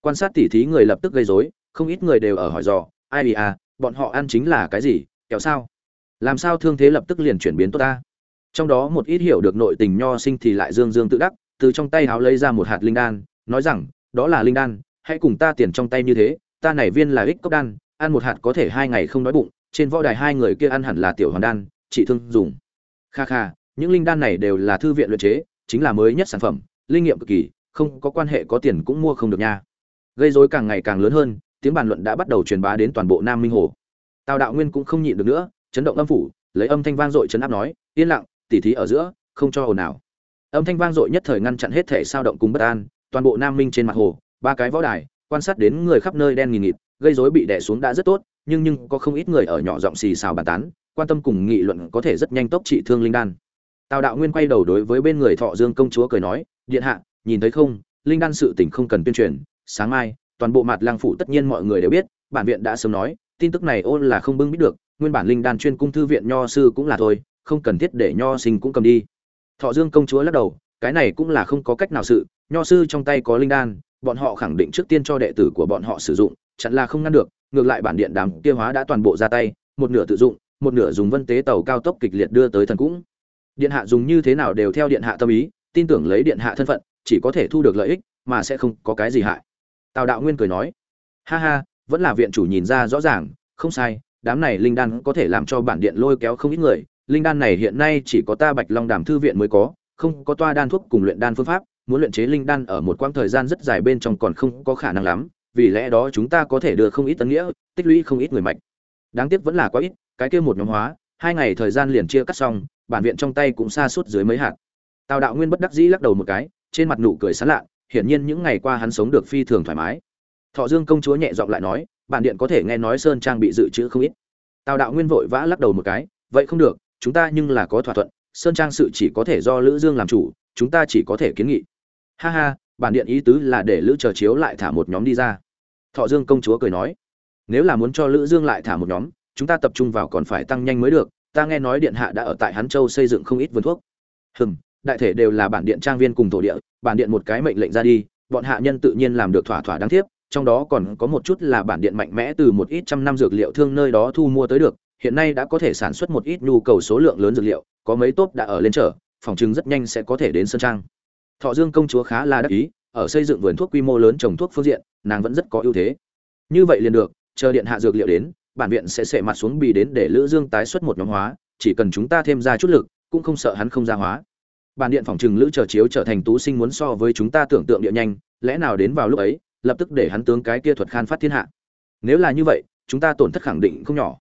Quan sát tỉ thí người lập tức gây rối, không ít người đều ở hỏi dò, ai bị à bọn họ ăn chính là cái gì kéo sao? Làm sao thương thế lập tức liền chuyển biến tốt ta? Trong đó một ít hiểu được nội tình nho sinh thì lại dương dương tự đắc, từ trong tay háo lấy ra một hạt linh đan, nói rằng, đó là linh đan, hãy cùng ta tiền trong tay như thế, ta này viên là ích cốc đan, ăn một hạt có thể hai ngày không đói bụng, trên võ đài hai người kia ăn hẳn là tiểu hoàn đan, chị thương dùng. Kha kha, những linh đan này đều là thư viện luyện chế, chính là mới nhất sản phẩm, linh nghiệm cực kỳ không có quan hệ có tiền cũng mua không được nha. Gây rối càng ngày càng lớn hơn, tiếng bàn luận đã bắt đầu truyền bá đến toàn bộ nam minh hồ. Tào đạo nguyên cũng không nhịn được nữa, chấn động âm phủ, lấy âm thanh vang dội chấn áp nói, yên lặng, tỉ thí ở giữa, không cho ồn nào âm thanh vang dội nhất thời ngăn chặn hết thể sao động cùng bất an, toàn bộ nam minh trên mặt hồ, ba cái võ đài, quan sát đến người khắp nơi đen nghìn nghịt, gây rối bị đè xuống đã rất tốt, nhưng nhưng có không ít người ở nhỏ giọng xì xào bàn tán, quan tâm cùng nghị luận có thể rất nhanh tốc trị thương linh đan. Tào đạo nguyên quay đầu đối với bên người thọ dương công chúa cười nói, điện hạ nhìn thấy không, linh đan sự tình không cần tuyên truyền, sáng mai, toàn bộ mặt lang phủ tất nhiên mọi người đều biết, bản viện đã sớm nói, tin tức này ôn là không bưng biết được, nguyên bản linh đan chuyên cung thư viện nho sư cũng là thôi, không cần thiết để nho sinh cũng cầm đi. Thọ dương công chúa lắc đầu, cái này cũng là không có cách nào sự, nho sư trong tay có linh đan, bọn họ khẳng định trước tiên cho đệ tử của bọn họ sử dụng, chặn là không ngăn được, ngược lại bản điện đám kia hóa đã toàn bộ ra tay, một nửa tự dụng, một nửa dùng vân tế tàu cao tốc kịch liệt đưa tới thần cũng. Điện hạ dùng như thế nào đều theo điện hạ tâm ý, tin tưởng lấy điện hạ thân phận chỉ có thể thu được lợi ích, mà sẽ không có cái gì hại. Tào đạo nguyên cười nói, ha ha, vẫn là viện chủ nhìn ra rõ ràng, không sai, đám này linh đan có thể làm cho bản điện lôi kéo không ít người. Linh đan này hiện nay chỉ có ta bạch long đàm thư viện mới có, không có toa đan thuốc cùng luyện đan phương pháp, muốn luyện chế linh đan ở một quãng thời gian rất dài bên trong còn không có khả năng lắm, vì lẽ đó chúng ta có thể đưa không ít tấn nghĩa, tích lũy không ít người mạch. Đáng tiếc vẫn là quá ít, cái kia một nhóm hóa, hai ngày thời gian liền chia cắt xong, bản viện trong tay cũng xa suốt dưới mấy hạt. Tào đạo nguyên bất đắc dĩ lắc đầu một cái trên mặt nụ cười sán lạ hiển nhiên những ngày qua hắn sống được phi thường thoải mái. Thọ dương công chúa nhẹ giọng lại nói, bản điện có thể nghe nói sơn trang bị dự trữ không ít. Tào đạo nguyên vội vã lắc đầu một cái, vậy không được, chúng ta nhưng là có thỏa thuận, sơn trang sự chỉ có thể do lữ dương làm chủ, chúng ta chỉ có thể kiến nghị. Ha ha, bản điện ý tứ là để lữ chờ chiếu lại thả một nhóm đi ra. Thọ dương công chúa cười nói, nếu là muốn cho lữ dương lại thả một nhóm, chúng ta tập trung vào còn phải tăng nhanh mới được, ta nghe nói điện hạ đã ở tại hán châu xây dựng không ít vườn thuốc. Hừm đại thể đều là bản điện trang viên cùng thổ địa, bản điện một cái mệnh lệnh ra đi, bọn hạ nhân tự nhiên làm được thỏa thỏa đáng tiếc trong đó còn có một chút là bản điện mạnh mẽ từ một ít trăm năm dược liệu thương nơi đó thu mua tới được, hiện nay đã có thể sản xuất một ít nhu cầu số lượng lớn dược liệu, có mấy tốt đã ở lên trở phòng chứng rất nhanh sẽ có thể đến sơn trang. Thọ dương công chúa khá là đắc ý, ở xây dựng vườn thuốc quy mô lớn trồng thuốc phương diện, nàng vẫn rất có ưu thế. Như vậy liền được, chờ điện hạ dược liệu đến, bản viện sẽ sệ mặt xuống bì đến để lữ dương tái xuất một nhóm hóa, chỉ cần chúng ta thêm ra chút lực, cũng không sợ hắn không ra hóa bản điện phòng trừng lữ chờ chiếu trở thành tú sinh muốn so với chúng ta tưởng tượng địa nhanh, lẽ nào đến vào lúc ấy, lập tức để hắn tướng cái kia thuật khan phát thiên hạ? Nếu là như vậy, chúng ta tổn thất khẳng định không nhỏ.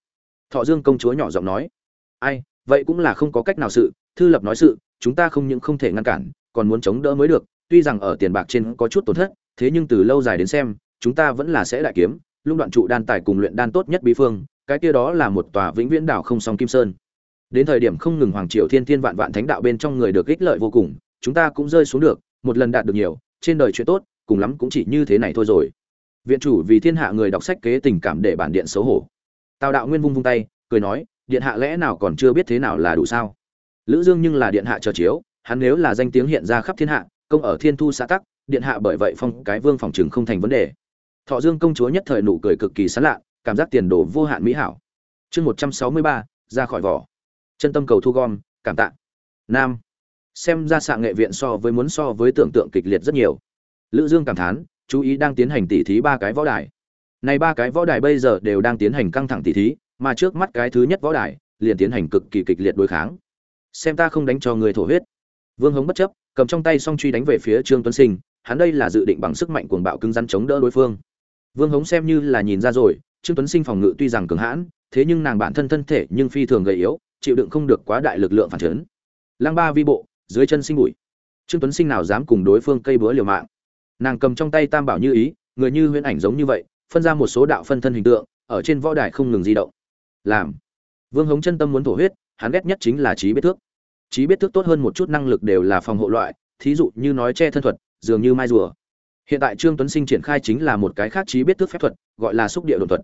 Thọ dương công chúa nhỏ giọng nói. Ai, vậy cũng là không có cách nào sự, thư lập nói sự, chúng ta không những không thể ngăn cản, còn muốn chống đỡ mới được, tuy rằng ở tiền bạc trên có chút tổn thất, thế nhưng từ lâu dài đến xem, chúng ta vẫn là sẽ đại kiếm lúc đoạn trụ đan tài cùng luyện đan tốt nhất bí phương, cái kia đó là một tòa vĩnh viễn đảo không song kim sơn đến thời điểm không ngừng hoàng triều thiên thiên vạn vạn thánh đạo bên trong người được ích lợi vô cùng, chúng ta cũng rơi xuống được, một lần đạt được nhiều, trên đời chuyện tốt, cùng lắm cũng chỉ như thế này thôi rồi. Viện chủ vì thiên hạ người đọc sách kế tình cảm để bản điện xấu hổ. Tào đạo nguyên vung vung tay, cười nói, điện hạ lẽ nào còn chưa biết thế nào là đủ sao? Lữ dương nhưng là điện hạ chờ chiếu, hắn nếu là danh tiếng hiện ra khắp thiên hạ, công ở thiên thu xã tắc, điện hạ bởi vậy phong cái vương phòng trường không thành vấn đề. Thọ dương công chúa nhất thời nụ cười cực kỳ sán lạ, cảm giác tiền đồ vô hạn mỹ hảo. Chương một trăm sáu mươi ba, ra khỏi vỏ chân tâm cầu thu gom, cảm tạ. Nam. Xem ra xạ nghệ viện so với muốn so với tưởng tượng kịch liệt rất nhiều. Lữ dương cảm thán, chú ý đang tiến hành tỉ thí ba cái võ đài. Này ba cái võ đài bây giờ đều đang tiến hành căng thẳng tỉ thí, mà trước mắt cái thứ nhất võ đài liền tiến hành cực kỳ kịch liệt đối kháng. Xem ta không đánh cho người thổ huyết. Vương hống bất chấp, cầm trong tay song truy đánh về phía trương tuấn sinh, hắn đây là dự định bằng sức mạnh cuồng bạo cứng rắn chống đỡ đối phương. Vương hống xem như là nhìn ra rồi, trương tuấn sinh phòng ngự tuy rằng cường hãn, thế nhưng nàng bản thân thân thể nhưng phi thường gầy yếu chịu đựng không được quá đại lực lượng phản chấn. Lăng ba vi bộ, dưới chân sinh bụi. Trương tuấn sinh nào dám cùng đối phương cây búa liều mạng. Nàng cầm trong tay tam bảo như ý, người như huyễn ảnh giống như vậy, phân ra một số đạo phân thân hình tượng, ở trên võ đài không ngừng di động. Làm. Vương hống chân tâm muốn thổ huyết, hắn ghét nhất chính là trí biết thước. Trí biết thước tốt hơn một chút năng lực đều là phòng hộ loại, thí dụ như nói che thân thuật, dường như mai rùa. Hiện tại trương tuấn sinh triển khai chính là một cái khác trí biết thước phép thuật, gọi là xúc địa đột thuật.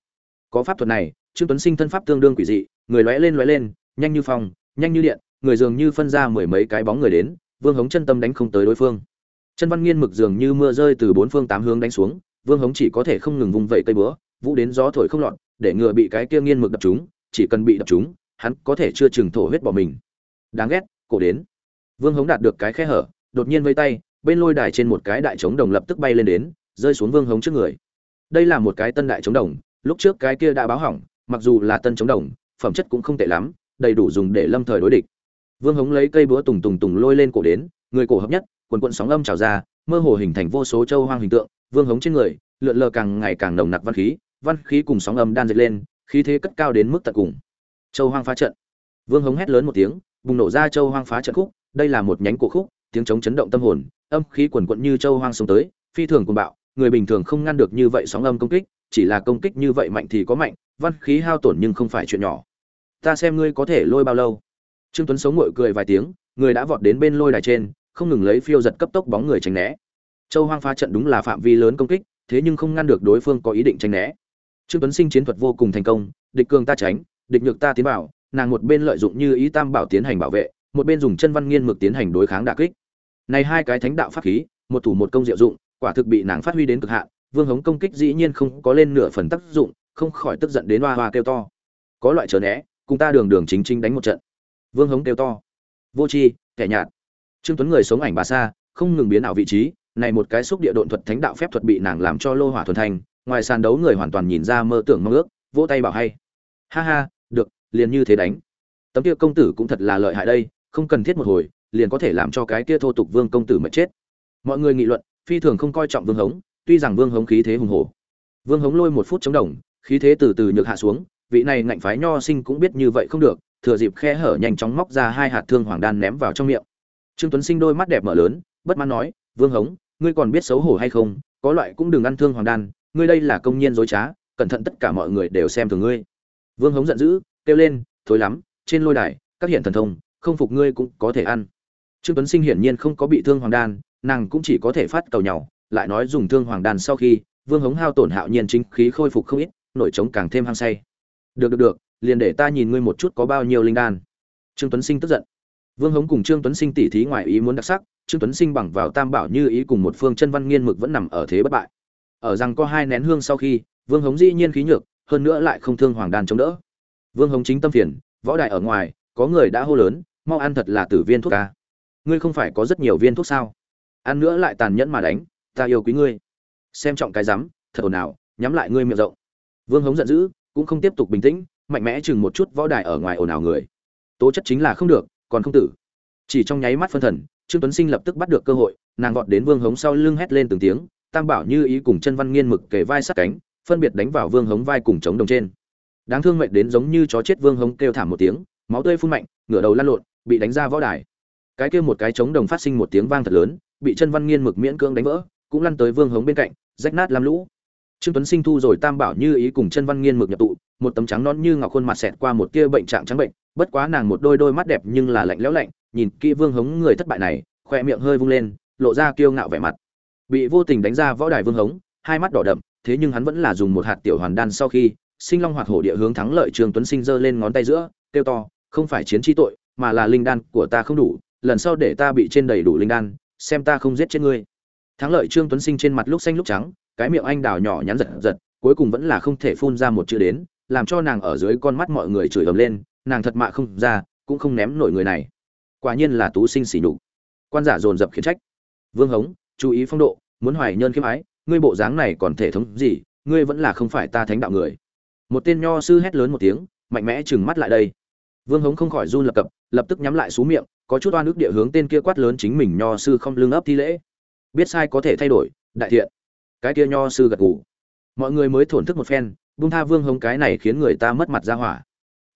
Có pháp thuật này, trương tuấn sinh thân pháp tương đương quỷ dị, người lóe lên lóe lên nhanh như phong nhanh như điện người dường như phân ra mười mấy cái bóng người đến vương hống chân tâm đánh không tới đối phương. Chân văn nghiên mực dường như mưa rơi từ bốn phương tám hướng đánh xuống vương hống chỉ có thể không ngừng vung vẩy cây búa vũ đến gió thổi không lọt để ngừa bị cái kia nghiên mực đập trúng, chỉ cần bị đập trúng, hắn có thể chưa chừng thổ huyết bỏ mình. Đáng ghét cổ đến. Vương hống đạt được cái khe hở đột nhiên vây tay bên lôi đài trên một cái đại trống đồng lập tức bay lên đến rơi xuống vương hống trước người. Đây là một cái tân đại trống đồng lúc trước cái kia đã báo hỏng mặc dù là tân trống đồng phẩm chất cũng không tệ lắm đầy đủ dùng để lâm thời đối địch. Vương hống lấy cây búa tùng tùng tùng lôi lên cổ đến, người cổ hợp nhất, quần quận sóng âm trào ra, mơ hồ hình thành vô số châu hoang hình tượng, vương hống trên người, lượn lờ càng ngày càng nồng nặc văn khí văn khí cùng sóng âm đan dệt lên, khí thế cất cao đến mức tận cùng. Châu hoang phá trận. Vương hống hét lớn một tiếng, bùng nổ ra châu hoang phá trận khúc, đây là một nhánh cổ khúc, tiếng trống chấn động tâm hồn, âm khí quần quận như châu hoang xuống tới, phi thường cuồng bạo, người bình thường không ngăn được như vậy sóng âm công kích, chỉ là công kích như vậy mạnh thì có mạnh, văn khí hao tổn nhưng không phải chuyện nhỏ ta xem ngươi có thể lôi bao lâu. Trương tuấn sống ngội cười vài tiếng, người đã vọt đến bên lôi đài trên, không ngừng lấy phiêu giật cấp tốc bóng người tránh né. Châu hoang phá trận đúng là phạm vi lớn công kích, thế nhưng không ngăn được đối phương có ý định tránh né. Trương tuấn sinh chiến thuật vô cùng thành công, địch cường ta tránh, địch nhược ta tiến vào, nàng một bên lợi dụng như ý tam bảo tiến hành bảo vệ, một bên dùng chân văn nghiên mực tiến hành đối kháng đả kích. Này hai cái thánh đạo pháp khí, một thủ một công diệu dụng, quả thực bị nàng phát huy đến cực hạn, vương hống công kích dĩ nhiên không có lên nửa phần tác dụng, không khỏi tức giận đến hoa hoa kêu to. Có loại chờ né cùng ta đường đường chính chính đánh một trận. Vương hống kêu to. Vô tri, kẻ nhạt. Trương tuấn người sống ảnh bà sa, không ngừng biến ảo vị trí, này một cái xúc địa độn thuật thánh đạo phép thuật bị nàng làm cho lô hỏa thuần thành, ngoài sàn đấu người hoàn toàn nhìn ra mơ tưởng mong ước, vỗ tay bảo hay. Ha ha, được, liền như thế đánh. Tấm kia công tử cũng thật là lợi hại đây, không cần thiết một hồi, liền có thể làm cho cái kia thô tục vương công tử mà chết. Mọi người nghị luận, phi thường không coi trọng vương hống, tuy rằng vương hống khí thế hùng hổ. Vương hống lôi một phút chống đồng, khí thế từ từ nhược hạ xuống vị này ngạnh phái nho sinh cũng biết như vậy không được, thừa dịp khe hở nhanh chóng móc ra hai hạt thương hoàng đan ném vào trong miệng. Trương tuấn sinh đôi mắt đẹp mở lớn, bất mãn nói, vương hống, ngươi còn biết xấu hổ hay không? Có loại cũng đừng ăn thương hoàng đan, ngươi đây là công nhân dối trá, cẩn thận tất cả mọi người đều xem thường ngươi. Vương hống giận dữ, kêu lên, thối lắm, trên lôi đài, các hiện thần thông, không phục ngươi cũng có thể ăn. Trương tuấn sinh hiển nhiên không có bị thương hoàng đan, nàng cũng chỉ có thể phát cầu nhau lại nói dùng thương hoàng đan sau khi, vương hống hao tổn hạo nhiên chính khí khôi phục không ít, nội trống càng thêm hăng say được được được, liền để ta nhìn ngươi một chút có bao nhiêu linh đan. Trương tuấn sinh tức giận. Vương hống cùng trương tuấn sinh tỉ thí ngoài ý muốn đặc sắc, trương tuấn sinh bằng vào tam bảo như ý cùng một phương chân văn nghiên mực vẫn nằm ở thế bất bại. Ở rằng có hai nén hương sau khi, vương hống dĩ nhiên khí nhược, hơn nữa lại không thương hoàng đan chống đỡ. Vương hống chính tâm phiền, võ đại ở ngoài, có người đã hô lớn, mau ăn thật là tử viên thuốc ca ngươi không phải có rất nhiều viên thuốc sao? Ăn nữa lại tàn nhẫn mà đánh, ta yêu quý ngươi. Xem trọng cái rắm, thật ồn ào, nhắm lại ngươi miệng rộng. Vương hống giận dữ cũng không tiếp tục bình tĩnh, mạnh mẽ chừng một chút võ đài ở ngoài ồn ào người. Tố chất chính là không được, còn không tử. Chỉ trong nháy mắt phân thần, trương tuấn sinh lập tức bắt được cơ hội, nàng vọt đến vương hống sau lưng hét lên từng tiếng, tam bảo như ý cùng chân văn nghiên mực kề vai sát cánh, phân biệt đánh vào vương hống vai cùng chống đồng trên. Đáng thương mệnh đến giống như chó chết vương hống kêu thảm một tiếng, máu tươi phun mạnh, ngửa đầu lăn lộn, bị đánh ra võ đài. Cái kia một cái chống đồng phát sinh một tiếng vang thật lớn, bị chân văn nghiên mực miễn cưỡng đánh vỡ, cũng lăn tới vương hống bên cạnh, rách nát làm lũ trương tuấn sinh thu rồi tam bảo như ý cùng chân văn nghiên mực nhập tụ, một tấm trắng non như ngọc khuôn mặt xẹt qua một tia bệnh trạng trắng bệnh, bất quá nàng một đôi đôi mắt đẹp nhưng là lạnh lẽo lạnh, nhìn kỹ vương hống người thất bại này, khoe miệng hơi vung lên, lộ ra kiêu ngạo vẻ mặt. Bị vô tình đánh ra võ đài vương hống, hai mắt đỏ đậm, thế nhưng hắn vẫn là dùng một hạt tiểu hoàn đan sau khi, sinh long hoạt hổ địa hướng thắng lợi trương tuấn sinh giơ lên ngón tay giữa, kêu to, không phải chiến chi tội, mà là linh đan của ta không đủ, lần sau để ta bị trên đầy đủ linh đan, xem ta không giết chết ngươi. Thắng lợi trương tuấn sinh trên mặt lúc xanh lúc trắng cái miệng anh đào nhỏ nhắn giật giật, cuối cùng vẫn là không thể phun ra một chữ đến, làm cho nàng ở dưới con mắt mọi người chửi ầm lên, nàng thật mạ không ra, cũng không ném nổi người này. Quả nhiên là tú sinh xỉ nhục. Quan giả dồn dập khiển trách. Vương hống, chú ý phong độ, muốn hoài nhân khiêm ái, ngươi bộ dáng này còn thể thống gì, ngươi vẫn là không phải ta thánh đạo người. Một tên nho sư hét lớn một tiếng, mạnh mẽ chừng mắt lại đây. Vương hống không khỏi run lập cập, lập tức nhắm lại xuống miệng, có chút oan ức địa hướng tên kia quát lớn chính mình nho sư không lương ấp thi lễ. Biết sai có thể thay đổi, đại thiện cái kia nho sư gật gù. Mọi người mới thổn thức một phen bung tha vương hống cái này khiến người ta mất mặt ra hỏa.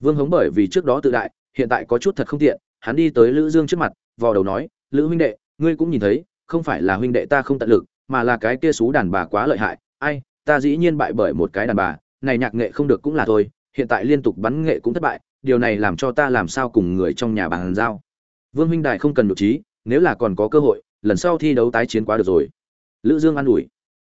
Vương hống bởi vì trước đó tự đại, hiện tại có chút thật không tiện, hắn đi tới lữ dương trước mặt, vò đầu nói, lữ huynh đệ, ngươi cũng nhìn thấy, không phải là huynh đệ ta không tận lực, mà là cái kia xú đàn bà quá lợi hại. Ai, ta dĩ nhiên bại bởi một cái đàn bà, này nhạc nghệ không được cũng là thôi, hiện tại liên tục bắn nghệ cũng thất bại, điều này làm cho ta làm sao cùng người trong nhà bàn giao? Vương huynh đại không cần nhục trí, nếu là còn có cơ hội, lần sau thi đấu tái chiến quá được rồi. Lữ dương an ủi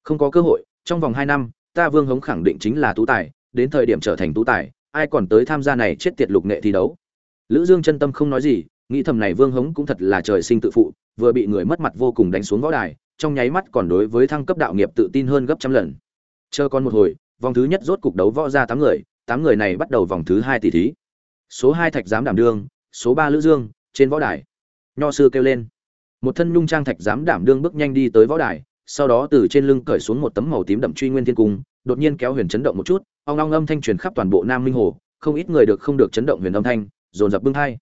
không có cơ hội, trong vòng hai năm, ta vương hống khẳng định chính là tú tài, đến thời điểm trở thành tú tài, ai còn tới tham gia này chết tiệt lục nghệ thi đấu. Lữ dương chân tâm không nói gì, nghĩ thầm này vương hống cũng thật là trời sinh tự phụ, vừa bị người mất mặt vô cùng đánh xuống võ đài, trong nháy mắt còn đối với thăng cấp đạo nghiệp tự tin hơn gấp trăm lần. Chờ còn một hồi, vòng thứ nhất rốt cục đấu võ ra tám người tám người này bắt đầu vòng thứ hai tỷ thí. Số hai thạch giám đảm đương, số ba lữ dương, trên võ đài. Nho sư kêu lên. Một thân nhung trang thạch giám đảm đương bước nhanh đi tới võ đài sau đó từ trên lưng cởi xuống một tấm màu tím đậm truy nguyên thiên cung, đột nhiên kéo huyền chấn động một chút, ong ong âm thanh truyền khắp toàn bộ nam minh hồ, không ít người được không được chấn động huyền âm thanh, dồn dập bưng thai.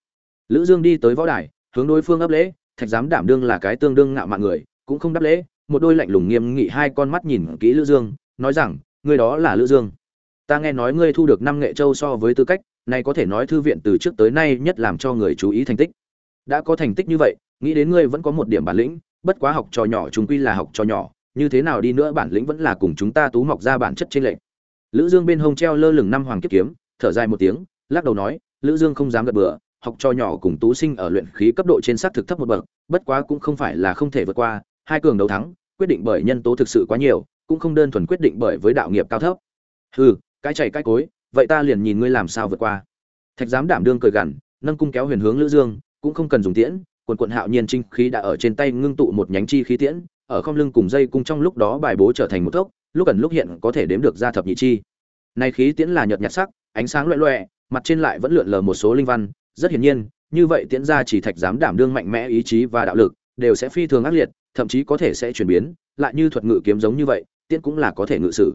Lữ dương đi tới võ đài, hướng đối phương ấp lễ, thạch giám đảm đương là cái tương đương ngạo mạn người, cũng không đáp lễ, một đôi lạnh lùng nghiêm nghị hai con mắt nhìn kỹ lữ dương, nói rằng người đó là lữ dương. Ta nghe nói ngươi thu được năm nghệ châu so với tư cách, này có thể nói thư viện từ trước tới nay nhất làm cho người chú ý thành tích. Đã có thành tích như vậy, nghĩ đến ngươi vẫn có một điểm bản lĩnh bất quá học trò nhỏ chúng quy là học trò nhỏ, như thế nào đi nữa bản lĩnh vẫn là cùng chúng ta tú mọc ra bản chất trên lệnh lữ dương bên hông treo lơ lửng năm hoàng kiếp kiếm, thở dài một tiếng, lắc đầu nói, lữ dương không dám gật bừa, học trò nhỏ cùng tú sinh ở luyện khí cấp độ trên sát thực thấp một bậc, bất quá cũng không phải là không thể vượt qua, hai cường đấu thắng, quyết định bởi nhân tố thực sự quá nhiều, cũng không đơn thuần quyết định bởi với đạo nghiệp cao thấp. Hừ, cái chảy cái cối, vậy ta liền nhìn ngươi làm sao vượt qua. Thạch giám đảm đương cười gằn, nâng cung kéo huyền hướng lữ dương, cũng không cần dùng tiễn quần quận hạo nhiên trinh khí đã ở trên tay ngưng tụ một nhánh chi khí tiễn ở không lưng cùng dây cung trong lúc đó bài bố trở thành một thốc lúc gần lúc hiện có thể đếm được ra thập nhị chi. Này khí tiễn là nhợt nhạt sắc ánh sáng loẹ loẹt, mặt trên lại vẫn lượn lờ một số linh văn rất hiển nhiên như vậy tiễn ra chỉ thạch dám đảm đương mạnh mẽ ý chí và đạo lực đều sẽ phi thường ác liệt thậm chí có thể sẽ chuyển biến lại như thuật ngự kiếm giống như vậy tiễn cũng là có thể ngự sử.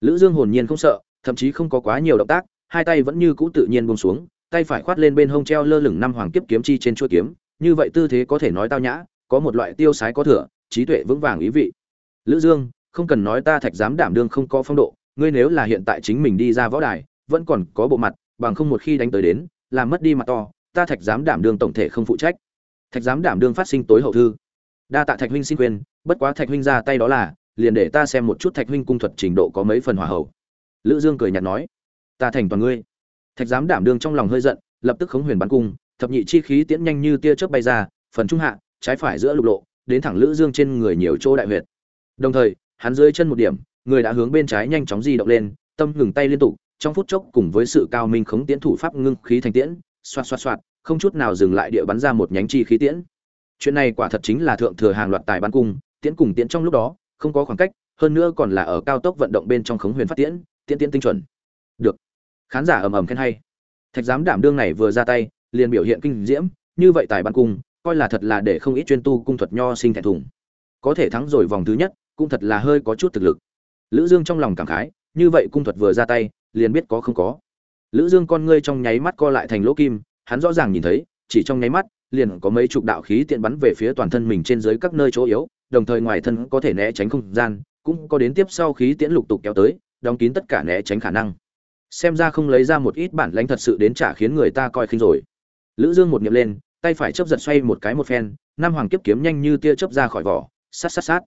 Lữ dương hồn nhiên không sợ thậm chí không có quá nhiều động tác hai tay vẫn như cũ tự nhiên buông xuống tay phải khoát lên bên hông treo lơ lửng năm hoàng kiếp kiếm chi trên chuôi kiếm như vậy tư thế có thể nói tao nhã, có một loại tiêu sái có thừa, trí tuệ vững vàng ý vị. Lữ dương, không cần nói ta thạch dám đảm đương không có phong độ, ngươi nếu là hiện tại chính mình đi ra võ đài, vẫn còn có bộ mặt, bằng không một khi đánh tới đến làm mất đi mặt to, ta thạch dám đảm đương tổng thể không phụ trách. Thạch dám đảm đương phát sinh tối hậu thư. Đa tạ thạch huynh xin khuyên, bất quá thạch huynh ra tay đó là, liền để ta xem một chút thạch huynh cung thuật trình độ có mấy phần hòa hậu. Lữ dương cười nhạt nói, ta thành toàn ngươi. Thạch dám đảm đương trong lòng hơi giận, lập tức khống huyền bắn cung thập nhị chi khí tiễn nhanh như tia chớp bay ra, phần trung hạ, trái phải giữa lục lộ, đến thẳng lữ dương trên người nhiều chỗ đại huyệt. Đồng thời, hắn dưới chân một điểm, người đã hướng bên trái nhanh chóng di động lên, tâm ngừng tay liên tục, trong phút chốc cùng với sự cao minh khống tiễn thủ pháp ngưng khí thành tiễn xoát xoát xoát không chút nào dừng lại địa bắn ra một nhánh chi khí tiễn. Chuyện này quả thật chính là thượng thừa hàng loạt tài bắn cung, tiễn cùng tiễn trong lúc đó, không có khoảng cách, hơn nữa còn là ở cao tốc vận động bên trong khống huyền phát tiễn tiễn tiễn tinh chuẩn. Được. Khán giả ầm ầm khen hay. Thạch giám đảm đương này vừa ra tay liền biểu hiện kinh diễm, như vậy tài ban cung, coi là thật là để không ít chuyên tu cung thuật nho sinh thẹn thùng. Có thể thắng rồi vòng thứ nhất, cũng thật là hơi có chút thực lực. Lữ dương trong lòng cảm khái, như vậy cung thuật vừa ra tay, liền biết có không có. Lữ dương con ngươi trong nháy mắt co lại thành lỗ kim, hắn rõ ràng nhìn thấy, chỉ trong nháy mắt, liền có mấy chục đạo khí tiện bắn về phía toàn thân mình trên dưới các nơi chỗ yếu, đồng thời ngoài thân có thể né tránh không gian, cũng có đến tiếp sau khí tiễn lục tục kéo tới, đóng kín tất cả né tránh khả năng. Xem ra không lấy ra một ít bản lãnh thật sự đến trả khiến người ta coi khinh rồi lữ dương một niệm lên, tay phải chớp giật xoay một cái một phen, năm hoàng kiếp kiếm nhanh như tia chớp ra khỏi vỏ, sát sát sát.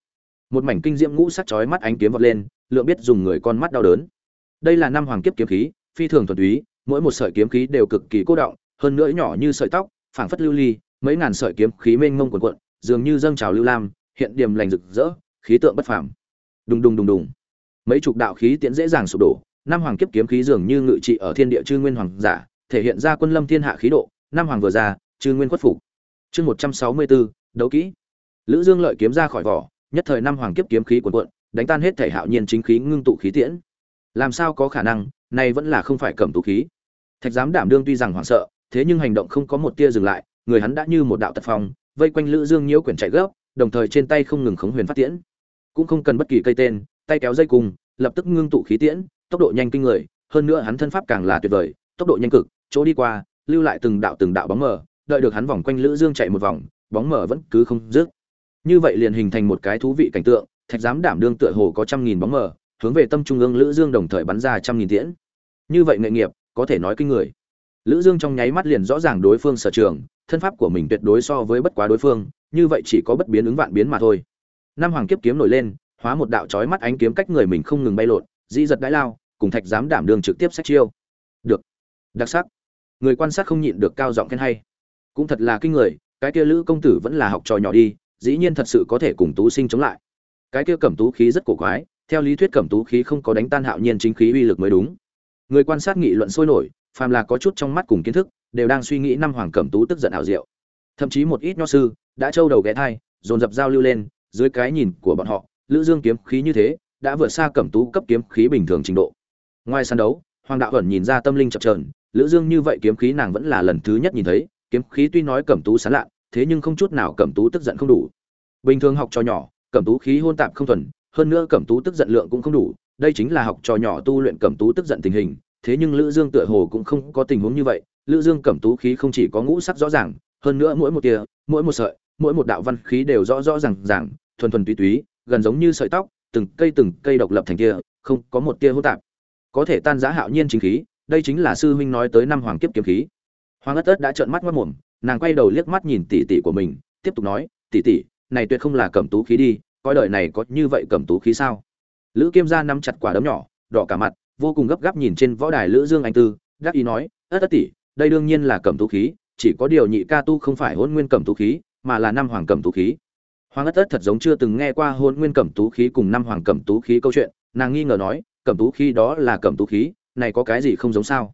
Một mảnh kinh diễm ngũ sắc chói mắt ánh kiếm vọt lên, lượng biết dùng người con mắt đau đớn. Đây là năm hoàng kiếp kiếm khí, phi thường thuần túy, mỗi một sợi kiếm khí đều cực kỳ cô động, hơn nữa nhỏ như sợi tóc, phảng phất lưu ly, mấy ngàn sợi kiếm khí mênh mông cuồn cuộn, dường như dâng trào lưu lam, hiện điểm lành rực rỡ, khí tượng bất phàm. Đùng đùng đùng đùng. Mấy chục đạo khí tiễn dễ dàng sụp đổ, năm hoàng kiếp kiếm khí dường như ngự trị ở thiên địa chư nguyên hoàng giả, thể hiện ra quân lâm thiên hạ khí độ năm hoàng vừa ra trừ nguyên khuất phục. Chương một trăm sáu mươi bốn đấu kỹ. Lữ dương lợi kiếm ra khỏi vỏ, nhất thời năm hoàng kiếp kiếm khí cuồn cuộn, đánh tan hết thể hạo nhiên chính khí ngưng tụ khí tiễn. Làm sao có khả năng, này vẫn là không phải cầm tụ khí. Thạch giám đảm đương tuy rằng hoảng sợ, thế nhưng hành động không có một tia dừng lại, người hắn đã như một đạo tật phong, vây quanh lữ dương nhiễu quyển chạy gấp, đồng thời trên tay không ngừng khống huyền phát tiễn. Cũng không cần bất kỳ cây tên, tay kéo dây cùng lập tức ngưng tụ khí tiễn, tốc độ nhanh kinh người, hơn nữa hắn thân pháp càng là tuyệt vời, tốc độ nhanh cực, chỗ đi qua lưu lại từng đạo từng đạo bóng mờ đợi được hắn vòng quanh lữ dương chạy một vòng bóng mờ vẫn cứ không dứt. Như vậy liền hình thành một cái thú vị cảnh tượng thạch giám đảm đương tựa hồ có trăm nghìn bóng mờ hướng về tâm trung ương lữ dương đồng thời bắn ra trăm nghìn tiễn. Như vậy nghệ nghiệp có thể nói kinh người. Lữ dương trong nháy mắt liền rõ ràng đối phương sở trường thân pháp của mình tuyệt đối so với bất quá đối phương như vậy chỉ có bất biến ứng vạn biến mà thôi. Năm hoàng kiếp kiếm nổi lên hóa một đạo chói mắt ánh kiếm cách người mình không ngừng bay lột, dĩ giật đãi lao cùng thạch giám đảm đương trực tiếp xét chiêu. Được. Đặc sắc người quan sát không nhịn được cao giọng khen hay. Cũng thật là kinh người, cái kia lữ công tử vẫn là học trò nhỏ đi, dĩ nhiên thật sự có thể cùng tú sinh chống lại. Cái kia cẩm tú khí rất cổ quái, theo lý thuyết cẩm tú khí không có đánh tan hạo nhiên chính khí uy lực mới đúng. Người quan sát nghị luận sôi nổi, phàm là có chút trong mắt cùng kiến thức, đều đang suy nghĩ năm hoàng cẩm tú tức giận ảo diệu. Thậm chí một ít nho sư, đã trâu đầu ghé thai, dồn dập giao lưu lên, dưới cái nhìn của bọn họ, lữ dương kiếm khí như thế, đã vượt xa cẩm tú cấp kiếm khí bình thường trình độ. Ngoài sàn đấu, hoàng đạo ẩn nhìn ra tâm linh chập chờn lữ dương như vậy kiếm khí nàng vẫn là lần thứ nhất nhìn thấy, kiếm khí tuy nói cẩm tú sán lạ thế nhưng không chút nào cẩm tú tức giận không đủ. Bình thường học trò nhỏ, cẩm tú khí hôn tạp không thuần, hơn nữa cẩm tú tức giận lượng cũng không đủ, đây chính là học trò nhỏ tu luyện cẩm tú tức giận tình hình, thế nhưng lữ dương tựa hồ cũng không có tình huống như vậy, lữ dương cẩm tú khí không chỉ có ngũ sắc rõ ràng, hơn nữa mỗi một tia, mỗi một sợi, mỗi một đạo văn khí đều rõ rõ ràng ràng, thuần thuần túy túy, gần giống như sợi tóc, từng cây từng cây độc lập thành kia, không có một tia hỗn tạp. Có thể tan giá hạo nhiên chính khí đây chính là sư huynh nói tới năm hoàng kiếp kiếm khí. Hoàng ất ất đã trợn mắt mất mồm nàng quay đầu liếc mắt nhìn tỷ tỷ của mình, tiếp tục nói, tỷ tỷ, này tuyệt không là cẩm tú khí đi, coi đời này có như vậy cầm tú khí sao? Lữ kiêm gia nắm chặt quả đấm nhỏ, đỏ cả mặt, vô cùng gấp gáp nhìn trên võ đài lữ dương anh tư, đắc ý nói, ất ất tỷ, đây đương nhiên là cầm tú khí, chỉ có điều nhị ca tu không phải hôn nguyên cầm tú khí, mà là năm hoàng cầm tú khí. Hoàng ất ất thật giống chưa từng nghe qua hôn nguyên cầm tú khí cùng năm hoàng cầm tú khí câu chuyện, nàng nghi ngờ nói cầm tú khí đó là cầm tú khí này có cái gì không giống sao?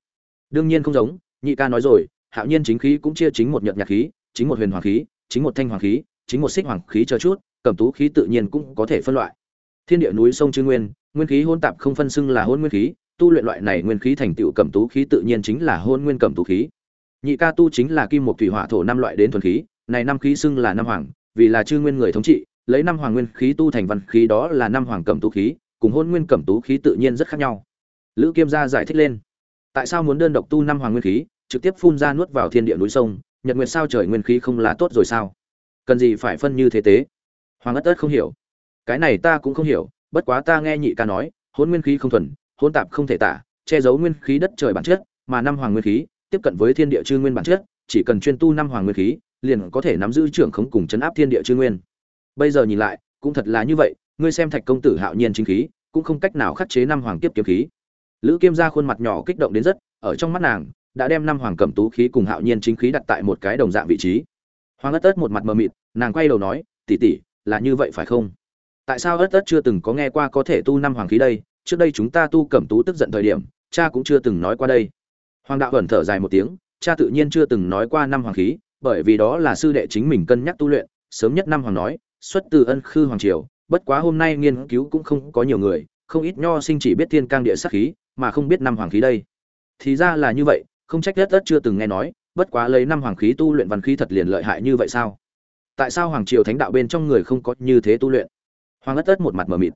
Đương nhiên không giống, nhị ca nói rồi, hạo nhiên chính khí cũng chia chính một nhật nhạc khí, chính một huyền hoàng khí, chính một thanh hoàng khí, chính một xích hoàng khí chờ chút, cẩm tú khí tự nhiên cũng có thể phân loại. Thiên địa núi sông chư nguyên nguyên khí hôn tạp không phân xưng là hôn nguyên khí, tu luyện loại này nguyên khí thành tựu cẩm tú khí tự nhiên chính là hôn nguyên cẩm tú khí. Nhị ca tu chính là kim một thủy hỏa thổ năm loại đến thuần khí, này năm khí xưng là năm hoàng, vì là chư nguyên người thống trị, lấy năm hoàng nguyên khí tu thành văn khí đó là năm hoàng cẩm tú khí, cùng hôn nguyên cẩm tú khí tự nhiên rất khác nhau lữ kiêm gia giải thích lên. Tại sao muốn đơn độc tu năm hoàng nguyên khí, trực tiếp phun ra nuốt vào thiên địa núi sông, nhật nguyệt sao trời nguyên khí không là tốt rồi sao? Cần gì phải phân như thế tế? Hoàng ất ất không hiểu. Cái này ta cũng không hiểu, bất quá ta nghe nhị ca nói hôn nguyên khí không thuần hôn tạp không thể tả, che giấu nguyên khí đất trời bản chất, mà năm hoàng nguyên khí, tiếp cận với thiên địa chư nguyên bản chất, chỉ cần chuyên tu năm hoàng nguyên khí, liền có thể nắm giữ trưởng khống cùng chấn áp thiên địa chư nguyên. Bây giờ nhìn lại, cũng thật là như vậy, ngươi xem thạch công tử hạo nhiên chính khí, cũng không cách nào khắc chế năm hoàng tiếp kiếm khí lữ kiêm ra khuôn mặt nhỏ kích động đến rất, ở trong mắt nàng, đã đem năm hoàng cẩm tú khí cùng hạo nhiên chính khí đặt tại một cái đồng dạng vị trí. Hoàng ất ất một mặt mờ mịt, nàng quay đầu nói tỉ tỉ là như vậy phải không? Tại sao ất ất chưa từng có nghe qua có thể tu năm hoàng khí đây? Trước đây chúng ta tu cẩm tú tức giận thời điểm, cha cũng chưa từng nói qua đây. Hoàng đạo ẩn thở dài một tiếng, cha tự nhiên chưa từng nói qua năm hoàng khí, bởi vì đó là sư đệ chính mình cân nhắc tu luyện. Sớm nhất năm hoàng nói, xuất từ ân khư hoàng triều, bất quá hôm nay nghiên cứu cũng không có nhiều người, không ít nho sinh chỉ biết thiên cang địa sắc khí mà không biết năm hoàng khí đây. Thì ra là như vậy, không trách đất đất chưa từng nghe nói, bất quá lấy năm hoàng khí tu luyện văn khí thật liền lợi hại như vậy sao? Tại sao hoàng triều thánh đạo bên trong người không có như thế tu luyện? Hoàng ất ất một mặt mờ mịt.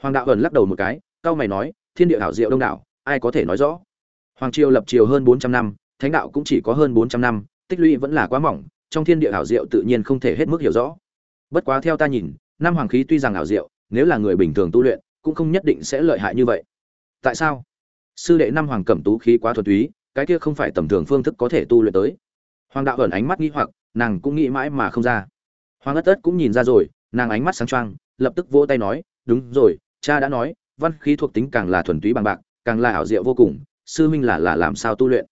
Hoàng đạo ẩn lắc đầu một cái cao mày nói, thiên địa hảo diệu đông đảo, ai có thể nói rõ? Hoàng triều lập triều hơn bốn trăm năm, thánh đạo cũng chỉ có hơn bốn trăm năm, tích lũy vẫn là quá mỏng, trong thiên địa hảo diệu tự nhiên không thể hết mức hiểu rõ. Bất quá theo ta nhìn, năm hoàng khí tuy rằng ảo diệu, nếu là người bình thường tu luyện, cũng không nhất định sẽ lợi hại như vậy. Tại sao? Sư đệ năm hoàng cẩm tú khí quá thuần túy, cái kia không phải tầm thường phương thức có thể tu luyện tới. Hoàng đạo ẩn ánh mắt nghĩ hoặc, nàng cũng nghĩ mãi mà không ra. Hoàng ất ất cũng nhìn ra rồi, nàng ánh mắt sáng trăng lập tức vỗ tay nói, đúng rồi, cha đã nói, văn khí thuộc tính càng là thuần túy bằng bạc, càng là ảo diệu vô cùng, sư minh là là làm sao tu luyện?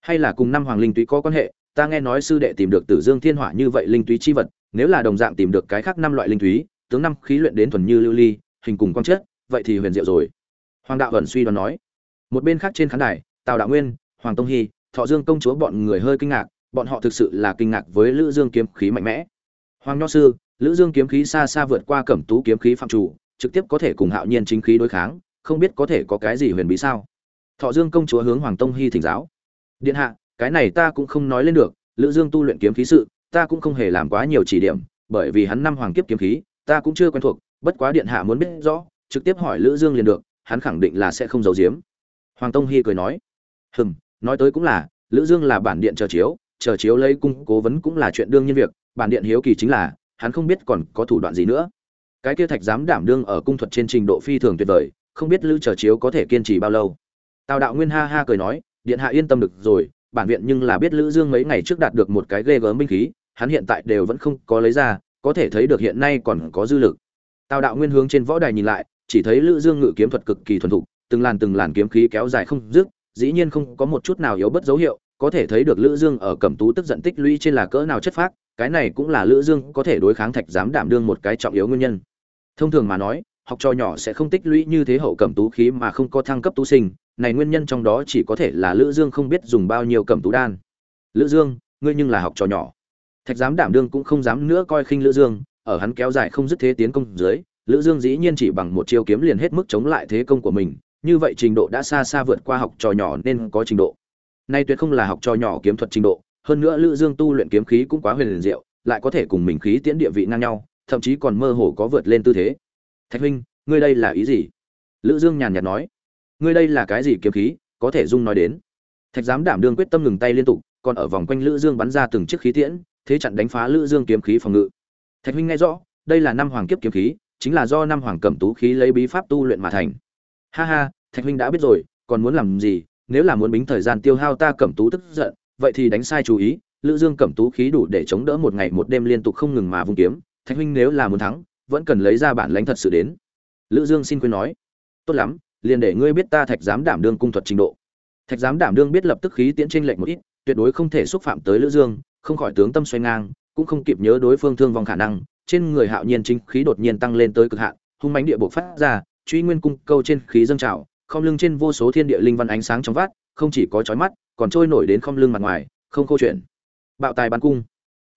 Hay là cùng năm hoàng linh túy có quan hệ, ta nghe nói sư đệ tìm được tử dương thiên hỏa như vậy linh túy chi vật, nếu là đồng dạng tìm được cái khác năm loại linh túy, tướng năm khí luyện đến thuần như lưu ly, hình cùng quang chất, vậy thì huyền diệu rồi. Hoàng đạo ẩn suy đoán nói một bên khác trên khán đài, tào đạo nguyên, hoàng tông hy, thọ dương công chúa bọn người hơi kinh ngạc, bọn họ thực sự là kinh ngạc với lữ dương kiếm khí mạnh mẽ. Hoàng nho sư, lữ dương kiếm khí xa xa vượt qua cẩm tú kiếm khí phạm chủ, trực tiếp có thể cùng hạo nhiên chính khí đối kháng, không biết có thể có cái gì huyền bí sao? Thọ dương công chúa hướng hoàng tông hy thỉnh giáo. Điện hạ, cái này ta cũng không nói lên được, lữ dương tu luyện kiếm khí sự, ta cũng không hề làm quá nhiều chỉ điểm, bởi vì hắn năm hoàng kiếp kiếm khí, ta cũng chưa quen thuộc, bất quá điện hạ muốn biết rõ, trực tiếp hỏi lữ dương liền được, hắn khẳng định là sẽ không giấu giếm hoàng tông hy cười nói, hừm, nói tới cũng là, lữ dương là bản điện chờ chiếu chờ chiếu lấy cung cố vấn cũng là chuyện đương nhiên việc, bản điện hiếu kỳ chính là, hắn không biết còn có thủ đoạn gì nữa. Cái kia thạch dám đảm đương ở cung thuật trên trình độ phi thường tuyệt vời, không biết lữ chờ chiếu có thể kiên trì bao lâu. Tào đạo nguyên ha ha cười nói, điện hạ yên tâm được rồi, bản viện nhưng là biết lữ dương mấy ngày trước đạt được một cái ghê gớm binh khí, hắn hiện tại đều vẫn không có lấy ra, có thể thấy được hiện nay còn có dư lực. Tào đạo nguyên hướng trên võ đài nhìn lại, chỉ thấy lữ dương ngự kiếm thuật cực kỳ thuần thục từng làn từng làn kiếm khí kéo dài không dứt, dĩ nhiên không có một chút nào yếu bất dấu hiệu, có thể thấy được lữ dương ở cẩm tú tức giận tích lũy trên là cỡ nào chất phác, cái này cũng là lữ dương có thể đối kháng thạch dám đảm đương một cái trọng yếu nguyên nhân. Thông thường mà nói, học trò nhỏ sẽ không tích lũy như thế hậu cẩm tú khí mà không có thăng cấp tú sinh, này nguyên nhân trong đó chỉ có thể là lữ dương không biết dùng bao nhiêu cẩm tú đan. Lữ dương, ngươi nhưng là học trò nhỏ. Thạch dám đảm đương cũng không dám nữa coi khinh lữ dương, ở hắn kéo dài không dứt thế tiến công dưới, lữ dương dĩ nhiên chỉ bằng một chiêu kiếm liền hết mức chống lại thế công của mình như vậy trình độ đã xa xa vượt qua học trò nhỏ nên có trình độ. Nay tuyệt không là học trò nhỏ kiếm thuật trình độ, hơn nữa lữ dương tu luyện kiếm khí cũng quá huyền diệu, lại có thể cùng mình khí tiễn địa vị ngang nhau, thậm chí còn mơ hồ có vượt lên tư thế. Thạch huynh, ngươi đây là ý gì? Lữ dương nhàn nhạt nói. Ngươi đây là cái gì kiếm khí? Có thể dung nói đến. Thạch giám đảm đương quyết tâm ngừng tay liên tục, còn ở vòng quanh lữ dương bắn ra từng chiếc khí tiễn, thế chặn đánh phá lữ dương kiếm khí phòng ngự. Thạch huynh nghe rõ, đây là năm hoàng kiếp kiếm khí, chính là do năm hoàng cẩm tú khí lấy bí pháp tu luyện mà thành ha ha, thạch huynh đã biết rồi, còn muốn làm gì? Nếu là muốn bính thời gian tiêu hao ta cẩm tú tức giận, vậy thì đánh sai chú ý. Lữ dương cẩm tú khí đủ để chống đỡ một ngày một đêm liên tục không ngừng mà vung kiếm. Thạch huynh nếu là muốn thắng, vẫn cần lấy ra bản lãnh thật sự đến. Lữ dương xin khuyên nói, tốt lắm, liền để ngươi biết ta thạch Dám đảm đương cung thuật trình độ. Thạch Dám đảm đương biết lập tức khí tiễn trên lệnh một ít, tuyệt đối không thể xúc phạm tới lữ dương, không khỏi tướng tâm xoay ngang, cũng không kịp nhớ đối phương thương vong khả năng. Trên người hạo nhiên chính khí đột nhiên tăng lên tới cực hạn, hung mãnh địa bộ phát ra truy nguyên cung câu trên khí dâng trào không lưng trên vô số thiên địa linh văn ánh sáng trong vát không chỉ có chói mắt, còn trôi nổi đến không lưng mặt ngoài, không câu chuyện. Bạo tài bắn cung.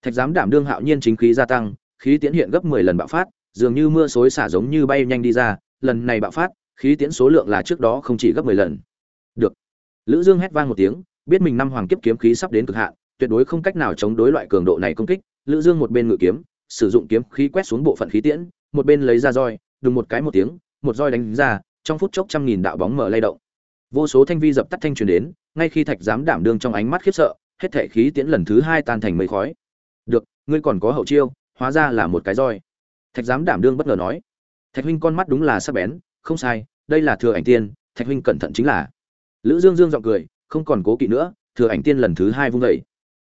Thạch giám đảm đương hạo nhiên chính khí gia tăng, khí tiễn hiện gấp 10 lần bạo phát, dường như mưa xối xả giống như bay nhanh đi ra, lần này bạo phát, khí tiễn số lượng là trước đó không chỉ gấp 10 lần. Được. Lữ dương hét vang một tiếng, biết mình năm hoàng kiếp kiếm khí sắp đến cực hạn, tuyệt đối không cách nào chống đối loại cường độ này công kích, lữ dương một bên ngự kiếm, sử dụng kiếm khí quét xuống bộ phận khí tiễn, một bên lấy ra roi, đùng một cái một tiếng một roi đánh ra, trong phút chốc trăm nghìn đạo bóng mở lay động. Vô số thanh vi dập tắt thanh truyền đến, ngay khi thạch giám đảm đương trong ánh mắt khiếp sợ, hết thể khí tiễn lần thứ hai tan thành mây khói. Được, ngươi còn có hậu chiêu, hóa ra là một cái roi. Thạch giám đảm đương bất ngờ nói. Thạch huynh con mắt đúng là sắc bén, không sai, đây là thừa ảnh tiên, thạch huynh cẩn thận chính là. Lữ dương dương giọng cười, không còn cố kỵ nữa, thừa ảnh tiên lần thứ hai vung dậy.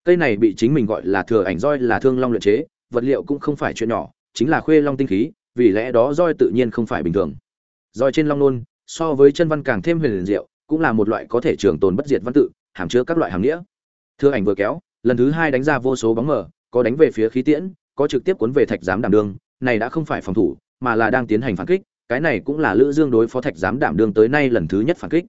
Cây này bị chính mình gọi là thừa ảnh roi là thương long luyện chế, vật liệu cũng không phải chuyện nhỏ, chính là khuê long tinh khí, vì lẽ đó roi tự nhiên không phải bình thường. Rồi trên long nôn so với chân văn càng thêm huyền liền diệu cũng là một loại có thể trường tồn bất diệt văn tự hàm chứa các loại hàm nghĩa. Thừa ảnh vừa kéo lần thứ hai đánh ra vô số bóng mờ, có đánh về phía khí tiễn có trực tiếp cuốn về thạch giám đảm đương này đã không phải phòng thủ mà là đang tiến hành phản kích cái này cũng là lữ dương đối phó thạch giám đảm đương tới nay lần thứ nhất phản kích.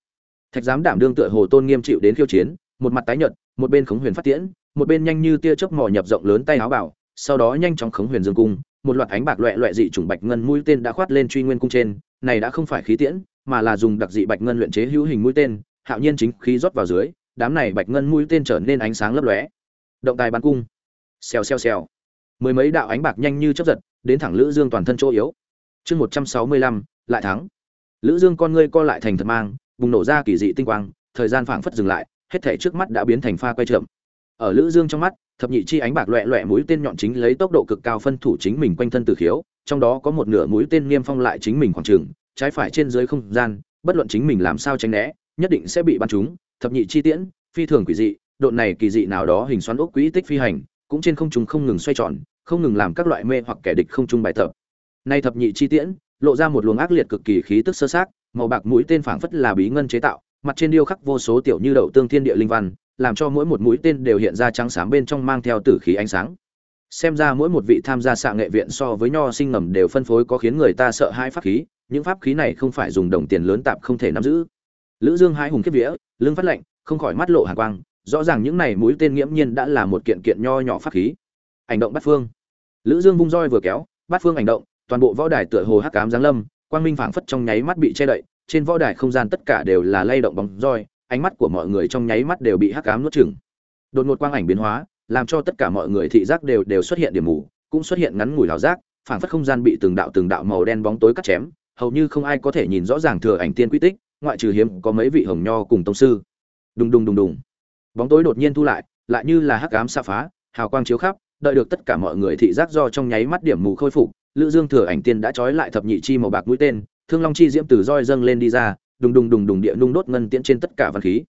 Thạch giám đảm đương tựa hồ tôn nghiêm chịu đến khiêu chiến một mặt tái nhợt một bên khống huyền phát tiễn một bên nhanh như tia chớp mò nhập rộng lớn tay áo bảo sau đó nhanh chóng khống huyền dương cung một loạt ánh bạc loẹ loẹ dị trùng bạch ngân mũi tên đã khoát lên truy nguyên cung trên, này đã không phải khí tiễn, mà là dùng đặc dị bạch ngân luyện chế hữu hình mũi tên, hạo nhiên chính khí rót vào dưới, đám này bạch ngân mũi tên trở nên ánh sáng lấp lóe. Động tài bắn cung. Xèo xèo xèo. Mười mấy đạo ánh bạc nhanh như chớp giật, đến thẳng lữ dương toàn thân chỗ yếu. Chương một trăm sáu mươi lăm, lại thắng. Lữ dương con ngươi co lại thành thật mang, bùng nổ ra kỳ dị tinh quang, thời gian phảng phất dừng lại, hết thảy trước mắt đã biến thành pha quay chậm ở lữ dương trong mắt, thập nhị chi ánh bạc loẹ loẹ mũi tên nhọn chính lấy tốc độ cực cao phân thủ chính mình quanh thân từ khiếu, trong đó có một nửa mũi tên niêm phong lại chính mình khoảng trường, trái phải trên dưới không gian, bất luận chính mình làm sao tránh né, nhất định sẽ bị bắn trúng, thập nhị chi tiễn, phi thường quỷ dị độ này kỳ dị nào đó hình xoắn ốc quỹ tích phi hành, cũng trên không trung không ngừng xoay tròn, không ngừng làm các loại mê hoặc kẻ địch không trung bài tập. Nay thập nhị chi tiễn, lộ ra một luồng ác liệt cực kỳ khí tức sơ sát, màu bạc mũi tên phảng phất là bí ngân chế tạo, mặt trên điêu khắc vô số tiểu như đậu tương thiên địa linh văn làm cho mỗi một mũi tên đều hiện ra trắng sáng bên trong mang theo tử khí ánh sáng. Xem ra mỗi một vị tham gia xạ nghệ viện so với nho sinh ngầm đều phân phối có khiến người ta sợ hai pháp khí, những pháp khí này không phải dùng đồng tiền lớn tạp không thể nắm giữ. Lữ dương hai hùng kiếp vía, lưng phát lạnh, không khỏi mắt lộ hàn quang, rõ ràng những này mũi tên nghiễm nhiên đã là một kiện kiện nho nhỏ pháp khí. Hành động bắt phương. Lữ dương vung roi vừa kéo bắt phương hành động, toàn bộ võ đài tựa hồ hắc ám giáng lâm, quang minh phảng phất trong nháy mắt bị che đậy, trên võ đài không gian tất cả đều là lay động bóng roi ánh mắt của mọi người trong nháy mắt đều bị hắc ám nuốt chửng. Đột ngột quang ảnh biến hóa, làm cho tất cả mọi người thị giác đều đều xuất hiện điểm mù, cũng xuất hiện ngắn ngủi lão giác phảng phất không gian bị từng đạo từng đạo màu đen bóng tối cắt chém, hầu như không ai có thể nhìn rõ ràng thừa ảnh tiên quy tích, ngoại trừ hiếm có mấy vị hồng nho cùng tông sư. Đùng đùng đùng đùng. Bóng tối đột nhiên thu lại lại như là hắc ám xa phá, hào quang chiếu khắp, đợi được tất cả mọi người thị giác do trong nháy mắt điểm mù khôi phục, lữ dương thừa ảnh tiên đã trói lại thập nhị chi màu bạc mũi tên, thương long chi diễm từ roi dâng lên đi ra đùng đùng đùng đùng địa nung đốt ngân tiễn trên tất cả văn khí.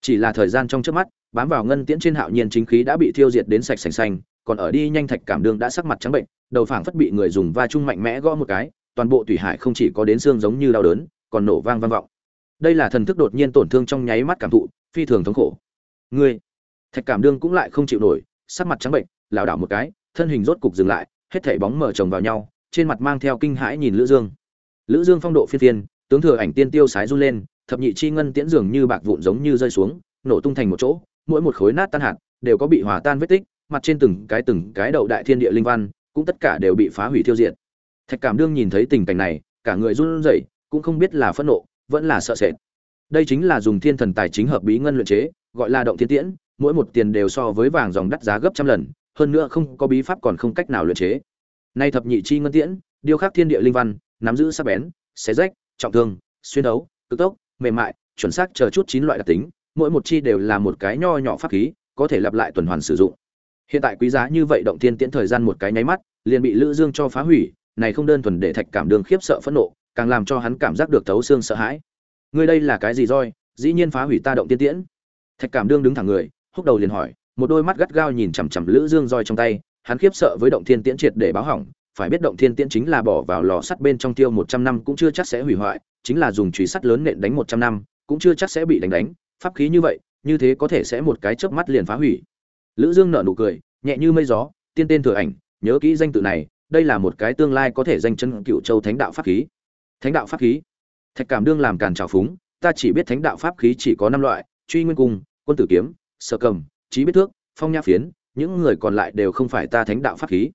Chỉ là thời gian trong trước mắt, bám vào ngân tiễn trên hạo nhiên chính khí đã bị thiêu diệt đến sạch sành xanh, còn ở đi nhanh thạch cảm đường đã sắc mặt trắng bệnh, đầu phảng phất bị người dùng va chung mạnh mẽ gõ một cái, toàn bộ thủy hải không chỉ có đến xương giống như đau đớn, còn nổ vang vang vọng. Đây là thần thức đột nhiên tổn thương trong nháy mắt cảm thụ, phi thường thống khổ. Ngươi, thạch cảm đương cũng lại không chịu nổi, sắc mặt trắng bệnh, lảo đảo một cái, thân hình rốt cục dừng lại, hết thảy bóng mở chồng vào nhau, trên mặt mang theo kinh hãi nhìn lữ dương. Lữ dương phong độ phiên thiên tướng thừa ảnh tiên tiêu sái run lên, thập nhị chi ngân tiễn dường như bạc vụn giống như rơi xuống, nổ tung thành một chỗ, mỗi một khối nát tan hạt, đều có bị hòa tan vết tích, mặt trên từng cái từng cái đậu đại thiên địa linh văn, cũng tất cả đều bị phá hủy tiêu diệt. Thạch cảm đương nhìn thấy tình cảnh này, cả người run rẩy, cũng không biết là phẫn nộ, vẫn là sợ sệt. Đây chính là dùng thiên thần tài chính hợp bí ngân luyện chế, gọi là động thiên tiễn, mỗi một tiền đều so với vàng dòng đắt giá gấp trăm lần, hơn nữa không có bí pháp còn không cách nào luyện chế. Nay thập nhị chi ngân tiễn, điêu khắc thiên địa linh văn, nắm giữ sắc bén, xé rách trọng thương, xuyên đấu, cực tốc, mềm mại, chuẩn xác chờ chút chín loại đặc tính, mỗi một chi đều là một cái nho nhỏ pháp khí, có thể lặp lại tuần hoàn sử dụng. Hiện tại quý giá như vậy động thiên tiễn thời gian một cái nháy mắt, liền bị lữ dương cho phá hủy, này không đơn thuần để thạch cảm đường khiếp sợ phẫn nộ, càng làm cho hắn cảm giác được thấu xương sợ hãi. Ngươi đây là cái gì roi, dĩ nhiên phá hủy ta động tiên tiễn. Thạch cảm đương đứng thẳng người, húc đầu liền hỏi, một đôi mắt gắt gao nhìn chằm chằm lữ dương roi trong tay, hắn khiếp sợ với động thiên tiễn triệt để báo hỏng phải biết động thiên tiễn chính là bỏ vào lò sắt bên trong tiêu một trăm năm cũng chưa chắc sẽ hủy hoại, chính là dùng chùy sắt lớn nện đánh một trăm năm, cũng chưa chắc sẽ bị đánh đánh. Pháp khí như vậy, như thế có thể sẽ một cái chớp mắt liền phá hủy. Lữ dương nở nụ cười, nhẹ như mây gió, tiên tên thừa ảnh, nhớ kỹ danh tự này, đây là một cái tương lai có thể danh chân cựu châu thánh đạo pháp khí. Thánh đạo pháp khí. Thạch cảm đương làm càn trào phúng, ta chỉ biết thánh đạo pháp khí chỉ có năm loại, truy nguyên cung, quân tử kiếm, sở cầm trí biết thước, phong nha phiến, những người còn lại đều không phải ta thánh đạo pháp khí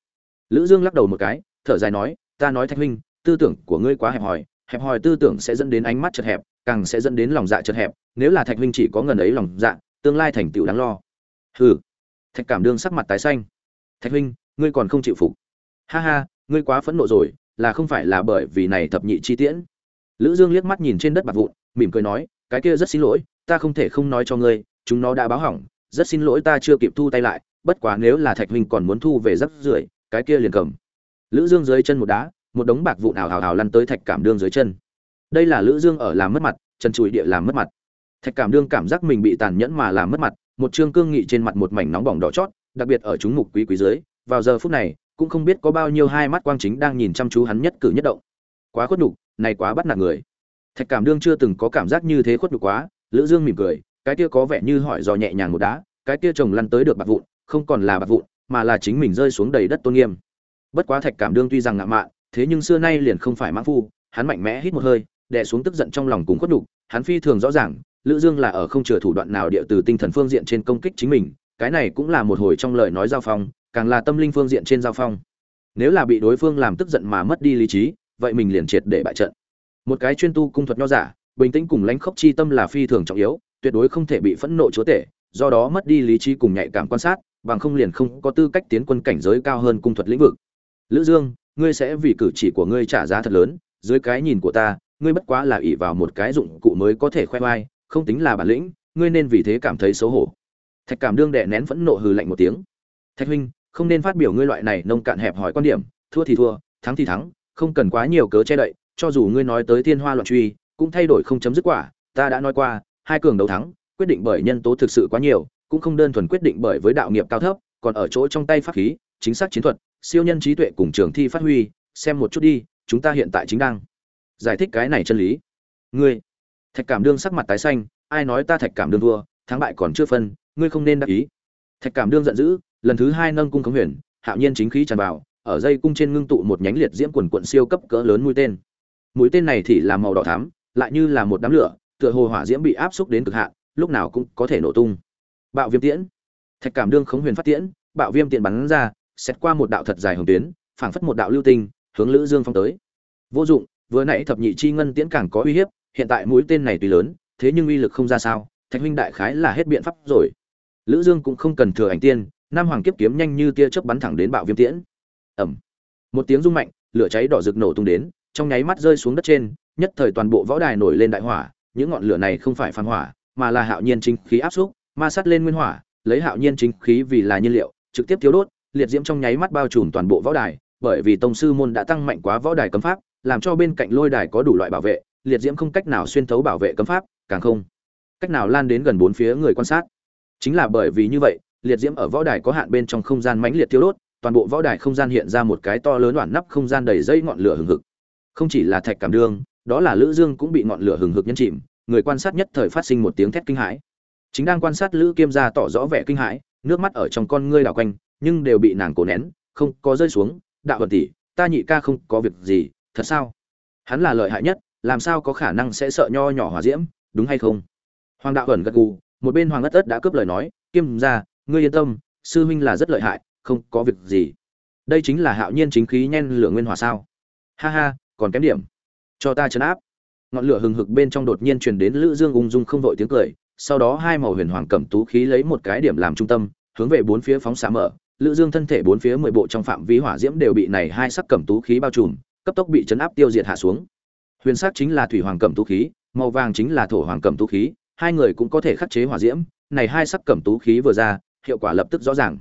lữ dương lắc đầu một cái, thở dài nói, ta nói thạch huynh, tư tưởng của ngươi quá hẹp hòi hẹp hòi tư tưởng sẽ dẫn đến ánh mắt chật hẹp, càng sẽ dẫn đến lòng dạ chật hẹp. Nếu là thạch huynh chỉ có ngần ấy lòng dạ tương lai thành tựu đáng lo. Hừ. Thạch cảm đương sắc mặt tái xanh. Thạch huynh, ngươi còn không chịu phục. Ha ha, ngươi quá phẫn nộ rồi, là không phải là bởi vì này thập nhị chi tiễn? Lữ dương liếc mắt nhìn trên đất bạc vụn, mỉm cười nói, cái kia rất xin lỗi, ta không thể không nói cho ngươi, chúng nó đã báo hỏng, rất xin lỗi ta chưa kịp thu tay lại, bất quá nếu là thạch huynh còn muốn thu về rất rưởi cái kia liền cầm. Lữ dương dưới chân một đá, một đống bạc vụn ảo ảo ảo lăn tới thạch cảm đương dưới chân. Đây là lữ dương ở làm mất mặt chân chùi địa làm mất mặt. Thạch cảm đương cảm giác mình bị tàn nhẫn mà làm mất mặt, một trương cương nghị trên mặt một mảnh nóng bỏng đỏ chót, đặc biệt ở chúng mục quý quý dưới, vào giờ phút này, cũng không biết có bao nhiêu hai mắt quang chính đang nhìn chăm chú hắn nhất cử nhất động. Quá khuất nhục, này quá bắt nạt người. Thạch cảm đương chưa từng có cảm giác như thế khuất nhục quá, lữ dương mỉm cười, cái kia có vẻ như hỏi dò nhẹ nhàng một đá, cái kia chồng lăn tới được bạc vụn, không còn là bạc vụn mà là chính mình rơi xuống đầy đất tôn nghiêm. Bất quá thạch cảm đương tuy rằng ngạo mạn, thế nhưng xưa nay liền không phải mãn phu, hắn mạnh mẽ hít một hơi, đè xuống tức giận trong lòng cùng khuất nhục, hắn phi thường rõ ràng, lữ dương là ở không chừa thủ đoạn nào địa từ tinh thần phương diện trên công kích chính mình, cái này cũng là một hồi trong lời nói giao phong, càng là tâm linh phương diện trên giao phong. Nếu là bị đối phương làm tức giận mà mất đi lý trí, vậy mình liền triệt để bại trận. Một cái chuyên tu cung thuật nho giả, bình tĩnh cùng lãnh khốc chi tâm là phi thường trọng yếu, tuyệt đối không thể bị phẫn nộ chúa tể, do đó mất đi lý trí cùng nhạy cảm quan sát bằng không liền không có tư cách tiến quân cảnh giới cao hơn cung thuật lĩnh vực. Lữ dương, ngươi sẽ vì cử chỉ của ngươi trả giá thật lớn, dưới cái nhìn của ta, ngươi bất quá là ỷ vào một cái dụng cụ mới có thể khoe khoang không tính là bản lĩnh, ngươi nên vì thế cảm thấy xấu hổ. Thạch cảm đương đệ nén phẫn nộ hừ lạnh một tiếng. Thạch huynh, không nên phát biểu ngươi loại này nông cạn hẹp hỏi quan điểm, thua thì thua, thắng thì thắng, không cần quá nhiều cớ che đậy, cho dù ngươi nói tới thiên hoa loạn truy, cũng thay đổi không chấm dứt quả, ta đã nói qua, hai cường đấu thắng, quyết định bởi nhân tố thực sự quá nhiều cũng không đơn thuần quyết định bởi với đạo nghiệp cao thấp, còn ở chỗ trong tay pháp khí, chính xác chiến thuật, siêu nhân trí tuệ cùng trường thi phát huy, xem một chút đi, chúng ta hiện tại chính đang giải thích cái này chân lý. Ngươi, thạch cảm đương sắc mặt tái xanh, ai nói ta thạch cảm đương thua, thắng bại còn chưa phân, ngươi không nên đắc ý. Thạch cảm đương giận dữ, lần thứ hai nâng cung cống huyền, hạo nhiên chính khí tràn vào, ở dây cung trên ngưng tụ một nhánh liệt diễm quần quần siêu cấp cỡ lớn mũi tên. Mũi tên này thì là màu đỏ thắm, lại như là một đám lửa, tựa hồ hỏa diễm bị áp xúc đến cực hạn, lúc nào cũng có thể nổ tung bạo viêm tiễn. Thạch cảm đương khống huyền phát tiễn, bạo viêm tiện bắn ra xét qua một đạo thật dài hồng tuyến, phảng phất một đạo lưu tinh, hướng lữ dương phong tới. Vô dụng, vừa nãy thập nhị chi ngân tiễn càng có uy hiếp, hiện tại mũi tên này tuy lớn, thế nhưng uy lực không ra sao, thạch huynh đại khái là hết biện pháp rồi. Lữ dương cũng không cần thừa ảnh tiên, nam hoàng kiếp kiếm nhanh như tia chớp bắn thẳng đến bạo viêm tiễn. Ầm. Một tiếng rung mạnh, lửa cháy đỏ rực nổ tung đến, trong nháy mắt rơi xuống đất trên, nhất thời toàn bộ võ đài nổi lên đại hỏa, những ngọn lửa này không phải phản hỏa, mà là hạo nhiên chính khí áp xúc ma sát lên nguyên hỏa, lấy hạo nhiên chính khí vì là nhiên liệu, trực tiếp thiếu đốt, liệt diễm trong nháy mắt bao trùm toàn bộ võ đài, bởi vì tông sư môn đã tăng mạnh quá võ đài cấm pháp, làm cho bên cạnh lôi đài có đủ loại bảo vệ, liệt diễm không cách nào xuyên thấu bảo vệ cấm pháp, càng không cách nào lan đến gần bốn phía người quan sát. Chính là bởi vì như vậy, liệt diễm ở võ đài có hạn bên trong không gian mãnh liệt thiếu đốt, toàn bộ võ đài không gian hiện ra một cái to lớn đoạn nắp không gian đầy dây ngọn lửa hừng hực. Không chỉ là thạch cảm đương đó là lữ dương cũng bị ngọn lửa hừng hực nhân chìm, người quan sát nhất thời phát sinh một tiếng thét kinh hãi chính đang quan sát lữ kiêm gia tỏ rõ vẻ kinh hãi, nước mắt ở trong con ngươi đảo quanh, nhưng đều bị nàng cổ nén, không có rơi xuống. Đạo vận tỷ, ta nhị ca không có việc gì, thật sao? Hắn là lợi hại nhất, làm sao có khả năng sẽ sợ nho nhỏ hỏa diễm, đúng hay không? Hoàng đạo ẩn gật gù, một bên hoàng ất ất đã cướp lời nói, kiêm gia ngươi yên tâm, sư huynh là rất lợi hại, không có việc gì. Đây chính là hạo nhiên chính khí nhen lửa nguyên hỏa sao? Ha ha, còn kém điểm. Cho ta chấn áp. Ngọn lửa hừng hực bên trong đột nhiên truyền đến lữ dương ung dung không vội tiếng cười sau đó hai màu huyền hoàng cẩm tú khí lấy một cái điểm làm trung tâm, hướng về bốn phía phóng xạ mở. Lữ dương thân thể bốn phía mười bộ trong phạm vi hỏa diễm đều bị này hai sắc cẩm tú khí bao trùm, cấp tốc bị chấn áp tiêu diệt hạ xuống. Huyền sắc chính là thủy hoàng cẩm tú khí, màu vàng chính là thổ hoàng cẩm tú khí, hai người cũng có thể khắc chế hỏa diễm. Này hai sắc cẩm tú khí vừa ra, hiệu quả lập tức rõ ràng.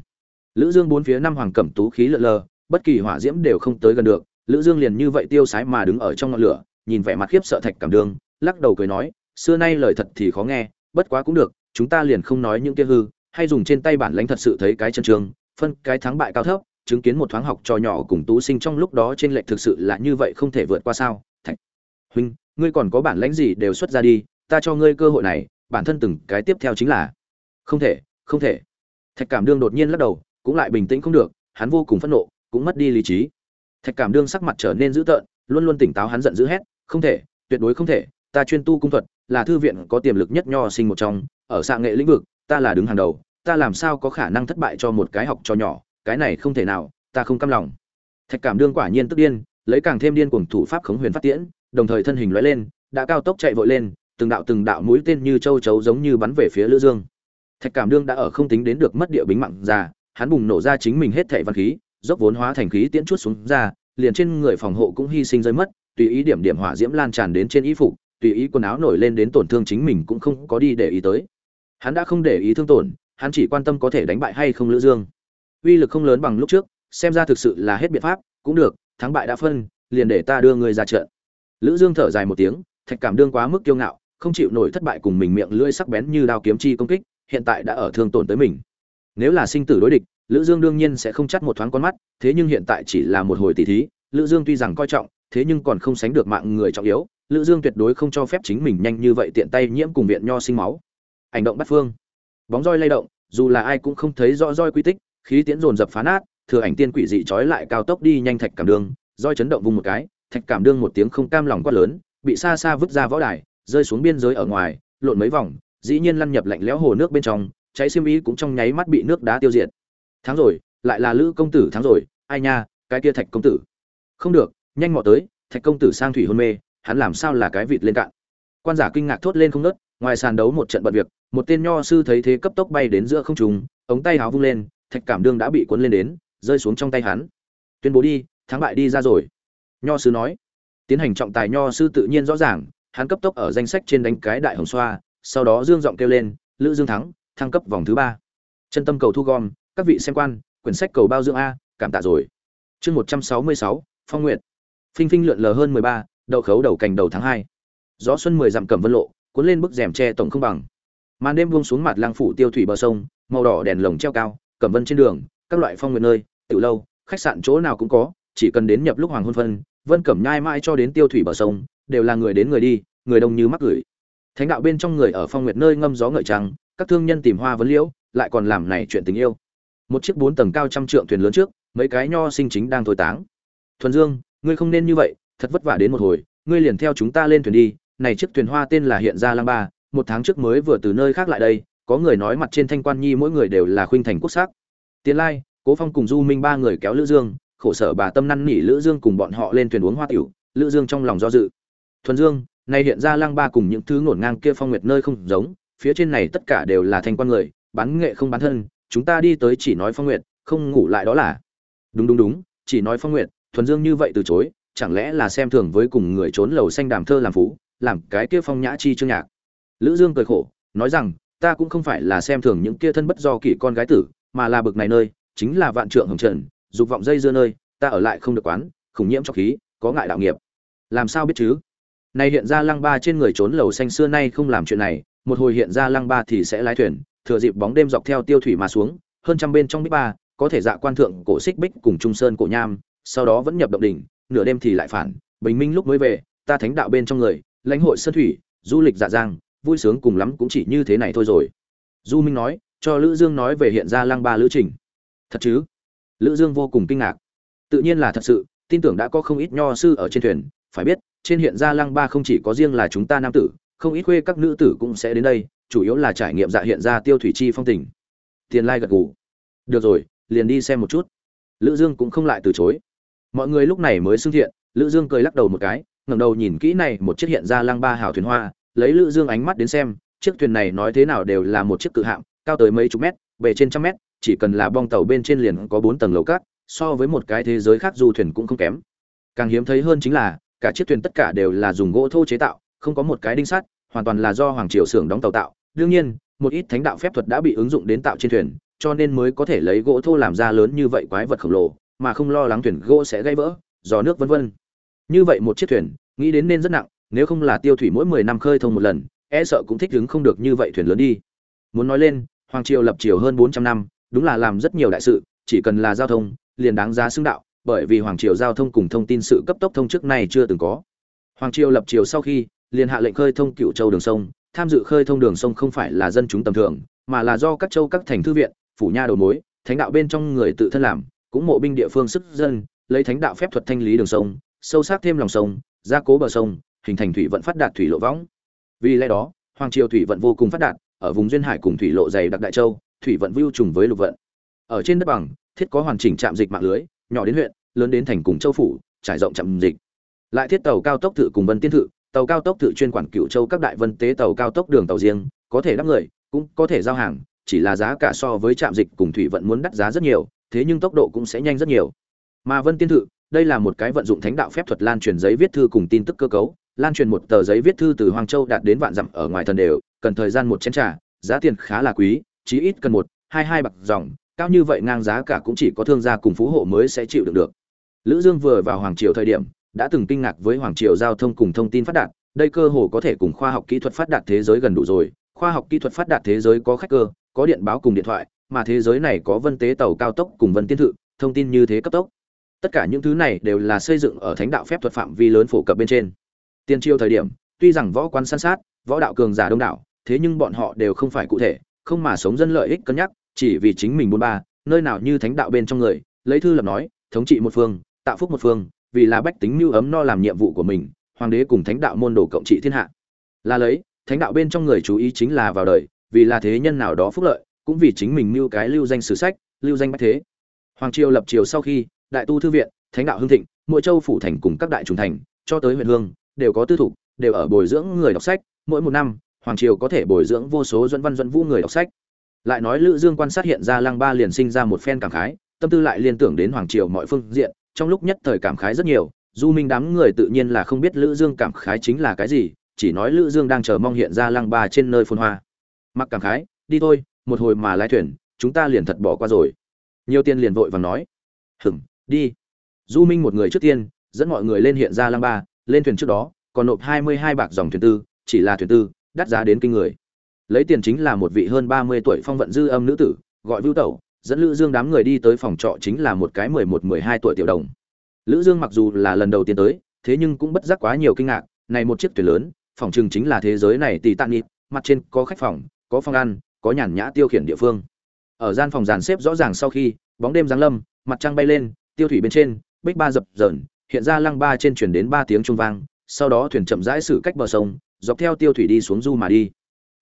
Lữ dương bốn phía năm hoàng cẩm tú khí lờ lờ, bất kỳ hỏa diễm đều không tới gần được. Lữ dương liền như vậy tiêu sái mà đứng ở trong ngọn lửa, nhìn vẻ mặt khiếp sợ thạch cảm đương, lắc đầu cười nói, xưa nay lời thật thì khó nghe bất quá cũng được, chúng ta liền không nói những kia hư, hay dùng trên tay bản lãnh thật sự thấy cái chân trường, phân cái thắng bại cao thấp, chứng kiến một thoáng học trò nhỏ cùng tú sinh trong lúc đó trên lệch thực sự là như vậy không thể vượt qua sao? Thạch, huynh, ngươi còn có bản lãnh gì đều xuất ra đi, ta cho ngươi cơ hội này, bản thân từng cái tiếp theo chính là. Không thể không thể. Thạch cảm đương đột nhiên lắc đầu, cũng lại bình tĩnh không được, hắn vô cùng phẫn nộ, cũng mất đi lý trí. Thạch cảm đương sắc mặt trở nên dữ tợn, luôn luôn tỉnh táo hắn giận dữ hét, không thể, tuyệt đối không thể, ta chuyên tu cung thuật là thư viện có tiềm lực nhất nho sinh một trong, ở xạ nghệ lĩnh vực, ta là đứng hàng đầu, ta làm sao có khả năng thất bại cho một cái học cho nhỏ, cái này không thể nào, ta không căm lòng. Thạch cảm đương quả nhiên tức điên, lấy càng thêm điên cuồng thủ pháp khống huyền phát tiễn, đồng thời thân hình lóe lên, đã cao tốc chạy vội lên, từng đạo từng đạo mũi tên như châu chấu giống như bắn về phía lữ dương. Thạch cảm đương đã ở không tính đến được mất địa bính mạng già, hắn bùng nổ ra chính mình hết thảy văn khí, dốc vốn hóa thành khí tiễn chuốt xuống ra, liền trên người phòng hộ cũng hy sinh rơi mất, tùy ý điểm điểm hỏa diễm lan tràn đến trên y phục tùy ý quần áo nổi lên đến tổn thương chính mình cũng không có đi để ý tới. Hắn đã không để ý thương tổn, hắn chỉ quan tâm có thể đánh bại hay không lữ dương. Uy lực không lớn bằng lúc trước, xem ra thực sự là hết biện pháp, cũng được, thắng bại đã phân, liền để ta đưa người ra trận. Lữ dương thở dài một tiếng, thạch cảm đương quá mức kiêu ngạo, không chịu nổi thất bại cùng mình miệng lưỡi sắc bén như đao kiếm chi công kích, hiện tại đã ở thương tổn tới mình. Nếu là sinh tử đối địch, lữ dương đương nhiên sẽ không chắt một thoáng con mắt, thế nhưng hiện tại chỉ là một hồi tỷ thí, lữ dương tuy rằng coi trọng, thế nhưng còn không sánh được mạng người trọng yếu lữ dương tuyệt đối không cho phép chính mình nhanh như vậy tiện tay nhiễm cùng viện nho sinh máu. Hành động bắt phương. Bóng roi lay động, dù là ai cũng không thấy rõ roi quy tích, khí tiễn dồn dập phá nát, thừa ảnh tiên quỷ dị trói lại cao tốc đi nhanh thạch cảm đường, roi chấn động vùng một cái, thạch cảm đương một tiếng không cam lòng quát lớn, bị xa xa vứt ra võ đài, rơi xuống biên giới ở ngoài, lộn mấy vòng, dĩ nhiên lăn nhập lạnh lẽo hồ nước bên trong, cháy xiêm ý cũng trong nháy mắt bị nước đá tiêu diệt. Thắng rồi, lại là lữ công tử thắng rồi, ai nha, cái kia thạch công tử. Không được, nhanh mò tới, thạch công tử sang thủy hôn mê hắn làm sao là cái vịt lên cạn. Quan giả kinh ngạc thốt lên không nớt ngoài sàn đấu một trận bận việc, một tên nho sư thấy thế cấp tốc bay đến giữa không trung, ống tay háo vung lên, thạch cảm đương đã bị cuốn lên đến, rơi xuống trong tay hắn. Tuyên bố đi, thắng bại đi ra rồi. Nho sư nói. Tiến hành trọng tài nho sư tự nhiên rõ ràng, hắn cấp tốc ở danh sách trên đánh cái đại hồng xoa, sau đó dương giọng kêu lên, lữ dương thắng, thăng cấp vòng thứ ba. Chân tâm cầu thu gom, các vị xem quan, quyển sách cầu bao dưỡng a, cảm tạ rồi. Chương một trăm sáu mươi sáu, phong nguyện phinh phinh lượn lờ hơn mười ba đậu khấu đầu cành đầu tháng hai. Gió xuân mười dặm cầm vân lộ, cuốn lên bức rèm tre tổng không bằng. Màn đêm buông xuống mặt lang phủ tiêu thủy bờ sông, màu đỏ đèn lồng treo cao, cẩm vân trên đường, các loại phong nguyện nơi tự lâu, khách sạn chỗ nào cũng có, chỉ cần đến nhập lúc hoàng hôn phân, vân cẩm nhai mãi cho đến tiêu thủy bờ sông, đều là người đến người đi, người đông như mắc gửi. Thánh đạo bên trong người ở phong nguyệt nơi ngâm gió ngợi trăng, các thương nhân tìm hoa vấn liễu, lại còn làm này chuyện tình yêu. Một chiếc bốn tầng cao trăm trượng thuyền lớn trước, mấy cái nho sinh chính đang thôi táng. Thuần dương, ngươi không nên như vậy thật vất vả đến một hồi, ngươi liền theo chúng ta lên thuyền đi, này chiếc thuyền hoa tên là hiện gia lang ba, một tháng trước mới vừa từ nơi khác lại đây, có người nói mặt trên thanh quan nhi mỗi người đều là khuynh thành quốc sắc. Tiến lai, cố phong cùng du minh ba người kéo lữ dương, khổ sở bà tâm năn nỉ lữ dương cùng bọn họ lên thuyền uống hoa tiểu, lữ dương trong lòng do dự. Thuần dương, này hiện ra lang ba cùng những thứ ngổn ngang kia phong nguyệt nơi không giống, phía trên này tất cả đều là thanh quan người, bán nghệ không bán thân, chúng ta đi tới chỉ nói phong nguyệt, không ngủ lại đó là. Đúng đúng đúng, chỉ nói phong nguyệt, thuần dương như vậy từ chối chẳng lẽ là xem thường với cùng người trốn lầu xanh đàm thơ làm phú, làm cái kia phong nhã chi chương nhạc? Lữ dương cười khổ, nói rằng, ta cũng không phải là xem thường những kia thân bất do kỷ con gái tử, mà là bực này nơi, chính là vạn trượng hồng trần, dục vọng dây dưa nơi, ta ở lại không được quán, khủng nhiễm cho khí, có ngại đạo nghiệp. Làm sao biết chứ? Này hiện ra lăng ba trên người trốn lầu xanh xưa nay không làm chuyện này, một hồi hiện ra lăng ba thì sẽ lái thuyền, thừa dịp bóng đêm dọc theo tiêu thủy mà xuống, hơn trăm bên trong bích ba, có thể dạ quan thượng cổ xích bích cùng trung sơn cổ nham, sau đó vẫn nhập động đỉnh nửa đêm thì lại phản, bình minh lúc mới về, ta thánh đạo bên trong người, lãnh hội sơn thủy, du lịch dạ giang, vui sướng cùng lắm cũng chỉ như thế này thôi rồi. Du minh nói, cho lữ dương nói về hiện ra lăng ba lữ trình. Thật chứ? Lữ dương vô cùng kinh ngạc. Tự nhiên là thật sự, tin tưởng đã có không ít nho sư ở trên thuyền. Phải biết, trên hiện ra lăng ba không chỉ có riêng là chúng ta nam tử, không ít khuê các nữ tử cũng sẽ đến đây, chủ yếu là trải nghiệm dạ hiện ra tiêu thủy chi phong tình. Tiền lai gật gù. Được rồi, liền đi xem một chút. Lữ dương cũng không lại từ chối mọi người lúc này mới xưng thiện, lữ dương cười lắc đầu một cái, ngẩng đầu nhìn kỹ này một chiếc hiện ra lăng ba hào thuyền hoa, lấy lữ dương ánh mắt đến xem, chiếc thuyền này nói thế nào đều là một chiếc cự hạm, cao tới mấy chục mét, bề trên trăm mét, chỉ cần là bong tàu bên trên liền có bốn tầng lầu cát, so với một cái thế giới khác du thuyền cũng không kém. Càng hiếm thấy hơn chính là, cả chiếc thuyền tất cả đều là dùng gỗ thô chế tạo, không có một cái đinh sắt, hoàn toàn là do hoàng triều xưởng đóng tàu tạo. Đương nhiên, một ít thánh đạo phép thuật đã bị ứng dụng đến tạo trên thuyền, cho nên mới có thể lấy gỗ thô làm ra lớn như vậy quái vật khổng lồ mà không lo lắng thuyền gỗ sẽ gãy vỡ gió nước vân vân. Như vậy một chiếc thuyền, nghĩ đến nên rất nặng, nếu không là tiêu thủy mỗi mười năm khơi thông một lần e sợ cũng thích ứng không được như vậy thuyền lớn đi. Muốn nói lên, hoàng triều lập triều hơn bốn trăm năm, đúng là làm rất nhiều đại sự, chỉ cần là giao thông, liền đáng giá xứng đạo, bởi vì hoàng triều giao thông cùng thông tin sự cấp tốc thông trước này chưa từng có. Hoàng triều lập triều sau khi, liền hạ lệnh khơi thông cựu châu đường sông, tham dự khơi thông đường sông không phải là dân chúng tầm thường, mà là do các châu các thành thư viện, phủ nha đầu mối, thánh đạo bên trong người tự thân làm cũng mộ binh địa phương sức dân, lấy thánh đạo phép thuật thanh lý đường sông, sâu sắc thêm lòng sông, gia cố bờ sông, hình thành thủy vận phát đạt thủy lộ võng. Vì lẽ đó, hoàng triều thủy vận vô cùng phát đạt, ở vùng duyên hải cùng thủy lộ dày đặc đại châu, thủy vận vưu trùng với lục vận. Ở trên đất bằng, thiết có hoàn chỉnh trạm dịch mạng lưới, nhỏ đến huyện, lớn đến thành cùng châu phủ, trải rộng trạm dịch. Lại thiết tàu cao tốc thự cùng vân tiên thự, tàu cao tốc thự chuyên quản cựu châu các đại vân tế tàu cao tốc đường tàu riêng, có thể đắp người, cũng có thể giao hàng, chỉ là giá cả so với trạm dịch cùng thủy vận muốn đắt giá rất nhiều thế nhưng tốc độ cũng sẽ nhanh rất nhiều mà vân tiên thự đây là một cái vận dụng thánh đạo phép thuật lan truyền giấy viết thư cùng tin tức cơ cấu lan truyền một tờ giấy viết thư từ Hoàng Châu đạt đến vạn dặm ở ngoài thần đều, cần thời gian một chén trà, giá tiền khá là quý, chí ít cần một, hai hai bạc dòng, cao như vậy ngang giá cả cũng chỉ có thương gia cùng phú hộ mới sẽ chịu được được. Lữ Dương vừa vào hoàng triều thời điểm, đã từng kinh ngạc với hoàng triều giao thông cùng thông tin phát đạt, đây cơ hồ có thể cùng khoa học kỹ thuật phát đạt thế giới gần đủ rồi. Khoa học kỹ thuật phát đạt thế giới có khách cơ, có điện báo cùng điện thoại, mà thế giới này có vân tế tàu cao tốc cùng vân tiên thự, thông tin như thế cấp tốc. Tất cả những thứ này đều là xây dựng ở thánh đạo phép thuật phạm vi lớn phổ cập bên trên. Tiên triều thời điểm, tuy rằng võ quan san sát, võ đạo cường giả đông đảo, thế nhưng bọn họ đều không phải cụ thể, không mà sống dân lợi ích cân nhắc, chỉ vì chính mình bốn ba, nơi nào như thánh đạo bên trong người, lấy thư lập nói, thống trị một phương, tạo phúc một phương, vì là bách tính mưu ấm no làm nhiệm vụ của mình, hoàng đế cùng thánh đạo môn đồ cộng trị thiên hạ. Là lấy, thánh đạo bên trong người chú ý chính là vào đời, vì là thế nhân nào đó phúc lợi, cũng vì chính mình mưu cái lưu danh sử sách, lưu danh bách thế. Hoàng triều lập triều sau khi, đại tu thư viện, thánh đạo hưng thịnh, mỗi châu phủ thành cùng các đại trùng thành, cho tới huyện hương, đều có tư thủ, đều ở bồi dưỡng người đọc sách, mỗi một năm, hoàng triều có thể bồi dưỡng vô số dẫn văn dẫn vũ người đọc sách. Lại nói Lữ Dương quan sát hiện ra Lăng Ba liền sinh ra một phen cảm khái, tâm tư lại liên tưởng đến hoàng triều mọi phương diện, trong lúc nhất thời cảm khái rất nhiều, Du Minh đám người tự nhiên là không biết Lữ Dương cảm khái chính là cái gì, chỉ nói Lữ Dương đang chờ mong hiện ra Lăng Ba trên nơi phồn hoa. Mặc cảm khái, đi thôi, một hồi mà lái thuyền, chúng ta liền thật bỏ qua rồi. Nhiều tiền liền vội vàng nói, hửng, đi." Du Minh một người trước tiên, dẫn mọi người lên hiện ra Lăng Ba, lên thuyền trước đó, còn nộp hai mươi hai bạc dòng thuyền tư, chỉ là thuyền tư, đắt giá đến kinh người. Lấy tiền chính là một vị hơn ba mươi tuổi phong vận dư âm nữ tử, gọi Vưu Tẩu, dẫn Lữ Dương đám người đi tới phòng trọ chính là một cái mười một mười hai tuổi tiểu đồng. Lữ Dương mặc dù là lần đầu tiên tới, thế nhưng cũng bất giác quá nhiều kinh ngạc, này một chiếc thuyền lớn, phòng trường chính là thế giới này tỷ tạn nhịp, mặt trên có khách phòng, có phòng ăn, có nhàn nhã tiêu khiển địa phương. Ở gian phòng dàn xếp rõ ràng sau khi, bóng đêm giáng lâm, mặt trăng bay lên, tiêu thủy bên trên, bích ba dập dờn, hiện ra lăng ba trên truyền đến ba tiếng trung vang, sau đó thuyền chậm rãi xử cách bờ sông, dọc theo tiêu thủy đi xuống du mà đi.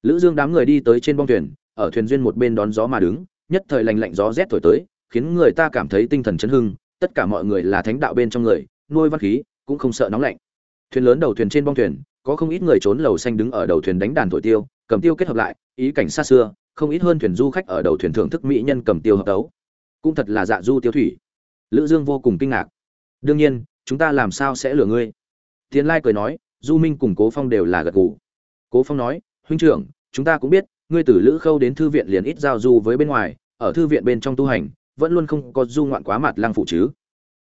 Lữ Dương đám người đi tới trên bong thuyền, ở thuyền duyên một bên đón gió mà đứng, nhất thời lạnh lạnh gió rét thổi tới, khiến người ta cảm thấy tinh thần chấn hưng, tất cả mọi người là thánh đạo bên trong người, nuôi văn khí, cũng không sợ nóng lạnh. Thuyền lớn đầu thuyền trên bong thuyền, có không ít người trốn lầu xanh đứng ở đầu thuyền đánh đàn thổi tiêu, cầm tiêu kết hợp lại, ý cảnh xa xưa, không ít hơn thuyền du khách ở đầu thuyền thưởng thức mỹ nhân cầm tiêu hợp đấu. Cũng thật là dạ du tiêu thủy. Lữ Dương vô cùng kinh ngạc. Đương nhiên, chúng ta làm sao sẽ lừa ngươi? tiến Lai cười nói, Du Minh cùng Cố Phong đều là gật gù. Cố Phong nói, huynh trưởng, chúng ta cũng biết, ngươi từ Lữ Khâu đến thư viện liền ít giao du với bên ngoài, ở thư viện bên trong tu hành, vẫn luôn không có du ngoạn quá mặt lang phủ chứ?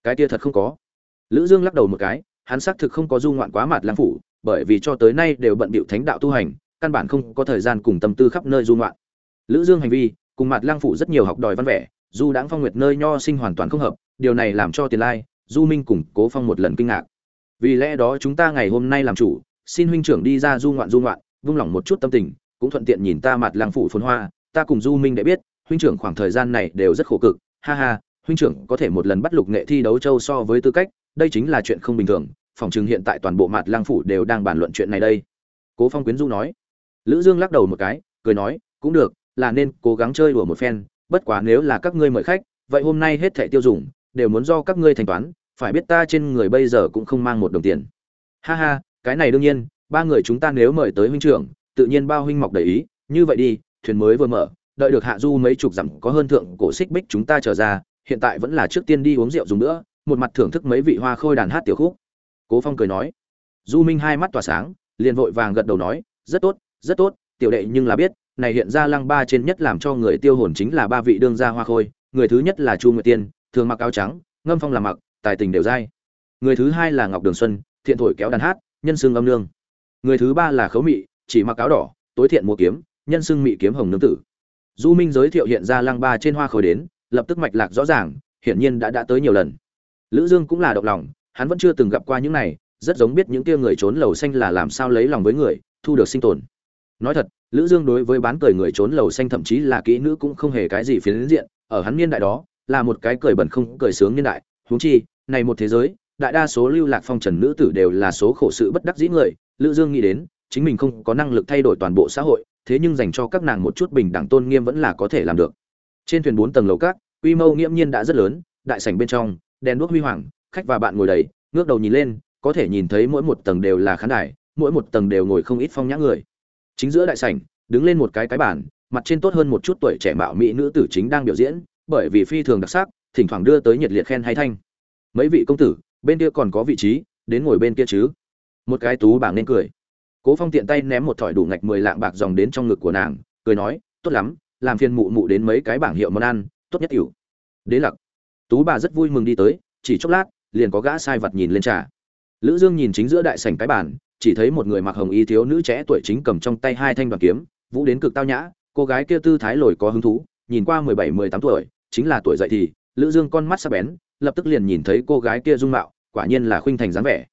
Cái kia thật không có. Lữ Dương lắc đầu một cái, hắn xác thực không có du ngoạn quá mặt lang phủ, bởi vì cho tới nay đều bận bịu thánh đạo tu hành, căn bản không có thời gian cùng tâm tư khắp nơi du ngoạn. Lữ Dương hành vi, cùng mặt lang phủ rất nhiều học đòi văn vẻ, du đãng phong nguyệt nơi nho sinh hoàn toàn không hợp, điều này làm cho Tiền Lai, Du Minh cùng Cố Phong một lần kinh ngạc. Vì lẽ đó chúng ta ngày hôm nay làm chủ, xin huynh trưởng đi ra du ngoạn du ngoạn, vung lòng một chút tâm tình, cũng thuận tiện nhìn ta mặt lang phủ phồn hoa, ta cùng Du Minh đã biết, huynh trưởng khoảng thời gian này đều rất khổ cực, ha ha, huynh trưởng có thể một lần bắt lục nghệ thi đấu châu so với tư cách, đây chính là chuyện không bình thường, phòng trường hiện tại toàn bộ mặt lang phủ đều đang bàn luận chuyện này đây. Cố Phong quyến du nói. Lữ Dương lắc đầu một cái, cười nói, cũng được, là nên cố gắng chơi đùa một phen, bất quá nếu là các ngươi mời khách, vậy hôm nay hết thảy tiêu dùng đều muốn do các ngươi thanh toán, phải biết ta trên người bây giờ cũng không mang một đồng tiền. Ha ha cái này đương nhiên ba người chúng ta nếu mời tới huynh trưởng tự nhiên bao huynh mọc đầy ý như vậy đi thuyền mới vừa mở đợi được hạ du mấy chục dặm có hơn thượng cổ xích bích chúng ta trở ra hiện tại vẫn là trước tiên đi uống rượu dùng nữa một mặt thưởng thức mấy vị hoa khôi đàn hát tiểu khúc. Cố phong cười nói. Du minh hai mắt tỏa sáng liền vội vàng gật đầu nói rất tốt rất tốt, tiểu đệ nhưng là biết, này hiện ra lăng ba trên nhất làm cho người tiêu hồn chính là ba vị đương gia hoa khôi, người thứ nhất là chu nguyệt tiên, thường mặc áo trắng, ngâm phong làm mặc, tài tình đều dai. Người thứ hai là ngọc đường xuân, thiện thổi kéo đàn hát, nhân xương âm nương. Người thứ ba là khấu mị, chỉ mặc áo đỏ, tối thiện mua kiếm, nhân xương mị kiếm hồng nương tử. Du minh giới thiệu hiện ra lăng ba trên hoa khôi đến, lập tức mạch lạc rõ ràng, hiển nhiên đã đã tới nhiều lần. Lữ dương cũng là động lòng, hắn vẫn chưa từng gặp qua những này, rất giống biết những kia người trốn lầu xanh là làm sao lấy lòng với người, thu được sinh tồn nói thật, lữ dương đối với bán cười người trốn lầu xanh thậm chí là kỹ nữ cũng không hề cái gì phiến diện, ở hắn niên đại đó, là một cái cười bẩn không cười sướng niên đại. Huống chi, này một thế giới, đại đa số lưu lạc phong trần nữ tử đều là số khổ sự bất đắc dĩ người. Lữ dương nghĩ đến, chính mình không có năng lực thay đổi toàn bộ xã hội, thế nhưng dành cho các nàng một chút bình đẳng tôn nghiêm vẫn là có thể làm được. Trên thuyền bốn tầng lầu các, quy mô nghiễm nhiên đã rất lớn, đại sảnh bên trong, đèn đuốc huy hoàng, khách và bạn ngồi đầy, ngước đầu nhìn lên, có thể nhìn thấy mỗi một tầng đều là khán đài, mỗi một tầng đều ngồi không ít phong nhã người chính giữa đại sảnh, đứng lên một cái cái bàn, mặt trên tốt hơn một chút tuổi trẻ mạo mỹ nữ tử chính đang biểu diễn, bởi vì phi thường đặc sắc, thỉnh thoảng đưa tới nhiệt liệt khen hay thanh. Mấy vị công tử, bên kia còn có vị trí, đến ngồi bên kia chứ? Một cái tú bảng nên cười. Cố phong tiện tay ném một thỏi đủ ngạch mười lạng bạc dòng đến trong ngực của nàng, cười nói, tốt lắm, làm phiền mụ mụ đến mấy cái bảng hiệu món ăn, tốt nhất hiểu đế lặc. Tú bà rất vui mừng đi tới, chỉ chốc lát, liền có gã sai vật nhìn lên trà. Lữ dương nhìn chính giữa đại sảnh cái bàn chỉ thấy một người mặc hồng y thiếu nữ trẻ tuổi chính cầm trong tay hai thanh đoàn kiếm, vũ đến cực tao nhã, cô gái kia tư thái lồi có hứng thú, nhìn qua mười bảy, mười tám tuổi, chính là tuổi dậy thì, lữ dương con mắt sắc bén, lập tức liền nhìn thấy cô gái kia dung mạo, quả nhiên là khuynh thành dáng vẻ.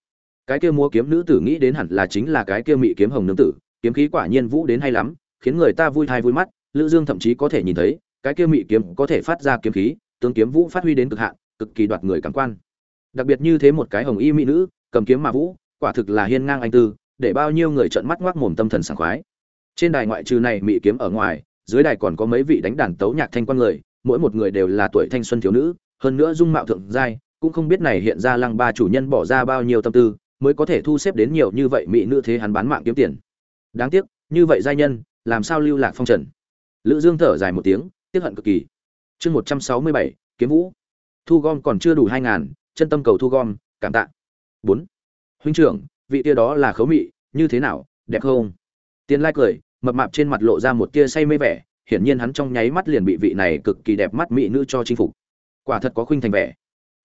Cái kia múa kiếm nữ tử nghĩ đến hẳn là chính là cái kia mị kiếm hồng nương tử, kiếm khí quả nhiên vũ đến hay lắm, khiến người ta vui thai vui mắt, lữ dương thậm chí có thể nhìn thấy, cái kia mị kiếm có thể phát ra kiếm khí, tướng kiếm vũ phát huy đến cực hạn, cực kỳ đoạt người cảm quan. Đặc biệt như thế một cái hồng y mỹ nữ, cầm kiếm mà vũ quả thực là hiên ngang anh tư, để bao nhiêu người trợn mắt ngoác mồm tâm thần sảng khoái. Trên đài ngoại trừ này mị kiếm ở ngoài, dưới đài còn có mấy vị đánh đàn tấu nhạc thanh quan người, mỗi một người đều là tuổi thanh xuân thiếu nữ, hơn nữa dung mạo thượng giai, cũng không biết này hiện ra lăng ba chủ nhân bỏ ra bao nhiêu tâm tư, mới có thể thu xếp đến nhiều như vậy mỹ nữ thế hắn bán mạng kiếm tiền. Đáng tiếc, như vậy giai nhân, làm sao lưu lạc phong trần? Lữ dương thở dài một tiếng, tiếc hận cực kỳ. Chương một trăm sáu mươi bảy, kiếm vũ. Thu gom còn chưa đủ hai ngàn, chân tâm cầu thu gom, cảm tạ. Bốn huynh trưởng, vị tia đó là khấu mị, như thế nào, đẹp không? Tiền lai cười, mập mạp trên mặt lộ ra một tia say mê vẻ, hiển nhiên hắn trong nháy mắt liền bị vị này cực kỳ đẹp mắt mỹ nữ cho chinh phục. Quả thật có khuynh thành vẻ.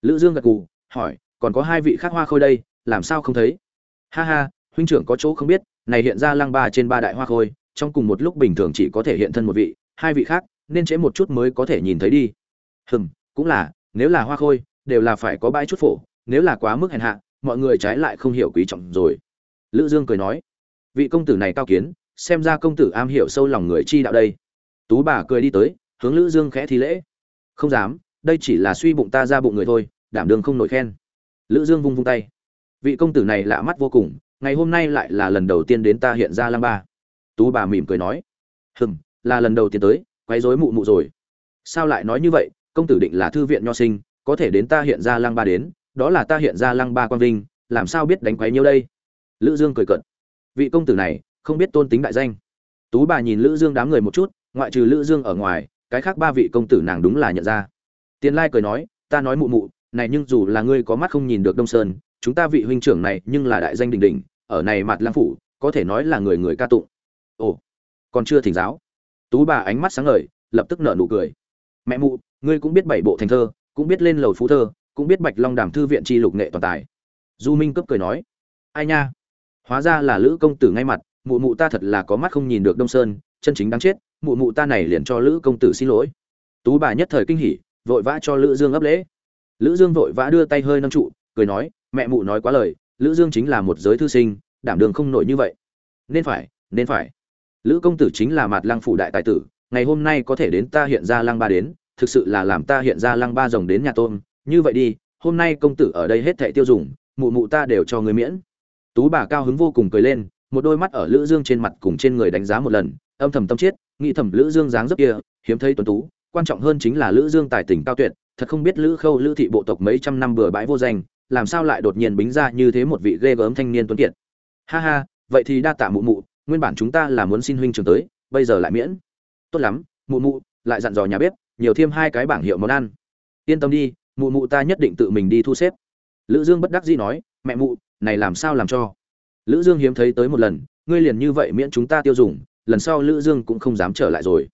Lữ dương gật gù, hỏi, còn có hai vị khác hoa khôi đây, làm sao không thấy? Ha ha, huynh trưởng có chỗ không biết, này hiện ra lăng ba trên ba đại hoa khôi, trong cùng một lúc bình thường chỉ có thể hiện thân một vị, hai vị khác, nên trễ một chút mới có thể nhìn thấy đi. Hừm, cũng là, nếu là hoa khôi, đều là phải có bãi chút phổ, nếu là quá mức hèn hạ mọi người trái lại không hiểu quý trọng rồi. Lữ dương cười nói, vị công tử này cao kiến, xem ra công tử am hiểu sâu lòng người chi đạo đây. Tú bà cười đi tới, hướng lữ dương khẽ thi lễ. Không dám, đây chỉ là suy bụng ta ra bụng người thôi, đảm đương không nổi khen. Lữ dương vung vung tay. Vị công tử này lạ mắt vô cùng, ngày hôm nay lại là lần đầu tiên đến ta hiện ra lang ba. Tú bà mỉm cười nói, hừm, là lần đầu tiên tới, quấy rối mụ mụ rồi. Sao lại nói như vậy? Công tử định là thư viện nho sinh, có thể đến ta hiện ra lang ba đến đó là ta hiện ra lăng ba quan vinh làm sao biết đánh quấy nhiêu đây? Lữ dương cười cợt, vị công tử này không biết tôn tính đại danh. Tú bà nhìn lữ dương đám người một chút ngoại trừ lữ dương ở ngoài cái khác ba vị công tử nàng đúng là nhận ra. Tiền lai cười nói ta nói mụ mụ này nhưng dù là ngươi có mắt không nhìn được đông sơn chúng ta vị huynh trưởng này nhưng là đại danh đình đình ở này mặt lang phủ có thể nói là người người ca tụng. Ồ còn chưa thỉnh giáo. Tú bà ánh mắt sáng ngời lập tức nở nụ cười. Mẹ mụ ngươi cũng biết bảy bộ thành thơ cũng biết lên lầu phú thơ cũng biết bạch long đàm thư viện tri lục nghệ toàn tài. Du minh cấp cười nói, ai nha, hóa ra là lữ công tử ngay mặt, mụ mụ ta thật là có mắt không nhìn được đông sơn, chân chính đáng chết, mụ mụ ta này liền cho lữ công tử xin lỗi. Tú bà nhất thời kinh hỉ, vội vã cho lữ dương ấp lễ. Lữ dương vội vã đưa tay hơi nâng trụ, cười nói, mẹ mụ nói quá lời, lữ dương chính là một giới thư sinh, đảm đường không nổi như vậy. Nên phải nên phải. Lữ công tử chính là mặt lăng phủ đại tài tử, ngày hôm nay có thể đến ta hiện ra lăng ba đến, thực sự là làm ta hiện ra lăng ba rồng đến nhà tôm như vậy đi, hôm nay công tử ở đây hết thệ tiêu dùng, mụ mụ ta đều cho người miễn. Tú bà cao hứng vô cùng cười lên, một đôi mắt ở lữ dương trên mặt cùng trên người đánh giá một lần, âm thầm tâm chết nghĩ thầm lữ dương dáng dấp kia, hiếm thấy tuấn tú, quan trọng hơn chính là lữ dương tài tình cao tuyệt, thật không biết lữ khâu lữ thị bộ tộc mấy trăm năm bừa bãi vô danh, làm sao lại đột nhiên bính ra như thế một vị ghê gớm thanh niên tuấn kiệt. Ha ha, vậy thì đa tạ mụ mụ, nguyên bản chúng ta là muốn xin huynh trường tới, bây giờ lại miễn. Tốt lắm, mụ mụ, lại dặn dò nhà bếp, nhiều thêm hai cái bảng hiệu món ăn. Yên tâm đi mụ mụ ta nhất định tự mình đi thu xếp. Lữ dương bất đắc dĩ nói, mẹ mụ, này làm sao làm cho? Lữ dương hiếm thấy tới một lần, ngươi liền như vậy miễn chúng ta tiêu dùng, lần sau lữ dương cũng không dám trở lại rồi.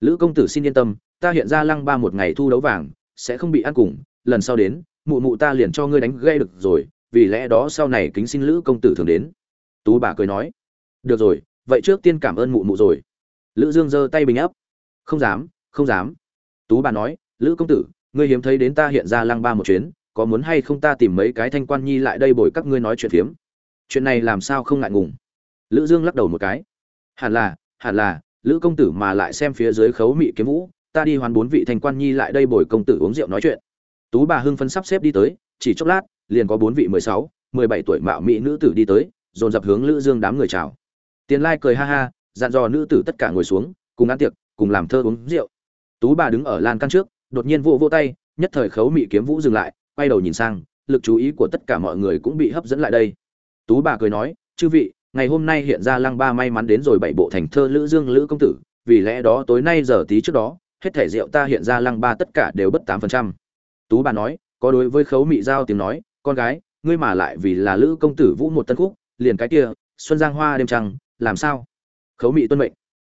Lữ công tử xin yên tâm, ta hiện ra lăng ba một ngày thu đấu vàng, sẽ không bị ăn cùng, lần sau đến, mụ mụ ta liền cho ngươi đánh gây được rồi, vì lẽ đó sau này kính xin lữ công tử thường đến. Tú bà cười nói, được rồi, vậy trước tiên cảm ơn mụ mụ rồi. Lữ dương giơ tay bình ấp không dám không dám. Tú bà nói, lữ công tử ngươi hiếm thấy đến ta hiện ra lăng ba một chuyến, có muốn hay không ta tìm mấy cái thanh quan nhi lại đây bồi các ngươi nói chuyện phiếm? Chuyện này làm sao không ngại ngùng? Lữ dương lắc đầu một cái. Hẳn là hẳn là, lữ công tử mà lại xem phía dưới khấu mị kiếm vũ, ta đi hoàn bốn vị thanh quan nhi lại đây bồi công tử uống rượu nói chuyện. Tú bà hưng phân sắp xếp đi tới, chỉ chốc lát, liền có bốn vị mười sáu, mười bảy tuổi mạo mỹ nữ tử đi tới, dồn dập hướng lữ dương đám người chào. Tiền lai cười ha ha, dặn dò nữ tử tất cả ngồi xuống, cùng ăn tiệc, cùng làm thơ uống rượu. Tú bà đứng ở lan căn trước đột nhiên vỗ vỗ tay, nhất thời khấu mị kiếm vũ dừng lại, quay đầu nhìn sang, lực chú ý của tất cả mọi người cũng bị hấp dẫn lại đây. Tú bà cười nói, chư vị, ngày hôm nay hiện ra lăng ba may mắn đến rồi bảy bộ thành thơ lữ dương lữ công tử, vì lẽ đó tối nay giờ tí trước đó, hết thể rượu ta hiện ra lăng ba tất cả đều bất tám phần trăm. Tú bà nói, có đối với khấu mị giao tiếng nói, con gái, ngươi mà lại vì là lữ công tử vũ một tân khúc, liền cái kia, xuân giang hoa đêm trăng, làm sao? Khấu mị tuân mệnh.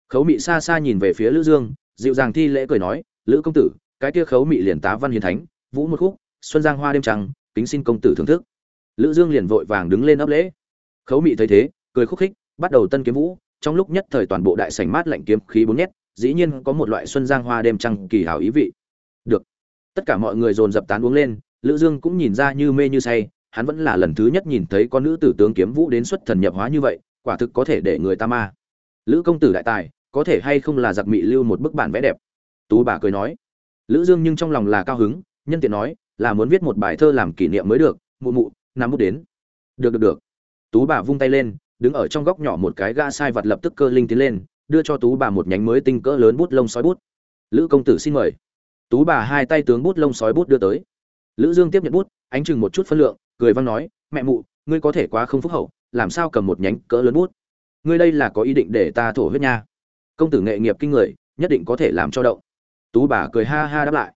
Khấu mị xa xa nhìn về phía lữ dương, dịu dàng thi lễ cười nói, lữ công tử cái kia khấu mị liền tá văn hiền thánh, vũ một khúc, xuân giang hoa đêm trăng, kính xin công tử thưởng thức. Lữ dương liền vội vàng đứng lên ấp lễ. Khấu mị thấy thế, cười khúc khích, bắt đầu tân kiếm vũ, trong lúc nhất thời toàn bộ đại sảnh mát lạnh kiếm khí bốn nhét, dĩ nhiên có một loại xuân giang hoa đêm trăng kỳ hảo ý vị. Được. Tất cả mọi người dồn dập tán uống lên, lữ dương cũng nhìn ra như mê như say, hắn vẫn là lần thứ nhất nhìn thấy con nữ tử tướng kiếm vũ đến xuất thần nhập hóa như vậy, quả thực có thể để người ta ma. Lữ công tử đại tài, có thể hay không là giặc mị lưu một bức bản vẽ đẹp? Tú bà cười nói lữ dương nhưng trong lòng là cao hứng, nhân tiện nói, là muốn viết một bài thơ làm kỷ niệm mới được, mụ mụ nắm bút đến. Được được được. Tú bà vung tay lên, đứng ở trong góc nhỏ một cái gã sai vật lập tức cơ linh tiến lên, đưa cho tú bà một nhánh mới tinh cỡ lớn bút lông sói bút. Lữ công tử xin mời. Tú bà hai tay tướng bút lông sói bút đưa tới. Lữ dương tiếp nhận bút, ánh chừng một chút phân lượng, cười văn nói, mẹ mụ, ngươi có thể quá không phúc hậu, làm sao cầm một nhánh cỡ lớn bút? Ngươi đây là có ý định để ta thổ huyết nha. Công tử nghệ nghiệp kinh người, nhất định có thể làm cho động tú bà cười ha ha đáp lại.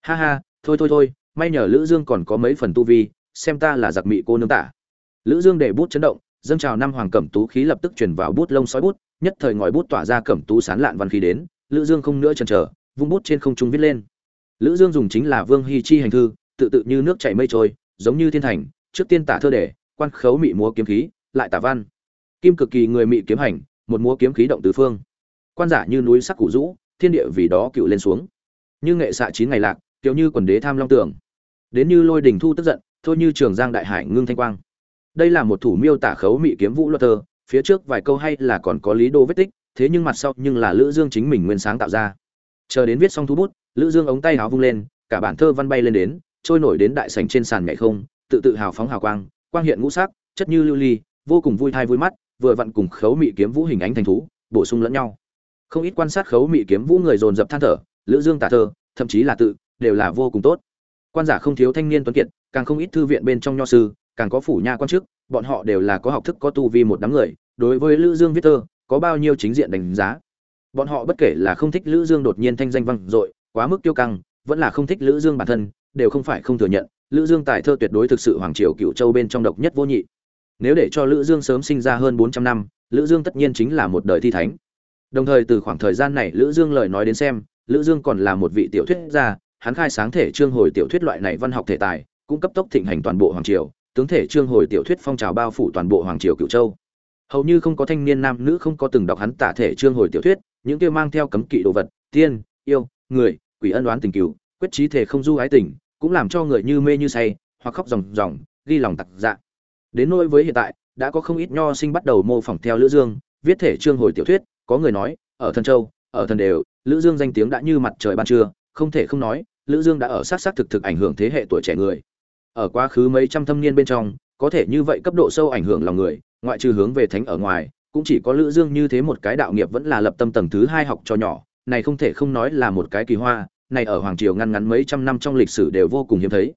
Ha ha, thôi thôi thôi, may nhờ lữ dương còn có mấy phần tu vi, xem ta là giặc mị cô nương tả. Lữ dương để bút chấn động, dâng trào năm hoàng cẩm tú khí lập tức truyền vào bút lông sói bút, nhất thời ngòi bút tỏa ra cẩm tú sán lạn văn khí đến, lữ dương không nữa chần chờ, vung bút trên không trung viết lên. Lữ dương dùng chính là vương hy chi hành thư, tự tự như nước chảy mây trôi, giống như thiên thành, trước tiên tả thơ để, quan khấu mị múa kiếm khí, lại tả văn. Kim cực kỳ người mị kiếm hành, một múa kiếm khí động tứ phương. Quan giả như núi sắc củ rũ thiên địa vì đó cựu lên xuống. Như nghệ xạ chín ngày lạc, kiểu như quần đế tham long tưởng đến như lôi đình thu tức giận, thôi như trường giang đại hải ngưng thanh quang. Đây là một thủ miêu tả khấu mị kiếm vũ luật thơ, phía trước vài câu hay là còn có lý đô vết tích, thế nhưng mặt sau nhưng là lữ dương chính mình nguyên sáng tạo ra. Chờ đến viết xong thu bút, lữ dương ống tay háo vung lên, cả bản thơ văn bay lên đến, trôi nổi đến đại sảnh trên sàn nhảy không, tự tự hào phóng hào quang quang hiện ngũ sắc, chất như lưu ly, vô cùng vui thai vui mắt, vừa vặn cùng khấu mị kiếm vũ hình ánh thành thú, bổ sung lẫn nhau không ít quan sát khấu mị kiếm vũ người dồn dập than thở, lữ dương tả thơ, thậm chí là tự, đều là vô cùng tốt. Quan giả không thiếu thanh niên tuấn kiệt, càng không ít thư viện bên trong nho sư, càng có phủ nha quan chức, bọn họ đều là có học thức, có tu vi một đám người, đối với lữ dương viết thơ, có bao nhiêu chính diện đánh giá. Bọn họ bất kể là không thích lữ dương đột nhiên thanh danh vang dội, quá mức tiêu căng, vẫn là không thích lữ dương bản thân, đều không phải không thừa nhận, lữ dương tài thơ tuyệt đối thực sự hoàng triều cựu châu bên trong độc nhất vô nhị. Nếu để cho lữ dương sớm sinh ra hơn 400 năm, lữ dương tất nhiên chính là một đời thi thánh đồng thời từ khoảng thời gian này lữ dương lời nói đến xem, lữ dương còn là một vị tiểu thuyết gia, hắn khai sáng thể trương hồi tiểu thuyết loại này văn học thể tài cũng cấp tốc thịnh hành toàn bộ hoàng triều, tướng thể trương hồi tiểu thuyết phong trào bao phủ toàn bộ hoàng triều cửu châu. Hầu như không có thanh niên nam nữ không có từng đọc hắn tả thể trương hồi tiểu thuyết, những kia mang theo cấm kỵ đồ vật, tiên, yêu, người, quỷ ân đoán tình cửu, quyết trí thể không du ái tình, cũng làm cho người như mê như say, hoặc khóc ròng ròng, ghi lòng tặc dạ. Đến nỗi với hiện tại, đã có không ít nho sinh bắt đầu mô phỏng theo lữ dương, viết thể trương hồi tiểu thuyết có người nói, ở thần châu, ở thần đều, lữ dương danh tiếng đã như mặt trời ban trưa, không thể không nói, lữ dương đã ở sát sát thực thực ảnh hưởng thế hệ tuổi trẻ người. Ở quá khứ mấy trăm thâm niên bên trong, có thể như vậy cấp độ sâu ảnh hưởng lòng người, ngoại trừ hướng về thánh ở ngoài, cũng chỉ có lữ dương như thế một cái đạo nghiệp vẫn là lập tâm tầng thứ hai học cho nhỏ, này không thể không nói là một cái kỳ hoa, này ở hoàng triều ngăn ngắn mấy trăm năm trong lịch sử đều vô cùng hiếm thấy.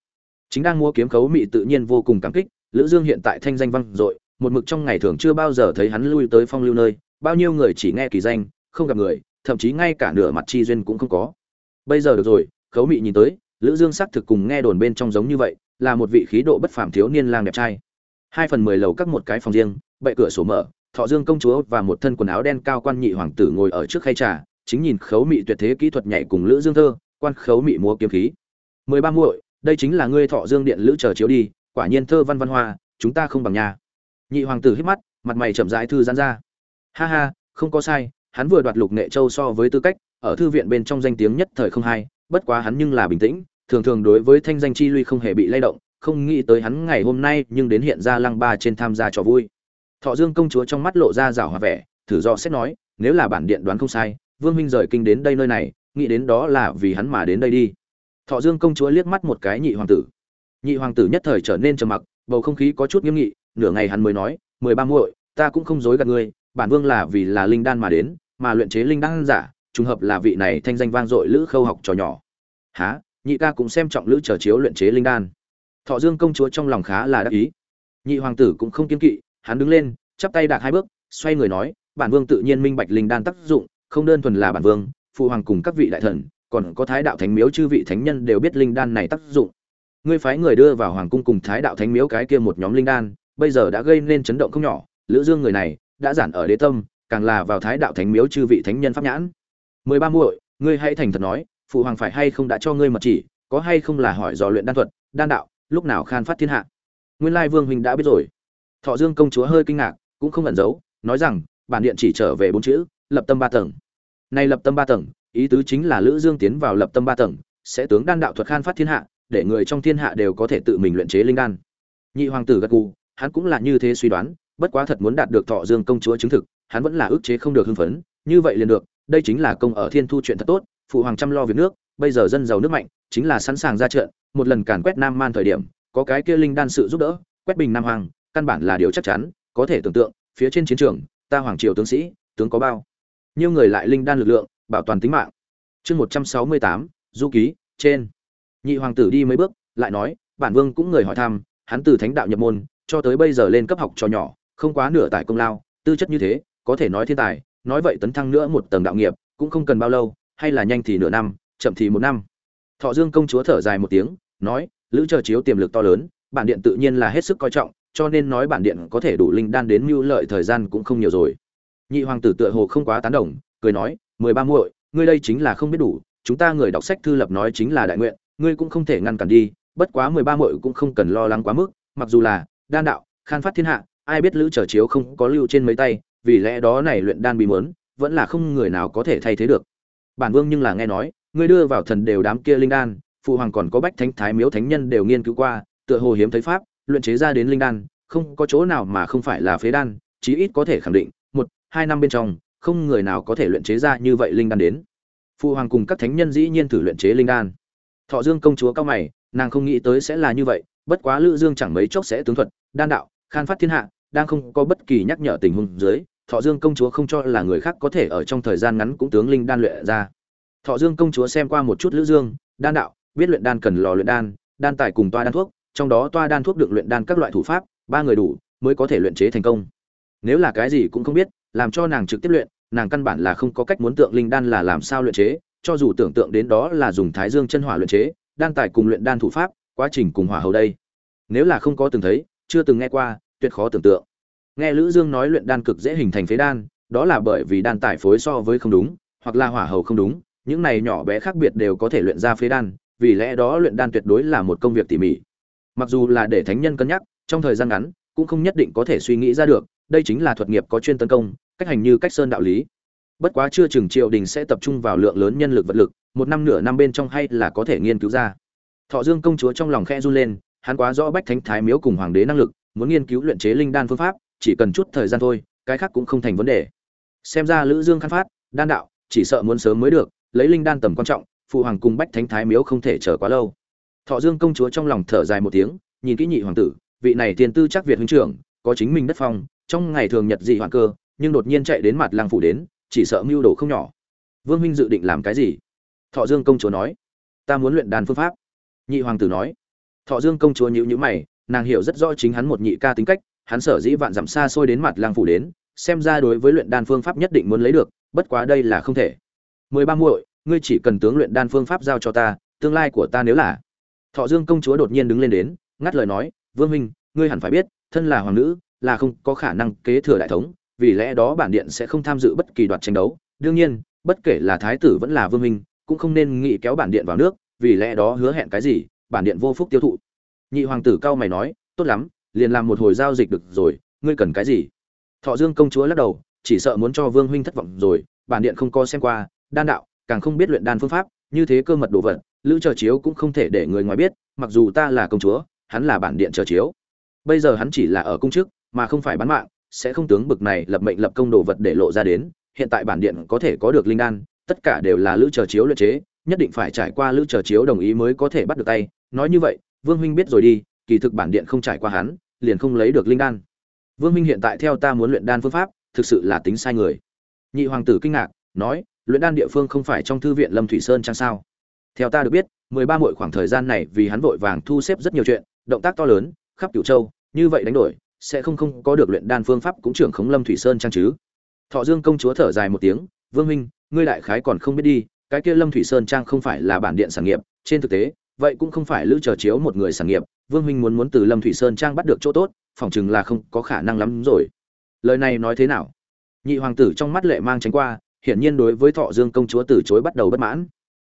Chính đang mua kiếm khấu mị tự nhiên vô cùng cảm kích, lữ dương hiện tại thanh danh vang dội, một mực trong ngày thường chưa bao giờ thấy hắn lui tới phong lưu nơi bao nhiêu người chỉ nghe kỳ danh, không gặp người, thậm chí ngay cả nửa mặt chi duyên cũng không có. Bây giờ được rồi, khấu mị nhìn tới, lữ dương sắc thực cùng nghe đồn bên trong giống như vậy, là một vị khí độ bất phàm thiếu niên lang đẹp trai. Hai phần mười lầu các một cái phòng riêng, bệ cửa sổ mở, thọ dương công chúa và một thân quần áo đen cao quan nhị hoàng tử ngồi ở trước khay trà, chính nhìn khấu mị tuyệt thế kỹ thuật nhảy cùng lữ dương thơ, quan khấu mị múa kiếm khí. Mười ba muội, đây chính là ngươi thọ dương điện lữ chờ chiếu đi, quả nhiên thơ văn văn hoa, chúng ta không bằng nhà. Nhị hoàng tử hít mắt, mặt mày chậm rãi thư giãn ra ha ha, không có sai, hắn vừa đoạt lục nghệ châu so với tư cách, ở thư viện bên trong danh tiếng nhất thời không hay, bất quá hắn nhưng là bình tĩnh, thường thường đối với thanh danh chi luy không hề bị lay động, không nghĩ tới hắn ngày hôm nay nhưng đến hiện ra lăng ba trên tham gia trò vui. Thọ dương công chúa trong mắt lộ ra rảo hòa vẻ, thử do xét nói, nếu là bản điện đoán không sai, vương huynh rời kinh đến đây nơi này, nghĩ đến đó là vì hắn mà đến đây đi. Thọ dương công chúa liếc mắt một cái nhị hoàng tử. Nhị hoàng tử nhất thời trở nên trầm mặc, bầu không khí có chút nghiêm nghị, nửa ngày hắn mới nói, mười ba muội, ta cũng không dối gạt ngươi bản vương là vì là linh đan mà đến, mà luyện chế linh đan giả, trùng hợp là vị này thanh danh vang dội lữ khâu học trò nhỏ. Há nhị ca cũng xem trọng lữ trở chiếu luyện chế linh đan. Thọ dương công chúa trong lòng khá là đắc ý. Nhị hoàng tử cũng không kiên kỵ, hắn đứng lên, chắp tay đạc hai bước, xoay người nói, bản vương tự nhiên minh bạch linh đan tác dụng, không đơn thuần là bản vương, phụ hoàng cùng các vị đại thần, còn có thái đạo thánh miếu chư vị thánh nhân đều biết linh đan này tác dụng. Ngươi phái người đưa vào hoàng cung cùng thái đạo thánh miếu cái kia một nhóm linh đan, bây giờ đã gây nên chấn động không nhỏ, lữ dương người này đã giản ở đế tâm, càng là vào thái đạo thánh miếu chư vị thánh nhân pháp nhãn. Mười ba muội, ngươi hãy thành thật nói, phụ hoàng phải hay không đã cho ngươi mật chỉ, có hay không là hỏi dò luyện đan thuật, đan đạo, lúc nào khan phát thiên hạ. Nguyên lai vương huynh đã biết rồi. Thọ dương công chúa hơi kinh ngạc, cũng không ẩn giấu, nói rằng, bản điện chỉ trở về bốn chữ, lập tâm ba tầng. Nay lập tâm ba tầng, ý tứ chính là lữ dương tiến vào lập tâm ba tầng, sẽ tướng đan đạo thuật khan phát thiên hạ, để người trong thiên hạ đều có thể tự mình luyện chế linh đan. Nhị hoàng tử gật gù, hắn cũng là như thế suy đoán bất quá thật muốn đạt được thọ dương công chúa chứng thực, hắn vẫn là ức chế không được hưng phấn, như vậy liền được, đây chính là công ở thiên thu chuyện thật tốt, phụ hoàng chăm lo việc nước, bây giờ dân giàu nước mạnh, chính là sẵn sàng ra trận, một lần càn quét nam man thời điểm, có cái kia linh đan sự giúp đỡ, quét bình nam hoàng, căn bản là điều chắc chắn, có thể tưởng tượng, phía trên chiến trường, ta hoàng triều tướng sĩ, tướng có bao nhiêu người lại linh đan lực lượng, bảo toàn tính mạng. Chương một trăm sáu mươi tám, du ký, trên. Nhị hoàng tử đi mấy bước, lại nói, bản vương cũng người hỏi thăm, hắn từ thánh đạo nhập môn, cho tới bây giờ lên cấp học cho nhỏ không quá nửa tại công lao, tư chất như thế, có thể nói thiên tài, nói vậy tấn thăng nữa một tầng đạo nghiệp, cũng không cần bao lâu, hay là nhanh thì nửa năm, chậm thì một năm. Thọ dương công chúa thở dài một tiếng, nói, lữ chờ chiếu tiềm lực to lớn, bản điện tự nhiên là hết sức coi trọng, cho nên nói bản điện có thể đủ linh đan đến mưu lợi thời gian cũng không nhiều rồi. Nhị hoàng tử tựa hồ không quá tán đồng, cười nói, mười ba muội, ngươi đây chính là không biết đủ, chúng ta người đọc sách thư lập nói chính là đại nguyện, ngươi cũng không thể ngăn cản đi, bất quá mười ba muội cũng không cần lo lắng quá mức, mặc dù là đan đạo, khan phát thiên hạ ai biết lữ trở chiếu không có lưu trên mấy tay, vì lẽ đó này luyện đan bí mớn vẫn là không người nào có thể thay thế được. Bản vương nhưng là nghe nói ngươi đưa vào thần đều đám kia linh đan, phụ hoàng còn có bách thánh thái miếu thánh nhân đều nghiên cứu qua, tựa hồ hiếm thấy pháp, luyện chế ra đến linh đan, không có chỗ nào mà không phải là phế đan, chí ít có thể khẳng định, một, hai năm bên trong, không người nào có thể luyện chế ra như vậy linh đan đến. Phụ hoàng cùng các thánh nhân dĩ nhiên thử luyện chế linh đan. Thọ dương công chúa cao mày, nàng không nghĩ tới sẽ là như vậy, bất quá lữ dương chẳng mấy chốc sẽ tướng thuật, đan đạo khan phát thiên hạ, đang không có bất kỳ nhắc nhở tình huống dưới, thọ dương công chúa không cho là người khác có thể ở trong thời gian ngắn cũng tướng linh đan luyện ra. Thọ dương công chúa xem qua một chút lữ dương, đan đạo, biết luyện đan cần lò luyện đan đan tài cùng toa đan thuốc, trong đó toa đan thuốc được luyện đan các loại thủ pháp, ba người đủ mới có thể luyện chế thành công. Nếu là cái gì cũng không biết, làm cho nàng trực tiếp luyện, nàng căn bản là không có cách muốn tượng linh đan là làm sao luyện chế, cho dù tưởng tượng đến đó là dùng thái dương chân hỏa luyện chế, đan tài cùng luyện đan thủ pháp, quá trình cùng hỏa hầu đây. Nếu là không có từng thấy chưa từng nghe qua, tuyệt khó tưởng tượng. Nghe lữ dương nói luyện đan cực dễ hình thành phế đan, đó là bởi vì đan tải phối so với không đúng, hoặc là hỏa hầu không đúng, những này nhỏ bé khác biệt đều có thể luyện ra phế đan, vì lẽ đó luyện đan tuyệt đối là một công việc tỉ mỉ. Mặc dù là để thánh nhân cân nhắc, trong thời gian ngắn, cũng không nhất định có thể suy nghĩ ra được, đây chính là thuật nghiệp có chuyên tấn công, cách hành như cách sơn đạo lý. Bất quá chưa chừng triều đình sẽ tập trung vào lượng lớn nhân lực vật lực, một năm nửa năm bên trong hay là có thể nghiên cứu ra. Thọ dương công chúa trong lòng khe run lên hắn quá rõ bách thánh thái miếu cùng hoàng đế năng lực, muốn nghiên cứu luyện chế linh đan phương pháp, chỉ cần chút thời gian thôi, cái khác cũng không thành vấn đề. Xem ra lữ dương khăn phát, đan đạo, chỉ sợ muốn sớm mới được, lấy linh đan tầm quan trọng, phụ hoàng cùng bách thánh thái miếu không thể chờ quá lâu. Thọ dương công chúa trong lòng thở dài một tiếng, nhìn kỹ nhị hoàng tử, vị này tiền tư chắc việt huynh trưởng, có chính mình đất phong, trong ngày thường nhật dị hoàng cơ, nhưng đột nhiên chạy đến mặt lang phủ đến, chỉ sợ mưu đồ không nhỏ. Vương huynh dự định làm cái gì? Thọ dương công chúa nói. Ta muốn luyện đan phương pháp. Nhị hoàng tử nói thọ dương công chúa nhíu nhíu mày, nàng hiểu rất rõ chính hắn một nhị ca tính cách, hắn sở dĩ vạn dặm xa xôi đến mặt Lang phủ đến, xem ra đối với luyện đan phương pháp nhất định muốn lấy được, bất quá đây là không thể. Mười ba muội, ngươi chỉ cần tướng luyện đan phương pháp giao cho ta, tương lai của ta nếu là. Thọ dương công chúa đột nhiên đứng lên đến, ngắt lời nói, vương minh ngươi hẳn phải biết, thân là hoàng nữ, là không có khả năng kế thừa đại thống, vì lẽ đó bản điện sẽ không tham dự bất kỳ đoạt tranh đấu. Đương nhiên, bất kể là thái tử vẫn là vương minh cũng không nên nghĩ kéo bản điện vào nước, vì lẽ đó hứa hẹn cái gì bản điện vô phúc tiêu thụ. Nhị hoàng tử cao mày nói, tốt lắm, liền làm một hồi giao dịch được rồi, ngươi cần cái gì? Thọ dương công chúa lắc đầu, chỉ sợ muốn cho vương huynh thất vọng rồi, bản điện không có xem qua, đan đạo, càng không biết luyện đan phương pháp, như thế cơ mật đồ vật, lữ chờ chiếu cũng không thể để người ngoài biết, mặc dù ta là công chúa, hắn là bản điện chờ chiếu. Bây giờ hắn chỉ là ở công chức mà không phải bán mạng, sẽ không tướng bực này lập mệnh lập công đồ vật để lộ ra đến, hiện tại bản điện có thể có được linh đan, tất cả đều là lữ chờ chiếu luyện chế, nhất định phải trải qua lữ chờ chiếu đồng ý mới có thể bắt được tay nói như vậy, vương huynh biết rồi đi, kỳ thực bản điện không trải qua hắn, liền không lấy được linh đan. Vương huynh hiện tại theo ta muốn luyện đan phương pháp, thực sự là tính sai người. Nhị hoàng tử kinh ngạc, nói, luyện đan địa phương không phải trong thư viện lâm thủy sơn chăng sao? Theo ta được biết, mười ba mỗi khoảng thời gian này vì hắn vội vàng thu xếp rất nhiều chuyện, động tác to lớn, khắp cửu châu, như vậy đánh đổi, sẽ không không có được luyện đan phương pháp cũng trưởng khống lâm thủy sơn trang chứ. Thọ dương công chúa thở dài một tiếng, vương huynh, ngươi đại khái còn không biết đi, cái kia lâm thủy sơn trang không phải là bản điện sản nghiệp, trên thực tế vậy cũng không phải lữ chờ chiếu một người sản nghiệp, vương huynh muốn muốn từ lâm thủy sơn trang bắt được chỗ tốt, phỏng chừng là không có khả năng lắm rồi. Lời này nói thế nào? Nhị hoàng tử trong mắt lệ mang tránh qua, hiển nhiên đối với thọ dương công chúa từ chối bắt đầu bất mãn.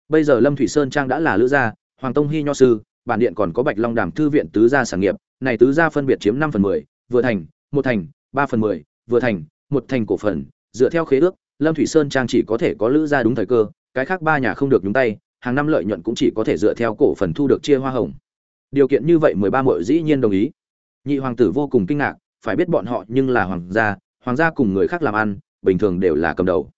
Bây giờ lâm thủy sơn trang đã là lữ gia, hoàng tông hy nho sư, bản điện còn có bạch long đàm thư viện tứ gia sản nghiệp, này tứ gia phân biệt chiếm năm phần mười, vừa thành, một thành, ba phần mười, vừa thành, một thành cổ phần. Dựa theo khế ước, lâm thủy sơn trang chỉ có thể có lữ gia đúng thời cơ, cái khác ba nhà không được nhúng tay hàng năm lợi nhuận cũng chỉ có thể dựa theo cổ phần thu được chia hoa hồng. Điều kiện như vậy mười ba mội dĩ nhiên đồng ý. Nhị hoàng tử vô cùng kinh ngạc, phải biết bọn họ nhưng là hoàng gia hoàng gia cùng người khác làm ăn, bình thường đều là cầm đầu.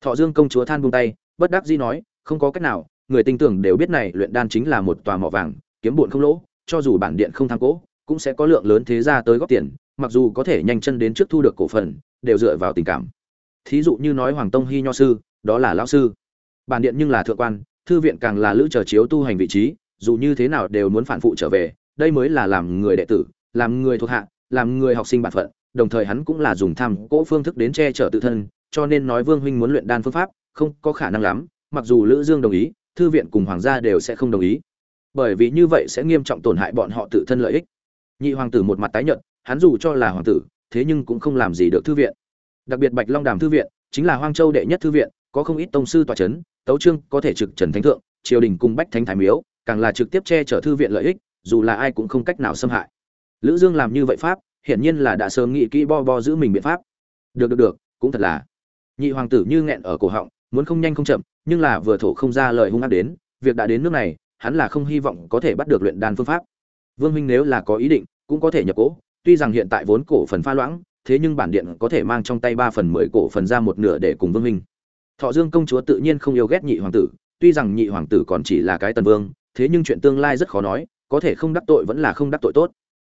Thọ dương công chúa than buông tay, bất đắc dĩ nói, không có cách nào, người tin tưởng đều biết này luyện đan chính là một tòa mỏ vàng, kiếm bụn không lỗ, cho dù bản điện không tham cố, cũng sẽ có lượng lớn thế gia tới góp tiền, mặc dù có thể nhanh chân đến trước thu được cổ phần, đều dựa vào tình cảm. Thí dụ như nói hoàng tông hy nho sư, đó là lão sư. Bản điện nhưng là thượng quan thư viện càng là lữ chờ chiếu tu hành vị trí, dù như thế nào đều muốn phản phụ trở về, đây mới là làm người đệ tử, làm người thuộc hạ, làm người học sinh bản phận, đồng thời hắn cũng là dùng tham cỗ phương thức đến che chở tự thân, cho nên nói vương huynh muốn luyện đan phương pháp, không có khả năng lắm, mặc dù lữ dương đồng ý, thư viện cùng hoàng gia đều sẽ không đồng ý. Bởi vì như vậy sẽ nghiêm trọng tổn hại bọn họ tự thân lợi ích. Nhị hoàng tử một mặt tái nhợt, hắn dù cho là hoàng tử, thế nhưng cũng không làm gì được thư viện. Đặc biệt bạch long đàm thư viện, chính là hoang châu đệ nhất thư viện có không ít tông sư tòa chấn, tấu trương có thể trực trần thánh thượng, triều đình cùng bách thánh thái miếu, càng là trực tiếp che chở thư viện lợi ích, dù là ai cũng không cách nào xâm hại. Lữ dương làm như vậy pháp, hiển nhiên là đã sớm nghĩ kỹ bo bo giữ mình biện pháp. Được được được, cũng thật là. Nhị hoàng tử như nghẹn ở cổ họng, muốn không nhanh không chậm, nhưng là vừa thổ không ra lời hung ác đến, việc đã đến nước này, hắn là không hy vọng có thể bắt được luyện đan phương pháp. Vương huynh nếu là có ý định, cũng có thể nhập cổ tuy rằng hiện tại vốn cổ phần pha loãng, thế nhưng bản điện có thể mang trong tay ba phần mười cổ phần ra một nửa để cùng vương huynh thọ dương công chúa tự nhiên không yêu ghét nhị hoàng tử, tuy rằng nhị hoàng tử còn chỉ là cái tần vương, thế nhưng chuyện tương lai rất khó nói, có thể không đắc tội vẫn là không đắc tội tốt.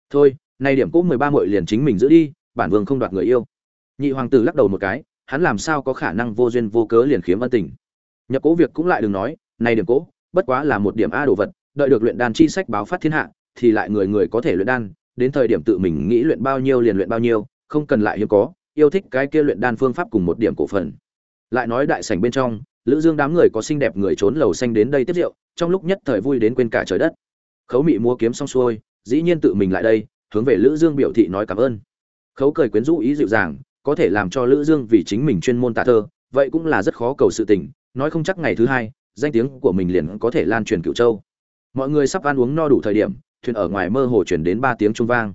Thôi, nay điểm cũ mười ba muội liền chính mình giữ đi, bản vương không đoạt người yêu. Nhị hoàng tử lắc đầu một cái, hắn làm sao có khả năng vô duyên vô cớ liền khiếm ân tình? Nhập cố việc cũng lại đừng nói này điểm cố bất quá là một điểm a đồ vật, đợi được luyện đan chi sách báo phát thiên hạ, thì lại người người có thể luyện đan, đến thời điểm tự mình nghĩ luyện bao nhiêu liền luyện bao nhiêu, không cần lại hiếm có, yêu thích cái kia luyện đan phương pháp cùng một điểm cổ phần lại nói đại sảnh bên trong, lữ dương đám người có xinh đẹp người trốn lầu xanh đến đây tiếp rượu, trong lúc nhất thời vui đến quên cả trời đất. Khấu mị mua kiếm xong xuôi, dĩ nhiên tự mình lại đây, hướng về lữ dương biểu thị nói cảm ơn. Khấu cười quyến rũ ý dịu dàng, có thể làm cho lữ dương vì chính mình chuyên môn tả thơ, vậy cũng là rất khó cầu sự tình, nói không chắc ngày thứ hai, danh tiếng của mình liền có thể lan truyền cửu châu. Mọi người sắp ăn uống no đủ thời điểm, thuyền ở ngoài mơ hồ chuyển đến ba tiếng trung vang.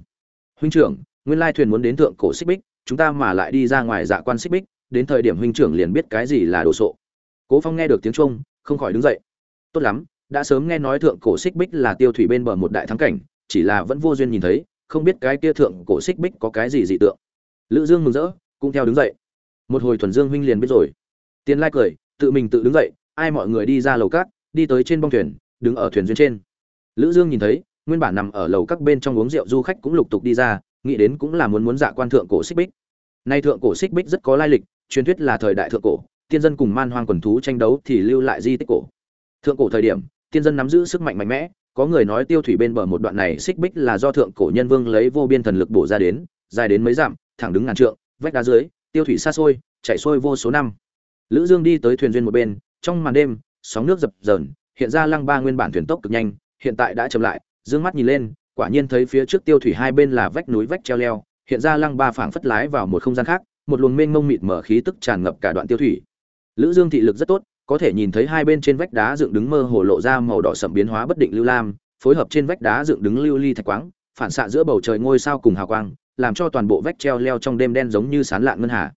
Huynh trưởng, nguyên lai thuyền muốn đến thượng cổ xích bích, chúng ta mà lại đi ra ngoài dạ quan xích bích đến thời điểm huynh trưởng liền biết cái gì là đồ sộ. Cố phong nghe được tiếng trung không khỏi đứng dậy. Tốt lắm, đã sớm nghe nói thượng cổ xích bích là tiêu thủy bên bờ một đại thắng cảnh, chỉ là vẫn vô duyên nhìn thấy, không biết cái kia thượng cổ xích bích có cái gì dị tượng. Lữ dương mừng rỡ, cũng theo đứng dậy. Một hồi thuần dương huynh liền biết rồi. Tiền lai cười, tự mình tự đứng dậy, ai mọi người đi ra lầu cát, đi tới trên bong thuyền, đứng ở thuyền duyên trên. Lữ dương nhìn thấy, nguyên bản nằm ở lầu các bên trong uống rượu du khách cũng lục tục đi ra, nghĩ đến cũng là muốn muốn dạ quan thượng cổ xích bích. Nay thượng cổ xích bích rất có lai lịch truyền thuyết là thời đại thượng cổ, tiên dân cùng man hoang quần thú tranh đấu thì lưu lại di tích cổ. Thượng cổ thời điểm, tiên dân nắm giữ sức mạnh mạnh mẽ, có người nói tiêu thủy bên bờ một đoạn này xích bích là do thượng cổ nhân vương lấy vô biên thần lực bổ ra đến, dài đến mấy dặm, thẳng đứng ngàn trượng, vách đá dưới, tiêu thủy xa xôi, chảy xuôi vô số năm. Lữ dương đi tới thuyền duyên một bên, trong màn đêm, sóng nước dập dờn, hiện ra lăng ba nguyên bản thuyền tốc cực nhanh, hiện tại đã chậm lại, dương mắt nhìn lên, quả nhiên thấy phía trước tiêu thủy hai bên là vách núi vách treo leo, hiện ra lăng ba phảng phất lái vào một không gian khác một luồng mênh mông mịt mở khí tức tràn ngập cả đoạn tiêu thủy. Lữ dương thị lực rất tốt, có thể nhìn thấy hai bên trên vách đá dựng đứng mơ hồ lộ ra màu đỏ sậm biến hóa bất định lưu lam, phối hợp trên vách đá dựng đứng lưu ly thạch quáng phản xạ giữa bầu trời ngôi sao cùng hào quang, làm cho toàn bộ vách treo leo trong đêm đen giống như sán lạn ngân hà.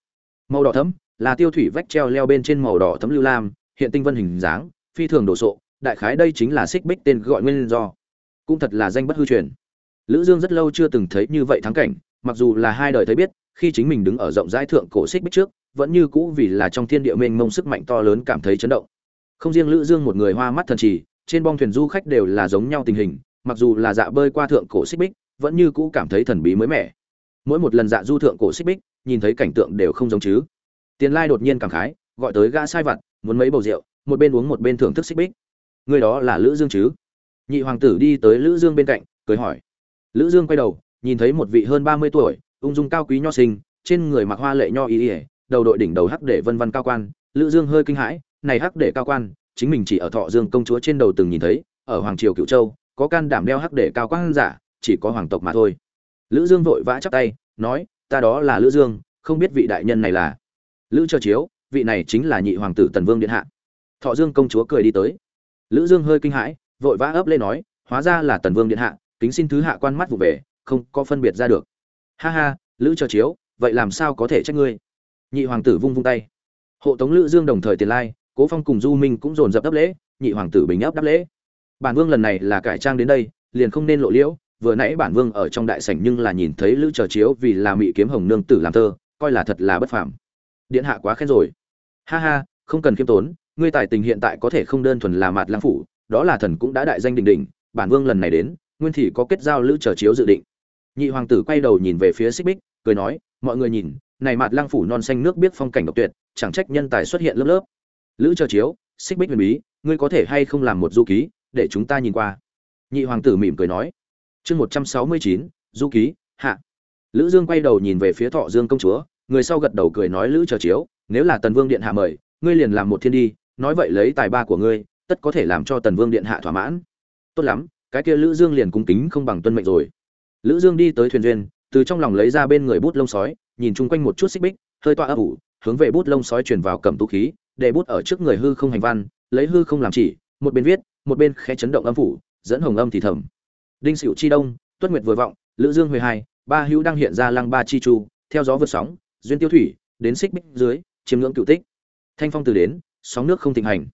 Màu đỏ thẫm là tiêu thủy vách treo leo bên trên màu đỏ thẫm lưu lam, hiện tinh vân hình dáng, phi thường đồ sộ, đại khái đây chính là xích bích tên gọi nguyên do. Cũng thật là danh bất hư truyền. Lữ dương rất lâu chưa từng thấy như vậy thắng cảnh, mặc dù là hai đời thấy biết khi chính mình đứng ở rộng rãi thượng cổ xích bích trước, vẫn như cũ vì là trong thiên địa mênh mông sức mạnh to lớn cảm thấy chấn động. Không riêng lữ dương một người hoa mắt thần trì, trên bong thuyền du khách đều là giống nhau tình hình, mặc dù là dạ bơi qua thượng cổ xích bích, vẫn như cũ cảm thấy thần bí mới mẻ. Mỗi một lần dạ du thượng cổ xích bích, nhìn thấy cảnh tượng đều không giống chứ. Tiền lai đột nhiên cảm khái, gọi tới gã sai vặt, muốn mấy bầu rượu, một bên uống một bên thưởng thức xích bích. Người đó là lữ dương chứ? Nhị hoàng tử đi tới lữ dương bên cạnh, cười hỏi. Lữ dương quay đầu, nhìn thấy một vị hơn 30 tuổi ung dung cao quý nho sinh, trên người mặc hoa lệ nho y đầu đội đỉnh đầu hắc để vân vân cao quan, lữ dương hơi kinh hãi, này hắc để cao quan, chính mình chỉ ở thọ dương công chúa trên đầu từng nhìn thấy, ở hoàng triều Cửu châu, có can đảm đeo hắc để cao quan giả, chỉ có hoàng tộc mà thôi. Lữ dương vội vã chắp tay, nói, ta đó là lữ dương, không biết vị đại nhân này là. Lữ Trơ chiếu, vị này chính là nhị hoàng tử tần vương điện hạ. Thọ dương công chúa cười đi tới. Lữ dương hơi kinh hãi, vội vã ấp lên nói, hóa ra là tần vương điện hạ, kính xin thứ hạ quan mắt vụ về, không có phân biệt ra được ha ha, lữ chờ chiếu, vậy làm sao có thể trách ngươi? Nhị hoàng tử vung vung tay. Hộ tống lữ dương đồng thời tiền lai, cố phong cùng du minh cũng dồn dập đáp lễ, nhị hoàng tử bình áp đáp lễ. Bản vương lần này là cải trang đến đây, liền không nên lộ liễu, vừa nãy bản vương ở trong đại sảnh nhưng là nhìn thấy lữ chờ chiếu vì là mị kiếm hồng nương tử làm thơ, coi là thật là bất phàm. Điện hạ quá khen rồi. Ha ha, không cần khiêm tốn, ngươi tài tình hiện tại có thể không đơn thuần là mạt lang phủ, đó là thần cũng đã đại danh đỉnh đỉnh, bản vương lần này đến, nguyên thì có kết giao lữ chờ chiếu dự định nhị hoàng tử quay đầu nhìn về phía xích bích, cười nói, mọi người nhìn, này mặt lang phủ non xanh nước biết phong cảnh độc tuyệt, chẳng trách nhân tài xuất hiện lớp lớp. Lữ chờ chiếu, xích bích huyền bí, ngươi có thể hay không làm một du ký, để chúng ta nhìn qua? Nhị hoàng tử mỉm cười nói. Chương một trăm sáu mươi chín, du ký, hạ. Lữ dương quay đầu nhìn về phía thọ dương công chúa, người sau gật đầu cười nói, lữ chờ chiếu, nếu là tần vương điện hạ mời, ngươi liền làm một thiên đi, nói vậy lấy tài ba của ngươi, tất có thể làm cho tần vương điện hạ thỏa mãn. Tốt lắm, cái kia lữ dương liền cung kính không bằng tuân mệnh rồi lữ dương đi tới thuyền duyên, từ trong lòng lấy ra bên người bút lông sói, nhìn chung quanh một chút xích bích, hơi toa ấp ủ, hướng về bút lông sói truyền vào cầm tú khí, để bút ở trước người hư không hành văn, lấy hư không làm chỉ, một bên viết, một bên khẽ chấn động âm phủ, dẫn hồng âm thì thầm. Đinh sửu chi đông, tuất nguyệt vừa vọng, lữ dương huệ hai, ba hữu đang hiện ra lăng ba chi chu, theo gió vượt sóng, duyên tiêu thủy, đến xích bích dưới chiếm ngưỡng cựu tích. Thanh phong từ đến, sóng nước không thịnh hành.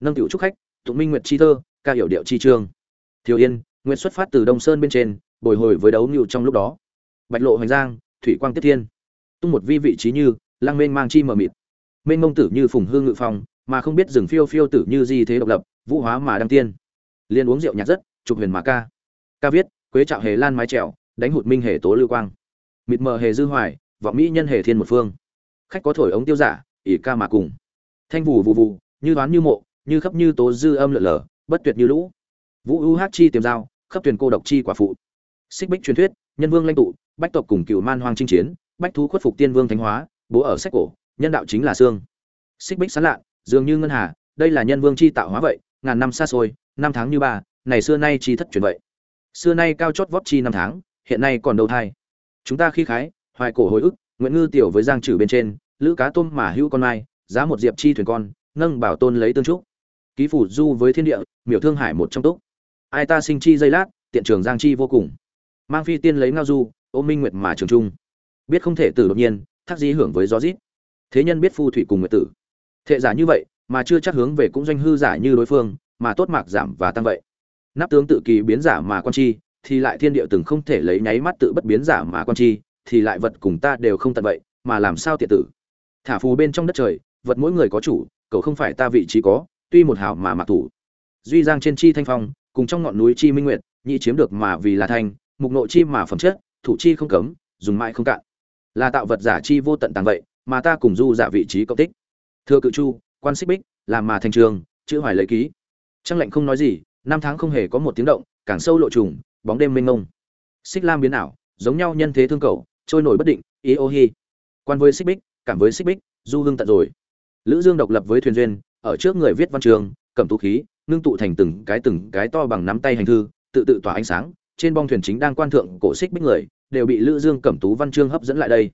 Nâng tiểu trúc khách, tụng minh nguyệt chi thơ, ca hiểu điệu chi trương. Thiếu yên, Nguyệt xuất phát từ đông sơn bên trên bồi hồi với đấu nhu trong lúc đó. Bạch lộ hoành giang thủy quang tiếp thiên. Tung một vi vị trí như lang mênh mang chi mờ mịt. Mênh mông tử như phùng hương ngự phong mà không biết rừng phiêu phiêu tử như di thế độc lập vũ hóa mà đăng tiên. Liên uống rượu nhạt rất chụp huyền mà ca. Ca viết quế trạo hề lan mái trèo đánh hụt minh hề tố lưu quang. Mịt mờ hề dư hoài vọng mỹ nhân hề thiên một phương. Khách có thổi ống tiêu giả ỷ ca mà cùng. Thanh vù vù vù như đoán như mộ như khắp như tố dư âm lượn lờ bất tuyệt như lũ. Vũ u hát chi tiềm dao, khắp tuyển cô độc chi quả phụ xích bích truyền thuyết, nhân vương lãnh tụ, bách tộc cùng cựu man hoang chinh chiến, bách thú khuất phục tiên vương thánh hóa, bố ở sách cổ, nhân đạo chính là xương. Xích bích sán lạ, dường như ngân hà, đây là nhân vương chi tạo hóa vậy, ngàn năm xa xôi, năm tháng như ba, này xưa nay chi thất truyền vậy. Xưa nay cao chót vót chi năm tháng, hiện nay còn đâu thai. Chúng ta khi khái, hoài cổ hồi ức nguyễn ngư tiểu với giang trừ bên trên, lữ cá tôm mà hữu con mai, giá một diệp chi thuyền con, nâng bảo tôn lấy tương trúc. Ký phủ du với thiên địa, miểu thương hải một trong túc. Ai ta sinh chi dây lát, tiện trường giang chi vô cùng mang phi tiên lấy ngao du, ôm minh nguyệt mà trường trung biết không thể tử đột nhiên, thác di hưởng với gió rít. Thế nhân biết phu thủy cùng nguyệt tử. Thệ giả như vậy, mà chưa chắc hướng về cũng doanh hư giả như đối phương, mà tốt mạc giảm và tăng vậy. Nắp tướng tự kỳ biến giả mà quan chi, thì lại thiên địa từng không thể lấy nháy mắt tự bất biến giả mà quan chi, thì lại vật cùng ta đều không tận vậy, mà làm sao tiện tử? Thả phù bên trong đất trời, vật mỗi người có chủ, cậu không phải ta vị trí có, tuy một hảo mà mặc thủ. Duy giang trên chi thanh phong, cùng trong ngọn núi chi minh nguyệt, nhị chiếm được mà vì là thanh mục nội chi mà phẩm chất, thủ chi không cấm, dùng mãi không cạn. Là tạo vật giả chi vô tận tàng vậy, mà ta cùng du giả vị trí cộng tích. Thưa cự chu, quan xích bích làm mà thành trường, chữ hoài lấy ký. Trang lệnh không nói gì, năm tháng không hề có một tiếng động, càng sâu lộ trùng, bóng đêm mênh mông. Xích lam biến ảo, giống nhau nhân thế thương cầu, trôi nổi bất định, ý ô hi. Quan với xích bích, cảm với xích bích, du hương tận rồi. Lữ dương độc lập với thuyền duyên, ở trước người viết văn trường, cầm tú khí, ngưng tụ thành từng cái từng cái to bằng nắm tay hành thư, tự tự tỏa ánh sáng trên bong thuyền chính đang quan thượng cổ xích bích người, đều bị lữ dương cẩm tú văn chương hấp dẫn lại đây.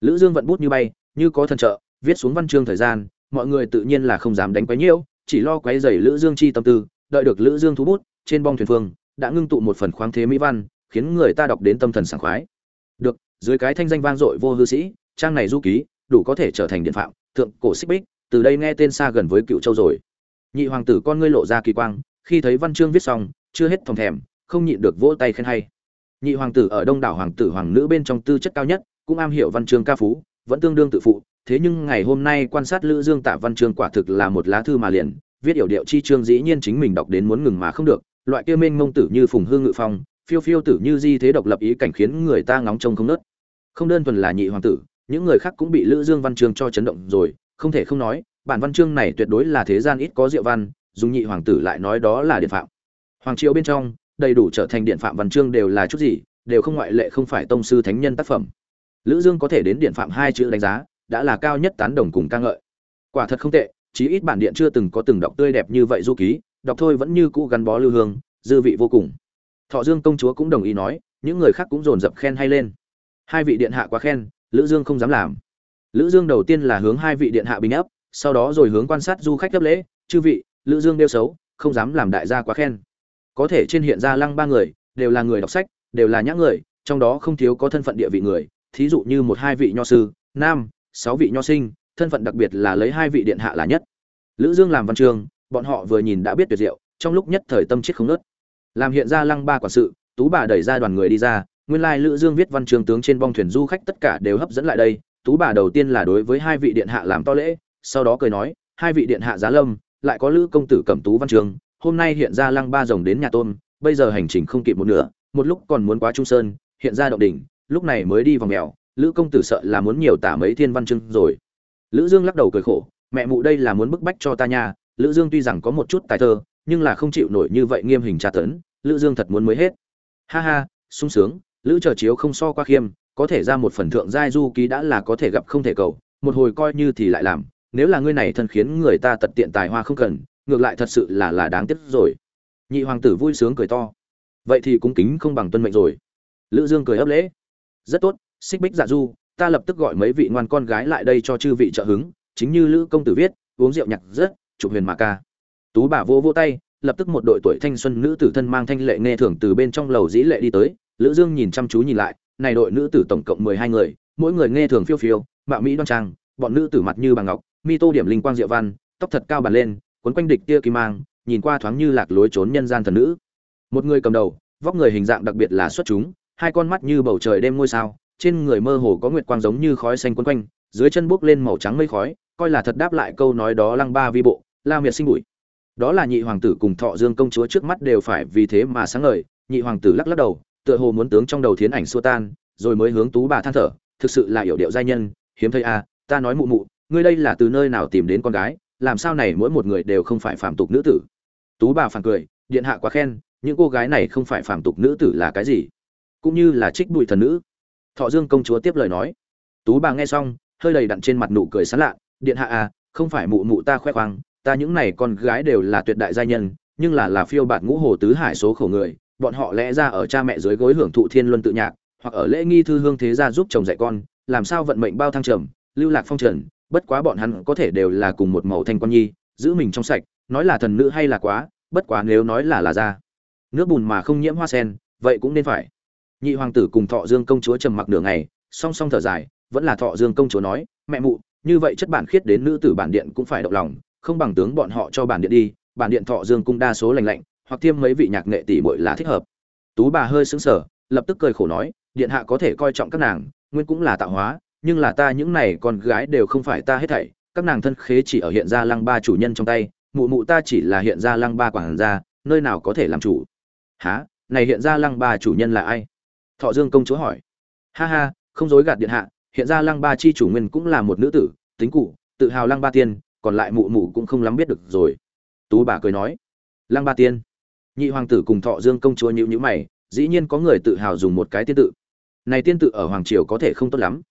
Lữ dương vận bút như bay, như có thần trợ, viết xuống văn chương thời gian, mọi người tự nhiên là không dám đánh quấy nhiễu, chỉ lo quấy rầy lữ dương chi tâm tư, đợi được lữ dương thú bút, trên bong thuyền phương, đã ngưng tụ một phần khoáng thế mỹ văn, khiến người ta đọc đến tâm thần sảng khoái. Được, dưới cái thanh danh vang dội vô hư sĩ, trang này du ký, đủ có thể trở thành điện phạm, thượng cổ xích bích, từ đây nghe tên xa gần với cựu châu rồi. Nhị hoàng tử con ngươi lộ ra kỳ quang, khi thấy văn chương viết xong, chưa hết thòng thèm không nhịn được vỗ tay khen hay. Nhị hoàng tử ở đông đảo hoàng tử hoàng nữ bên trong tư chất cao nhất, cũng am hiểu văn chương ca phú, vẫn tương đương tự phụ. Thế nhưng ngày hôm nay quan sát lữ dương tạ văn chương quả thực là một lá thư mà liền, viết hiểu điệu chi chương dĩ nhiên chính mình đọc đến muốn ngừng mà không được. Loại kia mênh mông tử như phùng hương ngự phong, phiêu phiêu tử như di thế độc lập ý cảnh khiến người ta ngóng trông không nớt. Không đơn thuần là nhị hoàng tử, những người khác cũng bị lữ dương văn chương cho chấn động rồi, không thể không nói, bản văn chương này tuyệt đối là thế gian ít có diệu văn, dùng nhị hoàng tử lại nói đó là điện phạm. Hoàng triều bên trong đầy đủ trở thành điện phạm văn chương đều là chút gì, đều không ngoại lệ không phải tông sư thánh nhân tác phẩm. Lữ dương có thể đến điện phạm hai chữ đánh giá, đã là cao nhất tán đồng cùng ca ngợi. Quả thật không tệ, chí ít bản điện chưa từng có từng đọc tươi đẹp như vậy du ký, đọc thôi vẫn như cũ gắn bó lưu hương, dư vị vô cùng. Thọ dương công chúa cũng đồng ý nói, những người khác cũng dồn dập khen hay lên. Hai vị điện hạ quá khen, lữ dương không dám làm. Lữ dương đầu tiên là hướng hai vị điện hạ bình ấp sau đó rồi hướng quan sát du khách cấp lễ, chư vị, lữ dương đeo xấu, không dám làm đại gia quá khen có thể trên hiện ra lăng ba người, đều là người đọc sách, đều là nhã người, trong đó không thiếu có thân phận địa vị người. Thí dụ như một hai vị nho sư, nam, sáu vị nho sinh, thân phận đặc biệt là lấy hai vị điện hạ là nhất. Lữ dương làm văn trường, bọn họ vừa nhìn đã biết tuyệt diệu, trong lúc nhất thời tâm chết không nớt. Làm hiện ra lăng ba quản sự, tú bà đẩy ra đoàn người đi ra, nguyên lai lữ dương viết văn trường tướng trên bong thuyền du khách tất cả đều hấp dẫn lại đây. Tú bà đầu tiên là đối với hai vị điện hạ làm to lễ, sau đó cười nói, hai vị điện hạ giá lâm, lại có lữ công tử cẩm tú văn trường hôm nay hiện ra lăng ba rồng đến nhà tôn bây giờ hành trình không kịp một nửa, một lúc còn muốn quá trung sơn, hiện ra động đỉnh, lúc này mới đi vòng mèo, lữ công tử sợ là muốn nhiều tả mấy thiên văn chương rồi. Lữ dương lắc đầu cười khổ, mẹ mụ đây là muốn bức bách cho ta nha, lữ dương tuy rằng có một chút tài thơ, nhưng là không chịu nổi như vậy nghiêm hình tra tấn, lữ dương thật muốn mới hết. Ha ha, sung sướng, lữ chờ chiếu không so qua khiêm, có thể ra một phần thượng giai du ký đã là có thể gặp không thể cầu, một hồi coi như thì lại làm, nếu là ngươi này thân khiến người ta tật tiện tài hoa không cần ngược lại thật sự là là đáng tiếc rồi. Nhị hoàng tử vui sướng cười to. Vậy thì cũng kính không bằng tuân mệnh rồi. Lữ dương cười ấp lễ. Rất tốt, xích bích dạ du, ta lập tức gọi mấy vị ngoan con gái lại đây cho chư vị trợ hứng. Chính như lữ công tử viết, uống rượu nhạc rất, chụp huyền mà ca. Tú bà vô vô tay, lập tức một đội tuổi thanh xuân nữ tử thân mang thanh lệ nghe thưởng từ bên trong lầu dĩ lệ đi tới. Lữ dương nhìn chăm chú nhìn lại, này đội nữ tử tổng cộng 12 người, mỗi người nghe thường phiêu phiêu, mạo mỹ đoan trang, bọn nữ tử mặt như bằng ngọc, mi tô điểm linh quang diệu văn, tóc thật cao bàn lên cuốn quanh địch tia kim mang nhìn qua thoáng như lạc lối trốn nhân gian thần nữ. Một người cầm đầu vóc người hình dạng đặc biệt là xuất chúng hai con mắt như bầu trời đêm ngôi sao trên người mơ hồ có nguyệt quang giống như khói xanh quấn quanh dưới chân bước lên màu trắng mây khói coi là thật đáp lại câu nói đó lăng ba vi bộ la miệt sinh bụi. Đó là nhị hoàng tử cùng thọ dương công chúa trước mắt đều phải vì thế mà sáng ngời nhị hoàng tử lắc lắc đầu tựa hồ muốn tướng trong đầu thiến ảnh xua tan rồi mới hướng tú bà than thở thực sự là hiểu điệu giai nhân hiếm thấy a à, ta nói mụ mụ ngươi đây là từ nơi nào tìm đến con gái? Làm sao này mỗi một người đều không phải phạm tục nữ tử? Tú bà phản cười, điện hạ quá khen, những cô gái này không phải phạm tục nữ tử là cái gì? Cũng như là trích bụi thần nữ. Thọ dương công chúa tiếp lời nói. Tú bà nghe xong, hơi đầy đặn trên mặt nụ cười sán lạ, điện hạ à không phải mụ mụ ta khoe khoang, ta những này con gái đều là tuyệt đại gia nhân, nhưng là là phiêu bạt ngũ hồ tứ hải số khổ người, bọn họ lẽ ra ở cha mẹ dưới gối hưởng thụ thiên luân tự nhạc, hoặc ở lễ nghi thư hương thế gia giúp chồng dạy con, làm sao vận mệnh bao thăng trầm, lưu lạc phong trần bất quá bọn hắn có thể đều là cùng một màu thanh quan nhi, giữ mình trong sạch, nói là thần nữ hay là quá, bất quá nếu nói là là ra. Nước bùn mà không nhiễm hoa sen, vậy cũng nên phải. Nhị hoàng tử cùng thọ dương công chúa trầm mặc nửa ngày, song song thở dài, vẫn là thọ dương công chúa nói, mẹ mụ, như vậy chất bản khiết đến nữ tử bản điện cũng phải động lòng, không bằng tướng bọn họ cho bản điện đi, bản điện thọ dương cung đa số lành lạnh, hoặc thêm mấy vị nhạc nghệ tỷ muội là thích hợp. Tú bà hơi sững sờ, lập tức cười khổ nói, điện hạ có thể coi trọng các nàng, nguyên cũng là tạo hóa nhưng là ta những này con gái đều không phải ta hết thảy, các nàng thân khế chỉ ở hiện ra lăng ba chủ nhân trong tay, mụ mụ ta chỉ là hiện ra lăng ba quảng gia, nơi nào có thể làm chủ. Há này hiện ra lăng ba chủ nhân là ai? Thọ dương công chúa hỏi. Ha ha, không dối gạt điện hạ, hiện ra lăng ba chi chủ nguyên cũng là một nữ tử, tính cụ, tự hào lăng ba tiên, còn lại mụ mụ cũng không lắm biết được rồi. Tú bà cười nói. Lăng ba tiên. Nhị hoàng tử cùng thọ dương công chúa nhữ nhữ mày, dĩ nhiên có người tự hào dùng một cái tiên tự. Này tiên tự ở hoàng triều có thể không tốt lắm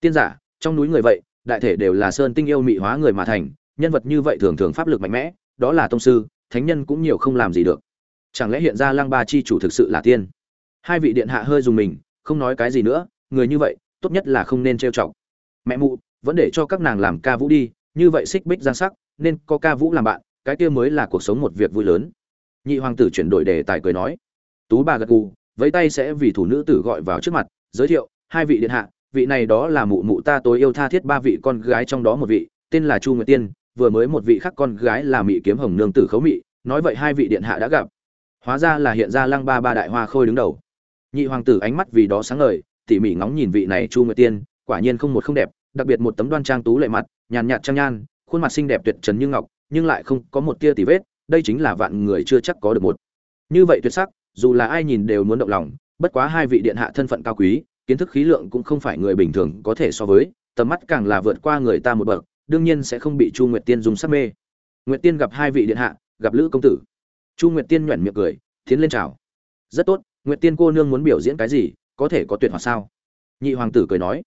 tiên giả, trong núi người vậy, đại thể đều là sơn tinh yêu mị hóa người mà thành, nhân vật như vậy thường thường pháp lực mạnh mẽ, đó là tông sư, thánh nhân cũng nhiều không làm gì được. Chẳng lẽ hiện ra Lang ba chi chủ thực sự là tiên? Hai vị điện hạ hơi dùng mình, không nói cái gì nữa, người như vậy, tốt nhất là không nên trêu chọc. Mẹ mụ, vẫn để cho các nàng làm ca vũ đi, như vậy xích bích giang sắc, nên có ca vũ làm bạn, cái kia mới là cuộc sống một việc vui lớn. Nhị hoàng tử chuyển đổi đề tài cười nói. Tú bà gật gù, vẫy tay sẽ vì thủ nữ tử gọi vào trước mặt, giới thiệu, hai vị điện hạ vị này đó là mụ mụ ta tối yêu tha thiết ba vị con gái trong đó một vị tên là chu nguyệt tiên vừa mới một vị khác con gái là Mị Kiếm Hồng nương tử Khấu Mị, nói vậy hai vị điện hạ đã gặp. Hóa ra là hiện ra Lăng Ba Ba đại hoa khôi đứng đầu. Nhị hoàng tử ánh mắt vì đó sáng ngời, tỉ mỉ ngóng nhìn vị này Chu Nguyệt Tiên, quả nhiên không một không đẹp, đặc biệt một tấm đoan trang tú lệ mặt, nhàn nhạt trang nhan, khuôn mặt xinh đẹp tuyệt trần như ngọc, nhưng lại không có một tia tì vết, đây chính là vạn người chưa chắc có được một. Như vậy tuyệt sắc, dù là ai nhìn đều muốn động lòng, bất quá hai vị điện hạ thân phận cao quý, kiến thức khí lượng cũng không phải người bình thường có thể so với, tầm mắt càng là vượt qua người ta một bậc, đương nhiên sẽ không bị Chu Nguyệt Tiên dùng sắc mê. Nguyệt Tiên gặp hai vị điện hạ, gặp Lữ công tử. Chu Nguyệt Tiên nhuyễn miệng cười, tiến lên chào. Rất tốt, Nguyệt Tiên cô nương muốn biểu diễn cái gì, có thể có tuyệt hoặc sao? Nhị hoàng tử cười nói.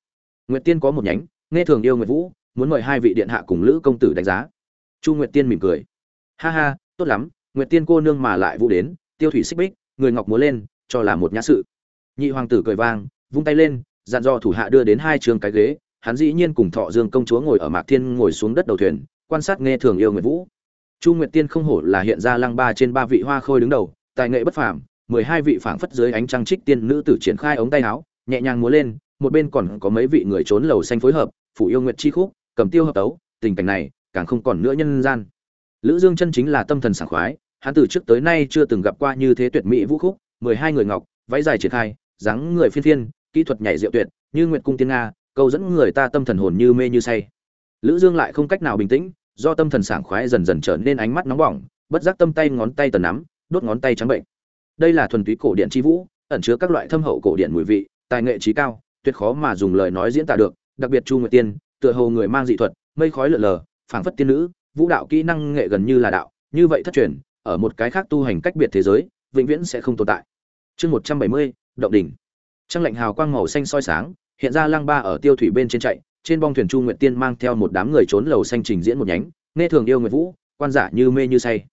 Nguyệt Tiên có một nhánh, nghe thường yêu Nguyệt Vũ, muốn mời hai vị điện hạ cùng Lữ công tử đánh giá. Chu Nguyệt Tiên mỉm cười. Ha ha, tốt lắm, Nguyệt Tiên cô nương mà lại vũ đến, tiêu thủy xích bích, người ngọc múa lên, cho là một nhã sự. Nhị hoàng tử cười vang, vung tay lên, dặn dò thủ hạ đưa đến hai trường cái ghế, hắn dĩ nhiên cùng Thọ Dương công chúa ngồi ở Mạc Thiên ngồi xuống đất đầu thuyền, quan sát nghe thường yêu Nguyệt Vũ. Chu Nguyệt Tiên không hổ là hiện ra lăng ba trên ba vị hoa khôi đứng đầu, tài nghệ bất phàm, mười hai vị phảng phất dưới ánh trăng trích tiên nữ tử triển khai ống tay áo, nhẹ nhàng múa lên, một bên còn có mấy vị người trốn lầu xanh phối hợp, phụ yêu nguyệt chi khúc, cầm tiêu hợp tấu, tình cảnh này càng không còn nữa nhân gian. Lữ Dương chân chính là tâm thần sảng khoái, hắn từ trước tới nay chưa từng gặp qua như thế tuyệt mỹ vũ khúc, mười hai người ngọc, váy dài triển khai, dáng người phiên phiên, kỹ thuật nhảy diệu tuyệt, như nguyệt cung tiên nga, câu dẫn người ta tâm thần hồn như mê như say. Lữ Dương lại không cách nào bình tĩnh, do tâm thần sảng khoái dần dần trở nên ánh mắt nóng bỏng, bất giác tâm tay ngón tay tần nắm, đốt ngón tay trắng bệnh. Đây là thuần túy cổ điển chi vũ, ẩn chứa các loại thâm hậu cổ điển mùi vị, tài nghệ trí cao, tuyệt khó mà dùng lời nói diễn tả được, đặc biệt Chu Nguyệt Tiên, tựa hồ người mang dị thuật, mây khói lượn lờ, phảng phất tiên nữ, vũ đạo kỹ năng nghệ gần như là đạo, như vậy thất truyền, ở một cái khác tu hành cách biệt thế giới, vĩnh viễn sẽ không tồn tại. Chương 170, động đỉnh. Trăng lạnh hào quang màu xanh soi sáng, hiện ra lăng ba ở tiêu thủy bên trên chạy, trên bong thuyền Chu Nguyệt Tiên mang theo một đám người trốn lầu xanh trình diễn một nhánh, nghe thường yêu Nguyệt Vũ, quan giả như mê như say.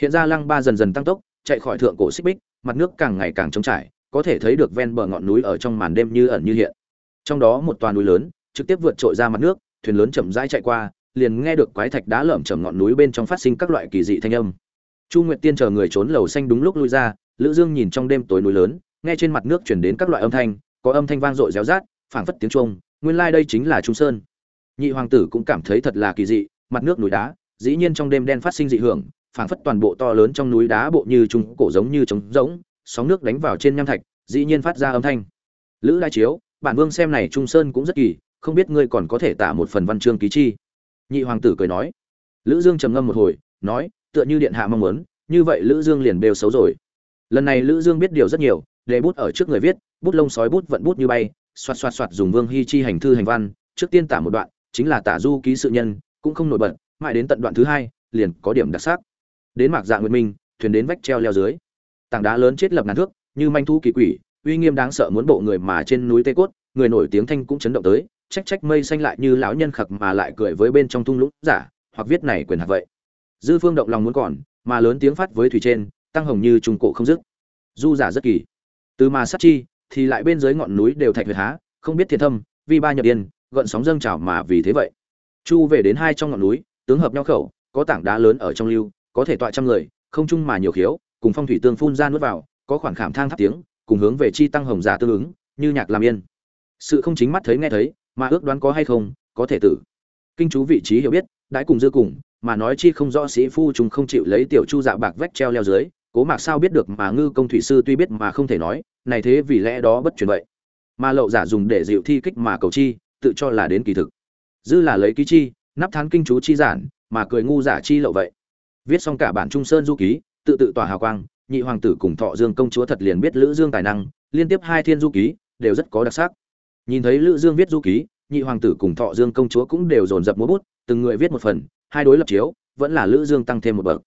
Hiện ra lăng ba dần dần tăng tốc, chạy khỏi thượng cổ xích bích, mặt nước càng ngày càng trống trải, có thể thấy được ven bờ ngọn núi ở trong màn đêm như ẩn như hiện. Trong đó một toàn núi lớn, trực tiếp vượt trội ra mặt nước, thuyền lớn chậm rãi chạy qua, liền nghe được quái thạch đá lởm chởm ngọn núi bên trong phát sinh các loại kỳ dị thanh âm. Chu Nguyệt Tiên chờ người trốn lầu xanh đúng lúc lui ra, Lữ Dương nhìn trong đêm tối núi lớn, nghe trên mặt nước truyền đến các loại âm thanh, có âm thanh vang dội réo rát, phảng phất tiếng chuông, nguyên lai like đây chính là Trung Sơn. Nhị hoàng tử cũng cảm thấy thật là kỳ dị, mặt nước núi đá, dĩ nhiên trong đêm đen phát sinh dị hưởng, phảng phất toàn bộ to lớn trong núi đá bộ như trung cổ giống như trống rỗng, sóng nước đánh vào trên nham thạch, dĩ nhiên phát ra âm thanh. Lữ Đại Chiếu, bản vương xem này Trung Sơn cũng rất kỳ, không biết ngươi còn có thể tả một phần văn chương ký chi. Nhị hoàng tử cười nói. Lữ Dương trầm ngâm một hồi, nói, tựa như điện hạ mong muốn, như vậy Lữ Dương liền bêu xấu rồi. Lần này Lữ Dương biết điều rất nhiều, để bút ở trước người viết, bút lông sói bút vận bút như bay, xoạt xoạt xoạt dùng Vương hy chi hành thư hành văn, trước tiên tả một đoạn, chính là tả du ký sự nhân, cũng không nổi bật, mãi đến tận đoạn thứ hai, liền có điểm đặc sắc. Đến Mạc Dạ Nguyệt Minh, thuyền đến vách treo leo dưới. Tảng đá lớn chết lập ngàn thước, như manh thu kỳ quỷ, uy nghiêm đáng sợ muốn bộ người mà trên núi tây Cốt, người nổi tiếng thanh cũng chấn động tới, trách trách mây xanh lại như lão nhân khặc mà lại cười với bên trong thung lũng giả, hoặc viết này quyền hạt vậy. Dư Phương động lòng muốn còn, mà lớn tiếng phát với thủy trên, tăng hồng như trùng cổ không dứt. Du giả rất kỳ. Từ mà sát chi, thì lại bên dưới ngọn núi đều thạch huyệt há, không biết thiệt thâm, vì ba nhập điên, gợn sóng dâng trào mà vì thế vậy. Chu về đến hai trong ngọn núi, tướng hợp nhau khẩu, có tảng đá lớn ở trong lưu, có thể tọa trăm người, không chung mà nhiều khiếu, cùng phong thủy tương phun ra nuốt vào, có khoảng khảm thang tháp tiếng, cùng hướng về chi tăng hồng giả tương ứng, như nhạc làm yên. Sự không chính mắt thấy nghe thấy, mà ước đoán có hay không, có thể tử. Kinh chú vị trí hiểu biết, đãi cùng dư cùng, mà nói chi không rõ sĩ phu chúng không chịu lấy tiểu chu dạ bạc vách treo leo dưới, cố mạc sao biết được mà ngư công thủy sư tuy biết mà không thể nói, này thế vì lẽ đó bất truyền vậy. Mà lậu giả dùng để dịu thi kích mà cầu chi, tự cho là đến kỳ thực. Dư là lấy ký chi, nắp thán kinh chú chi giản, mà cười ngu giả chi lậu vậy. Viết xong cả bản Trung Sơn du ký, tự tự tỏa hào quang, nhị hoàng tử cùng Thọ Dương công chúa thật liền biết Lữ Dương tài năng, liên tiếp hai thiên du ký đều rất có đặc sắc. Nhìn thấy Lữ Dương viết du ký, nhị hoàng tử cùng Thọ Dương công chúa cũng đều dồn dập múa bút, từng người viết một phần, hai đối lập chiếu, vẫn là Lữ Dương tăng thêm một bậc.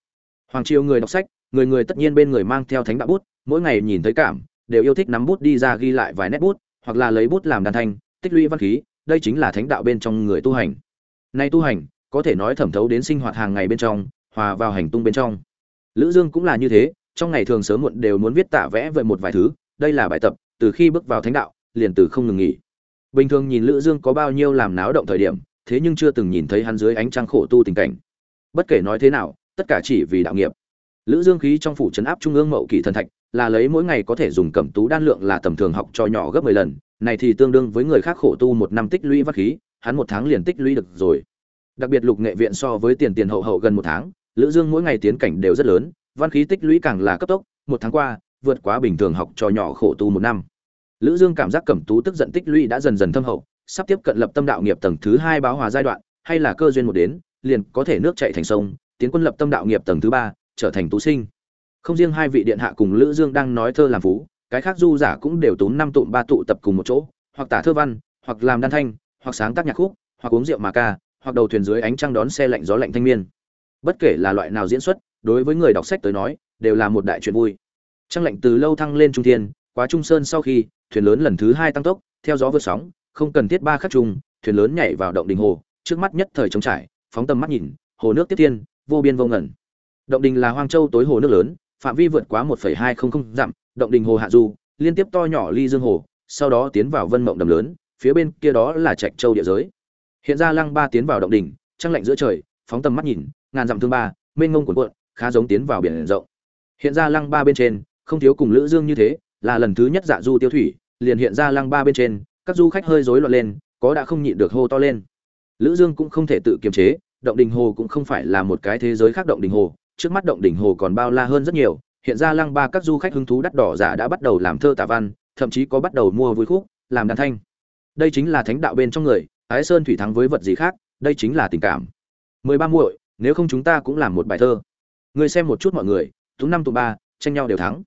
Hoàng triều người đọc sách, người người tất nhiên bên người mang theo thánh đạo bút, mỗi ngày nhìn thấy cảm, đều yêu thích nắm bút đi ra ghi lại vài nét bút, hoặc là lấy bút làm đàn thanh, tích lũy văn khí, đây chính là thánh đạo bên trong người tu hành. Nay tu hành, có thể nói thẩm thấu đến sinh hoạt hàng ngày bên trong, hòa vào hành tung bên trong. Lữ Dương cũng là như thế, trong ngày thường sớm muộn đều muốn viết tả vẽ về một vài thứ, đây là bài tập, từ khi bước vào thánh đạo, liền từ không ngừng nghỉ. Bình thường nhìn Lữ Dương có bao nhiêu làm náo động thời điểm, thế nhưng chưa từng nhìn thấy hắn dưới ánh trăng khổ tu tình cảnh. Bất kể nói thế nào, tất cả chỉ vì đạo nghiệp. Lữ Dương khí trong phủ trấn áp trung ương mậu kỷ thần thạch, là lấy mỗi ngày có thể dùng cẩm tú đan lượng là tầm thường học cho nhỏ gấp 10 lần, này thì tương đương với người khác khổ tu một năm tích lũy vắt khí, hắn một tháng liền tích lũy được rồi. đặc biệt lục nghệ viện so với tiền tiền hậu hậu gần một tháng lữ dương mỗi ngày tiến cảnh đều rất lớn văn khí tích lũy càng là cấp tốc một tháng qua vượt quá bình thường học trò nhỏ khổ tu một năm lữ dương cảm giác cẩm tú tức giận tích lũy đã dần dần thâm hậu sắp tiếp cận lập tâm đạo nghiệp tầng thứ hai báo hòa giai đoạn hay là cơ duyên một đến liền có thể nước chảy thành sông tiến quân lập tâm đạo nghiệp tầng thứ ba trở thành tú sinh. Không riêng hai vị điện hạ cùng lữ dương đang nói thơ làm phú cái khác du giả cũng đều tốn năm tụm ba tụ tập cùng một chỗ hoặc tả thơ văn hoặc làm đan thanh hoặc sáng tác nhạc khúc hoặc uống rượu mà ca hoặc đầu thuyền dưới ánh trăng đón xe lạnh gió lạnh thanh miên bất kể là loại nào diễn xuất đối với người đọc sách tới nói đều là một đại chuyện vui. Trăng lạnh từ lâu thăng lên trung thiên quá trung sơn sau khi thuyền lớn lần thứ hai tăng tốc theo gió vượt sóng không cần thiết ba khắc trùng, thuyền lớn nhảy vào động đình hồ trước mắt nhất thời trống trải phóng tầm mắt nhìn hồ nước tiếp thiên vô biên vô ngẩn động đình là hoang châu tối hồ nước lớn, phạm vi vượt quá 1.200 dặm, động đình hồ hạ du, liên tiếp to nhỏ ly dương hồ, sau đó tiến vào vân mộng đầm lớn, phía bên kia đó là trạch châu địa giới. Hiện ra lăng ba tiến vào động đình, trăng lạnh giữa trời, phóng tầm mắt nhìn, ngàn dặm thương ba, mênh ngông cuộn cuộn, khá giống tiến vào biển rộng. Hiện ra lăng ba bên trên, không thiếu cùng lữ dương như thế, là lần thứ nhất dạ du tiêu thủy, liền hiện ra lăng ba bên trên, các du khách hơi rối loạn lên, có đã không nhịn được hô to lên. Lữ dương cũng không thể tự kiềm chế, động đình hồ cũng không phải là một cái thế giới khác động đình hồ trước mắt động đỉnh hồ còn bao la hơn rất nhiều, hiện ra lăng ba các du khách hứng thú đắt đỏ giả đã bắt đầu làm thơ tả văn, thậm chí có bắt đầu mua vui khúc, làm đàn thanh. Đây chính là thánh đạo bên trong người, ái sơn thủy thắng với vật gì khác, đây chính là tình cảm. Mười ba muội, nếu không chúng ta cũng làm một bài thơ. Người xem một chút mọi người tú năm tụ ba, tranh nhau đều thắng.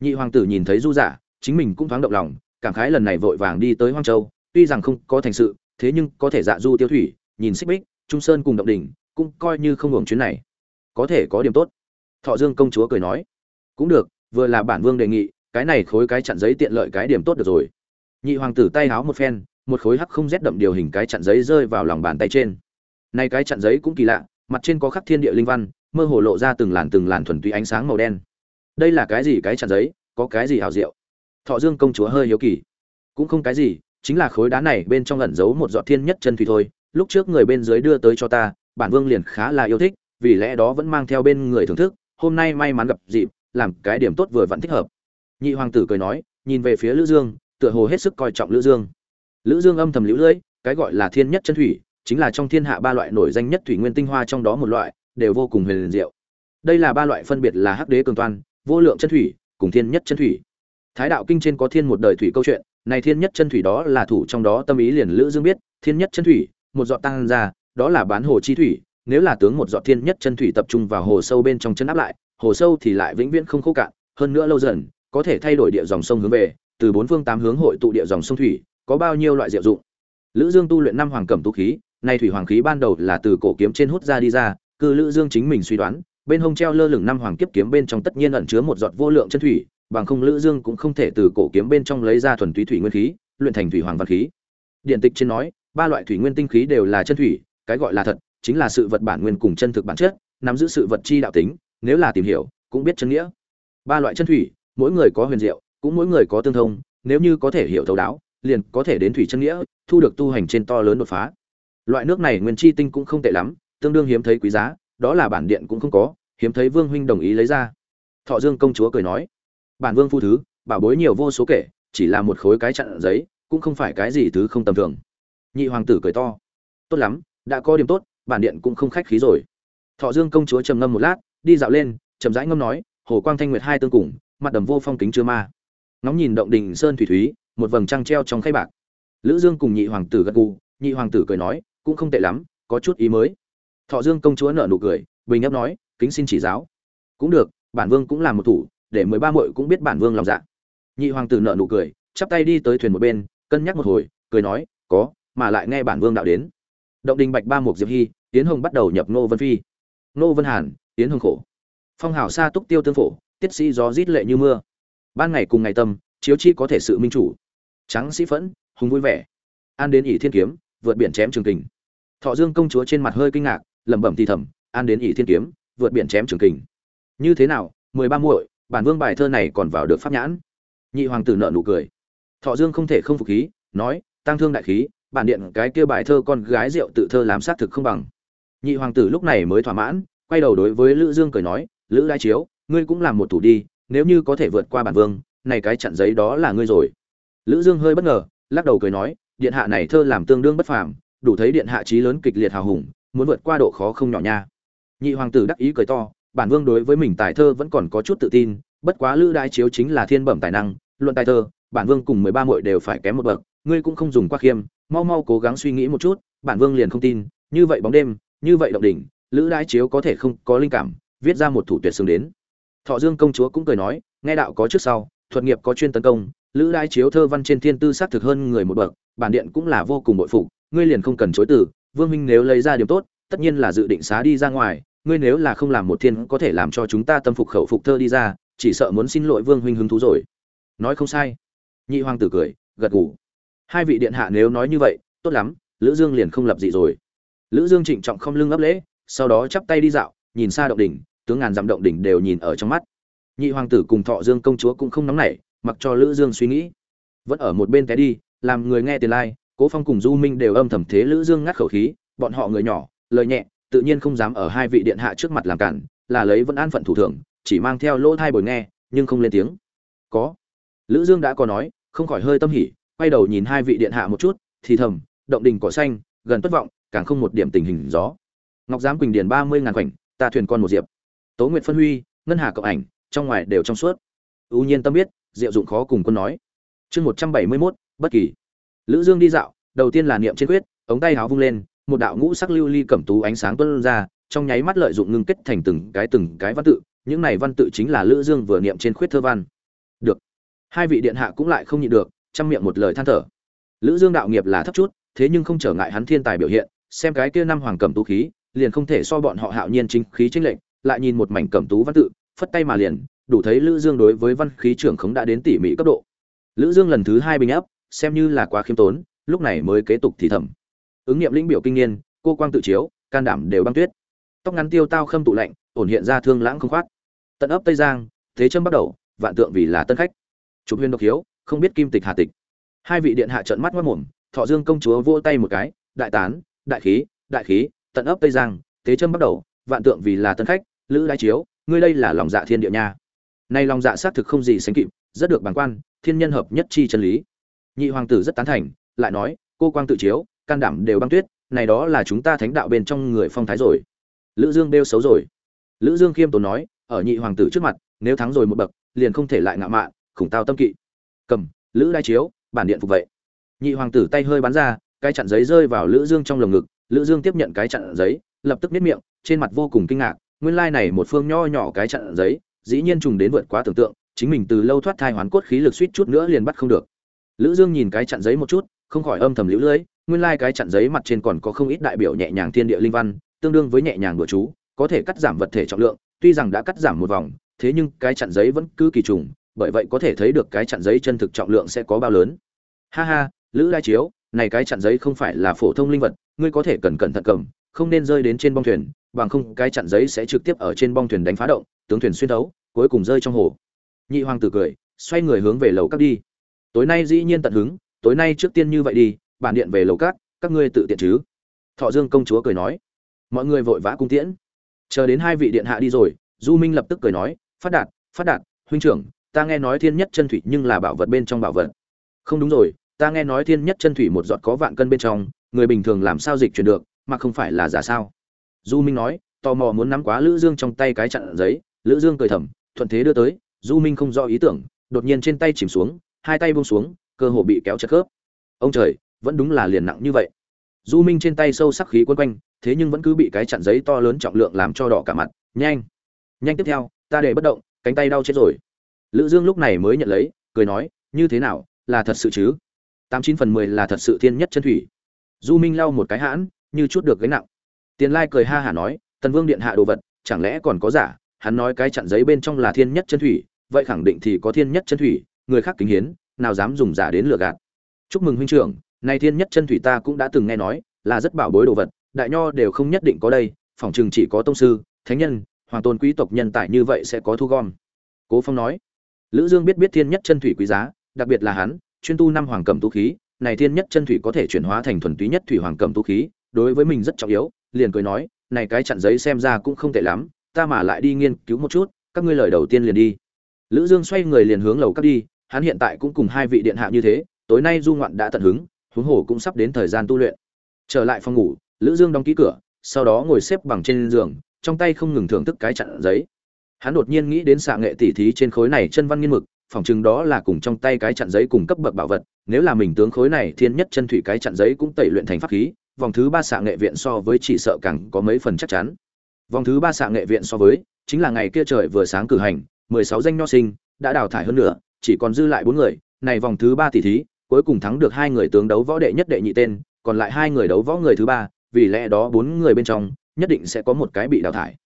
Nhị hoàng tử nhìn thấy du giả, chính mình cũng thoáng động lòng, cảm khái lần này vội vàng đi tới hoang châu, tuy rằng không có thành sự, thế nhưng có thể dạ du tiêu thủy, nhìn xích bích, trung sơn cùng động đỉnh, cũng coi như không hưởng chuyến này có thể có điểm tốt. Thọ dương công chúa cười nói, cũng được, vừa là bản vương đề nghị, cái này khối cái chặn giấy tiện lợi cái điểm tốt được rồi. Nhị hoàng tử tay háo một phen, một khối hắc không rét đậm điều hình cái chặn giấy rơi vào lòng bàn tay trên. Nay cái chặn giấy cũng kỳ lạ, mặt trên có khắc thiên địa linh văn, mơ hồ lộ ra từng làn từng làn thuần túy ánh sáng màu đen. Đây là cái gì cái chặn giấy, có cái gì hào diệu? Thọ dương công chúa hơi hiếu kỳ. Cũng không cái gì, chính là khối đá này bên trong ẩn giấu một giọt thiên nhất chân thủy thôi, lúc trước người bên dưới đưa tới cho ta, bản vương liền khá là yêu thích vì lẽ đó vẫn mang theo bên người thưởng thức, hôm nay may mắn gặp dịp, làm cái điểm tốt vừa vẫn thích hợp. Nhị hoàng tử cười nói, nhìn về phía lữ dương, tựa hồ hết sức coi trọng lữ dương. Lữ dương âm thầm liễu lưỡi cái gọi là thiên nhất chân thủy, chính là trong thiên hạ ba loại nổi danh nhất thủy nguyên tinh hoa trong đó một loại, đều vô cùng huyền diệu. Đây là ba loại phân biệt là hắc đế cường toàn, vô lượng chân thủy, cùng thiên nhất chân thủy. Thái đạo kinh trên có thiên một đời thủy câu chuyện, này thiên nhất chân thủy đó là thủ trong đó tâm ý liền lữ dương biết, thiên nhất chân thủy, một giọt tăng ra, đó là bán hồ chi thủy nếu là tướng một giọt thiên nhất chân thủy tập trung vào hồ sâu bên trong chân áp lại, hồ sâu thì lại vĩnh viễn không khô cạn, hơn nữa lâu dần, có thể thay đổi địa dòng sông hướng về, từ bốn phương tám hướng hội tụ địa dòng sông thủy, có bao nhiêu loại diệu dụng. Lữ dương tu luyện năm hoàng cẩm tu khí, nay thủy hoàng khí ban đầu là từ cổ kiếm trên hút ra đi ra, cư lữ dương chính mình suy đoán, bên hông treo lơ lửng năm hoàng kiếp kiếm bên trong tất nhiên ẩn chứa một giọt vô lượng chân thủy, bằng không lữ dương cũng không thể từ cổ kiếm bên trong lấy ra thuần túy thủy nguyên khí, luyện thành thủy hoàng văn khí. Điện tịch trên nói, ba loại thủy nguyên tinh khí đều là chân thủy, cái gọi là thật chính là sự vật bản nguyên cùng chân thực bản chất, nắm giữ sự vật chi đạo tính, nếu là tìm hiểu, cũng biết chân nghĩa. Ba loại chân thủy, mỗi người có huyền diệu, cũng mỗi người có tương thông, nếu như có thể hiểu thấu đáo, liền có thể đến thủy chân nghĩa, thu được tu hành trên to lớn đột phá. Loại nước này nguyên chi tinh cũng không tệ lắm, tương đương hiếm thấy quý giá, đó là bản điện cũng không có, hiếm thấy vương huynh đồng ý lấy ra. Thọ dương công chúa cười nói, bản vương phu thứ, bảo bối nhiều vô số kể, chỉ là một khối cái chặn giấy, cũng không phải cái gì thứ không tầm thường. Nhị hoàng tử cười to, tốt lắm, đã có điểm tốt bản điện cũng không khách khí rồi. Thọ dương công chúa trầm ngâm một lát, đi dạo lên, chậm rãi ngâm nói, hồ quang thanh nguyệt hai tương cùng, mặt đầm vô phong kính chưa ma. Ngóng nhìn động đình sơn thủy thúy, một vầng trăng treo trong khay bạc. Lữ dương cùng nhị hoàng tử gật gù, nhị hoàng tử cười nói, cũng không tệ lắm, có chút ý mới. Thọ dương công chúa nở nụ cười, bình ấp nói, kính xin chỉ giáo. Cũng được, bản vương cũng làm một thủ, để mười ba muội cũng biết bản vương lòng dạ. Nhị hoàng tử nở nụ cười, chắp tay đi tới thuyền một bên, cân nhắc một hồi, cười nói, có, mà lại nghe bản vương đạo đến động đình bạch ba mục diệp hy tiến hồng bắt đầu nhập nô vân phi. Nô vân hàn tiến hồng khổ. Phong hào sa túc tiêu tương phổ, tiết sĩ gió rít lệ như mưa. Ban ngày cùng ngày tâm, chiếu chi có thể sự minh chủ. Trắng sĩ phẫn, hùng vui vẻ. An đến ỷ thiên kiếm, vượt biển chém trường kình. Thọ dương công chúa trên mặt hơi kinh ngạc, lẩm bẩm thì thầm, an đến ỷ thiên kiếm, vượt biển chém trường kình. Như thế nào, mười ba muội, bản vương bài thơ này còn vào được pháp nhãn? Nhị hoàng tử nợ nụ cười. Thọ dương không thể không phục khí, nói, tăng thương đại khí bản điện cái kia bài thơ con gái rượu tự thơ làm xác thực không bằng. Nhị hoàng tử lúc này mới thỏa mãn, quay đầu đối với lữ dương cười nói, lữ đại chiếu, ngươi cũng làm một thủ đi, nếu như có thể vượt qua bản vương, này cái chặn giấy đó là ngươi rồi. Lữ dương hơi bất ngờ, lắc đầu cười nói, điện hạ này thơ làm tương đương bất phàm, đủ thấy điện hạ trí lớn kịch liệt hào hùng, muốn vượt qua độ khó không nhỏ nha. Nhị hoàng tử đắc ý cười to, bản vương đối với mình tài thơ vẫn còn có chút tự tin, bất quá lữ đại chiếu chính là thiên bẩm tài năng, luận tài thơ, bản vương cùng mười ba muội đều phải kém một bậc, ngươi cũng không dùng quá khiêm mau mau cố gắng suy nghĩ một chút, bản vương liền không tin, như vậy bóng đêm, như vậy động đỉnh, lữ đãi chiếu có thể không có linh cảm, viết ra một thủ tuyệt xương đến. Thọ dương công chúa cũng cười nói, nghe đạo có trước sau, thuật nghiệp có chuyên tấn công, lữ đãi chiếu thơ văn trên thiên tư xác thực hơn người một bậc, bản điện cũng là vô cùng bội phục, ngươi liền không cần chối từ, vương minh nếu lấy ra điểm tốt, tất nhiên là dự định xá đi ra ngoài, ngươi nếu là không làm một thiên có thể làm cho chúng ta tâm phục khẩu phục thơ đi ra, chỉ sợ muốn xin lỗi vương huynh hứng thú rồi. Nói không sai. Nhị hoàng tử cười, gật gù hai vị điện hạ nếu nói như vậy tốt lắm lữ dương liền không lập dị rồi. Lữ dương trịnh trọng không lưng ấp lễ sau đó chắp tay đi dạo nhìn xa động đỉnh tướng ngàn dặm động đỉnh đều nhìn ở trong mắt. Nhị hoàng tử cùng thọ dương công chúa cũng không nóng nảy mặc cho lữ dương suy nghĩ. Vẫn ở một bên té đi làm người nghe tiền lai like, cố phong cùng du minh đều âm thầm thế lữ dương ngắt khẩu khí bọn họ người nhỏ lời nhẹ tự nhiên không dám ở hai vị điện hạ trước mặt làm cản là lấy vẫn an phận thủ thưởng chỉ mang theo lỗ thai bồi nghe nhưng không lên tiếng. Có. Lữ dương đã có nói không khỏi hơi tâm hỉ quay đầu nhìn hai vị điện hạ một chút thì thầm động đình cỏ xanh gần tuất vọng càng không một điểm tình hình gió. Ngọc giám quỳnh điền ba mươi ngàn khoảnh ta thuyền con một diệp. Tố nguyệt phân huy ngân hà cộng ảnh trong ngoài đều trong suốt. Ưu nhiên tâm biết diệu dụng khó cùng quân nói. Chương một trăm bảy mươi 171, bất kỳ. Lữ dương đi dạo đầu tiên là niệm trên quyết ống tay háo vung lên một đạo ngũ sắc lưu ly cẩm tú ánh sáng tuôn ra trong nháy mắt lợi dụng ngưng kết thành từng cái từng cái văn tự những này văn tự chính là lữ dương vừa niệm trên khuyết thơ văn. Được. Hai vị điện hạ cũng lại không nhịn được chăm miệng một lời than thở. Lữ dương đạo nghiệp là thấp chút, thế nhưng không trở ngại hắn thiên tài biểu hiện, xem cái kia năm hoàng cẩm tú khí, liền không thể so bọn họ hạo nhiên chính khí chính lệnh lại nhìn một mảnh cẩm tú văn tự, phất tay mà liền, đủ thấy lữ dương đối với văn khí trưởng khống đã đến tỉ mỉ cấp độ. Lữ dương lần thứ hai bình áp, xem như là quá khiêm tốn, lúc này mới kế tục thì thầm. Ứng nghiệm lĩnh biểu kinh niên, cô quang tự chiếu, can đảm đều băng tuyết. Tóc ngắn tiêu tao khâm tụ lạnh, ổn hiện ra thương lãng không khoát. Tận ấp tây giang, thế châm bắt đầu, vạn tượng vì là tân khách. Chụp huyên độc hiếu không biết kim tịch hà tịch. Hai vị điện hạ trợn mắt mất mồm, thọ dương công chúa vỗ tay một cái, đại tán, đại khí đại khí, tận ấp tây giang, thế chân bắt đầu, vạn tượng vì là tân khách, lữ đại chiếu, ngươi đây là lòng dạ thiên địa nha. Nay lòng dạ xác thực không gì sánh kịp, rất được bằng quan, thiên nhân hợp nhất chi chân lý. Nhị hoàng tử rất tán thành, lại nói, cô quang tự chiếu, can đảm đều băng tuyết, này đó là chúng ta thánh đạo bên trong người phong thái rồi. Lữ dương đeo xấu rồi. Lữ dương khiêm tốn nói, ở nhị hoàng tử trước mặt, nếu thắng rồi một bậc, liền không thể lại ngạo mạn, khủng tao tâm kỵ cầm, lữ đai chiếu, bản điện phục vậy. Nhị hoàng tử tay hơi bắn ra, cái chặn giấy rơi vào lữ dương trong lồng ngực, lữ dương tiếp nhận cái chặn giấy, lập tức biết miệng, trên mặt vô cùng kinh ngạc, nguyên lai này một phương nho nhỏ cái chặn giấy, dĩ nhiên trùng đến vượt quá tưởng tượng, chính mình từ lâu thoát thai hoán cốt khí lực suýt chút nữa liền bắt không được. Lữ dương nhìn cái chặn giấy một chút, không khỏi âm thầm liễu lưỡi nguyên lai cái chặn giấy mặt trên còn có không ít đại biểu nhẹ nhàng thiên địa linh văn, tương đương với nhẹ nhàng đùa chú, có thể cắt giảm vật thể trọng lượng, tuy rằng đã cắt giảm một vòng, thế nhưng cái chặn giấy vẫn cứ kỳ trùng bởi vậy có thể thấy được cái chặn giấy chân thực trọng lượng sẽ có bao lớn. Ha ha, lữ đại chiếu, này cái chặn giấy không phải là phổ thông linh vật, ngươi có thể cẩn cẩn thận cầm, không nên rơi đến trên bong thuyền, bằng không cái chặn giấy sẽ trực tiếp ở trên bong thuyền đánh phá động, tướng thuyền xuyên thấu, cuối cùng rơi trong hồ. Nhị hoàng tử cười, xoay người hướng về lầu các đi. Tối nay dĩ nhiên tận hứng, tối nay trước tiên như vậy đi, bản điện về lầu cát các ngươi tự tiện chứ. Thọ dương công chúa cười nói. Mọi người vội vã cung tiễn. Chờ đến hai vị điện hạ đi rồi, du minh lập tức cười nói, phát đạt phát đạt, huynh trưởng ta nghe nói thiên nhất chân thủy nhưng là bảo vật bên trong bảo vật. Không đúng rồi, ta nghe nói thiên nhất chân thủy một giọt có vạn cân bên trong, người bình thường làm sao dịch chuyển được, mà không phải là giả sao? Du minh nói, tò mò muốn nắm quá lữ dương trong tay cái chặn giấy, lữ dương cười thầm, thuận thế đưa tới du minh không rõ ý tưởng, đột nhiên trên tay chìm xuống, hai tay buông xuống, cơ hồ bị kéo chặt khớp. Ông trời, vẫn đúng là liền nặng như vậy. Du minh trên tay sâu sắc khí quấn quanh, thế nhưng vẫn cứ bị cái chặn giấy to lớn trọng lượng làm cho đỏ cả mặt. Nhanh nhanh tiếp theo, ta để bất động, cánh tay đau chết rồi lữ dương lúc này mới nhận lấy, cười nói, như thế nào, là thật sự chứ? Tám chín phần mười là thật sự thiên nhất chân thủy. Du minh lau một cái hãn, như chút được gánh nặng. Tiền lai cười ha hả nói, tần vương điện hạ đồ vật, chẳng lẽ còn có giả? Hắn nói cái chặn giấy bên trong là thiên nhất chân thủy, vậy khẳng định thì có thiên nhất chân thủy, người khác kính hiến, nào dám dùng giả đến lừa gạt. Chúc mừng huynh trưởng, này thiên nhất chân thủy ta cũng đã từng nghe nói, là rất bảo bối đồ vật, đại nho đều không nhất định có đây phỏng chừng chỉ có tông sư, thánh nhân, hoàng tôn quý tộc nhân tài như vậy sẽ có thu gom. Cố phong nói lữ dương biết biết thiên nhất chân thủy quý giá, đặc biệt là hắn, chuyên tu năm hoàng cầm tu khí, này thiên nhất chân thủy có thể chuyển hóa thành thuần túy nhất thủy hoàng cầm tu khí, đối với mình rất trọng yếu, liền cười nói, này cái chặn giấy xem ra cũng không tệ lắm, ta mà lại đi nghiên cứu một chút, các ngươi lời đầu tiên liền đi. Lữ dương xoay người liền hướng lầu các đi, hắn hiện tại cũng cùng hai vị điện hạ như thế, tối nay du ngoạn đã tận hứng, huống hồ cũng sắp đến thời gian tu luyện. Trở lại phòng ngủ, lữ dương đóng ký cửa, sau đó ngồi xếp bằng trên giường, trong tay không ngừng thưởng thức cái chặn giấy hắn đột nhiên nghĩ đến xạ nghệ tỉ thí trên khối này chân văn nghiên mực, phỏng chừng đó là cùng trong tay cái chặn giấy cùng cấp bậc bảo vật, nếu là mình tướng khối này thiên nhất chân thủy cái chặn giấy cũng tẩy luyện thành pháp khí, vòng thứ ba xạ nghệ viện so với chỉ sợ càng có mấy phần chắc chắn. Vòng thứ ba xạ nghệ viện so với, chính là ngày kia trời vừa sáng cử hành, mười sáu danh nho sinh, đã đào thải hơn nữa chỉ còn dư lại bốn người, này vòng thứ ba tỷ thí, cuối cùng thắng được hai người tướng đấu võ đệ nhất đệ nhị tên, còn lại hai người đấu võ người thứ ba, vì lẽ đó bốn người bên trong, nhất định sẽ có một cái bị đào thải.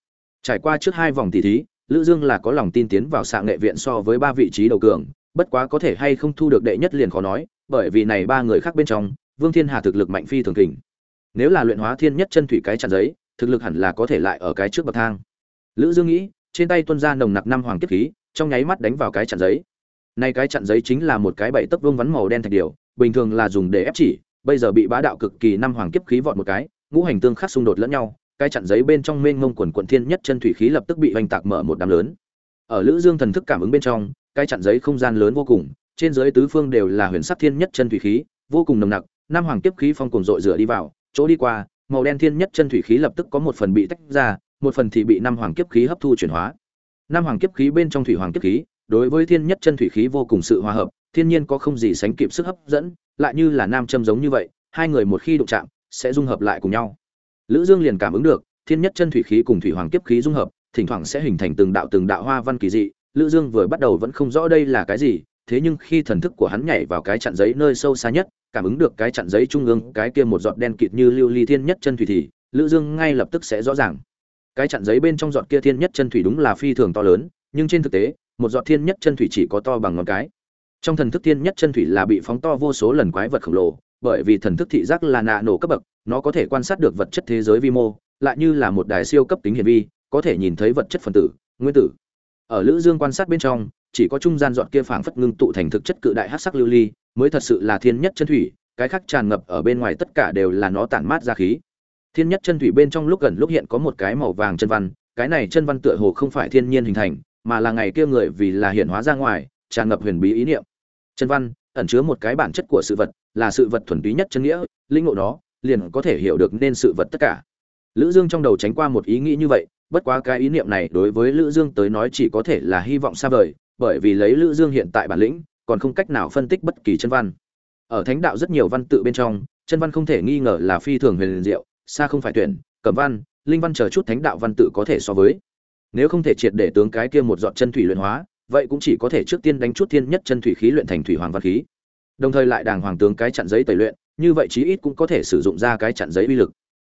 Trải qua trước hai vòng tỷ thí lữ dương là có lòng tin tiến vào xạ nghệ viện so với ba vị trí đầu cường, bất quá có thể hay không thu được đệ nhất liền khó nói, bởi vì này ba người khác bên trong, vương thiên hà thực lực mạnh phi thường kình. Nếu là luyện hóa thiên nhất chân thủy cái chặn giấy, thực lực hẳn là có thể lại ở cái trước bậc thang. Lữ dương nghĩ, trên tay tuân ra nồng nặc năm hoàng kiếp khí, trong nháy mắt đánh vào cái chặn giấy. Nay cái chặn giấy chính là một cái bảy tấc vương vắn màu đen thạch điều bình thường là dùng để ép chỉ, bây giờ bị bá đạo cực kỳ năm hoàng kiếp khí vọt một cái, ngũ hành tương khắc xung đột lẫn nhau cái chặn giấy bên trong mênh mông quần quận thiên nhất chân thủy khí lập tức bị hoành tạc mở một đám lớn. Ở lữ dương thần thức cảm ứng bên trong, cái chặn giấy không gian lớn vô cùng, trên dưới tứ phương đều là huyền sắc thiên nhất chân thủy khí, vô cùng nồng nặc nam hoàng kiếp khí phong cùng rội rửa đi vào, chỗ đi qua, màu đen thiên nhất chân thủy khí lập tức có một phần bị tách ra, một phần thì bị nam hoàng kiếp khí hấp thu chuyển hóa. Nam hoàng kiếp khí bên trong thủy hoàng kiếp khí, đối với thiên nhất chân thủy khí vô cùng sự hòa hợp, thiên nhiên có không gì sánh kịp sức hấp dẫn, lại như là nam châm giống như vậy, hai người một khi đụng chạm, sẽ dung hợp lại cùng nhau lữ dương liền cảm ứng được, thiên nhất chân thủy khí cùng thủy hoàng kiếp khí dung hợp, thỉnh thoảng sẽ hình thành từng đạo từng đạo hoa văn kỳ dị. Lữ dương vừa bắt đầu vẫn không rõ đây là cái gì, thế nhưng khi thần thức của hắn nhảy vào cái chặn giấy nơi sâu xa nhất, cảm ứng được cái chặn giấy trung ương, cái kia một giọt đen kịt như lưu ly thiên nhất chân thủy thì, lữ dương ngay lập tức sẽ rõ ràng. Cái chặn giấy bên trong giọt kia thiên nhất chân thủy đúng là phi thường to lớn, nhưng trên thực tế, một giọt thiên nhất chân thủy chỉ có to bằng ngón cái. Trong thần thức thiên nhất chân thủy là bị phóng to vô số lần quái vật khổng lồ bởi vì thần thức thị giác là nạ nổ cấp bậc, nó có thể quan sát được vật chất thế giới vi mô, lại như là một đài siêu cấp tính hiển vi, có thể nhìn thấy vật chất phân tử, nguyên tử. Ở lữ dương quan sát bên trong, chỉ có trung gian dọn kia phảng phất ngưng tụ thành thực chất cự đại hắc sắc lưu ly, mới thật sự là thiên nhất chân thủy, cái khác tràn ngập ở bên ngoài tất cả đều là nó tản mát ra khí. Thiên nhất chân thủy bên trong lúc gần lúc hiện có một cái màu vàng chân văn, cái này chân văn tựa hồ không phải thiên nhiên hình thành, mà là ngày kia người vì là hiển hóa ra ngoài, tràn ngập huyền bí ý niệm. Chân văn ẩn chứa một cái bản chất của sự vật là sự vật thuần túy nhất chân nghĩa linh ngộ nó, liền có thể hiểu được nên sự vật tất cả. Lữ dương trong đầu tránh qua một ý nghĩ như vậy, bất quá cái ý niệm này đối với lữ dương tới nói chỉ có thể là hy vọng xa vời, bởi vì lấy lữ dương hiện tại bản lĩnh, còn không cách nào phân tích bất kỳ chân văn. Ở thánh đạo rất nhiều văn tự bên trong, chân văn không thể nghi ngờ là phi thường huyền diệu, xa không phải tuyển, cẩm văn, linh văn chờ chút thánh đạo văn tự có thể so với. Nếu không thể triệt để tướng cái kia một giọt chân thủy luyện hóa, vậy cũng chỉ có thể trước tiên đánh chút thiên nhất chân thủy khí luyện thành thủy hoàng văn khí đồng thời lại đàng hoàng tướng cái chặn giấy tẩy luyện, như vậy chí ít cũng có thể sử dụng ra cái chặn giấy uy lực.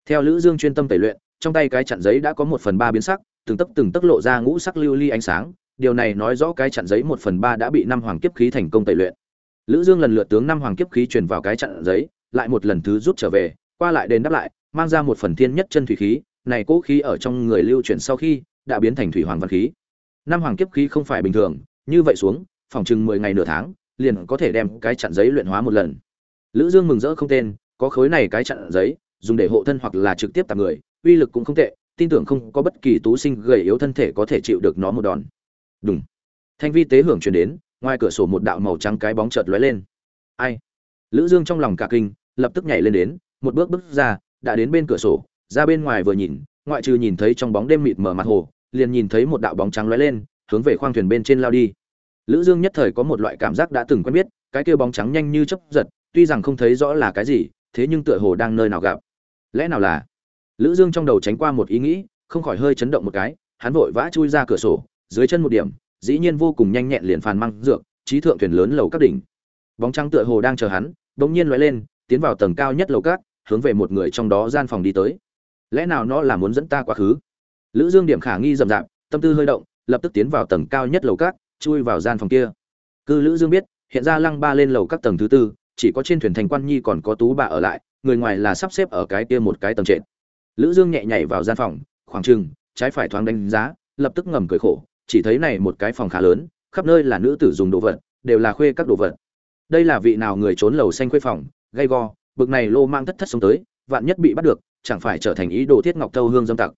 Theo lữ dương chuyên tâm tẩy luyện, trong tay cái chặn giấy đã có một phần ba biến sắc, từng tấc từng tấc lộ ra ngũ sắc lưu ly ánh sáng, điều này nói rõ cái chặn giấy một phần ba đã bị năm hoàng kiếp khí thành công tẩy luyện. Lữ dương lần lượt tướng năm hoàng kiếp khí truyền vào cái chặn giấy, lại một lần thứ rút trở về, qua lại đền đáp lại, mang ra một phần thiên nhất chân thủy khí, này cố khí ở trong người lưu chuyển sau khi, đã biến thành thủy hoàng văn khí. Năm hoàng kiếp khí không phải bình thường, như vậy xuống phòng chừng mười ngày nửa tháng liền có thể đem cái chặn giấy luyện hóa một lần. Lữ dương mừng rỡ không tên, có khối này cái chặn giấy, dùng để hộ thân hoặc là trực tiếp tạm người, uy lực cũng không tệ, tin tưởng không có bất kỳ tú sinh gầy yếu thân thể có thể chịu được nó một đòn. Đúng thanh vi tế hưởng truyền đến, ngoài cửa sổ một đạo màu trắng cái bóng chợt lóe lên. Ai? Lữ dương trong lòng cả kinh, lập tức nhảy lên đến, một bước bước ra, đã đến bên cửa sổ, ra bên ngoài vừa nhìn, ngoại trừ nhìn thấy trong bóng đêm mịt mờ mặt hồ, liền nhìn thấy một đạo bóng trắng lóe lên, hướng về khoang thuyền bên trên lao đi lữ dương nhất thời có một loại cảm giác đã từng quen biết, cái kia bóng trắng nhanh như chớp giật, tuy rằng không thấy rõ là cái gì, thế nhưng tựa hồ đang nơi nào gặp. Lẽ nào là? Lữ dương trong đầu tránh qua một ý nghĩ, không khỏi hơi chấn động một cái, hắn vội vã chui ra cửa sổ, dưới chân một điểm, dĩ nhiên vô cùng nhanh nhẹn liền phàn măng dược trí thượng thuyền lớn lầu các đỉnh. Bóng trắng tựa hồ đang chờ hắn, bỗng nhiên lóe lên, tiến vào tầng cao nhất lầu các, hướng về một người trong đó gian phòng đi tới. Lẽ nào nó là muốn dẫn ta quá khứ? Lữ dương điểm khả nghi rầm rạp, tâm tư hơi động, lập tức tiến vào tầng cao nhất lầu các chui vào gian phòng kia. Cư lữ dương biết, hiện ra lăng ba lên lầu các tầng thứ tư, chỉ có trên thuyền thành quan nhi còn có tú bà ở lại, người ngoài là sắp xếp ở cái kia một cái tầng trệt. Lữ dương nhẹ nhảy vào gian phòng, khoảng trừng trái phải thoáng đánh giá, lập tức ngầm cười khổ, chỉ thấy này một cái phòng khá lớn, khắp nơi là nữ tử dùng đồ vật, đều là khuê các đồ vật. Đây là vị nào người trốn lầu xanh khuê phòng, gay go, bực này lô mang thất thất sống tới, vạn nhất bị bắt được, chẳng phải trở thành ý đồ thiết ngọc thâu hương dâm tặc.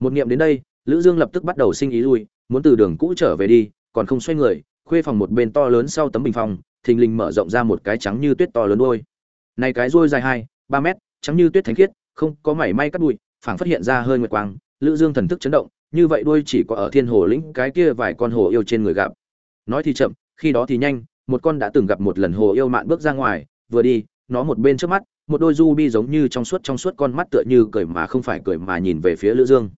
Một niệm đến đây, lữ dương lập tức bắt đầu sinh ý lui, muốn từ đường cũ trở về đi còn không xoay người, khuê phòng một bên to lớn sau tấm bình phong, thình lình mở rộng ra một cái trắng như tuyết to lớn đôi này cái đuôi dài hai, ba mét, trắng như tuyết thánh khiết, không có mảy may cắt bụi, phảng phát hiện ra hơi nguyệt quang, lữ dương thần thức chấn động, như vậy đuôi chỉ có ở thiên hồ lĩnh cái kia vài con hồ yêu trên người gặp. Nói thì chậm, khi đó thì nhanh, một con đã từng gặp một lần hồ yêu mạn bước ra ngoài, vừa đi, nó một bên trước mắt, một đôi du bi giống như trong suốt trong suốt con mắt tựa như cười mà không phải cười mà nhìn về phía lữ dương.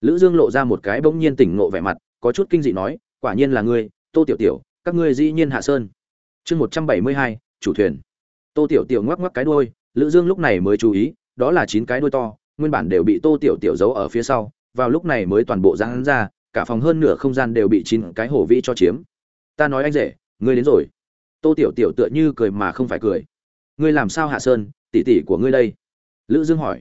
Lữ dương lộ ra một cái bỗng nhiên tỉnh ngộ vẻ mặt, có chút kinh dị nói quả nhiên là ngươi, tô tiểu tiểu, các ngươi dĩ nhiên hạ sơn. Chương một trăm bảy mươi hai, chủ thuyền. Tô tiểu tiểu ngoắc ngoắc cái đuôi, lữ dương lúc này mới chú ý, đó là chín cái đuôi to, nguyên bản đều bị tô tiểu tiểu giấu ở phía sau, vào lúc này mới toàn bộ giãn ra, cả phòng hơn nửa không gian đều bị chín cái hổ vĩ cho chiếm. Ta nói anh rể, ngươi đến rồi. Tô tiểu tiểu tựa như cười mà không phải cười. Ngươi làm sao hạ sơn, tỷ tỷ của ngươi đây? Lữ dương hỏi.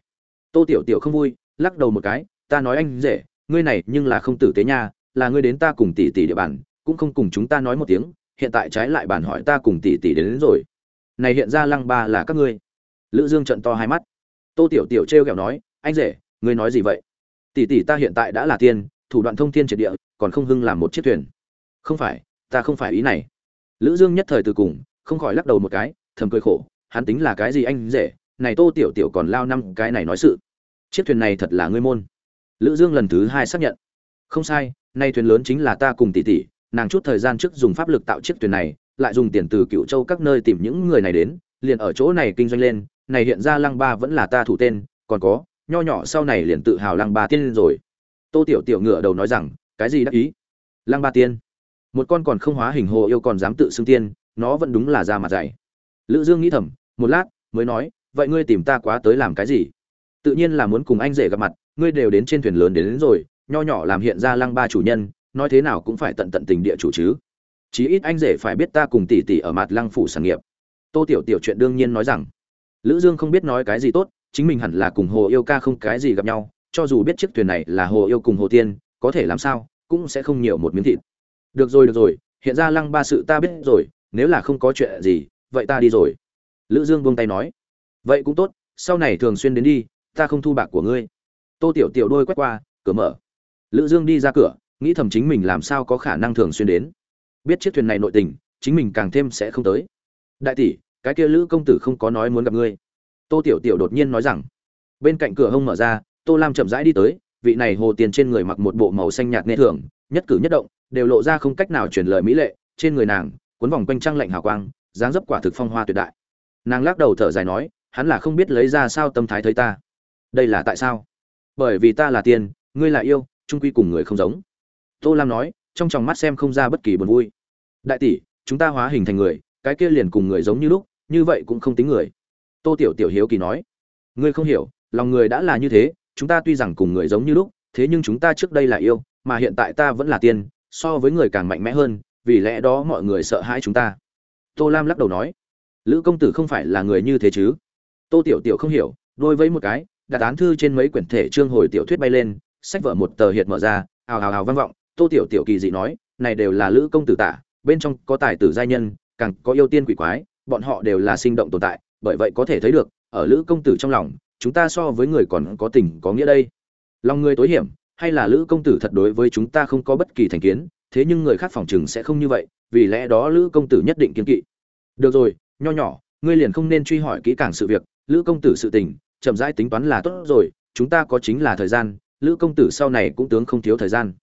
Tô tiểu tiểu không vui, lắc đầu một cái, ta nói anh rể, ngươi này nhưng là không tử tế nha là ngươi đến ta cùng tỷ tỷ địa bàn cũng không cùng chúng ta nói một tiếng hiện tại trái lại bản hỏi ta cùng tỷ tỷ đến, đến rồi. Này hiện ra lăng ba là các ngươi. Lữ dương trận to hai mắt. Tô tiểu tiểu trêu ghẹo nói anh rể ngươi nói gì vậy? Tỷ tỷ ta hiện tại đã là tiên thủ đoạn thông thiên triệt địa còn không hưng làm một chiếc thuyền. Không phải ta không phải ý này. Lữ dương nhất thời từ cùng không khỏi lắc đầu một cái thầm cười khổ hắn tính là cái gì anh rể? Này tô tiểu tiểu còn lao năm cái này nói sự. Chiếc thuyền này thật là ngươi môn. Lữ dương lần thứ hai xác nhận. Không sai nay thuyền lớn chính là ta cùng tỷ tỷ nàng chút thời gian trước dùng pháp lực tạo chiếc thuyền này lại dùng tiền từ cựu châu các nơi tìm những người này đến liền ở chỗ này kinh doanh lên này hiện ra lăng ba vẫn là ta thủ tên còn có nho nhỏ sau này liền tự hào lăng ba tiên rồi. Tô tiểu tiểu ngựa đầu nói rằng cái gì đắc ý? Lăng ba tiên một con còn không hóa hình hồ yêu còn dám tự xưng tiên nó vẫn đúng là ra mặt dày. Lữ dương nghĩ thầm một lát mới nói vậy ngươi tìm ta quá tới làm cái gì? Tự nhiên là muốn cùng anh rể gặp mặt ngươi đều đến trên thuyền lớn đến, đến rồi nho nhỏ làm hiện ra lăng ba chủ nhân, nói thế nào cũng phải tận tận tình địa chủ chứ. Chí ít anh rể phải biết ta cùng tỷ tỷ ở mặt lăng phủ sản nghiệp. Tô tiểu tiểu chuyện đương nhiên nói rằng, lữ dương không biết nói cái gì tốt, chính mình hẳn là cùng hồ yêu ca không cái gì gặp nhau, cho dù biết chiếc thuyền này là hồ yêu cùng hồ tiên, có thể làm sao, cũng sẽ không nhiều một miếng thịt. Được rồi được rồi, hiện ra lăng ba sự ta biết rồi, nếu là không có chuyện gì, vậy ta đi rồi. Lữ dương buông tay nói, vậy cũng tốt, sau này thường xuyên đến đi, ta không thu bạc của ngươi. Tô tiểu tiểu đôi quét qua, cửa mở lữ dương đi ra cửa, nghĩ thầm chính mình làm sao có khả năng thường xuyên đến. Biết chiếc thuyền này nội tình, chính mình càng thêm sẽ không tới. Đại tỷ, cái kia lữ công tử không có nói muốn gặp ngươi. Tô tiểu tiểu đột nhiên nói rằng, bên cạnh cửa hông mở ra, tô lam chậm rãi đi tới, vị này hồ tiền trên người mặc một bộ màu xanh nhạt nghe thường, nhất cử nhất động, đều lộ ra không cách nào truyền lời mỹ lệ, trên người nàng, cuốn vòng quanh trăng lạnh hào quang, dáng dấp quả thực phong hoa tuyệt đại. Nàng lắc đầu thở dài nói, hắn là không biết lấy ra sao tâm thái thấy ta. Đây là tại sao? Bởi vì ta là tiền, ngươi là yêu trung quy cùng người không giống. Tô lam nói, trong tròng mắt xem không ra bất kỳ buồn vui. Đại tỷ, chúng ta hóa hình thành người, cái kia liền cùng người giống như lúc, như vậy cũng không tính người. Tô tiểu tiểu hiếu kỳ nói, ngươi không hiểu, lòng người đã là như thế, chúng ta tuy rằng cùng người giống như lúc, thế nhưng chúng ta trước đây là yêu, mà hiện tại ta vẫn là tiên, so với người càng mạnh mẽ hơn, vì lẽ đó mọi người sợ hãi chúng ta. Tô lam lắc đầu nói, lữ công tử không phải là người như thế chứ? Tô tiểu tiểu không hiểu, đôi với một cái, đặt án thư trên mấy quyển thể trương hồi tiểu thuyết bay lên sách vở một tờ hiệt mở ra, ào ào ào vang vọng, tô tiểu tiểu kỳ dị nói, này đều là lữ công tử tả, bên trong có tài tử giai nhân, càng có yêu tiên quỷ quái, bọn họ đều là sinh động tồn tại, bởi vậy có thể thấy được, ở lữ công tử trong lòng, chúng ta so với người còn có tình có nghĩa đây. Lòng người tối hiểm, hay là lữ công tử thật đối với chúng ta không có bất kỳ thành kiến, thế nhưng người khác phòng chừng sẽ không như vậy, vì lẽ đó lữ công tử nhất định kiến kỵ. Được rồi, nho nhỏ, ngươi liền không nên truy hỏi kỹ càng sự việc, lữ công tử sự tình, chậm rãi tính toán là tốt rồi, chúng ta có chính là thời gian lữ công tử sau này cũng tướng không thiếu thời gian.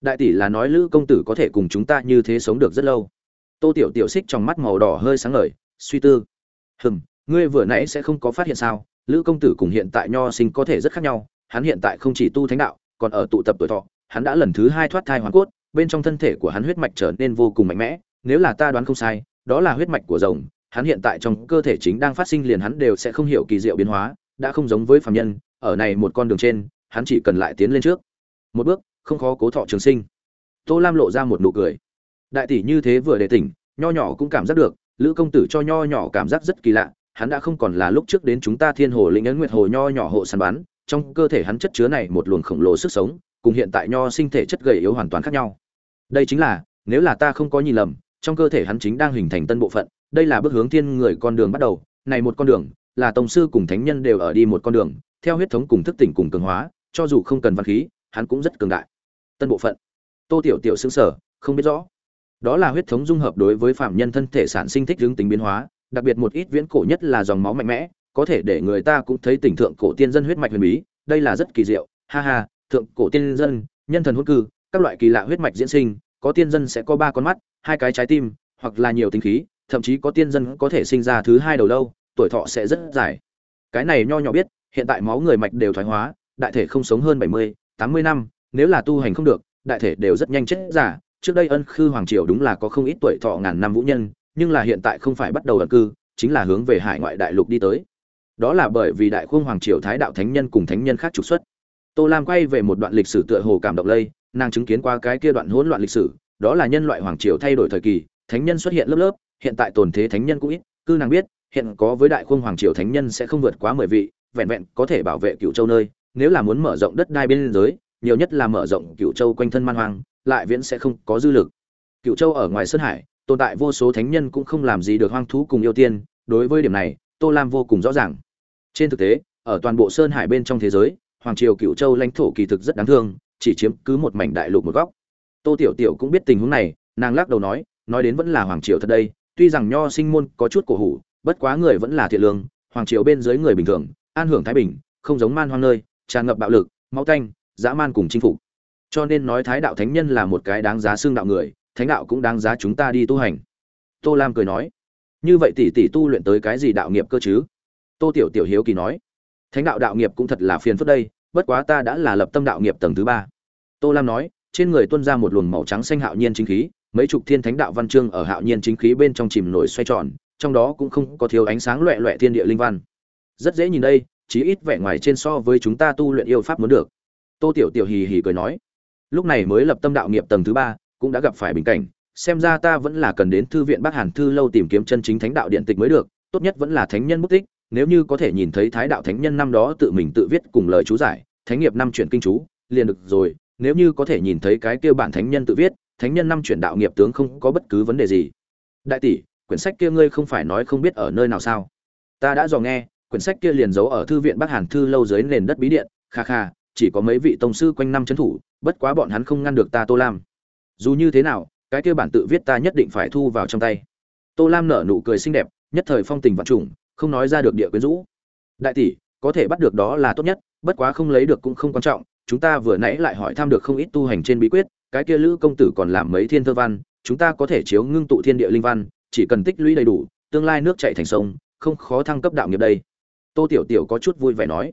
Đại tỷ là nói lữ công tử có thể cùng chúng ta như thế sống được rất lâu. Tô tiểu tiểu xích trong mắt màu đỏ hơi sáng ngời, suy tư. Hừm, ngươi vừa nãy sẽ không có phát hiện sao? Lữ công tử cùng hiện tại nho sinh có thể rất khác nhau, hắn hiện tại không chỉ tu thánh đạo, còn ở tụ tập tuổi thọ, hắn đã lần thứ hai thoát thai hoàn cốt, bên trong thân thể của hắn huyết mạch trở nên vô cùng mạnh mẽ, nếu là ta đoán không sai, đó là huyết mạch của rồng, hắn hiện tại trong cơ thể chính đang phát sinh liền hắn đều sẽ không hiểu kỳ diệu biến hóa, đã không giống với phàm nhân, ở này một con đường trên hắn chỉ cần lại tiến lên trước. Một bước, không khó cố thọ trường sinh. Tô lam lộ ra một nụ cười. Đại tỷ như thế vừa để tỉnh, nho nhỏ cũng cảm giác được, lữ công tử cho nho nhỏ cảm giác rất kỳ lạ, hắn đã không còn là lúc trước đến chúng ta thiên hồ lĩnh ấn nguyệt hồ nho nhỏ hộ săn bắn, trong cơ thể hắn chất chứa này một luồng khổng lồ sức sống, cùng hiện tại nho sinh thể chất gầy yếu hoàn toàn khác nhau. Đây chính là, nếu là ta không có nhìn lầm, trong cơ thể hắn chính đang hình thành tân bộ phận, đây là bước hướng thiên người con đường bắt đầu, này một con đường, là tổng sư cùng thánh nhân đều ở đi một con đường, theo huyết thống cùng thức tỉnh cùng cường hóa cho dù không cần văn khí, hắn cũng rất cường đại. Tân bộ phận. Tô tiểu tiểu xứng sở không biết rõ. Đó là huyết thống dung hợp đối với phạm nhân thân thể sản sinh thích hướng tính biến hóa, đặc biệt một ít viễn cổ nhất là dòng máu mạnh mẽ, có thể để người ta cũng thấy tỉnh thượng cổ tiên dân huyết mạch huyền bí, đây là rất kỳ diệu. Ha ha, thượng cổ tiên dân, nhân thần hôn cư, các loại kỳ lạ huyết mạch diễn sinh, có tiên dân sẽ có ba con mắt, hai cái trái tim, hoặc là nhiều tính khí, thậm chí có tiên dân có thể sinh ra thứ hai đầu lâu, tuổi thọ sẽ rất dài. Cái này nho nhỏ biết, hiện tại máu người mạch đều thoái hóa đại thể không sống hơn bảy mươi, tám mươi năm, nếu là tu hành không được, đại thể đều rất nhanh chết giả trước đây ân khư hoàng triều đúng là có không ít tuổi thọ ngàn năm vũ nhân, nhưng là hiện tại không phải bắt đầu ẩn cư, chính là hướng về hải ngoại đại lục đi tới. Đó là bởi vì đại khung hoàng triều thái đạo thánh nhân cùng thánh nhân khác trục xuất. Tô lam quay về một đoạn lịch sử tựa hồ cảm động lây, nàng chứng kiến qua cái kia đoạn hỗn loạn lịch sử, đó là nhân loại hoàng triều thay đổi thời kỳ, thánh nhân xuất hiện lớp lớp, hiện tại tồn thế thánh nhân cũng ít, cư nàng biết, hiện có với đại khung hoàng triều thánh nhân sẽ không vượt quá mười vị, vẹn vẹn có thể bảo vệ cựu châu nơi nếu là muốn mở rộng đất đai bên giới, nhiều nhất là mở rộng cựu châu quanh thân man hoang, lại viễn sẽ không có dư lực. Cựu châu ở ngoài sơn hải, tồn tại vô số thánh nhân cũng không làm gì được hoang thú cùng yêu tiên, đối với điểm này, tô lam vô cùng rõ ràng. Trên thực tế, ở toàn bộ sơn hải bên trong thế giới, hoàng triều cựu châu lãnh thổ kỳ thực rất đáng thương, chỉ chiếm cứ một mảnh đại lục một góc. Tô tiểu tiểu cũng biết tình huống này, nàng lắc đầu nói nói đến vẫn là hoàng triều thật đây, tuy rằng nho sinh môn có chút cổ hủ, bất quá người vẫn là thiện lương, hoàng triều bên dưới người bình thường, an hưởng thái bình, không giống man hoang nơi tràn ngập bạo lực, máu tanh, dã man cùng chinh phục. Cho nên nói thái đạo thánh nhân là một cái đáng giá xương đạo người, thánh đạo cũng đáng giá chúng ta đi tu hành. Tô lam cười nói, như vậy tỷ tỷ tu luyện tới cái gì đạo nghiệp cơ chứ? Tô tiểu tiểu hiếu kỳ nói, thánh đạo đạo nghiệp cũng thật là phiền phức đây, bất quá ta đã là lập tâm đạo nghiệp tầng thứ ba. Tô lam nói, trên người tuân ra một luồng màu trắng xanh hạo nhiên chính khí, mấy chục thiên thánh đạo văn chương ở hạo nhiên chính khí bên trong chìm nổi xoay tròn, trong đó cũng không có thiếu ánh sáng loẹ loẹ thiên địa linh văn. Rất dễ nhìn đây chí ít vẻ ngoài trên so với chúng ta tu luyện yêu pháp muốn được. Tô tiểu tiểu hì hì cười nói, lúc này mới lập tâm đạo nghiệp tầng thứ ba, cũng đã gặp phải bình cảnh, xem ra ta vẫn là cần đến thư viện bắc hàn thư lâu tìm kiếm chân chính thánh đạo điện tịch mới được, tốt nhất vẫn là thánh nhân bút tích, nếu như có thể nhìn thấy thái đạo thánh nhân năm đó tự mình tự viết cùng lời chú giải, thánh nghiệp năm chuyển kinh chú, liền được rồi, nếu như có thể nhìn thấy cái kia bản thánh nhân tự viết, thánh nhân năm chuyển đạo nghiệp tướng không có bất cứ vấn đề gì. Đại tỷ, quyển sách kia ngươi không phải nói không biết ở nơi nào sao? Ta đã dò nghe quyển sách kia liền giấu ở thư viện bắc hàn thư lâu dưới nền đất bí điện. Kha kha, chỉ có mấy vị tông sư quanh năm trấn thủ, bất quá bọn hắn không ngăn được ta tô lam. Dù như thế nào, cái kia bản tự viết ta nhất định phải thu vào trong tay. Tô lam nở nụ cười xinh đẹp, nhất thời phong tình vạn trùng, không nói ra được địa quyến rũ. Đại tỷ, có thể bắt được đó là tốt nhất, bất quá không lấy được cũng không quan trọng, chúng ta vừa nãy lại hỏi thăm được không ít tu hành trên bí quyết, cái kia lữ công tử còn làm mấy thiên thơ văn, chúng ta có thể chiếu ngưng tụ thiên địa linh văn, chỉ cần tích lũy đầy đủ, tương lai nước chảy thành sông, không khó thăng cấp đạo nghiệp đây tô tiểu tiểu có chút vui vẻ nói.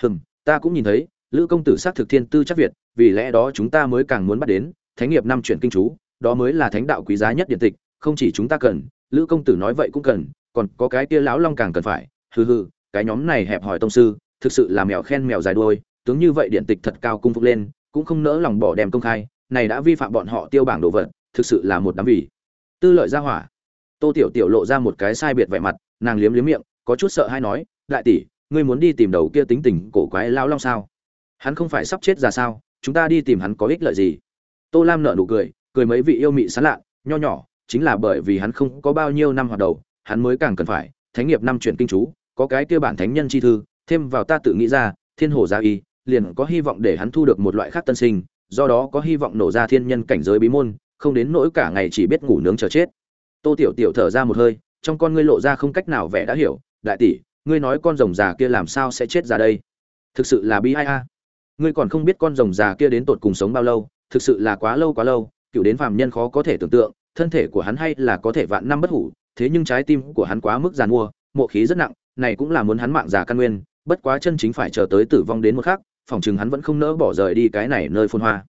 Hừm, ta cũng nhìn thấy, lữ công tử xác thực thiên tư chắc việt, vì lẽ đó chúng ta mới càng muốn bắt đến, thánh nghiệp năm chuyển kinh chú, đó mới là thánh đạo quý giá nhất điện tịch, không chỉ chúng ta cần, lữ công tử nói vậy cũng cần, còn có cái kia lão long càng cần phải. Hừ hừ, cái nhóm này hẹp hỏi tông sư, thực sự là mèo khen mèo dài đuôi, tướng như vậy điện tịch thật cao cung phục lên, cũng không nỡ lòng bỏ đem công khai, này đã vi phạm bọn họ tiêu bảng đồ vật, thực sự là một đám vì tư lợi gia hỏa. Tô tiểu tiểu lộ ra một cái sai biệt vẻ mặt, nàng liếm liếm miệng, có chút sợ hay nói đại tỷ, ngươi muốn đi tìm đầu kia tính tình cổ quái lao long sao? Hắn không phải sắp chết ra sao? Chúng ta đi tìm hắn có ích lợi gì? Tô lam nợ nụ cười cười mấy vị yêu mị sán lạ, nho nhỏ, chính là bởi vì hắn không có bao nhiêu năm hoạt đầu, hắn mới càng cần phải, thánh nghiệp năm chuyển kinh chú, có cái kia bản thánh nhân chi thư, thêm vào ta tự nghĩ ra, thiên hồ gia y, liền có hy vọng để hắn thu được một loại khác tân sinh, do đó có hy vọng nổ ra thiên nhân cảnh giới bí môn, không đến nỗi cả ngày chỉ biết ngủ nướng chờ chết. Tô tiểu tiểu thở ra một hơi, trong con ngươi lộ ra không cách nào vẻ đã hiểu, đại tỷ ngươi nói con rồng già kia làm sao sẽ chết ra đây? Thực sự là bi ai a. Ngươi còn không biết con rồng già kia đến tột cùng sống bao lâu, thực sự là quá lâu quá lâu, cựu đến phàm nhân khó có thể tưởng tượng, thân thể của hắn hay là có thể vạn năm bất hủ, thế nhưng trái tim của hắn quá mức giàn mua, mộ khí rất nặng, này cũng là muốn hắn mạng già căn nguyên, bất quá chân chính phải chờ tới tử vong đến một khắc, phòng chừng hắn vẫn không nỡ bỏ rời đi cái này nơi phôn hoa.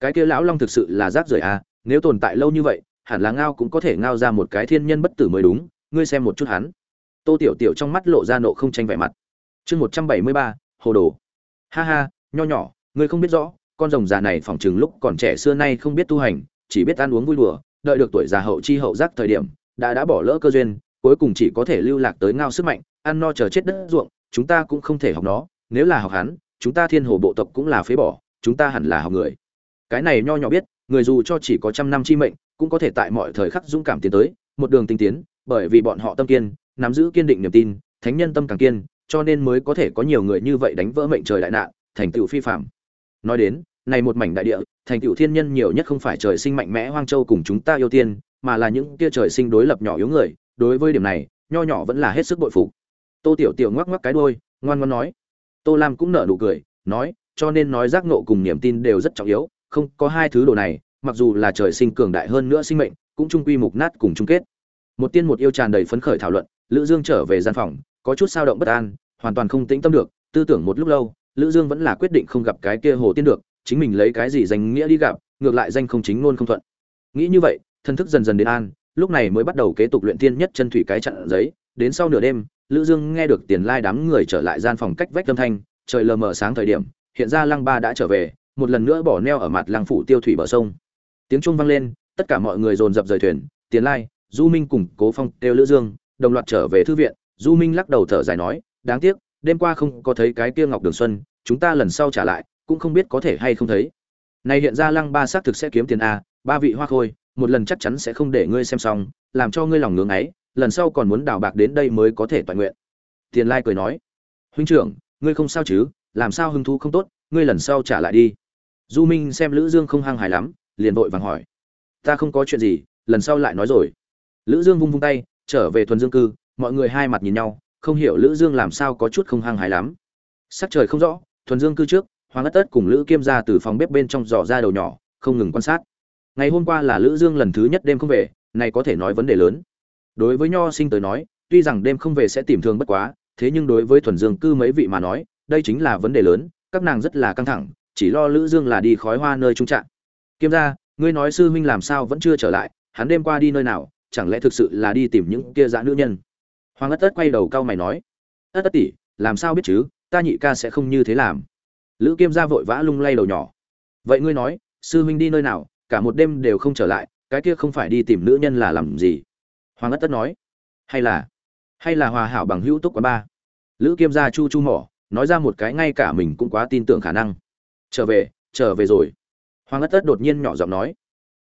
Cái kia lão long thực sự là rác rưởi à nếu tồn tại lâu như vậy, hẳn là ngao cũng có thể ngao ra một cái thiên nhân bất tử mới đúng, ngươi xem một chút hắn tô tiểu tiểu trong mắt lộ ra nộ không tranh vẻ mặt. Chương một trăm bảy mươi ba, hồ đồ. Ha ha, nho nhỏ, ngươi không biết rõ, con rồng già này phỏng chừng lúc còn trẻ xưa nay không biết tu hành, chỉ biết ăn uống vui đùa, đợi được tuổi già hậu chi hậu giác thời điểm, đã đã bỏ lỡ cơ duyên, cuối cùng chỉ có thể lưu lạc tới ngao sức mạnh, ăn no chờ chết đất ruộng, chúng ta cũng không thể học nó, nếu là học hắn, chúng ta thiên hồ bộ tộc cũng là phế bỏ, chúng ta hẳn là học người. Cái này nho nhỏ biết, người dù cho chỉ có trăm năm chi mệnh, cũng có thể tại mọi thời khắc dũng cảm tiến tới, một đường tinh tiến, bởi vì bọn họ tâm kiên nắm giữ kiên định niềm tin, thánh nhân tâm càng kiên, cho nên mới có thể có nhiều người như vậy đánh vỡ mệnh trời đại nạn, thành tựu phi phạm nói đến, này một mảnh đại địa, thành tựu thiên nhân nhiều nhất không phải trời sinh mạnh mẽ hoang châu cùng chúng ta yêu tiên, mà là những kia trời sinh đối lập nhỏ yếu người, đối với điểm này, nho nhỏ vẫn là hết sức bội phục. Tô tiểu tiểu ngoắc ngoắc cái đôi ngoan ngoan nói. Tô lam cũng nở nụ cười, nói, cho nên nói giác nộ cùng niềm tin đều rất trọng yếu, không có hai thứ đồ này, mặc dù là trời sinh cường đại hơn nữa sinh mệnh, cũng chung quy mục nát cùng chung kết. Một tiên một yêu tràn đầy phấn khởi thảo luận lữ dương trở về gian phòng, có chút sao động bất an, hoàn toàn không tĩnh tâm được, tư tưởng một lúc lâu, lữ dương vẫn là quyết định không gặp cái kia hồ tiên được, chính mình lấy cái gì danh nghĩa đi gặp, ngược lại danh không chính luôn không thuận. Nghĩ như vậy, thân thức dần dần đến an, lúc này mới bắt đầu kế tục luyện tiên nhất chân thủy cái chặn giấy. Đến sau nửa đêm, lữ dương nghe được tiền lai đám người trở lại gian phòng cách vách âm thanh, trời lờ mờ sáng thời điểm, hiện ra lăng ba đã trở về, một lần nữa bỏ neo ở mặt lăng phủ tiêu thủy bờ sông. Tiếng trung vang lên, tất cả mọi người dồn dập rời thuyền, tiền lai, du minh cùng cố phong kêu lữ dương đồng loạt trở về thư viện, du minh lắc đầu thở dài nói, đáng tiếc, đêm qua không có thấy cái kia ngọc đường xuân, chúng ta lần sau trả lại, cũng không biết có thể hay không thấy. Này hiện ra lăng ba xác thực sẽ kiếm tiền a, ba vị hoa khôi, một lần chắc chắn sẽ không để ngươi xem xong, làm cho ngươi lòng ngưỡng ấy, lần sau còn muốn đào bạc đến đây mới có thể toàn nguyện. Tiền lai cười nói, huynh trưởng, ngươi không sao chứ, làm sao hứng thú không tốt, ngươi lần sau trả lại đi. Du minh xem lữ dương không hăng hài lắm, liền vội vàng hỏi, ta không có chuyện gì, lần sau lại nói rồi. Lữ dương vung vung tay trở về thuần dương cư, mọi người hai mặt nhìn nhau, không hiểu lữ dương làm sao có chút không hăng hài lắm. Sắc trời không rõ, thuần dương cư trước, hoàng ất tất cùng lữ kiêm ra từ phòng bếp bên trong dò ra đầu nhỏ, không ngừng quan sát. Ngày hôm qua là lữ dương lần thứ nhất đêm không về, này có thể nói vấn đề lớn. Đối với nho sinh tới nói, tuy rằng đêm không về sẽ tìm thương bất quá, thế nhưng đối với thuần dương cư mấy vị mà nói, đây chính là vấn đề lớn, các nàng rất là căng thẳng, chỉ lo lữ dương là đi khói hoa nơi trung trạng. Kiêm ra, ngươi nói sư huynh làm sao vẫn chưa trở lại, hắn đêm qua đi nơi nào chẳng lẽ thực sự là đi tìm những kia dã nữ nhân? Hoàng ất ất quay đầu cau mày nói, ất ất tỷ, làm sao biết chứ? Ta nhị ca sẽ không như thế làm. Lữ kiêm Gia vội vã lung lay đầu nhỏ, vậy ngươi nói, sư huynh đi nơi nào, cả một đêm đều không trở lại, cái kia không phải đi tìm nữ nhân là làm gì? Hoàng ất ất nói, hay là hay là hòa hảo bằng hữu túc quá ba? Lữ kiêm gia chu chu mỏ, nói ra một cái ngay cả mình cũng quá tin tưởng khả năng. Trở về trở về rồi. Hoàng ất ất đột nhiên nhỏ giọng nói,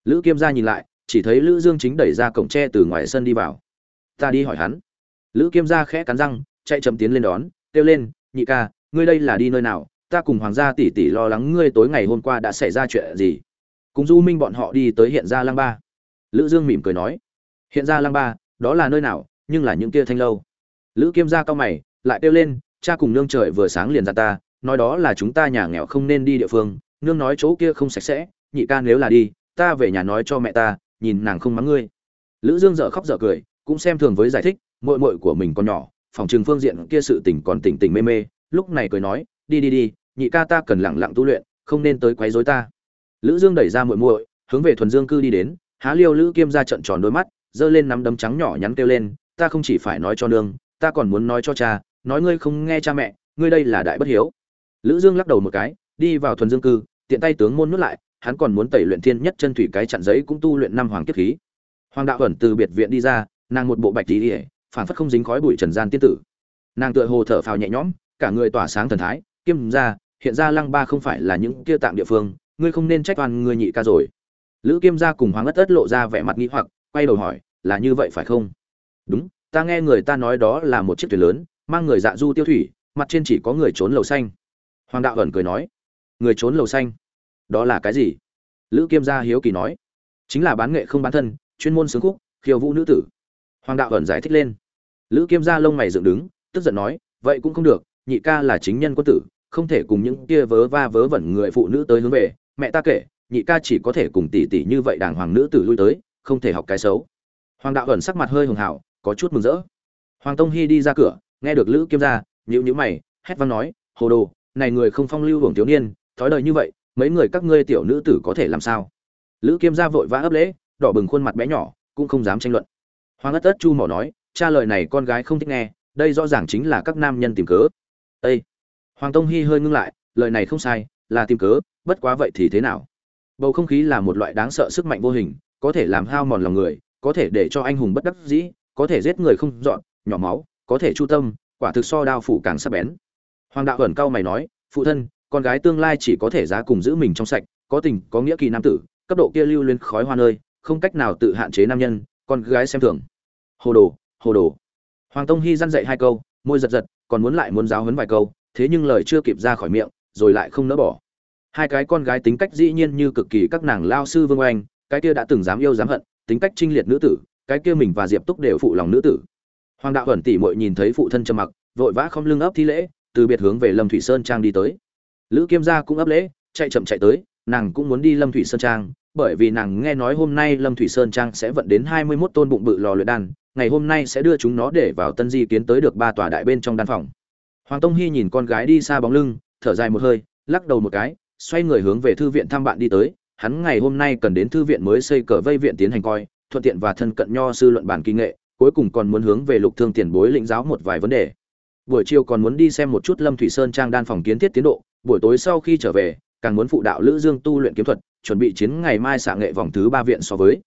lữ kiêm gia nhìn lại chỉ thấy lữ dương chính đẩy ra cổng tre từ ngoài sân đi vào. Ta đi hỏi hắn. Lữ kiêm gia khẽ cắn răng, chạy chậm tiến lên đón, kêu lên, nhị ca, ngươi đây là đi nơi nào? Ta cùng hoàng gia tỷ tỷ lo lắng ngươi tối ngày hôm qua đã xảy ra chuyện gì. Cùng du minh bọn họ đi tới hiện gia lang ba. Lữ dương mỉm cười nói, hiện gia lang ba, đó là nơi nào? Nhưng là những kia thanh lâu. Lữ kiêm gia cao mày, lại kêu lên, cha cùng nương trời vừa sáng liền ra ta, nói đó là chúng ta nhà nghèo không nên đi địa phương, nương nói chỗ kia không sạch sẽ, nhị ca nếu là đi, ta về nhà nói cho mẹ ta nhìn nàng không mắng ngươi. Lữ dương dở khóc dở cười, cũng xem thường với giải thích, muội muội của mình còn nhỏ, phòng trường phương diện kia sự tình còn tỉnh tỉnh mê mê, lúc này cười nói, đi đi đi, nhị ca ta cần lặng lặng tu luyện, không nên tới quấy rối ta. Lữ dương đẩy ra muội muội, hướng về thuần dương cư đi đến, há liêu lữ kiêm ra trận tròn đôi mắt, giơ lên nắm đấm trắng nhỏ nhắn kêu lên, ta không chỉ phải nói cho nương, ta còn muốn nói cho cha, nói ngươi không nghe cha mẹ, ngươi đây là đại bất hiếu. Lữ dương lắc đầu một cái, đi vào thuần dương cư, tiện tay tướng môn nuốt lại hắn còn muốn tẩy luyện thiên nhất chân thủy cái chặn giấy cũng tu luyện năm hoàng kiếp khí. Hoàng đạo ẩn từ biệt viện đi ra nàng một bộ bạch y, ỉa phản phất không dính khói bụi trần gian tiên tử. Nàng tựa hồ thở phào nhẹ nhõm cả người tỏa sáng thần thái kiêm ra hiện ra lăng ba không phải là những kia tạm địa phương ngươi không nên trách oan người nhị ca rồi. Lữ kiêm gia cùng hoàng ất ất lộ ra vẻ mặt nghi hoặc quay đầu hỏi là như vậy phải không? Đúng ta nghe người ta nói đó là một chiếc thuyền lớn mang người dạ du tiêu thủy mặt trên chỉ có người trốn lầu xanh. Hoàng đạo ẩn cười nói người trốn lầu xanh? Đó là cái gì? Lữ kiêm gia hiếu kỳ nói. Chính là bán nghệ không bán thân, chuyên môn sướng khúc, khiêu vũ nữ tử. Hoàng đạo ẩn giải thích lên. Lữ kiêm gia lông mày dựng đứng, tức giận nói, vậy cũng không được, nhị ca là chính nhân quân tử, không thể cùng những kia vớ va vớ vẩn người phụ nữ tới hướng về. Mẹ ta kể, nhị ca chỉ có thể cùng tỷ tỷ như vậy đàng hoàng nữ tử lui tới, không thể học cái xấu. Hoàng đạo ẩn sắc mặt hơi hường hảo có chút mừng rỡ. Hoàng tông hy đi ra cửa, nghe được lữ kiêm gia nhữ nhữ mày, hét vang nói, hồ đồ, này người không phong lưu hưởng thiếu niên, thói đời như vậy mấy người các ngươi tiểu nữ tử có thể làm sao? Lữ kiêm gia vội vã ấp lễ, đỏ bừng khuôn mặt bé nhỏ, cũng không dám tranh luận. Hoàng ất ất chu mỏ nói, cha lời này con gái không thích nghe, đây rõ ràng chính là các nam nhân tìm cớ. Ây hoàng tông hy hơi ngưng lại, lời này không sai, là tìm cớ, bất quá vậy thì thế nào? Bầu không khí là một loại đáng sợ sức mạnh vô hình, có thể làm hao mòn lòng người, có thể để cho anh hùng bất đắc dĩ, có thể giết người không dọn, nhỏ máu, có thể chu tâm, quả thực so đao phủ càng sắc bén. Hoàng đạo ẩn cao mày nói, phụ thân con gái tương lai chỉ có thể giá cùng giữ mình trong sạch, có tình, có nghĩa kỳ nam tử, cấp độ kia lưu lên khói hoa nơi, không cách nào tự hạn chế nam nhân, con gái xem thường. Hồ đồ hồ đồ. Hoàng tông hy dăn dạy hai câu, môi giật giật, còn muốn lại muốn giáo huấn vài câu, thế nhưng lời chưa kịp ra khỏi miệng, rồi lại không nỡ bỏ. Hai cái con gái tính cách dĩ nhiên như cực kỳ các nàng lao sư vương oanh, cái kia đã từng dám yêu dám hận, tính cách trinh liệt nữ tử, cái kia mình và diệp túc đều phụ lòng nữ tử. Hoàng đạo ẩn tỉ mội nhìn thấy phụ thân trầm mặc, vội vã không lưng ấp thi lễ, từ biệt hướng về lâm thủy sơn trang đi tới lữ kiêm gia cũng ấp lễ, chạy chậm chạy tới, nàng cũng muốn đi lâm thủy sơn trang, bởi vì nàng nghe nói hôm nay lâm thủy sơn trang sẽ vận đến hai mươi mốt tôn bụng bự lò luyện đan, ngày hôm nay sẽ đưa chúng nó để vào tân di kiến tới được ba tòa đại bên trong đan phòng. Hoàng tông hy nhìn con gái đi xa bóng lưng, thở dài một hơi, lắc đầu một cái, xoay người hướng về thư viện thăm bạn đi tới. Hắn ngày hôm nay cần đến thư viện mới xây cờ vây viện tiến hành coi, thuận tiện và thân cận nho sư luận bản kỳ nghệ, cuối cùng còn muốn hướng về lục thương tiền bối lĩnh giáo một vài vấn đề. Buổi chiều còn muốn đi xem một chút lâm thủy sơn trang đan phòng kiến thiết tiến độ buổi tối sau khi trở về, càng muốn phụ đạo lữ dương tu luyện kiếm thuật, chuẩn bị chiến ngày mai xạ nghệ vòng thứ ba viện so với.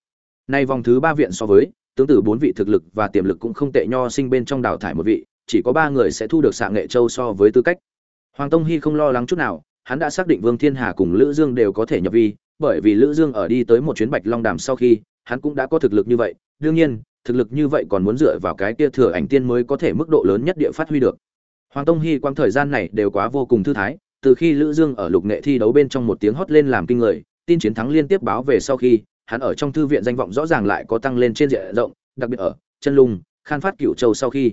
Nay vòng thứ ba viện so với, tướng tử bốn vị thực lực và tiềm lực cũng không tệ nho sinh bên trong đào thải một vị, chỉ có ba người sẽ thu được xạ nghệ châu so với tư cách. Hoàng tông hy không lo lắng chút nào, hắn đã xác định vương thiên hà cùng lữ dương đều có thể nhập vi, bởi vì lữ dương ở đi tới một chuyến bạch long đàm sau khi, hắn cũng đã có thực lực như vậy. Đương nhiên, thực lực như vậy còn muốn dựa vào cái kia thừa ảnh tiên mới có thể mức độ lớn nhất địa phát huy được. Hoàng tông hy quang thời gian này đều quá vô cùng thư thái từ khi lữ dương ở lục nghệ thi đấu bên trong một tiếng hót lên làm kinh người, tin chiến thắng liên tiếp báo về sau khi, hắn ở trong thư viện danh vọng rõ ràng lại có tăng lên trên diện rộng, đặc biệt ở chân lùng khan phát cửu châu sau khi.